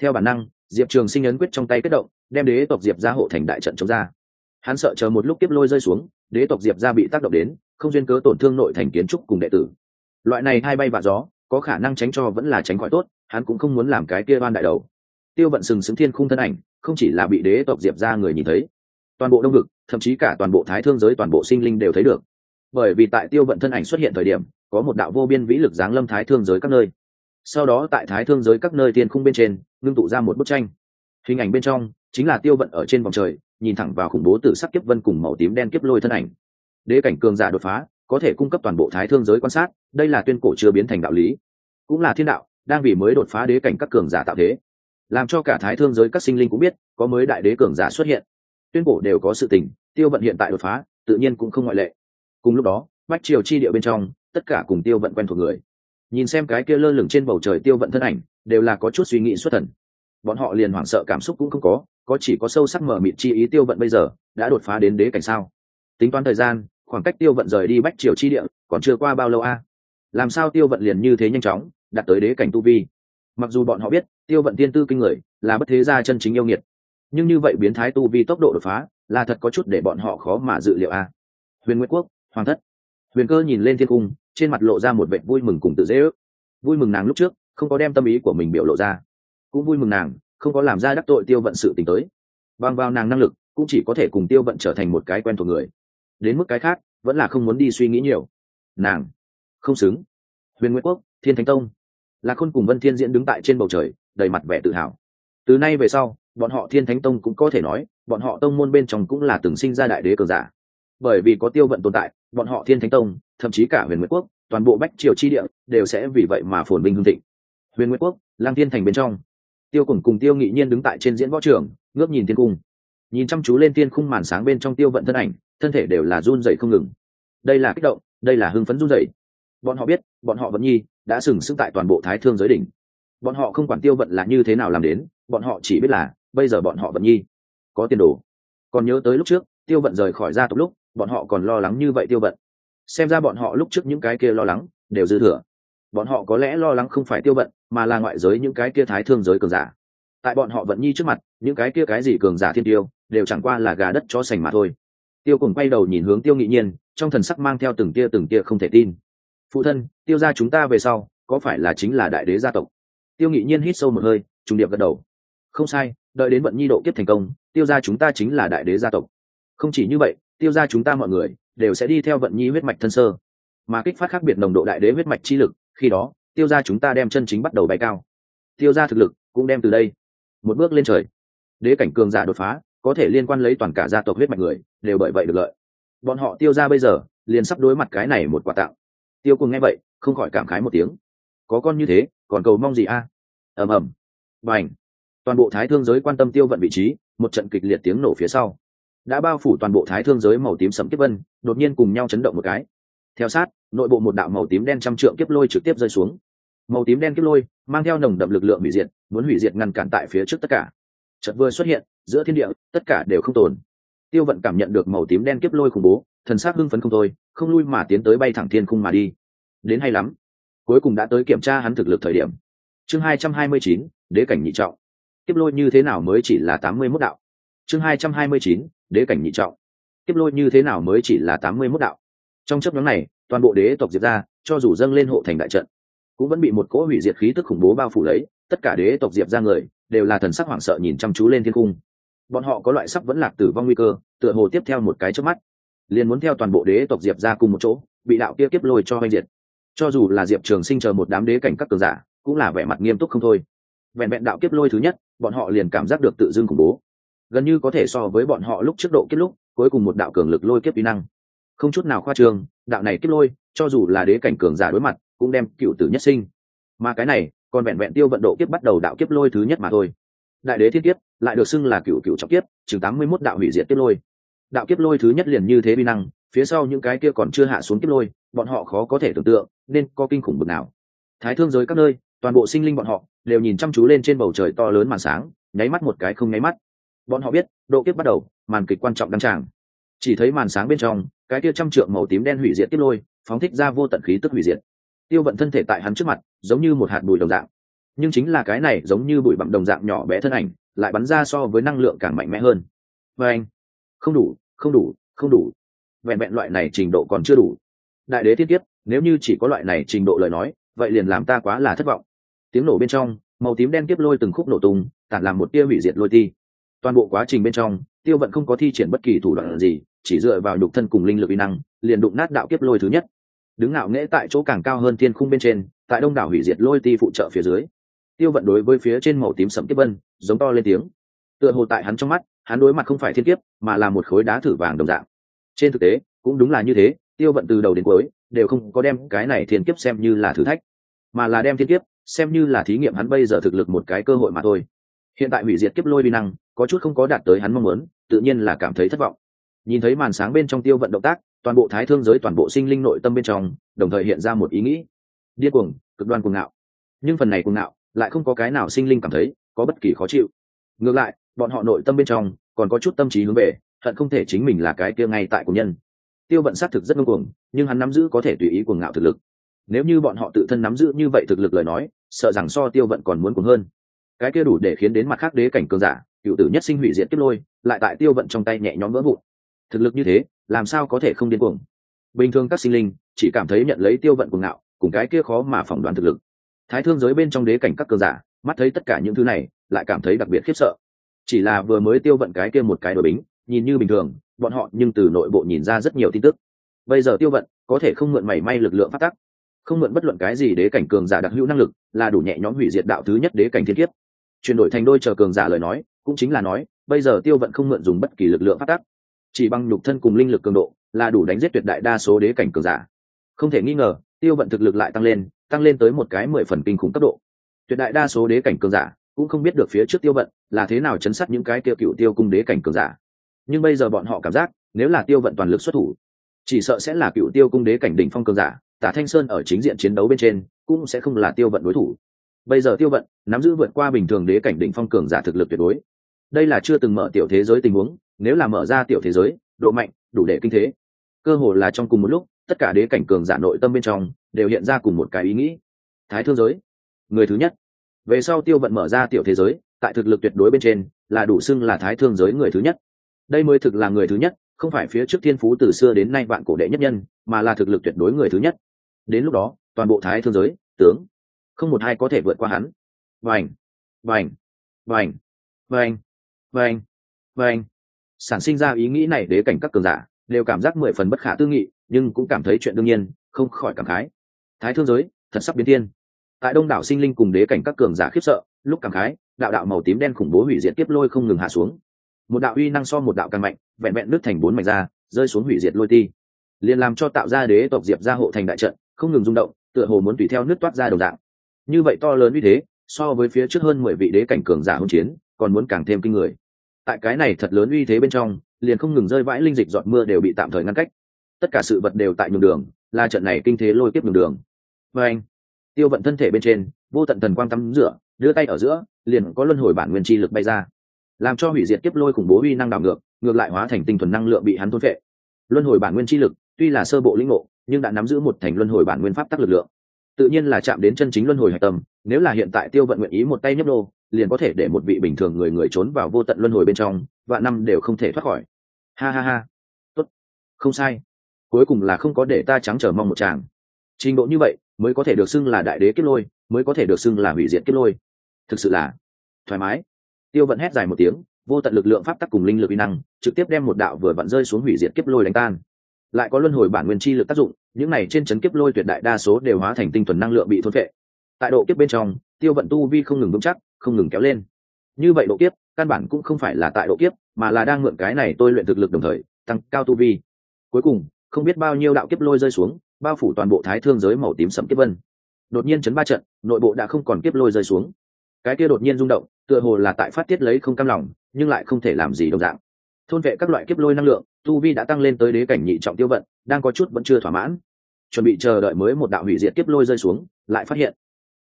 Theo bản năng, diệp trường sinh ấn quyết trong tay kết động, đem đế tộc diệp ra hộ thành đại trận chống ra. Hắn sợ chờ một lúc kiếp lôi rơi xuống, đế tộc diệp ra bị tác động đến, không duyên cớ tổn thương nội thành kiến trúc cùng đệ tử. Loại này hai bay và gió, có khả năng tránh cho vẫn là tránh khỏi tốt hắn cũng không muốn làm cái kia ban đại đầu. Tiêu vận sừng sững thiên khung thân ảnh, không chỉ là bị đế tộc diệp ra người nhìn thấy, toàn bộ đông vực, thậm chí cả toàn bộ thái thương giới toàn bộ sinh linh đều thấy được. Bởi vì tại tiêu vận thân ảnh xuất hiện thời điểm, có một đạo vô biên vĩ lực giáng lâm thái thương giới các nơi. Sau đó tại thái thương giới các nơi thiên khung bên trên, ngưng tụ ra một bức tranh. Hình ảnh bên trong, chính là tiêu vận ở trên vòng trời, nhìn thẳng vào khủng bố tử sắc kiếp vân cùng màu tím đen kiếp lôi thân ảnh. Đế cảnh cường giả đột phá, có thể cung cấp toàn bộ thái thương giới quan sát, đây là tuyên cổ chưa biến thành đạo lý. Cũng là thiên đạo đang vì mới đột phá đế cảnh các cường giả tạo thế. Làm cho cả thái thương giới các sinh linh cũng biết, có mới đại đế cường giả xuất hiện. Tuyên cổ đều có sự tình, tiêu vận hiện tại đột phá, tự nhiên cũng không ngoại lệ. Cùng lúc đó, bách triều chi địa bên trong, tất cả cùng tiêu vận quen thuộc người. Nhìn xem cái kia lơ lửng trên bầu trời tiêu vận thân ảnh, đều là có chút suy nghĩ xuất thần. Bọn họ liền hoảng sợ cảm xúc cũng không có có chỉ có sâu sắc mở mịt chi ý tiêu vận bây giờ, đã đột phá đến đế cảnh sao? Tính toán thời gian, khoảng cách tiêu vận rời đi bách triều chi địa, còn chưa qua bao lâu a? Làm sao tiêu vận liền như thế nhanh chóng? Đạt tới đế cảnh tu vi. Mặc dù bọn họ biết, tiêu vận tiên tư kinh người là bất thế gia chân chính yêu nghiệt, nhưng như vậy biến thái tu vi tốc độ đột phá là thật có chút để bọn họ khó mà dự liệu a. Huyền nguyễn quốc, hoàng thất. Huyền cơ nhìn lên thiên cung, trên mặt lộ ra một vệ vui mừng cùng tự dễ ước. Vui mừng nàng lúc trước, không có đem tâm ý của mình biểu lộ ra. Cũng vui mừng nàng, không có làm ra đắc tội tiêu vận sự t ì n h tới. Bằng vào nàng năng lực, cũng chỉ có thể cùng tiêu vận trở thành một cái quen thuộc người. Đến mức cái khác, vẫn là không muốn đi suy nghĩ nhiều. Nàng. Không xứng. Huyền nguyễn quốc, thiên thánh tông là khôn cùng vân thiên diễn đứng tại trên bầu trời, đầy mặt vẻ tự hào. Từ nay về sau, bọn họ thiên thánh tông cũng có thể nói, bọn họ tông môn bên trong cũng là từng sinh ra đại đế cờ giả. Bởi vì có tiêu vận tồn tại, bọn họ thiên thánh tông, thậm chí cả huyền nguyễn quốc, toàn bộ bách triều chi địa đều sẽ vì vậy mà phồn binh hương thịnh. Huyền nguyễn quốc, lang thiên thành bên trong. Tiêu cùng cùng tiêu nghị nhiên đứng tại trên diễn võ trường, ngước nhìn thiên cung. Nhìn chăm chú lên tiên khung màn sáng bên trong tiêu vận thân ảnh, thân thể đều là run dậy không ngừng. Đây là kích động, đây là hưng phấn run dậy bọn họ biết, bọn họ vẫn nhi đã sừng sững tại toàn bộ thái thương giới đỉnh. Bọn họ không quản tiêu vận là như thế nào làm đến, bọn họ chỉ biết là, bây giờ bọn họ vẫn nhi. Có tiền đồ. Còn nhớ tới lúc trước, tiêu vận rời khỏi gia tộc lúc, bọn họ còn lo lắng như vậy tiêu vận. Xem ra bọn họ lúc trước những cái kia lo lắng, đều dư thừa. Bọn họ có lẽ lo lắng không phải tiêu vận, mà là ngoại giới những cái kia thái thương giới cường giả. Tại bọn họ vận nhi trước mặt, những cái kia cái gì cường giả thiên tiêu, đều chẳng qua là gà đất cho sành mà thôi. Tiêu cùng quay đầu nhìn hướng tiêu nghị nhiên, trong thần sắc mang theo từng tia từng tia không thể tin phụ thân, tiêu ra chúng ta về sau, có phải là chính là đại đế gia tộc? Tiêu nghị nhiên hít sâu một hơi, trùng điệp gật đầu. Không sai, đợi đến vận nhi độ kiếp thành công, tiêu ra chúng ta chính là đại đế gia tộc. Không chỉ như vậy, tiêu ra chúng ta mọi người đều sẽ đi theo vận nhi huyết mạch thân sơ. Mà kích phát khác biệt nồng độ đại đế huyết mạch chi lực, khi đó, tiêu ra chúng ta đem chân chính bắt đầu bay cao. Tiêu ra thực lực cũng đem từ đây một bước lên trời. Đế cảnh cường giả đột phá, có thể liên quan lấy toàn cả gia tộc huyết mạch người, đều bởi vậy được lợi. Bọn họ tiêu ra bây giờ liền sắp đối mặt cái này một quà tặng tiêu cùng nghe vậy, không khỏi cảm khái một tiếng. Có con như thế, còn cầu mong gì a? Ầm ầm. Và ảnh toàn bộ thái thương giới quan tâm tiêu vận vị trí, một trận kịch liệt tiếng nổ phía sau. Đã bao phủ toàn bộ thái thương giới màu tím sẫm kiếp vân, đột nhiên cùng nhau chấn động một cái. Theo sát, nội bộ một đạo màu tím đen trăm trượng kiếp lôi trực tiếp rơi xuống. Màu tím đen kiếp lôi, mang theo nồng đậm lực lượng hủy diệt, muốn hủy diệt ngăn cản tại phía trước tất cả. Trận vừa xuất hiện, giữa thiên địa, tất cả đều không tồn. Tiêu vận cảm nhận được màu tím đen kiếp lôi khủng bố thần sắc hưng phấn không thôi, không lui mà tiến tới bay thẳng thiên khung mà đi. Đến hay lắm. Cuối cùng đã tới kiểm tra hắn thực lực thời điểm. Chương hai trăm hai mươi chín, đế cảnh nhị trọng. Tiếp lôi như thế nào mới chỉ là tám mươi mốt đạo? Chương hai trăm hai mươi chín, đế cảnh nhị trọng. Tiếp lôi như thế nào mới chỉ là tám mươi mốt đạo? Trong chấp nhóm này, toàn bộ đế tộc diệt ra, cho dù dâng lên hộ thành đại trận, cũng vẫn bị một cỗ hủy diệt khí tức khủng bố bao phủ lấy. Tất cả đế tộc diệp ra người, đều là thần sắc hoảng sợ nhìn chăm chú lên thiên cung bọn họ có loại sắc vẫn lạc tử vong nguy cơ, tựa hồ tiếp theo một cái trước mắt liền muốn theo toàn bộ đế tộc diệp ra cùng một chỗ, bị đạo kia kiếp lôi cho oanh diệt. Cho dù là diệp trường sinh chờ một đám đế cảnh các cường giả, cũng là vẻ mặt nghiêm túc không thôi. Vẹn vẹn đạo kiếp lôi thứ nhất, bọn họ liền cảm giác được tự dưng khủng bố. Gần như có thể so với bọn họ lúc trước độ kiếp lúc, cuối cùng một đạo cường lực lôi kiếp kỹ năng. Không chút nào khoa trương, đạo này kiếp lôi, cho dù là đế cảnh cường giả đối mặt, cũng đem cựu tử nhất sinh. Mà cái này, còn vẹn vẹn tiêu vận độ kiếp bắt đầu đạo kiếp lôi thứ nhất mà thôi. Đại đế thiên kiếp, lại được xưng là cựu cựu trọng kiếp, chừng tám mươi mốt đạo hủy diệt kiếp lôi đạo kiếp lôi thứ nhất liền như thế vi năng, phía sau những cái kia còn chưa hạ xuống kiếp lôi, bọn họ khó có thể tưởng tượng, nên có kinh khủng bực nào. Thái thương giới các nơi, toàn bộ sinh linh bọn họ, đều nhìn chăm chú lên trên bầu trời to lớn màn sáng, nháy mắt một cái không nháy mắt. Bọn họ biết, độ kiếp bắt đầu, màn kịch quan trọng đăng tràng. Chỉ thấy màn sáng bên trong, cái kia trăm trượng màu tím đen hủy diệt kiếp lôi, phóng thích ra vô tận khí tức hủy diệt. Tiêu vận thân thể tại hắn trước mặt, giống như một hạt bụi đồng dạng. Nhưng chính là cái này giống như bụi bặm đồng dạng nhỏ bé thân ảnh, lại bắn ra so với năng lượng càng mạnh mẽ hơn. Và anh, không đủ không đủ không đủ. Vẹn vẹn loại này trình độ còn chưa đủ. Đại đế thiên tiếp nếu như chỉ có loại này trình độ lời nói, vậy liền làm ta quá là thất vọng. Tiếng nổ bên trong, màu tím đen tiếp lôi từng khúc nổ tung, tản làm một tia hủy diệt lôi ti toàn bộ quá trình bên trong, tiêu vận không có thi triển bất kỳ thủ đoạn gì, chỉ dựa vào nhục thân cùng linh lực uy năng, liền đụng nát đạo kiếp lôi thứ nhất. Đứng ngạo nghễ tại chỗ càng cao hơn thiên khung bên trên, tại đông đảo hủy diệt lôi ti phụ trợ phía dưới. Tiêu vận đối với phía trên màu tím sẫm kiếp vân, giống to lên tiếng. Tựa hồ tại hắn trong mắt hắn đối mặt không phải thiên kiếp, mà là một khối đá thử vàng đồng dạng. Trên thực tế, cũng đúng là như thế, tiêu vận từ đầu đến cuối, đều không có đem cái này thiên kiếp xem như là thử thách, mà là đem thiên kiếp xem như là thí nghiệm hắn bây giờ thực lực một cái cơ hội mà thôi. Hiện tại hủy diệt kiếp lôi vi năng, có chút không có đạt tới hắn mong muốn, tự nhiên là cảm thấy thất vọng. Nhìn thấy màn sáng bên trong tiêu vận động tác, toàn bộ thái thương giới toàn bộ sinh linh nội tâm bên trong, đồng thời hiện ra một ý nghĩ. Điên cuồng, cực đoan cuồng ngạo. Nhưng phần này cuồng ngạo, lại không có cái nào sinh linh cảm thấy có bất kỳ khó chịu. Ngược lại bọn họ nội tâm bên trong còn có chút tâm trí hướng về, hận không thể chính mình là cái kia ngay tại của nhân. Tiêu vận xác thực rất ngông cuồng, nhưng hắn nắm giữ có thể tùy ý cuồng ngạo thực lực. Nếu như bọn họ tự thân nắm giữ như vậy thực lực lời nói, sợ rằng so tiêu vận còn muốn cuồng hơn. Cái kia đủ để khiến đến mặt khác đế cảnh cường giả, cựu tử nhất sinh hủy diệt tiếp lôi, lại tại tiêu vận trong tay nhẹ nhõm vỡ vụn. Thực lực như thế, làm sao có thể không điên cuồng? Bình thường các sinh linh chỉ cảm thấy nhận lấy tiêu vận cuồng ngạo, cùng cái kia khó mà phỏng đoán thực lực. Thái thương giới bên trong đế cảnh các cường giả, mắt thấy tất cả những thứ này, lại cảm thấy đặc biệt khiếp sợ chỉ là vừa mới tiêu vận cái kia một cái đội bính, nhìn như bình thường, bọn họ nhưng từ nội bộ nhìn ra rất nhiều tin tức. Bây giờ tiêu vận, có thể không mượn mảy may lực lượng phát tắc, không mượn bất luận cái gì đế cảnh cường giả đặc hữu năng lực, là đủ nhẹ nhõm hủy diệt đạo thứ nhất đế cảnh thiên kiếp. Chuyển đổi thành đôi chờ cường giả lời nói, cũng chính là nói, bây giờ tiêu vận không mượn dùng bất kỳ lực lượng phát tắc. Chỉ bằng nhục thân cùng linh lực cường độ, là đủ đánh giết tuyệt đại đa số đế cảnh cường giả. Không thể nghi ngờ, tiêu vận thực lực lại tăng lên tăng lên tới một cái mười phần kinh khủng cấp độ. Tuyệt đại đa số đế cảnh cường giả cũng không biết được phía trước tiêu vận là thế nào chấn sát những cái tiêu cựu tiêu cung đế cảnh cường giả. Nhưng bây giờ bọn họ cảm giác, nếu là tiêu vận toàn lực xuất thủ, chỉ sợ sẽ là cựu tiêu cung đế cảnh đỉnh phong cường giả, tả thanh sơn ở chính diện chiến đấu bên trên, cũng sẽ không là tiêu vận đối thủ. Bây giờ tiêu vận, nắm giữ vượt qua bình thường đế cảnh đỉnh phong cường giả thực lực tuyệt đối. Đây là chưa từng mở tiểu thế giới tình huống, nếu là mở ra tiểu thế giới, độ mạnh, đủ để kinh thế. Cơ hồ là trong cùng một lúc, tất cả đế cảnh cường giả nội tâm bên trong đều hiện ra cùng một cái ý nghĩ. Thái thương giới, người thứ nhất về sau tiêu vận mở ra tiểu thế giới, tại thực lực tuyệt đối bên trên, là đủ xưng là thái thương giới người thứ nhất. Đây mới thực là người thứ nhất, không phải phía trước thiên phú từ xưa đến nay vạn cổ đệ nhất nhân, mà là thực lực tuyệt đối người thứ nhất. Đến lúc đó, toàn bộ thái thương giới, tướng, không một ai có thể vượt qua hắn. Vành vành vành vành vành vành. Sản sinh ra ý nghĩ này đế cảnh các cường giả, đều cảm giác mười phần bất khả tư nghị, nhưng cũng cảm thấy chuyện đương nhiên, không khỏi cảm khái. Thái thương giới, thật sắp biến thiên tại đông đảo sinh linh cùng đế cảnh các cường giả khiếp sợ, lúc cảm khái, đạo đạo màu tím đen khủng bố hủy diệt tiếp lôi không ngừng hạ xuống. Một đạo uy năng so một đạo càng mạnh, vẹn vẹn nước thành bốn mảnh ra, rơi xuống hủy diệt lôi ti. Liền làm cho tạo ra đế tộc diệp ra hộ thành đại trận, không ngừng rung động, tựa hồ muốn tùy theo nước toát ra đồng dạng. Như vậy to lớn như thế, so với phía trước hơn mười vị đế cảnh cường giả hỗn chiến, còn muốn càng thêm kinh người. Tại cái này thật lớn uy thế bên trong, liền không ngừng rơi vãi linh dịch giọt mưa đều bị tạm thời ngăn cách. Tất cả sự vật đều tại nhường đường, là trận này kinh thế lôi tiếp nhường đường. Và anh tiêu vận thân thể bên trên, vô tận thần quang tắm rửa, đưa tay ở giữa, liền có luân hồi bản nguyên chi lực bay ra. Làm cho hủy diệt kiếp lôi khủng bố uy năng đảo ngược ngược lại hóa thành tinh thuần năng lượng bị hắn thôn vệ luân hồi bản nguyên chi lực, tuy là sơ bộ linh ngộ, nhưng đã nắm giữ một thành luân hồi bản nguyên pháp tắc lực lượng. Tự nhiên là chạm đến chân chính luân hồi hạch tâm, nếu là hiện tại tiêu vận nguyện ý một tay nhấp đô liền có thể để một vị bình thường người người trốn vào vô tận luân hồi bên trong, và năm đều không thể thoát khỏi. Ha ha ha. Tốt. Không sai. Cuối cùng là không có để ta trắng trở mong một chàng. Trình độ như vậy mới có thể được xưng là đại đế kiếp lôi, mới có thể được xưng là hủy diệt kiếp lôi. Thực sự là thoải mái. Tiêu vận hét dài một tiếng, vô tận lực lượng pháp tắc cùng linh lực uy năng, trực tiếp đem một đạo vừa vặn rơi xuống hủy diệt kiếp lôi đánh tan. Lại có luân hồi bản nguyên chi lực tác dụng, những này trên chấn kiếp lôi tuyệt đại đa số đều hóa thành tinh thuần năng lượng bị thôn vệ tại độ kiếp bên trong, tiêu vận tu vi không ngừng vững chắc, không ngừng kéo lên. Như vậy độ kiếp, căn bản cũng không phải là tại độ kiếp, mà là đang mượn cái này tôi luyện thực lực đồng thời, tăng cao tu vi. Cuối cùng, không biết bao nhiêu đạo kiếp lôi rơi xuống bao phủ toàn bộ thái thương giới màu tím sẫm kiếp vân. Đột nhiên chấn ba trận, nội bộ đã không còn kiếp lôi rơi xuống. Cái kia đột nhiên rung động, tựa hồ là tại phát tiết lấy không cam lòng, nhưng lại không thể làm gì đồng dạng. Thôn vệ các loại kiếp lôi năng lượng, tu vi đã tăng lên tới đế cảnh nhị trọng tiêu vận, đang có chút vẫn chưa thỏa mãn. Chuẩn bị chờ đợi mới một đạo hủy diệt kiếp lôi rơi xuống, lại phát hiện,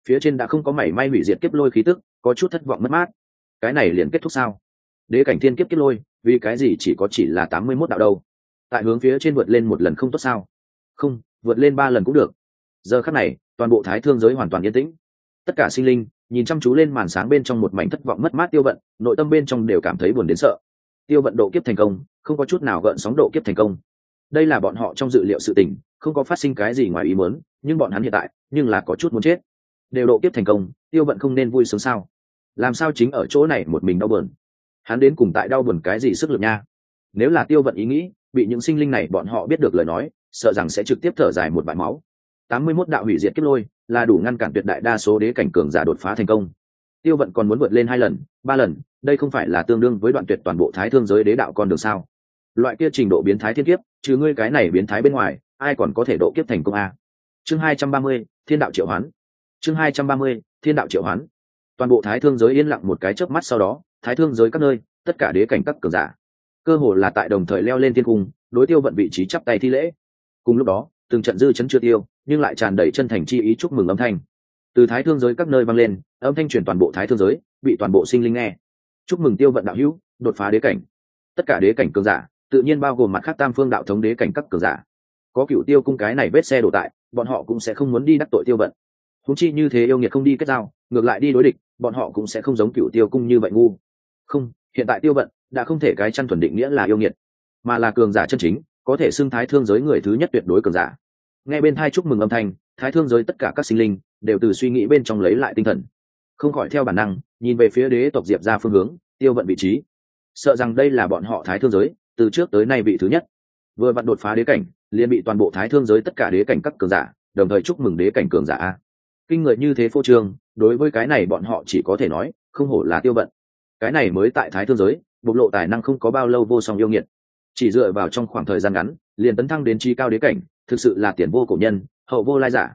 phía trên đã không có mảy may hủy diệt kiếp lôi khí tức, có chút thất vọng mất mát. Cái này liền kết thúc sao? Đế cảnh thiên kiếp kiếp lôi, vì cái gì chỉ có chỉ là tám mươi mốt đạo đâu? Tại hướng phía trên vượt lên một lần không tốt sao? Không, vượt lên ba lần cũng được. Giờ khắc này, toàn bộ thái thương giới hoàn toàn yên tĩnh. Tất cả sinh linh, nhìn chăm chú lên màn sáng bên trong một mảnh thất vọng mất mát tiêu vận, nội tâm bên trong đều cảm thấy buồn đến sợ. Tiêu vận độ kiếp thành công, không có chút nào gợn sóng độ kiếp thành công. Đây là bọn họ trong dự liệu sự tình, không có phát sinh cái gì ngoài ý muốn, nhưng bọn hắn hiện tại, nhưng là có chút muốn chết. Đều độ kiếp thành công, tiêu vận không nên vui sướng sao? Làm sao chính ở chỗ này một mình đau buồn? Hắn đến cùng tại đau buồn cái gì sức lực nha? Nếu là tiêu vận ý nghĩ, bị những sinh linh này bọn họ biết được lời nói sợ rằng sẽ trực tiếp thở dài một bãi máu. Tám mươi 81 đạo hủy diệt kiếp lôi là đủ ngăn cản tuyệt đại đa số đế cảnh cường giả đột phá thành công. Tiêu vận còn muốn vượt lên hai lần, ba lần, đây không phải là tương đương với đoạn tuyệt toàn bộ thái thương giới đế đạo con đường sao? Loại kia trình độ biến thái thiên kiếp, trừ ngươi cái này biến thái bên ngoài, ai còn có thể độ kiếp thành công a? Chương hai trăm ba mươi, thiên đạo triệu hoán. Chương hai trăm ba mươi, thiên đạo triệu hoán. Toàn bộ thái thương giới yên lặng một cái chớp mắt sau đó, thái thương giới các nơi, tất cả đế cảnh các cường giả, cơ hồ là tại đồng thời leo lên thiên cung, đối tiêu vận vị trí chắp tay thi lễ cùng lúc đó, từng trận dư chấn chưa tiêu, nhưng lại tràn đầy chân thành chi ý chúc mừng âm thanh. Từ thái thương giới các nơi vang lên, âm thanh truyền toàn bộ thái thương giới, bị toàn bộ sinh linh nghe. Chúc mừng tiêu vận đạo hữu, đột phá đế cảnh. Tất cả đế cảnh cường giả, tự nhiên bao gồm mặt khác tam phương đạo thống đế cảnh các cường giả. Có cựu tiêu cung cái này vết xe đổ tại, bọn họ cũng sẽ không muốn đi đắc tội tiêu vận. Húng chi như thế yêu nghiệt không đi kết giao, ngược lại đi đối địch, bọn họ cũng sẽ không giống cựu tiêu cung như vậy ngu. Không, hiện tại tiêu vận đã không thể cái chăn thuần định nghĩa là yêu nghiệt, mà là cường giả chân chính có thể xưng thái thương giới người thứ nhất tuyệt đối cường giả. Nghe bên thai chúc mừng âm thanh, thái thương giới tất cả các sinh linh đều từ suy nghĩ bên trong lấy lại tinh thần. Không khỏi theo bản năng, nhìn về phía đế tộc diệp ra phương hướng, tiêu vận vị trí. Sợ rằng đây là bọn họ thái thương giới, từ trước tới nay vị thứ nhất. Vừa vặn đột phá đế cảnh, liền bị toàn bộ thái thương giới tất cả đế cảnh các cường giả, đồng thời chúc mừng đế cảnh cường giả a. Kinh người như thế phô trương, đối với cái này bọn họ chỉ có thể nói, không hổ là tiêu vận. Cái này mới tại thái thương giới, bộc lộ tài năng không có bao lâu vô song yêu nghiệt chỉ dựa vào trong khoảng thời gian ngắn, liền tấn thăng đến chi cao đế cảnh, thực sự là tiền vô cổ nhân, hậu vô lai giả.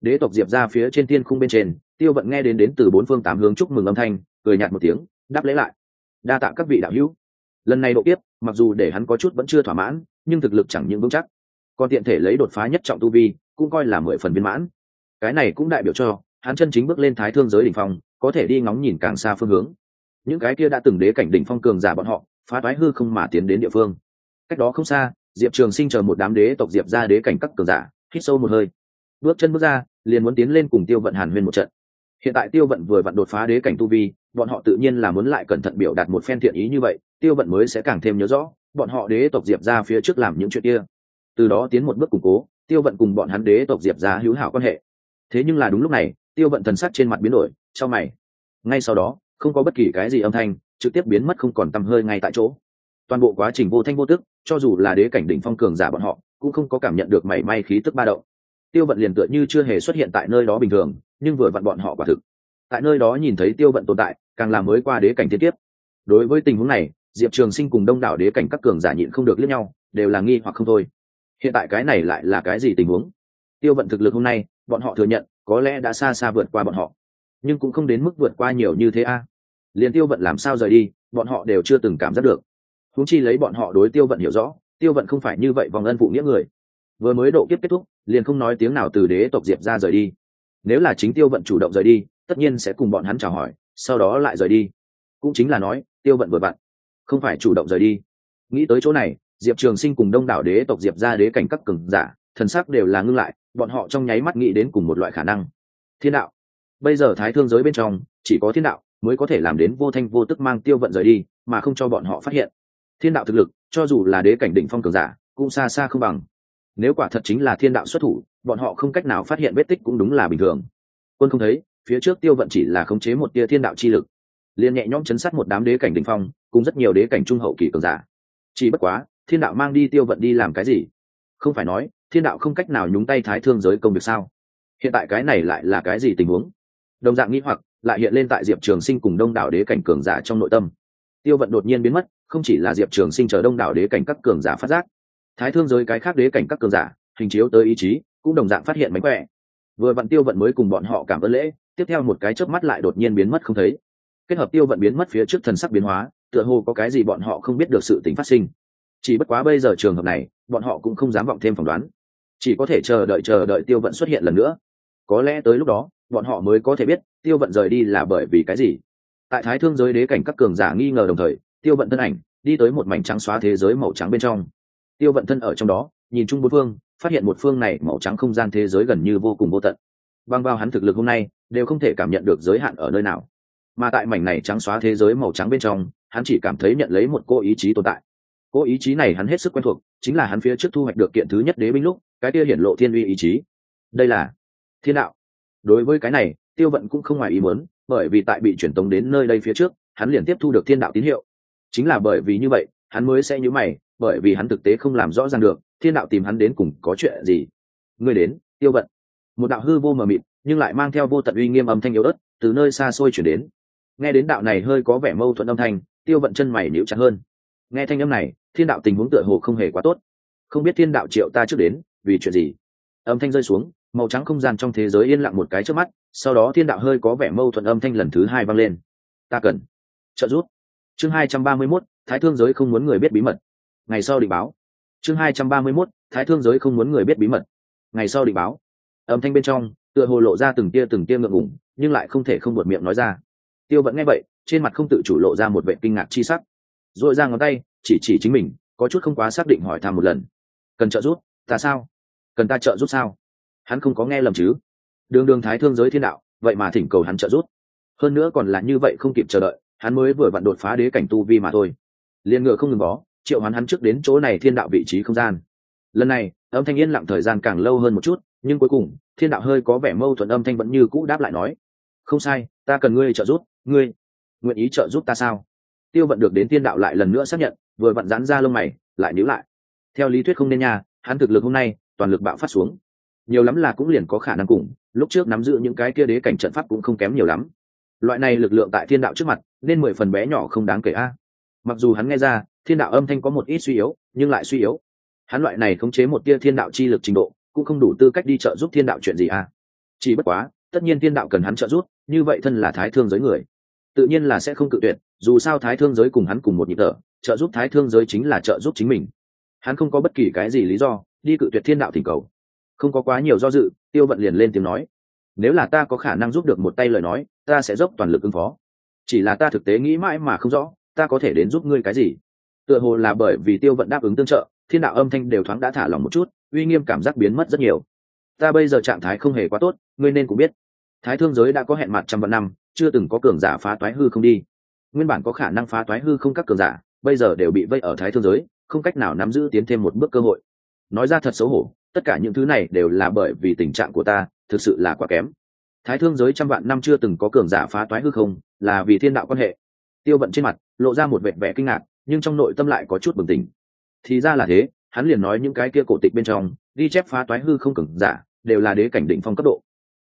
Đế tộc diệp ra phía trên thiên khung bên trên, tiêu vận nghe đến đến từ bốn phương tám hướng chúc mừng âm thanh, cười nhạt một tiếng, đáp lễ lại. Đa tạ các vị đạo hữu. Lần này độ tiếp mặc dù để hắn có chút vẫn chưa thỏa mãn, nhưng thực lực chẳng những vững chắc. Còn tiện thể lấy đột phá nhất trọng tu vi, cũng coi là mười phần viên mãn. Cái này cũng đại biểu cho, hắn chân chính bước lên thái thương giới đỉnh phong, có thể đi ngóng nhìn càng xa phương hướng. Những cái kia đã từng đế cảnh đỉnh phong cường giả bọn họ, phá toái hư không mà tiến đến địa phương cách đó không xa, diệp trường sinh chờ một đám đế tộc diệp ra đế cảnh các cường giả, hít sâu một hơi. Bước chân bước ra, liền muốn tiến lên cùng tiêu vận hàn huyên một trận. Hiện tại tiêu vận vừa vặn đột phá đế cảnh tu vi, bọn họ tự nhiên là muốn lại cẩn thận biểu đạt một phen thiện ý như vậy, tiêu vận mới sẽ càng thêm nhớ rõ, bọn họ đế tộc diệp ra phía trước làm những chuyện kia. Từ đó tiến một bước củng cố, tiêu vận cùng bọn hắn đế tộc diệp ra hữu hảo quan hệ. Thế nhưng là đúng lúc này, tiêu vận thần sắc trên mặt biến đổi cho mày. Ngay sau đó, không có bất kỳ cái gì âm thanh, trực tiếp biến mất không còn tăm hơi ngay tại chỗ toàn bộ quá trình vô thanh vô tức, cho dù là đế cảnh đỉnh phong cường giả bọn họ, cũng không có cảm nhận được mảy may khí tức ba động. Tiêu vận liền tựa như chưa hề xuất hiện tại nơi đó bình thường, nhưng vừa vặn bọn họ quả thực. Tại nơi đó nhìn thấy tiêu vận tồn tại, càng làm mới qua đế cảnh thiên tiếp đối với tình huống này, diệp trường sinh cùng đông đảo đế cảnh các cường giả nhịn không được liếc nhau, đều là nghi hoặc không thôi. Hiện tại cái này lại là cái gì tình huống? Tiêu vận thực lực hôm nay, bọn họ thừa nhận, có lẽ đã xa xa vượt qua bọn họ. Nhưng cũng không đến mức vượt qua nhiều như thế a. À. liền tiêu vận làm sao rời đi, bọn họ đều chưa từng cảm giác được húng chi lấy bọn họ đối tiêu vận hiểu rõ, tiêu vận không phải như vậy vòng ân phụ nghĩa người. Vừa mới độ kiếp kết thúc, liền không nói tiếng nào từ đế tộc diệp ra rời đi. Nếu là chính tiêu vận chủ động rời đi, tất nhiên sẽ cùng bọn hắn chào hỏi, sau đó lại rời đi. Cũng chính là nói, tiêu vận vừa vặn, không phải chủ động rời đi. Nghĩ tới chỗ này, diệp trường sinh cùng đông đảo đế tộc diệp ra đế cảnh các cường giả, thần sắc đều là ngưng lại, bọn họ trong nháy mắt nghĩ đến cùng một loại khả năng. Thiên đạo. Bây giờ thái thương giới bên trong, chỉ có thiên đạo mới có thể làm đến vô thanh vô tức mang tiêu vận rời đi, mà không cho bọn họ phát hiện thiên đạo thực lực, cho dù là đế cảnh đỉnh phong cường giả, cũng xa xa không bằng. Nếu quả thật chính là thiên đạo xuất thủ, bọn họ không cách nào phát hiện vết tích cũng đúng là bình thường. Quân không thấy, phía trước tiêu vận chỉ là khống chế một tia thiên đạo chi lực. Liền nhẹ nhõm chấn sát một đám đế cảnh đỉnh phong, cùng rất nhiều đế cảnh trung hậu kỳ cường giả. Chỉ bất quá, thiên đạo mang đi tiêu vận đi làm cái gì? Không phải nói, thiên đạo không cách nào nhúng tay thái thương giới công việc sao? Hiện tại cái này lại là cái gì tình huống? Đồng dạng nghĩ hoặc, lại hiện lên tại diệp trường sinh cùng đông đảo đế cảnh cường giả trong nội tâm. Tiêu vận đột nhiên biến mất không chỉ là diệp trường sinh chờ đông đảo đế cảnh các cường giả phát giác, thái thương giới cái khác đế cảnh các cường giả, hình chiếu tới ý chí, cũng đồng dạng phát hiện mánh khỏe. Vừa vặn tiêu vận mới cùng bọn họ cảm ơn lễ, tiếp theo một cái chớp mắt lại đột nhiên biến mất không thấy. Kết hợp tiêu vận biến mất phía trước thần sắc biến hóa, tựa hồ có cái gì bọn họ không biết được sự tính phát sinh. Chỉ bất quá bây giờ trường hợp này, bọn họ cũng không dám vọng thêm phỏng đoán. Chỉ có thể chờ đợi chờ đợi tiêu vận xuất hiện lần nữa. Có lẽ tới lúc đó, bọn họ mới có thể biết tiêu vận rời đi là bởi vì cái gì. Tại thái thương giới đế cảnh các cường giả nghi ngờ đồng thời tiêu vận thân ảnh, đi tới một mảnh trắng xóa thế giới màu trắng bên trong. Tiêu vận thân ở trong đó, nhìn chung bốn phương, phát hiện một phương này màu trắng không gian thế giới gần như vô cùng vô tận. Băng vào hắn thực lực hôm nay, đều không thể cảm nhận được giới hạn ở nơi nào. Mà tại mảnh này trắng xóa thế giới màu trắng bên trong, hắn chỉ cảm thấy nhận lấy một cô ý chí tồn tại. Cô ý chí này hắn hết sức quen thuộc, chính là hắn phía trước thu hoạch được kiện thứ nhất đế binh lúc, cái kia hiển lộ thiên uy ý chí. Đây là thiên đạo. Đối với cái này, tiêu vận cũng không ngoài ý muốn, bởi vì tại bị truyền tống đến nơi đây phía trước, hắn liền tiếp thu được thiên đạo tín hiệu chính là bởi vì như vậy, hắn mới sẽ nhớ mày, bởi vì hắn thực tế không làm rõ ràng được, thiên đạo tìm hắn đến cùng có chuyện gì. Người đến tiêu vận. Một đạo hư vô mờ mịt, nhưng lại mang theo vô tận uy nghiêm âm thanh yếu ớt, từ nơi xa xôi chuyển đến. Nghe đến đạo này hơi có vẻ mâu thuẫn âm thanh, tiêu vận chân mày níu chặt hơn. Nghe thanh âm này, thiên đạo tình huống tựa hồ không hề quá tốt. Không biết thiên đạo triệu ta trước đến, vì chuyện gì? Âm thanh rơi xuống, màu trắng không gian trong thế giới yên lặng một cái trước mắt, sau đó thiên đạo hơi có vẻ mâu thuẫn âm thanh lần thứ hai vang lên. Ta cần. Trợ giúp chương hai trăm ba mươi 231, thái thương giới không muốn người biết bí mật. Ngày sau định báo. Chương hai trăm ba mươi 231, thái thương giới không muốn người biết bí mật. Ngày sau định báo. Âm thanh bên trong tựa hồ lộ ra từng tia từng tia ngượng ngủng nhưng lại không thể không buột miệng nói ra. Tiêu vẫn nghe vậy trên mặt không tự chủ lộ ra một vệ kinh ngạc chi sắc. Rồi ra ngón tay chỉ chỉ chính mình có chút không quá xác định hỏi thăm một lần. Cần trợ giúp ta sao? Cần ta trợ giúp sao? Hắn không có nghe lầm chứ? Đường đường thái thương giới thiên đạo vậy mà thỉnh cầu hắn trợ giúp. Hơn nữa còn là như vậy không kịp chờ đợi hắn mới vừa vặn đột phá đế cảnh tu vi mà thôi. Liền ngựa không ngừng bó, triệu hắn hắn trước đến chỗ này thiên đạo vị trí không gian. Lần này, âm thanh yên lặng thời gian càng lâu hơn một chút, nhưng cuối cùng, thiên đạo hơi có vẻ mâu thuẫn âm thanh vẫn như cũ đáp lại nói, không sai, ta cần ngươi trợ giúp, ngươi nguyện ý trợ giúp ta sao? Tiêu vận được đến thiên đạo lại lần nữa xác nhận, vừa vặn giãn ra lông mày, lại níu lại. Theo lý thuyết không nên nha, hắn thực lực hôm nay, toàn lực bạo phát xuống. Nhiều lắm là cũng liền có khả năng cùng, lúc trước nắm giữ những cái kia đế cảnh trận pháp cũng không kém nhiều lắm loại này lực lượng tại thiên đạo trước mặt, nên mười phần bé nhỏ không đáng kể a. Mặc dù hắn nghe ra, thiên đạo âm thanh có một ít suy yếu, nhưng lại suy yếu. Hắn loại này khống chế một tia thiên đạo chi lực trình độ, cũng không đủ tư cách đi trợ giúp thiên đạo chuyện gì a. Chỉ bất quá, tất nhiên thiên đạo cần hắn trợ giúp, như vậy thân là thái thương giới người, tự nhiên là sẽ không cự tuyệt, dù sao thái thương giới cùng hắn cùng một nhịp thở, trợ giúp thái thương giới chính là trợ giúp chính mình. Hắn không có bất kỳ cái gì lý do đi cự tuyệt thiên đạo thỉnh cầu. Không có quá nhiều do dự, tiêu vận liền lên tiếng nói, nếu là ta có khả năng giúp được một tay lời nói ta sẽ dốc toàn lực ứng phó. Chỉ là ta thực tế nghĩ mãi mà không rõ, ta có thể đến giúp ngươi cái gì? Tựa hồ là bởi vì tiêu vận đáp ứng tương trợ, thiên đạo âm thanh đều thoáng đã thả lòng một chút, uy nghiêm cảm giác biến mất rất nhiều. Ta bây giờ trạng thái không hề quá tốt, ngươi nên cũng biết. Thái thương giới đã có hẹn mặt trăm vạn năm, chưa từng có cường giả phá toái hư không đi. Nguyên bản có khả năng phá toái hư không các cường giả, bây giờ đều bị vây ở thái thương giới, không cách nào nắm giữ tiến thêm một bước cơ hội. Nói ra thật xấu hổ, tất cả những thứ này đều là bởi vì tình trạng của ta, thực sự là quá kém thái thương giới trăm vạn năm chưa từng có cường giả phá toái hư không, là vì thiên đạo quan hệ. Tiêu vận trên mặt lộ ra một vẻ vẻ kinh ngạc, nhưng trong nội tâm lại có chút bừng tỉnh. Thì ra là thế, hắn liền nói những cái kia cổ tịch bên trong, ghi chép phá toái hư không cường giả, đều là đế cảnh định phong cấp độ.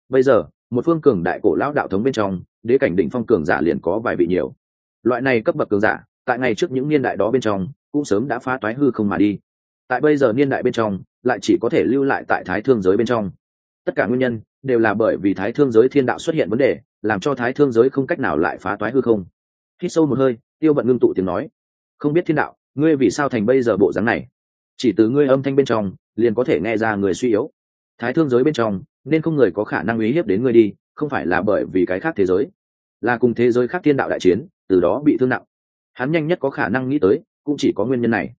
Bây giờ, một phương cường đại cổ lão đạo thống bên trong, đế cảnh định phong cường giả liền có vài vị nhiều. Loại này cấp bậc cường giả, tại ngày trước những niên đại đó bên trong, cũng sớm đã phá toái hư không mà đi. Tại bây giờ niên đại bên trong, lại chỉ có thể lưu lại tại thái thương giới bên trong tất cả nguyên nhân đều là bởi vì thái thương giới thiên đạo xuất hiện vấn đề, làm cho thái thương giới không cách nào lại phá toái hư không. Hít sâu một hơi, tiêu bận ngưng tụ tiếng nói. Không biết thiên đạo, ngươi vì sao thành bây giờ bộ dáng này? Chỉ từ ngươi âm thanh bên trong, liền có thể nghe ra người suy yếu. Thái thương giới bên trong, nên không người có khả năng uy hiếp đến ngươi đi, không phải là bởi vì cái khác thế giới. Là cùng thế giới khác thiên đạo đại chiến, từ đó bị thương nặng. Hắn nhanh nhất có khả năng nghĩ tới, cũng chỉ có nguyên nhân này.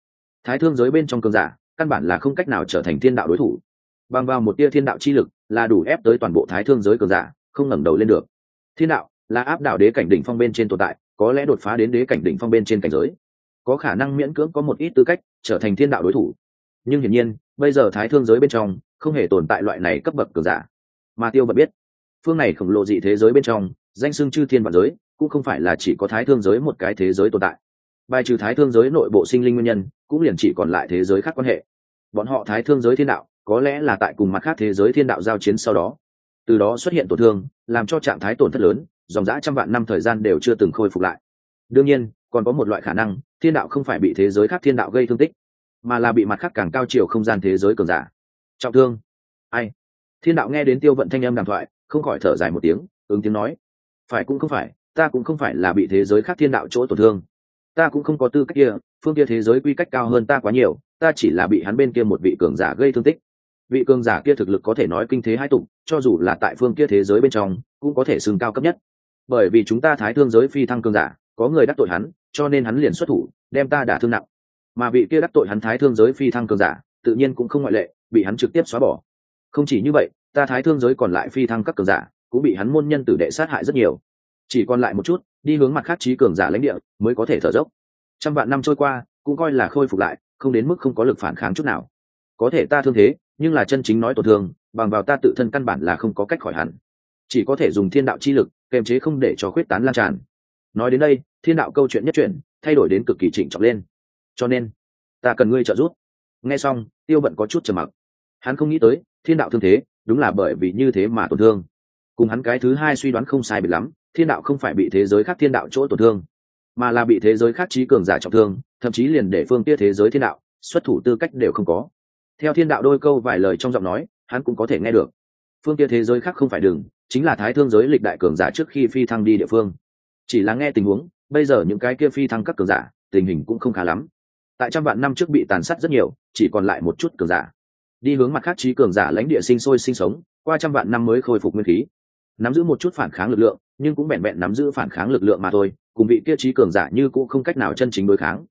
Thái thương giới bên trong cường giả, căn bản là không cách nào trở thành thiên đạo đối thủ. Bằng vào một tia thiên đạo chi lực là đủ ép tới toàn bộ thái thương giới cường giả, không ngẩng đầu lên được. Thiên đạo, là áp đảo đế cảnh đỉnh phong bên trên tồn tại, có lẽ đột phá đến đế cảnh đỉnh phong bên trên cảnh giới. Có khả năng miễn cưỡng có một ít tư cách, trở thành thiên đạo đối thủ. Nhưng hiển nhiên, bây giờ thái thương giới bên trong, không hề tồn tại loại này cấp bậc cường giả. Mà tiêu bật biết, phương này khổng lồ dị thế giới bên trong, danh xưng chư thiên và giới, cũng không phải là chỉ có thái thương giới một cái thế giới tồn tại. Bài trừ thái thương giới nội bộ sinh linh nguyên nhân, cũng liền chỉ còn lại thế giới khác quan hệ. Bọn họ thái thương giới thiên đạo có lẽ là tại cùng mặt khác thế giới thiên đạo giao chiến sau đó. Từ đó xuất hiện tổn thương, làm cho trạng thái tổn thất lớn, dòng dã trăm vạn năm thời gian đều chưa từng khôi phục lại. Đương nhiên, còn có một loại khả năng, thiên đạo không phải bị thế giới khác thiên đạo gây thương tích, mà là bị mặt khác càng cao chiều không gian thế giới cường giả. Trọng thương. Ai? Thiên đạo nghe đến tiêu vận thanh âm đàm thoại, không khỏi thở dài một tiếng, ứng tiếng nói. Phải cũng không phải, ta cũng không phải là bị thế giới khác thiên đạo chỗ tổn thương. Ta cũng không có tư cách kia, phương kia thế giới quy cách cao hơn ta quá nhiều, ta chỉ là bị hắn bên kia một vị cường giả gây thương tích vị cường giả kia thực lực có thể nói kinh thế hai tục cho dù là tại phương kia thế giới bên trong, cũng có thể xưng cao cấp nhất. Bởi vì chúng ta thái thương giới phi thăng cường giả, có người đắc tội hắn, cho nên hắn liền xuất thủ, đem ta đả thương nặng. Mà vị kia đắc tội hắn thái thương giới phi thăng cường giả, tự nhiên cũng không ngoại lệ, bị hắn trực tiếp xóa bỏ. Không chỉ như vậy, ta thái thương giới còn lại phi thăng các cường giả, cũng bị hắn môn nhân tử đệ sát hại rất nhiều. Chỉ còn lại một chút, đi hướng mặt khác trí cường giả lãnh địa, mới có thể thở dốc. Trăm vạn năm trôi qua, cũng coi là khôi phục lại, không đến mức không có lực phản kháng chút nào. Có thể ta thương thế nhưng là chân chính nói tổn thương, bằng vào ta tự thân căn bản là không có cách khỏi hẳn. Chỉ có thể dùng thiên đạo chi lực, kềm chế không để cho khuyết tán lan tràn. Nói đến đây, thiên đạo câu chuyện nhất chuyển, thay đổi đến cực kỳ trịnh trọng lên. Cho nên, ta cần ngươi trợ giúp. Nghe xong, tiêu bận có chút trầm mặc. Hắn không nghĩ tới, thiên đạo thương thế, đúng là bởi vì như thế mà tổn thương. Cùng hắn cái thứ hai suy đoán không sai bị lắm, thiên đạo không phải bị thế giới khác thiên đạo chỗ tổn thương, mà là bị thế giới khác trí cường giả trọng thương, thậm chí liền để phương tia thế giới thiên đạo, xuất thủ tư cách đều không có theo thiên đạo đôi câu vài lời trong giọng nói, hắn cũng có thể nghe được. Phương kia thế giới khác không phải đường, chính là thái thương giới lịch đại cường giả trước khi phi thăng đi địa phương. Chỉ là nghe tình huống, bây giờ những cái kia phi thăng các cường giả, tình hình cũng không khá lắm. Tại trăm vạn năm trước bị tàn sát rất nhiều, chỉ còn lại một chút cường giả. Đi hướng mặt khác trí cường giả lãnh địa sinh sôi sinh sống, qua trăm vạn năm mới khôi phục nguyên khí. Nắm giữ một chút phản kháng lực lượng, nhưng cũng vẹn vẹn nắm giữ phản kháng lực lượng mà thôi, cùng vị kia trí cường giả như cũng không cách nào chân chính đối kháng.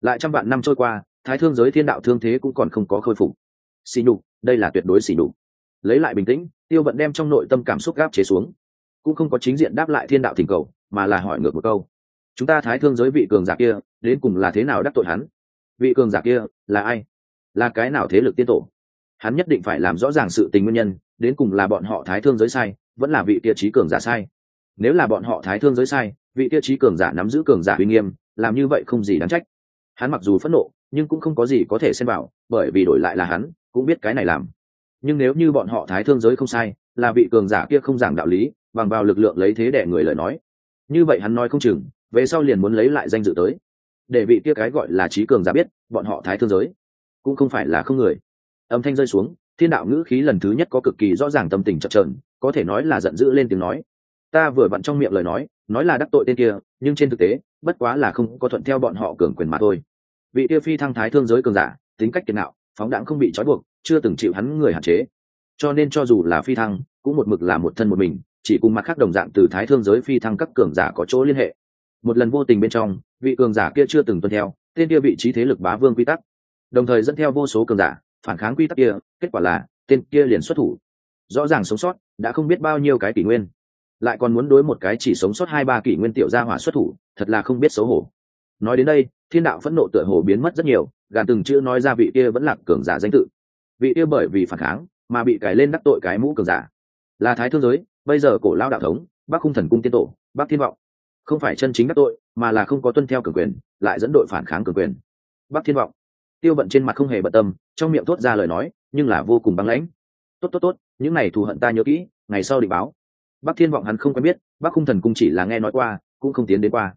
Lại trăm vạn năm trôi qua thái thương giới thiên đạo thương thế cũng còn không có khôi phục. Xì nhục, đây là tuyệt đối xì nhục. Lấy lại bình tĩnh, tiêu vận đem trong nội tâm cảm xúc gáp chế xuống. Cũng không có chính diện đáp lại thiên đạo thỉnh cầu, mà là hỏi ngược một câu. Chúng ta thái thương giới vị cường giả kia, đến cùng là thế nào đắc tội hắn? Vị cường giả kia, là ai? Là cái nào thế lực tiên tổ? Hắn nhất định phải làm rõ ràng sự tình nguyên nhân, đến cùng là bọn họ thái thương giới sai, vẫn là vị kia trí cường giả sai. Nếu là bọn họ thái thương giới sai, vị kia trí cường giả nắm giữ cường giả uy nghiêm, làm như vậy không gì đáng trách. Hắn mặc dù phẫn nộ nhưng cũng không có gì có thể xem vào, bởi vì đổi lại là hắn, cũng biết cái này làm. Nhưng nếu như bọn họ thái thương giới không sai, là vị cường giả kia không giảng đạo lý, bằng vào lực lượng lấy thế để người lời nói. Như vậy hắn nói không chừng, về sau liền muốn lấy lại danh dự tới. Để vị kia cái gọi là trí cường giả biết, bọn họ thái thương giới cũng không phải là không người. Âm thanh rơi xuống, thiên đạo ngữ khí lần thứ nhất có cực kỳ rõ ràng tâm tình chập trờn có thể nói là giận dữ lên tiếng nói. Ta vừa vặn trong miệng lời nói nói là đắc tội tên kia, nhưng trên thực tế, bất quá là không có thuận theo bọn họ cường quyền mà thôi vị kia phi thăng thái thương giới cường giả, tính cách kiệt nạo, phóng đãng không bị trói buộc, chưa từng chịu hắn người hạn chế. Cho nên cho dù là phi thăng, cũng một mực là một thân một mình, chỉ cùng mặt khác đồng dạng từ thái thương giới phi thăng các cường giả có chỗ liên hệ. Một lần vô tình bên trong, vị cường giả kia chưa từng tuân theo, tên kia vị trí thế lực bá vương quy tắc. Đồng thời dẫn theo vô số cường giả, phản kháng quy tắc kia, kết quả là, tên kia liền xuất thủ. Rõ ràng sống sót, đã không biết bao nhiêu cái kỷ nguyên. Lại còn muốn đối một cái chỉ sống sót hai ba kỷ nguyên tiểu gia hỏa xuất thủ, thật là không biết xấu hổ. Nói đến đây thiên đạo phẫn nộ tựa hồ biến mất rất nhiều, gàn từng chữ nói ra vị kia vẫn là cường giả danh tự. Vị kia bởi vì phản kháng mà bị cài lên đắc tội cái mũ cường giả. Là thái thương giới, bây giờ cổ lao đạo thống, bắc khung thần cung tiên tổ, bắc thiên vọng. Không phải chân chính đắc tội, mà là không có tuân theo cường quyền, lại dẫn đội phản kháng cường quyền. Bác thiên vọng. Tiêu vận trên mặt không hề bận tâm, trong miệng thốt ra lời nói, nhưng là vô cùng băng lãnh. Tốt tốt tốt, những này thù hận ta nhớ kỹ, ngày sau định báo. Bác thiên vọng hắn không quen biết, bắc khung thần cung chỉ là nghe nói qua, cũng không tiến đến qua.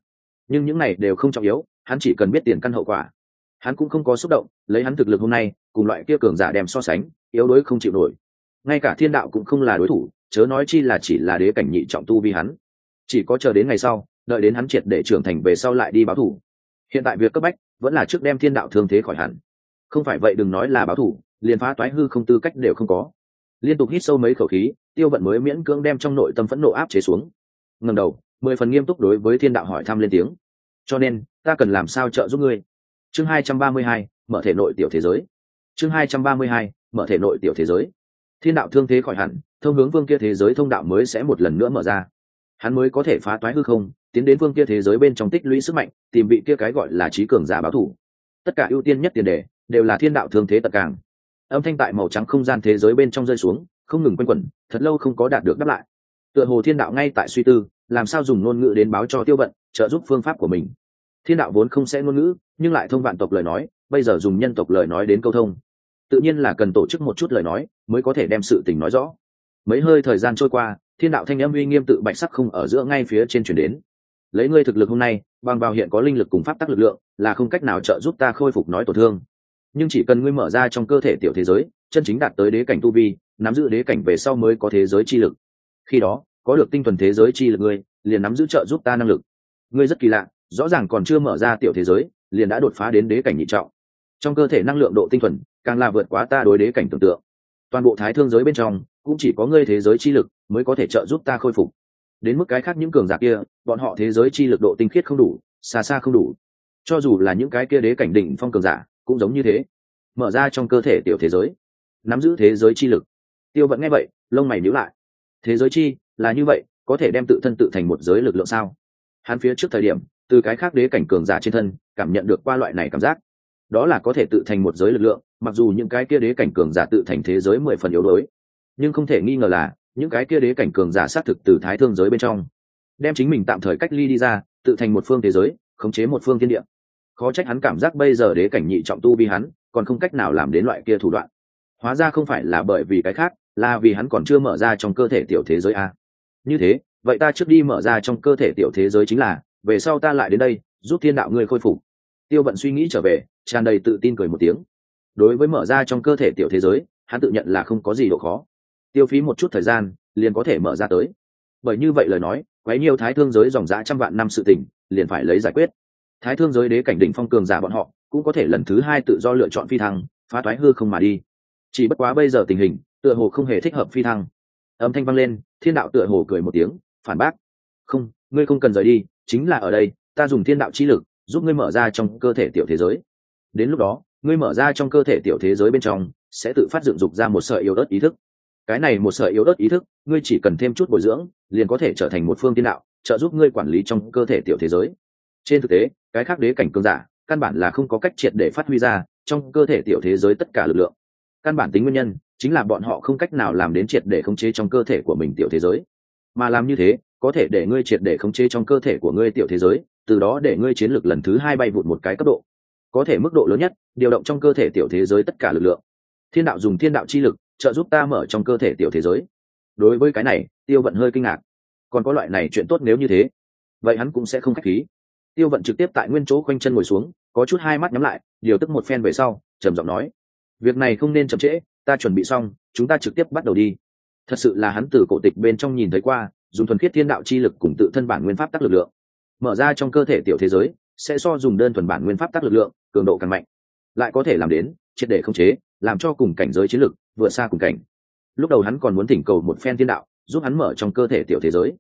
Nhưng những này đều không trọng yếu hắn chỉ cần biết tiền căn hậu quả. Hắn cũng không có xúc động, lấy hắn thực lực hôm nay, cùng loại kia cường giả đem so sánh, yếu đuối không chịu nổi. Ngay cả thiên đạo cũng không là đối thủ, chớ nói chi là chỉ là đế cảnh nhị trọng tu vì hắn. Chỉ có chờ đến ngày sau, đợi đến hắn triệt để trưởng thành về sau lại đi báo thủ. Hiện tại việc cấp bách, vẫn là trước đem thiên đạo thương thế khỏi hẳn. Không phải vậy đừng nói là báo thủ, liền phá toái hư không tư cách đều không có. Liên tục hít sâu mấy khẩu khí, tiêu vận mới miễn cưỡng đem trong nội tâm phẫn nộ áp chế xuống. Ngần đầu, mười phần nghiêm túc đối với thiên đạo hỏi thăm lên tiếng cho nên, ta cần làm sao trợ giúp ngươi? Chương hai trăm ba mươi hai, mở thể nội tiểu thế giới. Chương hai trăm ba mươi hai, mở thể nội tiểu thế giới. Thiên đạo thương thế khỏi hẳn, thông hướng vương kia thế giới thông đạo mới sẽ một lần nữa mở ra. Hắn mới có thể phá toái hư không, tiến đến vương kia thế giới bên trong tích lũy sức mạnh, tìm vị kia cái gọi là trí cường giả báo thủ. Tất cả ưu tiên nhất tiền đề, đều là thiên đạo thương thế tật càng. Âm thanh tại màu trắng không gian thế giới bên trong rơi xuống, không ngừng quanh quẩn, thật lâu không có đạt được đáp lại. Tựa hồ thiên đạo ngay tại suy tư, làm sao dùng ngôn ngữ đến báo cho tiêu vận trợ giúp phương pháp của mình. Thiên đạo vốn không sẽ ngôn ngữ, nhưng lại thông vạn tộc lời nói, bây giờ dùng nhân tộc lời nói đến câu thông. Tự nhiên là cần tổ chức một chút lời nói, mới có thể đem sự tình nói rõ. Mấy hơi thời gian trôi qua, thiên đạo thanh âm uy nghiêm tự bạch sắc không ở giữa ngay phía trên chuyển đến. Lấy ngươi thực lực hôm nay, bằng vào hiện có linh lực cùng pháp tắc lực lượng, là không cách nào trợ giúp ta khôi phục nói tổn thương. Nhưng chỉ cần ngươi mở ra trong cơ thể tiểu thế giới, chân chính đạt tới đế cảnh tu vi, nắm giữ đế cảnh về sau mới có thế giới chi lực. Khi đó, có được tinh thuần thế giới chi lực ngươi, liền nắm giữ trợ giúp ta năng lực ngươi rất kỳ lạ, rõ ràng còn chưa mở ra tiểu thế giới, liền đã đột phá đến đế cảnh nhị trọng. Trong cơ thể năng lượng độ tinh thuần, càng là vượt quá ta đối đế cảnh tưởng tượng. Toàn bộ thái thương giới bên trong, cũng chỉ có ngươi thế giới chi lực mới có thể trợ giúp ta khôi phục. Đến mức cái khác những cường giả kia, bọn họ thế giới chi lực độ tinh khiết không đủ, xa xa không đủ. Cho dù là những cái kia đế cảnh đỉnh phong cường giả, cũng giống như thế. Mở ra trong cơ thể tiểu thế giới. Nắm giữ thế giới chi lực. Tiêu vẫn nghe vậy, lông mày nhíu lại. Thế giới chi, là như vậy, có thể đem tự thân tự thành một giới lực lượng sao? Hắn phía trước thời điểm, từ cái khác đế cảnh cường giả trên thân, cảm nhận được qua loại này cảm giác. Đó là có thể tự thành một giới lực lượng, mặc dù những cái kia đế cảnh cường giả tự thành thế giới mười phần yếu đuối. Nhưng không thể nghi ngờ là, những cái kia đế cảnh cường giả xác thực từ thái thương giới bên trong, đem chính mình tạm thời cách ly đi ra, tự thành một phương thế giới, khống chế một phương thiên địa. Khó trách hắn cảm giác bây giờ đế cảnh nhị trọng tu vi hắn, còn không cách nào làm đến loại kia thủ đoạn. Hóa ra không phải là bởi vì cái khác, là vì hắn còn chưa mở ra trong cơ thể tiểu thế giới a. Như thế vậy ta trước đi mở ra trong cơ thể tiểu thế giới chính là, về sau ta lại đến đây, giúp thiên đạo ngươi khôi phục. Tiêu vận suy nghĩ trở về, tràn đầy tự tin cười một tiếng. Đối với mở ra trong cơ thể tiểu thế giới, hắn tự nhận là không có gì độ khó. Tiêu phí một chút thời gian, liền có thể mở ra tới. Bởi như vậy lời nói, quấy nhiều thái thương giới dòng dã trăm vạn năm sự tình, liền phải lấy giải quyết. Thái thương giới đế cảnh đỉnh phong cường giả bọn họ, cũng có thể lần thứ hai tự do lựa chọn phi thăng, phá thoái hư không mà đi. Chỉ bất quá bây giờ tình hình, tựa hồ không hề thích hợp phi thăng. Âm thanh vang lên, thiên đạo tựa hồ cười một tiếng phản bác. Không, ngươi không cần rời đi, chính là ở đây, ta dùng thiên đạo chi lực, giúp ngươi mở ra trong cơ thể tiểu thế giới. Đến lúc đó, ngươi mở ra trong cơ thể tiểu thế giới bên trong, sẽ tự phát dựng dục ra một sợi yếu ớt ý thức. Cái này một sợi yếu ớt ý thức, ngươi chỉ cần thêm chút bồi dưỡng, liền có thể trở thành một phương tiên đạo, trợ giúp ngươi quản lý trong cơ thể tiểu thế giới. Trên thực tế, cái khác đế cảnh cương giả, căn bản là không có cách triệt để phát huy ra trong cơ thể tiểu thế giới tất cả lực lượng. Căn bản tính nguyên nhân, chính là bọn họ không cách nào làm đến triệt để khống chế trong cơ thể của mình tiểu thế giới mà làm như thế, có thể để ngươi triệt để khống chế trong cơ thể của ngươi tiểu thế giới, từ đó để ngươi chiến lược lần thứ hai bay vụt một cái cấp độ. Có thể mức độ lớn nhất, điều động trong cơ thể tiểu thế giới tất cả lực lượng. Thiên đạo dùng thiên đạo chi lực, trợ giúp ta mở trong cơ thể tiểu thế giới. Đối với cái này, tiêu vận hơi kinh ngạc. Còn có loại này chuyện tốt nếu như thế, vậy hắn cũng sẽ không k h á c h khí. Tiêu vận trực tiếp tại nguyên chỗ quanh chân ngồi xuống, có chút hai mắt nhắm lại, điều tức một phen về sau, trầm giọng nói, việc này không nên chậm trễ, ta chuẩn bị xong, chúng ta trực tiếp bắt đầu đi thật sự là hắn từ cổ tịch bên trong nhìn thấy qua, dùng thuần khiết thiên đạo chi lực cùng tự thân bản nguyên pháp tác lực lượng. Mở ra trong cơ thể tiểu thế giới, sẽ so dùng đơn thuần bản nguyên pháp tác lực lượng, cường độ càng mạnh. Lại có thể làm đến, triệt để khống chế, làm cho cùng cảnh giới chiến lực vượt xa cùng cảnh. Lúc đầu hắn còn muốn thỉnh cầu một phen thiên đạo, giúp hắn mở trong cơ thể tiểu thế giới.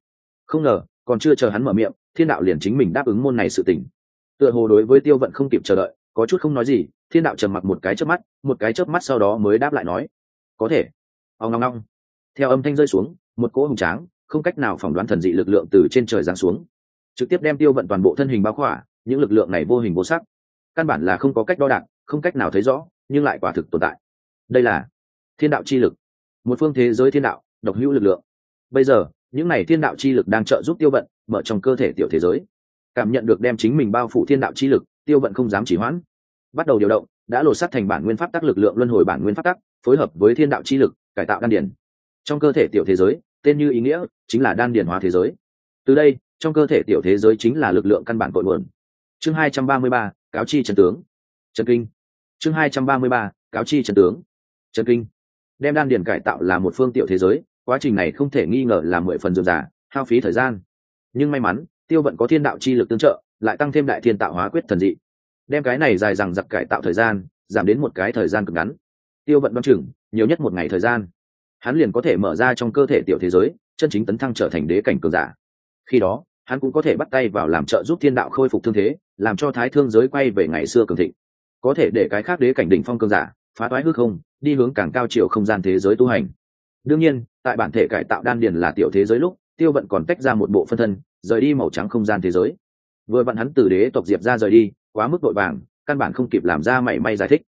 Không ngờ, còn chưa chờ hắn mở miệng, thiên đạo liền chính mình đáp ứng môn này sự tình. Tựa hồ đối với tiêu vận không kịp chờ đợi, có chút không nói gì, thiên đạo trầm mặc một cái chớp mắt, một cái chớp mắt sau đó mới đáp lại nói, có thể. Ông ngong ngong theo âm thanh rơi xuống, một cỗ hùng tráng, không cách nào phỏng đoán thần dị lực lượng từ trên trời giáng xuống. Trực tiếp đem tiêu vận toàn bộ thân hình bao khỏa, những lực lượng này vô hình vô sắc. Căn bản là không có cách đo đạc, không cách nào thấy rõ, nhưng lại quả thực tồn tại. Đây là thiên đạo chi lực. Một phương thế giới thiên đạo, độc hữu lực lượng. Bây giờ, những này thiên đạo chi lực đang trợ giúp tiêu vận mở trong cơ thể tiểu thế giới. Cảm nhận được đem chính mình bao phủ thiên đạo chi lực, tiêu vận không dám chỉ hoãn. Bắt đầu điều động, đã lột sắt thành bản nguyên pháp tắc lực lượng luân hồi bản nguyên pháp tắc, phối hợp với thiên đạo chi lực, cải tạo đan điển trong cơ thể tiểu thế giới, tên như ý nghĩa chính là đan điền hóa thế giới. Từ đây, trong cơ thể tiểu thế giới chính là lực lượng căn bản cội nguồn. Chương hai trăm ba mươi ba, cáo chi trần tướng. Trần kinh. Chương hai trăm ba mươi ba, cáo chi trần tướng. Trần kinh. Đem đan điền cải tạo là một phương tiểu thế giới, quá trình này không thể nghi ngờ là mười phần dườm giả hao phí thời gian. Nhưng may mắn, tiêu vận có thiên đạo chi lực tương trợ, lại tăng thêm đại thiên tạo hóa quyết thần dị. Đem cái này dài rằng giặc cải tạo thời gian, giảm đến một cái thời gian cực ngắn. Tiêu vận đoan chừng, nhiều nhất một ngày thời gian hắn liền có thể mở ra trong cơ thể tiểu thế giới, chân chính tấn thăng trở thành đế cảnh cường giả. Khi đó, hắn cũng có thể bắt tay vào làm trợ giúp thiên đạo khôi phục thương thế, làm cho thái thương giới quay về ngày xưa cường thịnh. Có thể để cái khác đế cảnh đỉnh phong cường giả, phá toái hư không, đi hướng càng cao chiều không gian thế giới tu hành. Đương nhiên, tại bản thể cải tạo đan điền là tiểu thế giới lúc, tiêu vận còn tách ra một bộ phân thân, rời đi màu trắng không gian thế giới. Vừa vặn hắn từ đế tộc diệp ra rời đi, quá mức vội vàng, căn bản không kịp làm ra mảy may giải thích.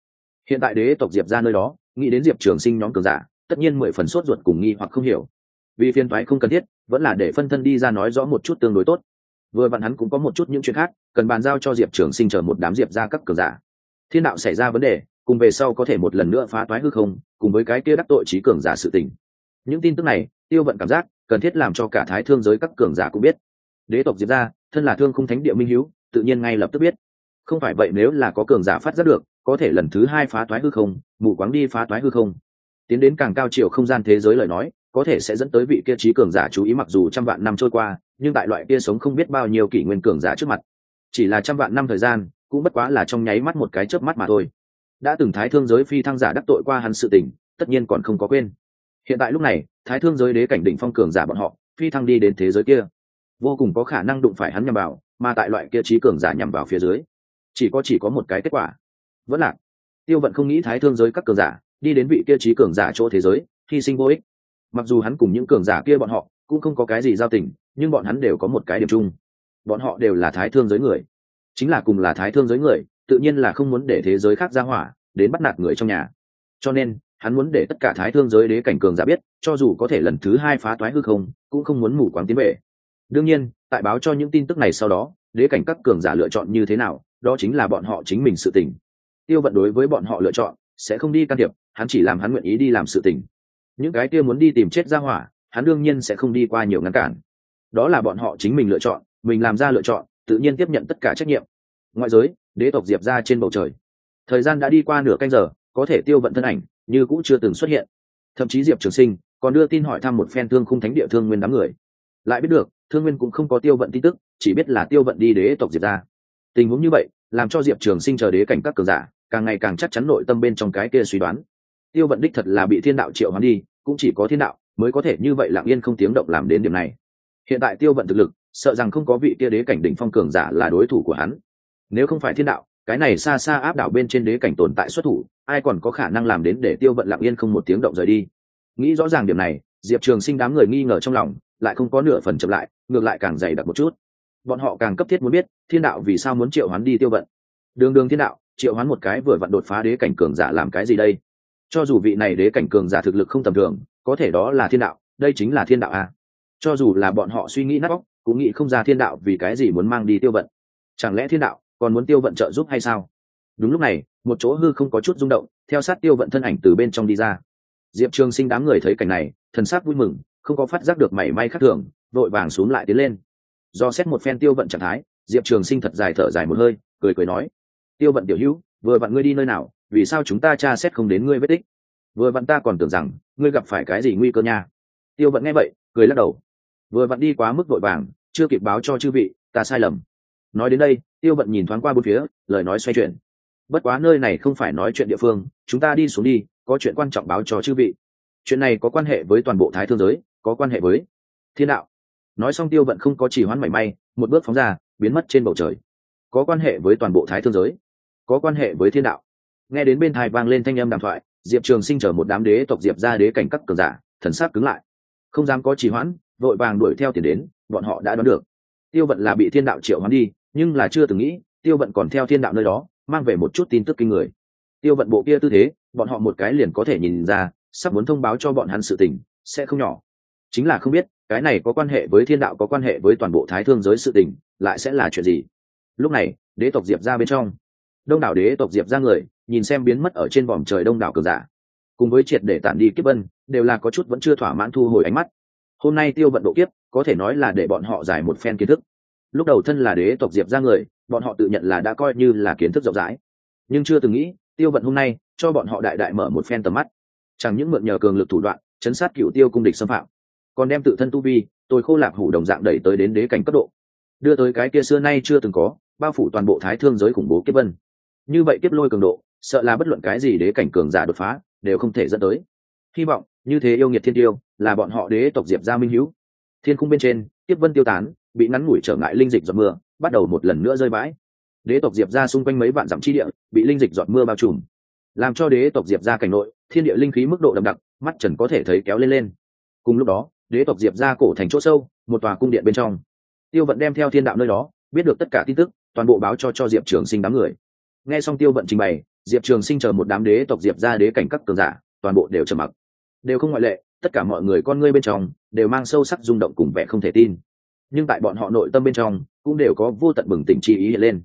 Hiện tại đế tộc diệp ra nơi đó, nghĩ đến diệp trường sinh nhóm cường giả tất nhiên mười phần sốt ruột cùng nghi hoặc không hiểu. Vì phiên toái không cần thiết, vẫn là để phân thân đi ra nói rõ một chút tương đối tốt. Vừa vặn hắn cũng có một chút những chuyện khác, cần bàn giao cho diệp trường sinh chờ một đám diệp ra các cường giả. Thiên đạo xảy ra vấn đề, cùng về sau có thể một lần nữa phá toái hư không, cùng với cái kia đắc tội trí cường giả sự tình. Những tin tức này, tiêu vận cảm giác, cần thiết làm cho cả thái thương giới các cường giả cũng biết. Đế tộc diệp ra thân là thương không thánh địa minh hữu tự nhiên ngay lập tức biết. Không phải vậy nếu là có cường giả phát giác được, có thể lần thứ hai phá toái hư không, mù quáng đi phá toái hư không tiến đến càng cao chiều không gian thế giới lời nói, có thể sẽ dẫn tới vị kia trí cường giả chú ý mặc dù trăm vạn năm trôi qua, nhưng tại loại kia sống không biết bao nhiêu kỷ nguyên cường giả trước mặt. Chỉ là trăm vạn năm thời gian, cũng bất quá là trong nháy mắt một cái chớp mắt mà thôi. Đã từng thái thương giới phi thăng giả đắc tội qua hắn sự tình, tất nhiên còn không có quên. Hiện tại lúc này, thái thương giới đế cảnh đỉnh phong cường giả bọn họ, phi thăng đi đến thế giới kia. Vô cùng có khả năng đụng phải hắn nhằm vào, mà tại loại kia trí cường giả nhằm vào phía dưới, chỉ có chỉ có một cái kết quả. Vẫn là, tiêu vận không nghĩ thái thương giới các cường giả đi đến vị kia trí cường giả chỗ thế giới, hy sinh vô ích. Mặc dù hắn cùng những cường giả kia bọn họ cũng không có cái gì giao tình, nhưng bọn hắn đều có một cái điểm chung. Bọn họ đều là thái thương giới người. Chính là cùng là thái thương giới người, tự nhiên là không muốn để thế giới khác ra hỏa đến bắt nạt người trong nhà. Cho nên, hắn muốn để tất cả thái thương giới đế cảnh cường giả biết, cho dù có thể lần thứ hai phá toái hư không, cũng không muốn mù quáng tiến về. Đương nhiên, tại báo cho những tin tức này sau đó, đế cảnh các cường giả lựa chọn như thế nào, đó chính là bọn họ chính mình sự tình. Tiêu vận đối với bọn họ lựa chọn, sẽ không đi can thiệp hắn chỉ làm hắn nguyện ý đi làm sự tình. Những cái kia muốn đi tìm chết ra hỏa, hắn đương nhiên sẽ không đi qua nhiều ngăn cản. Đó là bọn họ chính mình lựa chọn, mình làm ra lựa chọn, tự nhiên tiếp nhận tất cả trách nhiệm. Ngoại giới, đế tộc diệp ra trên bầu trời. Thời gian đã đi qua nửa canh giờ, có thể tiêu vận thân ảnh, như cũng chưa từng xuất hiện. Thậm chí diệp trường sinh còn đưa tin hỏi thăm một phen thương khung thánh địa thương nguyên đám người. Lại biết được, thương nguyên cũng không có tiêu vận tin tức, chỉ biết là tiêu vận đi đế tộc diệp ra. Tình huống như vậy, làm cho diệp trường sinh chờ đế cảnh các cường giả, càng ngày càng chắc chắn nội tâm bên trong cái kia suy đoán tiêu vận đích thật là bị thiên đạo triệu hoán đi, cũng chỉ có thiên đạo mới có thể như vậy lặng yên không tiếng động làm đến điểm này. Hiện tại tiêu vận thực lực, sợ rằng không có vị kia đế cảnh đỉnh phong cường giả là đối thủ của hắn. Nếu không phải thiên đạo, cái này xa xa áp đảo bên trên đế cảnh tồn tại xuất thủ, ai còn có khả năng làm đến để tiêu vận lặng yên không một tiếng động rời đi? Nghĩ rõ ràng điểm này, diệp trường sinh đám người nghi ngờ trong lòng, lại không có nửa phần chậm lại, ngược lại càng dày đặc một chút. Bọn họ càng cấp thiết muốn biết, thiên đạo vì sao muốn triệu hoán đi tiêu vận? Đường đường thiên đạo, triệu hoán một cái vừa vặn đột phá đế cảnh cường giả làm cái gì đây? Cho dù vị này đế cảnh cường giả thực lực không tầm thường, có thể đó là thiên đạo, đây chính là thiên đạo à. cho dù là bọn họ suy nghĩ nát bóc cũng nghĩ không ra thiên đạo vì cái gì muốn mang đi tiêu vận. Chẳng lẽ thiên đạo còn muốn tiêu vận trợ giúp hay sao? Đúng lúc này, một chỗ hư không có chút rung động, theo sát tiêu vận thân ảnh từ bên trong đi ra. Diệp trường sinh đám người thấy cảnh này, thần sắc vui mừng, không có phát giác được mảy may khác thường, vội vàng xuống lại tiến lên. Do xét một phen tiêu vận trạng thái, diệp trường sinh thật dài thở dài một hơi, cười cười nói, tiêu vận tiểu hữu, vừa vặn ngươi đi nơi nào vì sao chúng ta tra xét không đến ngươi vết tích? Vừa vặn ta còn tưởng rằng ngươi gặp phải cái gì nguy cơ nha. Tiêu vận nghe vậy, cười lắc đầu. Vừa vặn đi quá mức vội vàng, chưa kịp báo cho chư vị, ta sai lầm. Nói đến đây, tiêu vận nhìn thoáng qua bốn phía, lời nói xoay chuyển. Bất quá nơi này không phải nói chuyện địa phương, chúng ta đi xuống đi, có chuyện quan trọng báo cho chư vị. Chuyện này có quan hệ với toàn bộ thái thương giới, có quan hệ với thiên đạo. Nói xong tiêu vận không có chỉ hoãn mảy may, một bước phóng ra, biến mất trên bầu trời. Có quan hệ với toàn bộ thái thương giới, có quan hệ với thiên đạo nghe đến bên thai vang lên thanh âm đàm thoại, diệp trường sinh chở một đám đế tộc diệp ra đế cảnh các cường giả, thần sắc cứng lại. Không dám có trì hoãn, vội vàng đuổi theo tiền đến, bọn họ đã đoán được. Tiêu vận là bị thiên đạo triệu hoán đi, nhưng là chưa từng nghĩ, tiêu vận còn theo thiên đạo nơi đó, mang về một chút tin tức kinh người. Tiêu vận bộ kia tư thế, bọn họ một cái liền có thể nhìn ra, sắp muốn thông báo cho bọn hắn sự tình, sẽ không nhỏ. Chính là không biết, cái này có quan hệ với thiên đạo, có quan hệ với toàn bộ thái thương giới sự tình, lại sẽ là chuyện gì. Lúc này, đế tộc diệp ra bên trong đông đảo đế tộc diệp ra người, nhìn xem biến mất ở trên vòm trời đông đảo cường giả. Cùng với triệt để tản đi kiếp vân, đều là có chút vẫn chưa thỏa mãn thu hồi ánh mắt. Hôm nay tiêu vận độ kiếp, có thể nói là để bọn họ giải một phen kiến thức. Lúc đầu thân là đế tộc diệp ra người, bọn họ tự nhận là đã coi như là kiến thức rộng rãi. Nhưng chưa từng nghĩ, tiêu vận hôm nay, cho bọn họ đại đại mở một phen tầm mắt. Chẳng những mượn nhờ cường lực thủ đoạn, chấn sát cựu tiêu cung địch xâm phạm, còn đem tự thân tu vi, tôi khô lạc hủ đồng dạng đẩy tới đến đế cảnh cấp độ. Đưa tới cái kia xưa nay chưa từng có, bao phủ toàn bộ thái thương giới khủng bố kiếp vân như vậy kiếp lôi cường độ, sợ là bất luận cái gì đế cảnh cường giả đột phá, đều không thể dẫn tới. Hy vọng, như thế yêu nghiệt thiên tiêu, là bọn họ đế tộc diệp gia minh hữu thiên cung bên trên tiếp vân tiêu tán, bị ngắn ngủi trở ngại linh dịch giọt mưa, bắt đầu một lần nữa rơi bãi. Đế tộc diệp ra xung quanh mấy vạn dặm chi địa, bị linh dịch giọt mưa bao trùm. Làm cho đế tộc diệp ra cảnh nội, thiên địa linh khí mức độ đậm đặc, mắt trần có thể thấy kéo lên lên. Cùng lúc đó, đế tộc diệp ra cổ thành chỗ sâu, một tòa cung điện bên trong. Tiêu vận đem theo thiên đạo nơi đó, biết được tất cả tin tức, toàn bộ báo cho cho diệp trường sinh đám người nghe xong tiêu vận trình bày, diệp trường sinh chờ một đám đế tộc diệp ra đế cảnh các cường giả, toàn bộ đều trầm mặc. Đều không ngoại lệ, tất cả mọi người con ngươi bên trong đều mang sâu sắc rung động cùng vẻ không thể tin. Nhưng tại bọn họ nội tâm bên trong cũng đều có vô tận bừng tỉnh chi ý hiện lên.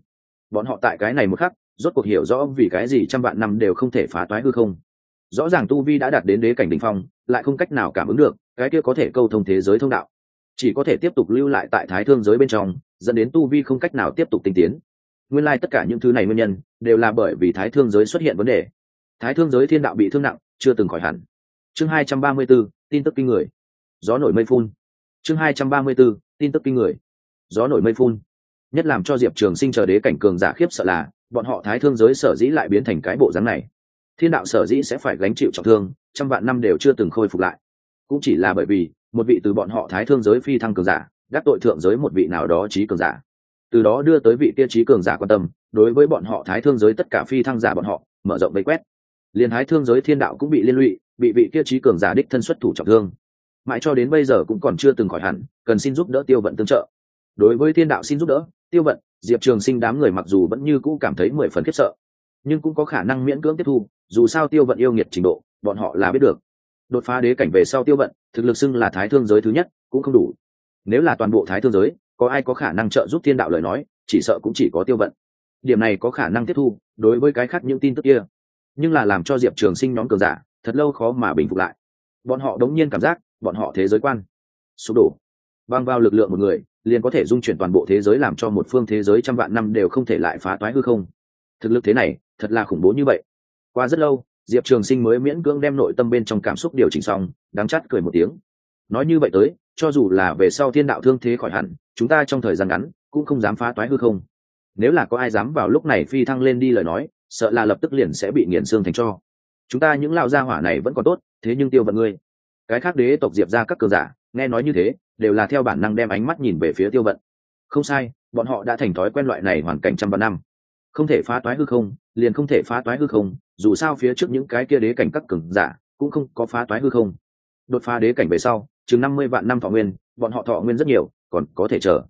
Bọn họ tại cái này một khắc, rốt cuộc hiểu rõ vì cái gì trăm vạn năm đều không thể phá toái hư không. Rõ ràng tu vi đã đạt đến đế cảnh đ ỉ n h phong, lại không cách nào cảm ứng được, cái kia có thể câu thông thế giới thông đạo. Chỉ có thể tiếp tục lưu lại tại thái thương giới bên trong, dẫn đến tu vi không cách nào tiếp tục tinh tiến nguyên lai tất cả những thứ này nguyên nhân đều là bởi vì thái thương giới xuất hiện vấn đề. Thái thương giới thiên đạo bị thương nặng, chưa từng khỏi hẳn. Chương hai trăm ba mươi b ố tin tức kinh người. Gió nổi mây phun. Chương hai trăm ba mươi b ố tin tức kinh người. Gió nổi mây phun. Nhất làm cho diệp trường sinh chờ đế cảnh cường giả khiếp sợ là, bọn họ thái thương giới sở dĩ lại biến thành cái bộ dáng này. Thiên đạo sở dĩ sẽ phải gánh chịu trọng thương, trăm vạn năm đều chưa từng khôi phục lại. Cũng chỉ là bởi vì, một vị từ bọn họ thái thương giới phi thăng cường giả, đắc tội thượng giới một vị nào đó trí cường giả từ đó đưa tới vị tiêu chí cường giả quan tâm, đối với bọn họ thái thương giới tất cả phi thăng giả bọn họ, mở rộng vây quét. Liền thái thương giới thiên đạo cũng bị liên lụy, bị vị tiêu chí cường giả đích thân xuất thủ trọng thương. Mãi cho đến bây giờ cũng còn chưa từng khỏi hẳn, cần xin giúp đỡ tiêu vận tương trợ. Đối với thiên đạo xin giúp đỡ, tiêu vận, diệp trường sinh đám người mặc dù vẫn như cũ cảm thấy mười phần khiếp sợ, nhưng cũng có khả năng miễn cưỡng tiếp thu, dù sao tiêu vận yêu nghiệt trình độ, bọn họ là biết được. Đột phá đế cảnh về sau tiêu vận, thực lực xưng là thái thương giới thứ nhất, cũng không đủ. Nếu là toàn bộ thái thương giới có ai có khả năng trợ giúp thiên đạo lời nói, chỉ sợ cũng chỉ có tiêu vận. Điểm này có khả năng tiếp thu, đối với cái khác những tin tức kia. Nhưng là làm cho diệp trường sinh nhóm cường giả, thật lâu khó mà bình phục lại. Bọn họ đống nhiên cảm giác, bọn họ thế giới quan. Sụp đổ. Băng vào lực lượng một người, liền có thể dung chuyển toàn bộ thế giới làm cho một phương thế giới trăm vạn năm đều không thể lại phá toái hư không. Thực lực thế này, thật là khủng bố như vậy. Qua rất lâu, diệp trường sinh mới miễn cưỡng đem nội tâm bên trong cảm xúc điều chỉnh xong đáng chát cười một tiếng. Nói như vậy tới cho dù là về sau thiên đạo thương thế khỏi hẳn, chúng ta trong thời gian ngắn cũng không dám phá toái hư không. Nếu là có ai dám vào lúc này phi thăng lên đi lời nói, sợ là lập tức liền sẽ bị nghiền xương thành cho. Chúng ta những lão gia hỏa này vẫn còn tốt, thế nhưng tiêu vận ngươi. Cái khác đế tộc diệp ra các cường giả, nghe nói như thế, đều là theo bản năng đem ánh mắt nhìn về phía tiêu vận. Không sai, bọn họ đã thành thói quen loại này hoàn cảnh trăm vạn năm. Không thể phá toái hư không, liền không thể phá toái hư không, dù sao phía trước những cái kia đế cảnh các cường giả cũng không có phá toái hư không. Đột phá đế cảnh về sau chừng năm mươi vạn năm thọ nguyên, bọn họ thọ nguyên rất nhiều, còn có thể chờ.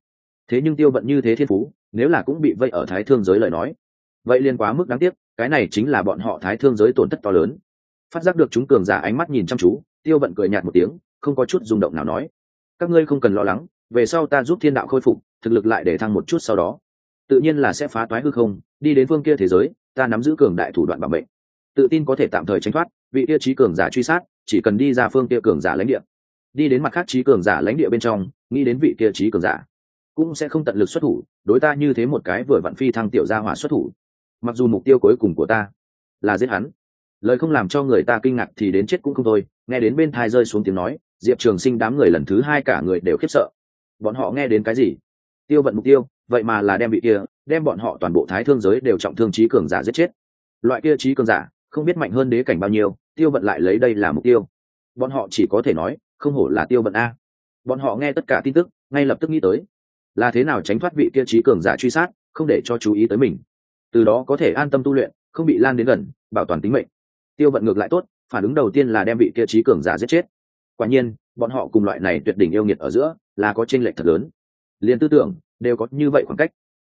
Thế nhưng tiêu vận như thế thiên phú, nếu là cũng bị vây ở thái thương giới lời nói. Vậy liên quá mức đáng tiếc, cái này chính là bọn họ thái thương giới tổn thất to lớn. Phát giác được chúng cường giả ánh mắt nhìn chăm chú, tiêu vận cười nhạt một tiếng, không có chút rung động nào nói. Các ngươi không cần lo lắng, về sau ta giúp thiên đạo khôi phục, thực lực lại để thăng một chút sau đó. Tự nhiên là sẽ phá toái hư không, đi đến phương kia thế giới, ta nắm giữ cường đại thủ đoạn bảo mệnh. Tự tin có thể tạm thời tránh thoát, vị kia trí cường giả truy sát, chỉ cần đi ra phương kia cường giả lãnh địa đi đến mặt khác trí cường giả lãnh địa bên trong, nghĩ đến vị kia trí cường giả, cũng sẽ không tận lực xuất thủ, đối ta như thế một cái vừa vặn phi thăng tiểu gia hỏa xuất thủ. Mặc dù mục tiêu cuối cùng của ta là giết hắn, lời không làm cho người ta kinh ngạc thì đến chết cũng không thôi. Nghe đến bên thai rơi xuống tiếng nói, diệp trường sinh đám người lần thứ hai cả người đều khiếp sợ. Bọn họ nghe đến cái gì? Tiêu vận mục tiêu, vậy mà là đem bị kia, đem bọn họ toàn bộ thái thương giới đều trọng thương trí cường giả giết chết. Loại kia trí cường giả, không biết mạnh hơn đế cảnh bao nhiêu, tiêu vận lại lấy đây là mục tiêu. Bọn họ chỉ có thể nói không hổ là tiêu vận a. Bọn họ nghe tất cả tin tức, ngay lập tức nghĩ tới, là thế nào tránh thoát vị kia trí cường giả truy sát, không để cho chú ý tới mình. Từ đó có thể an tâm tu luyện, không bị lan đến gần, bảo toàn tính mệnh. Tiêu vận ngược lại tốt, phản ứng đầu tiên là đem vị kia trí cường giả giết chết. Quả nhiên, bọn họ cùng loại này tuyệt đỉnh yêu nghiệt ở giữa, là có tranh lệch thật lớn. Liền tư tưởng, đều có như vậy khoảng cách.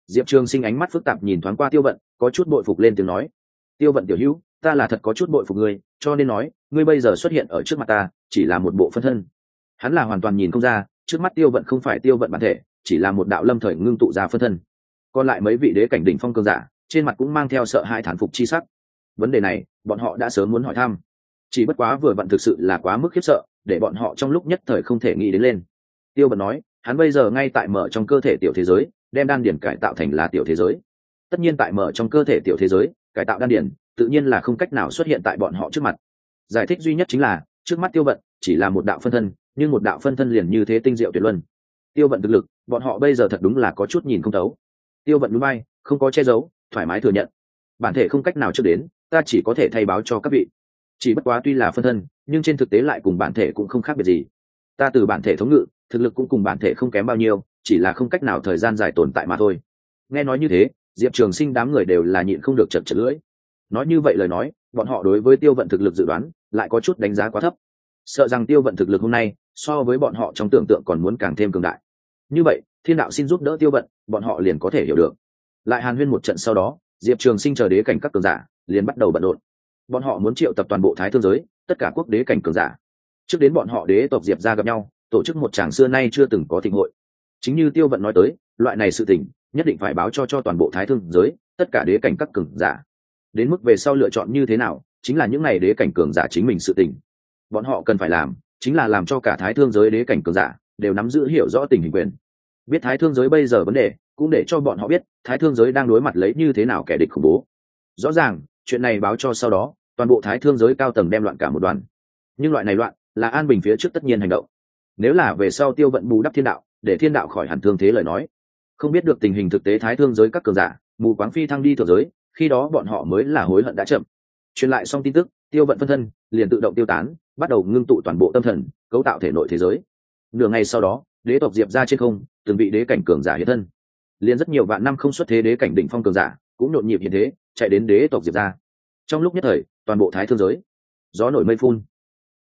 Diệp trường sinh ánh mắt phức tạp nhìn thoáng qua tiêu vận, có chút bội phục lên tiếng nói. Tiêu vận tiểu hữu, ta là thật có chút bội phục ngươi cho nên nói, ngươi bây giờ xuất hiện ở trước mặt ta chỉ là một bộ phân thân. Hắn là hoàn toàn nhìn không ra, trước mắt tiêu vận không phải tiêu vận bản thể, chỉ là một đạo lâm thời ngưng tụ ra phân thân. Còn lại mấy vị đế cảnh đỉnh phong cường giả, trên mặt cũng mang theo sợ hãi thản phục chi sắc. Vấn đề này, bọn họ đã sớm muốn hỏi thăm. Chỉ bất quá vừa vặn thực sự là quá mức khiếp sợ, để bọn họ trong lúc nhất thời không thể nghĩ đến lên. Tiêu vận nói, hắn bây giờ ngay tại mở trong cơ thể tiểu thế giới, đem đan điển cải tạo thành là tiểu thế giới. Tất nhiên tại mở trong cơ thể tiểu thế giới, cải tạo đan điển tự nhiên là không cách nào xuất hiện tại bọn họ trước mặt. Giải thích duy nhất chính là trước mắt tiêu vận chỉ là một đạo phân thân, nhưng một đạo phân thân liền như thế tinh diệu tuyệt luân. Tiêu vận thực lực, bọn họ bây giờ thật đúng là có chút nhìn không thấu. Tiêu vận núi bay, không có che giấu, thoải mái thừa nhận. Bản thể không cách nào trước đến, ta chỉ có thể thay báo cho các vị. Chỉ bất quá tuy là phân thân, nhưng trên thực tế lại cùng bản thể cũng không khác biệt gì. Ta từ bản thể thống ngự, thực lực cũng cùng bản thể không kém bao nhiêu, chỉ là không cách nào thời gian dài tồn tại mà thôi. Nghe nói như thế, diệp trường sinh đám người đều là nhịn không được chật chật lưỡi. Nói như vậy lời nói, bọn họ đối với tiêu vận thực lực dự đoán lại có chút đánh giá quá thấp. Sợ rằng tiêu vận thực lực hôm nay, so với bọn họ trong tưởng tượng còn muốn càng thêm cường đại. Như vậy, thiên đạo xin giúp đỡ tiêu vận, bọn họ liền có thể hiểu được. Lại hàn huyên một trận sau đó, diệp trường sinh chờ đế cảnh các cường giả, liền bắt đầu bận rộn. Bọn họ muốn triệu tập toàn bộ thái thương giới, tất cả quốc đế cảnh cường giả. Trước đến bọn họ đế tộc diệp ra gặp nhau, tổ chức một tràng xưa nay chưa từng có thịnh hội. Chính như tiêu vận nói tới, loại này sự tình, nhất định phải báo cho cho toàn bộ thái thương giới, tất cả đế cảnh các cường giả. Đến mức về sau lựa chọn như thế nào chính là những này đế cảnh cường giả chính mình sự tình. Bọn họ cần phải làm chính là làm cho cả thái thương giới đế cảnh cường giả đều nắm giữ hiểu rõ tình hình quyền. Biết thái thương giới bây giờ vấn đề, cũng để cho bọn họ biết thái thương giới đang đối mặt lấy như thế nào kẻ địch khủng bố. Rõ ràng, chuyện này báo cho sau đó, toàn bộ thái thương giới cao tầng đem loạn cả một đoàn. Nhưng loại này loạn là an bình phía trước tất nhiên hành động. Nếu là về sau tiêu vận bù đắp thiên đạo, để thiên đạo khỏi hẳn thương thế lời nói, không biết được tình hình thực tế thái thương giới các cường giả, mù quáng phi thăng đi thượng giới, khi đó bọn họ mới là hối hận đã chậm truyền lại xong tin tức, tiêu vận phân thân, liền tự động tiêu tán, bắt đầu ngưng tụ toàn bộ tâm thần, cấu tạo thể nội thế giới. Nửa ngày sau đó, đế tộc diệp ra trên không, từng vị đế cảnh cường giả hiện thân. Liền rất nhiều vạn năm không xuất thế đế cảnh đỉnh phong cường giả, cũng nhộn nhịp hiện thế, chạy đến đế tộc diệp ra trong lúc nhất thời, toàn bộ thái thương giới, gió nổi mây phun.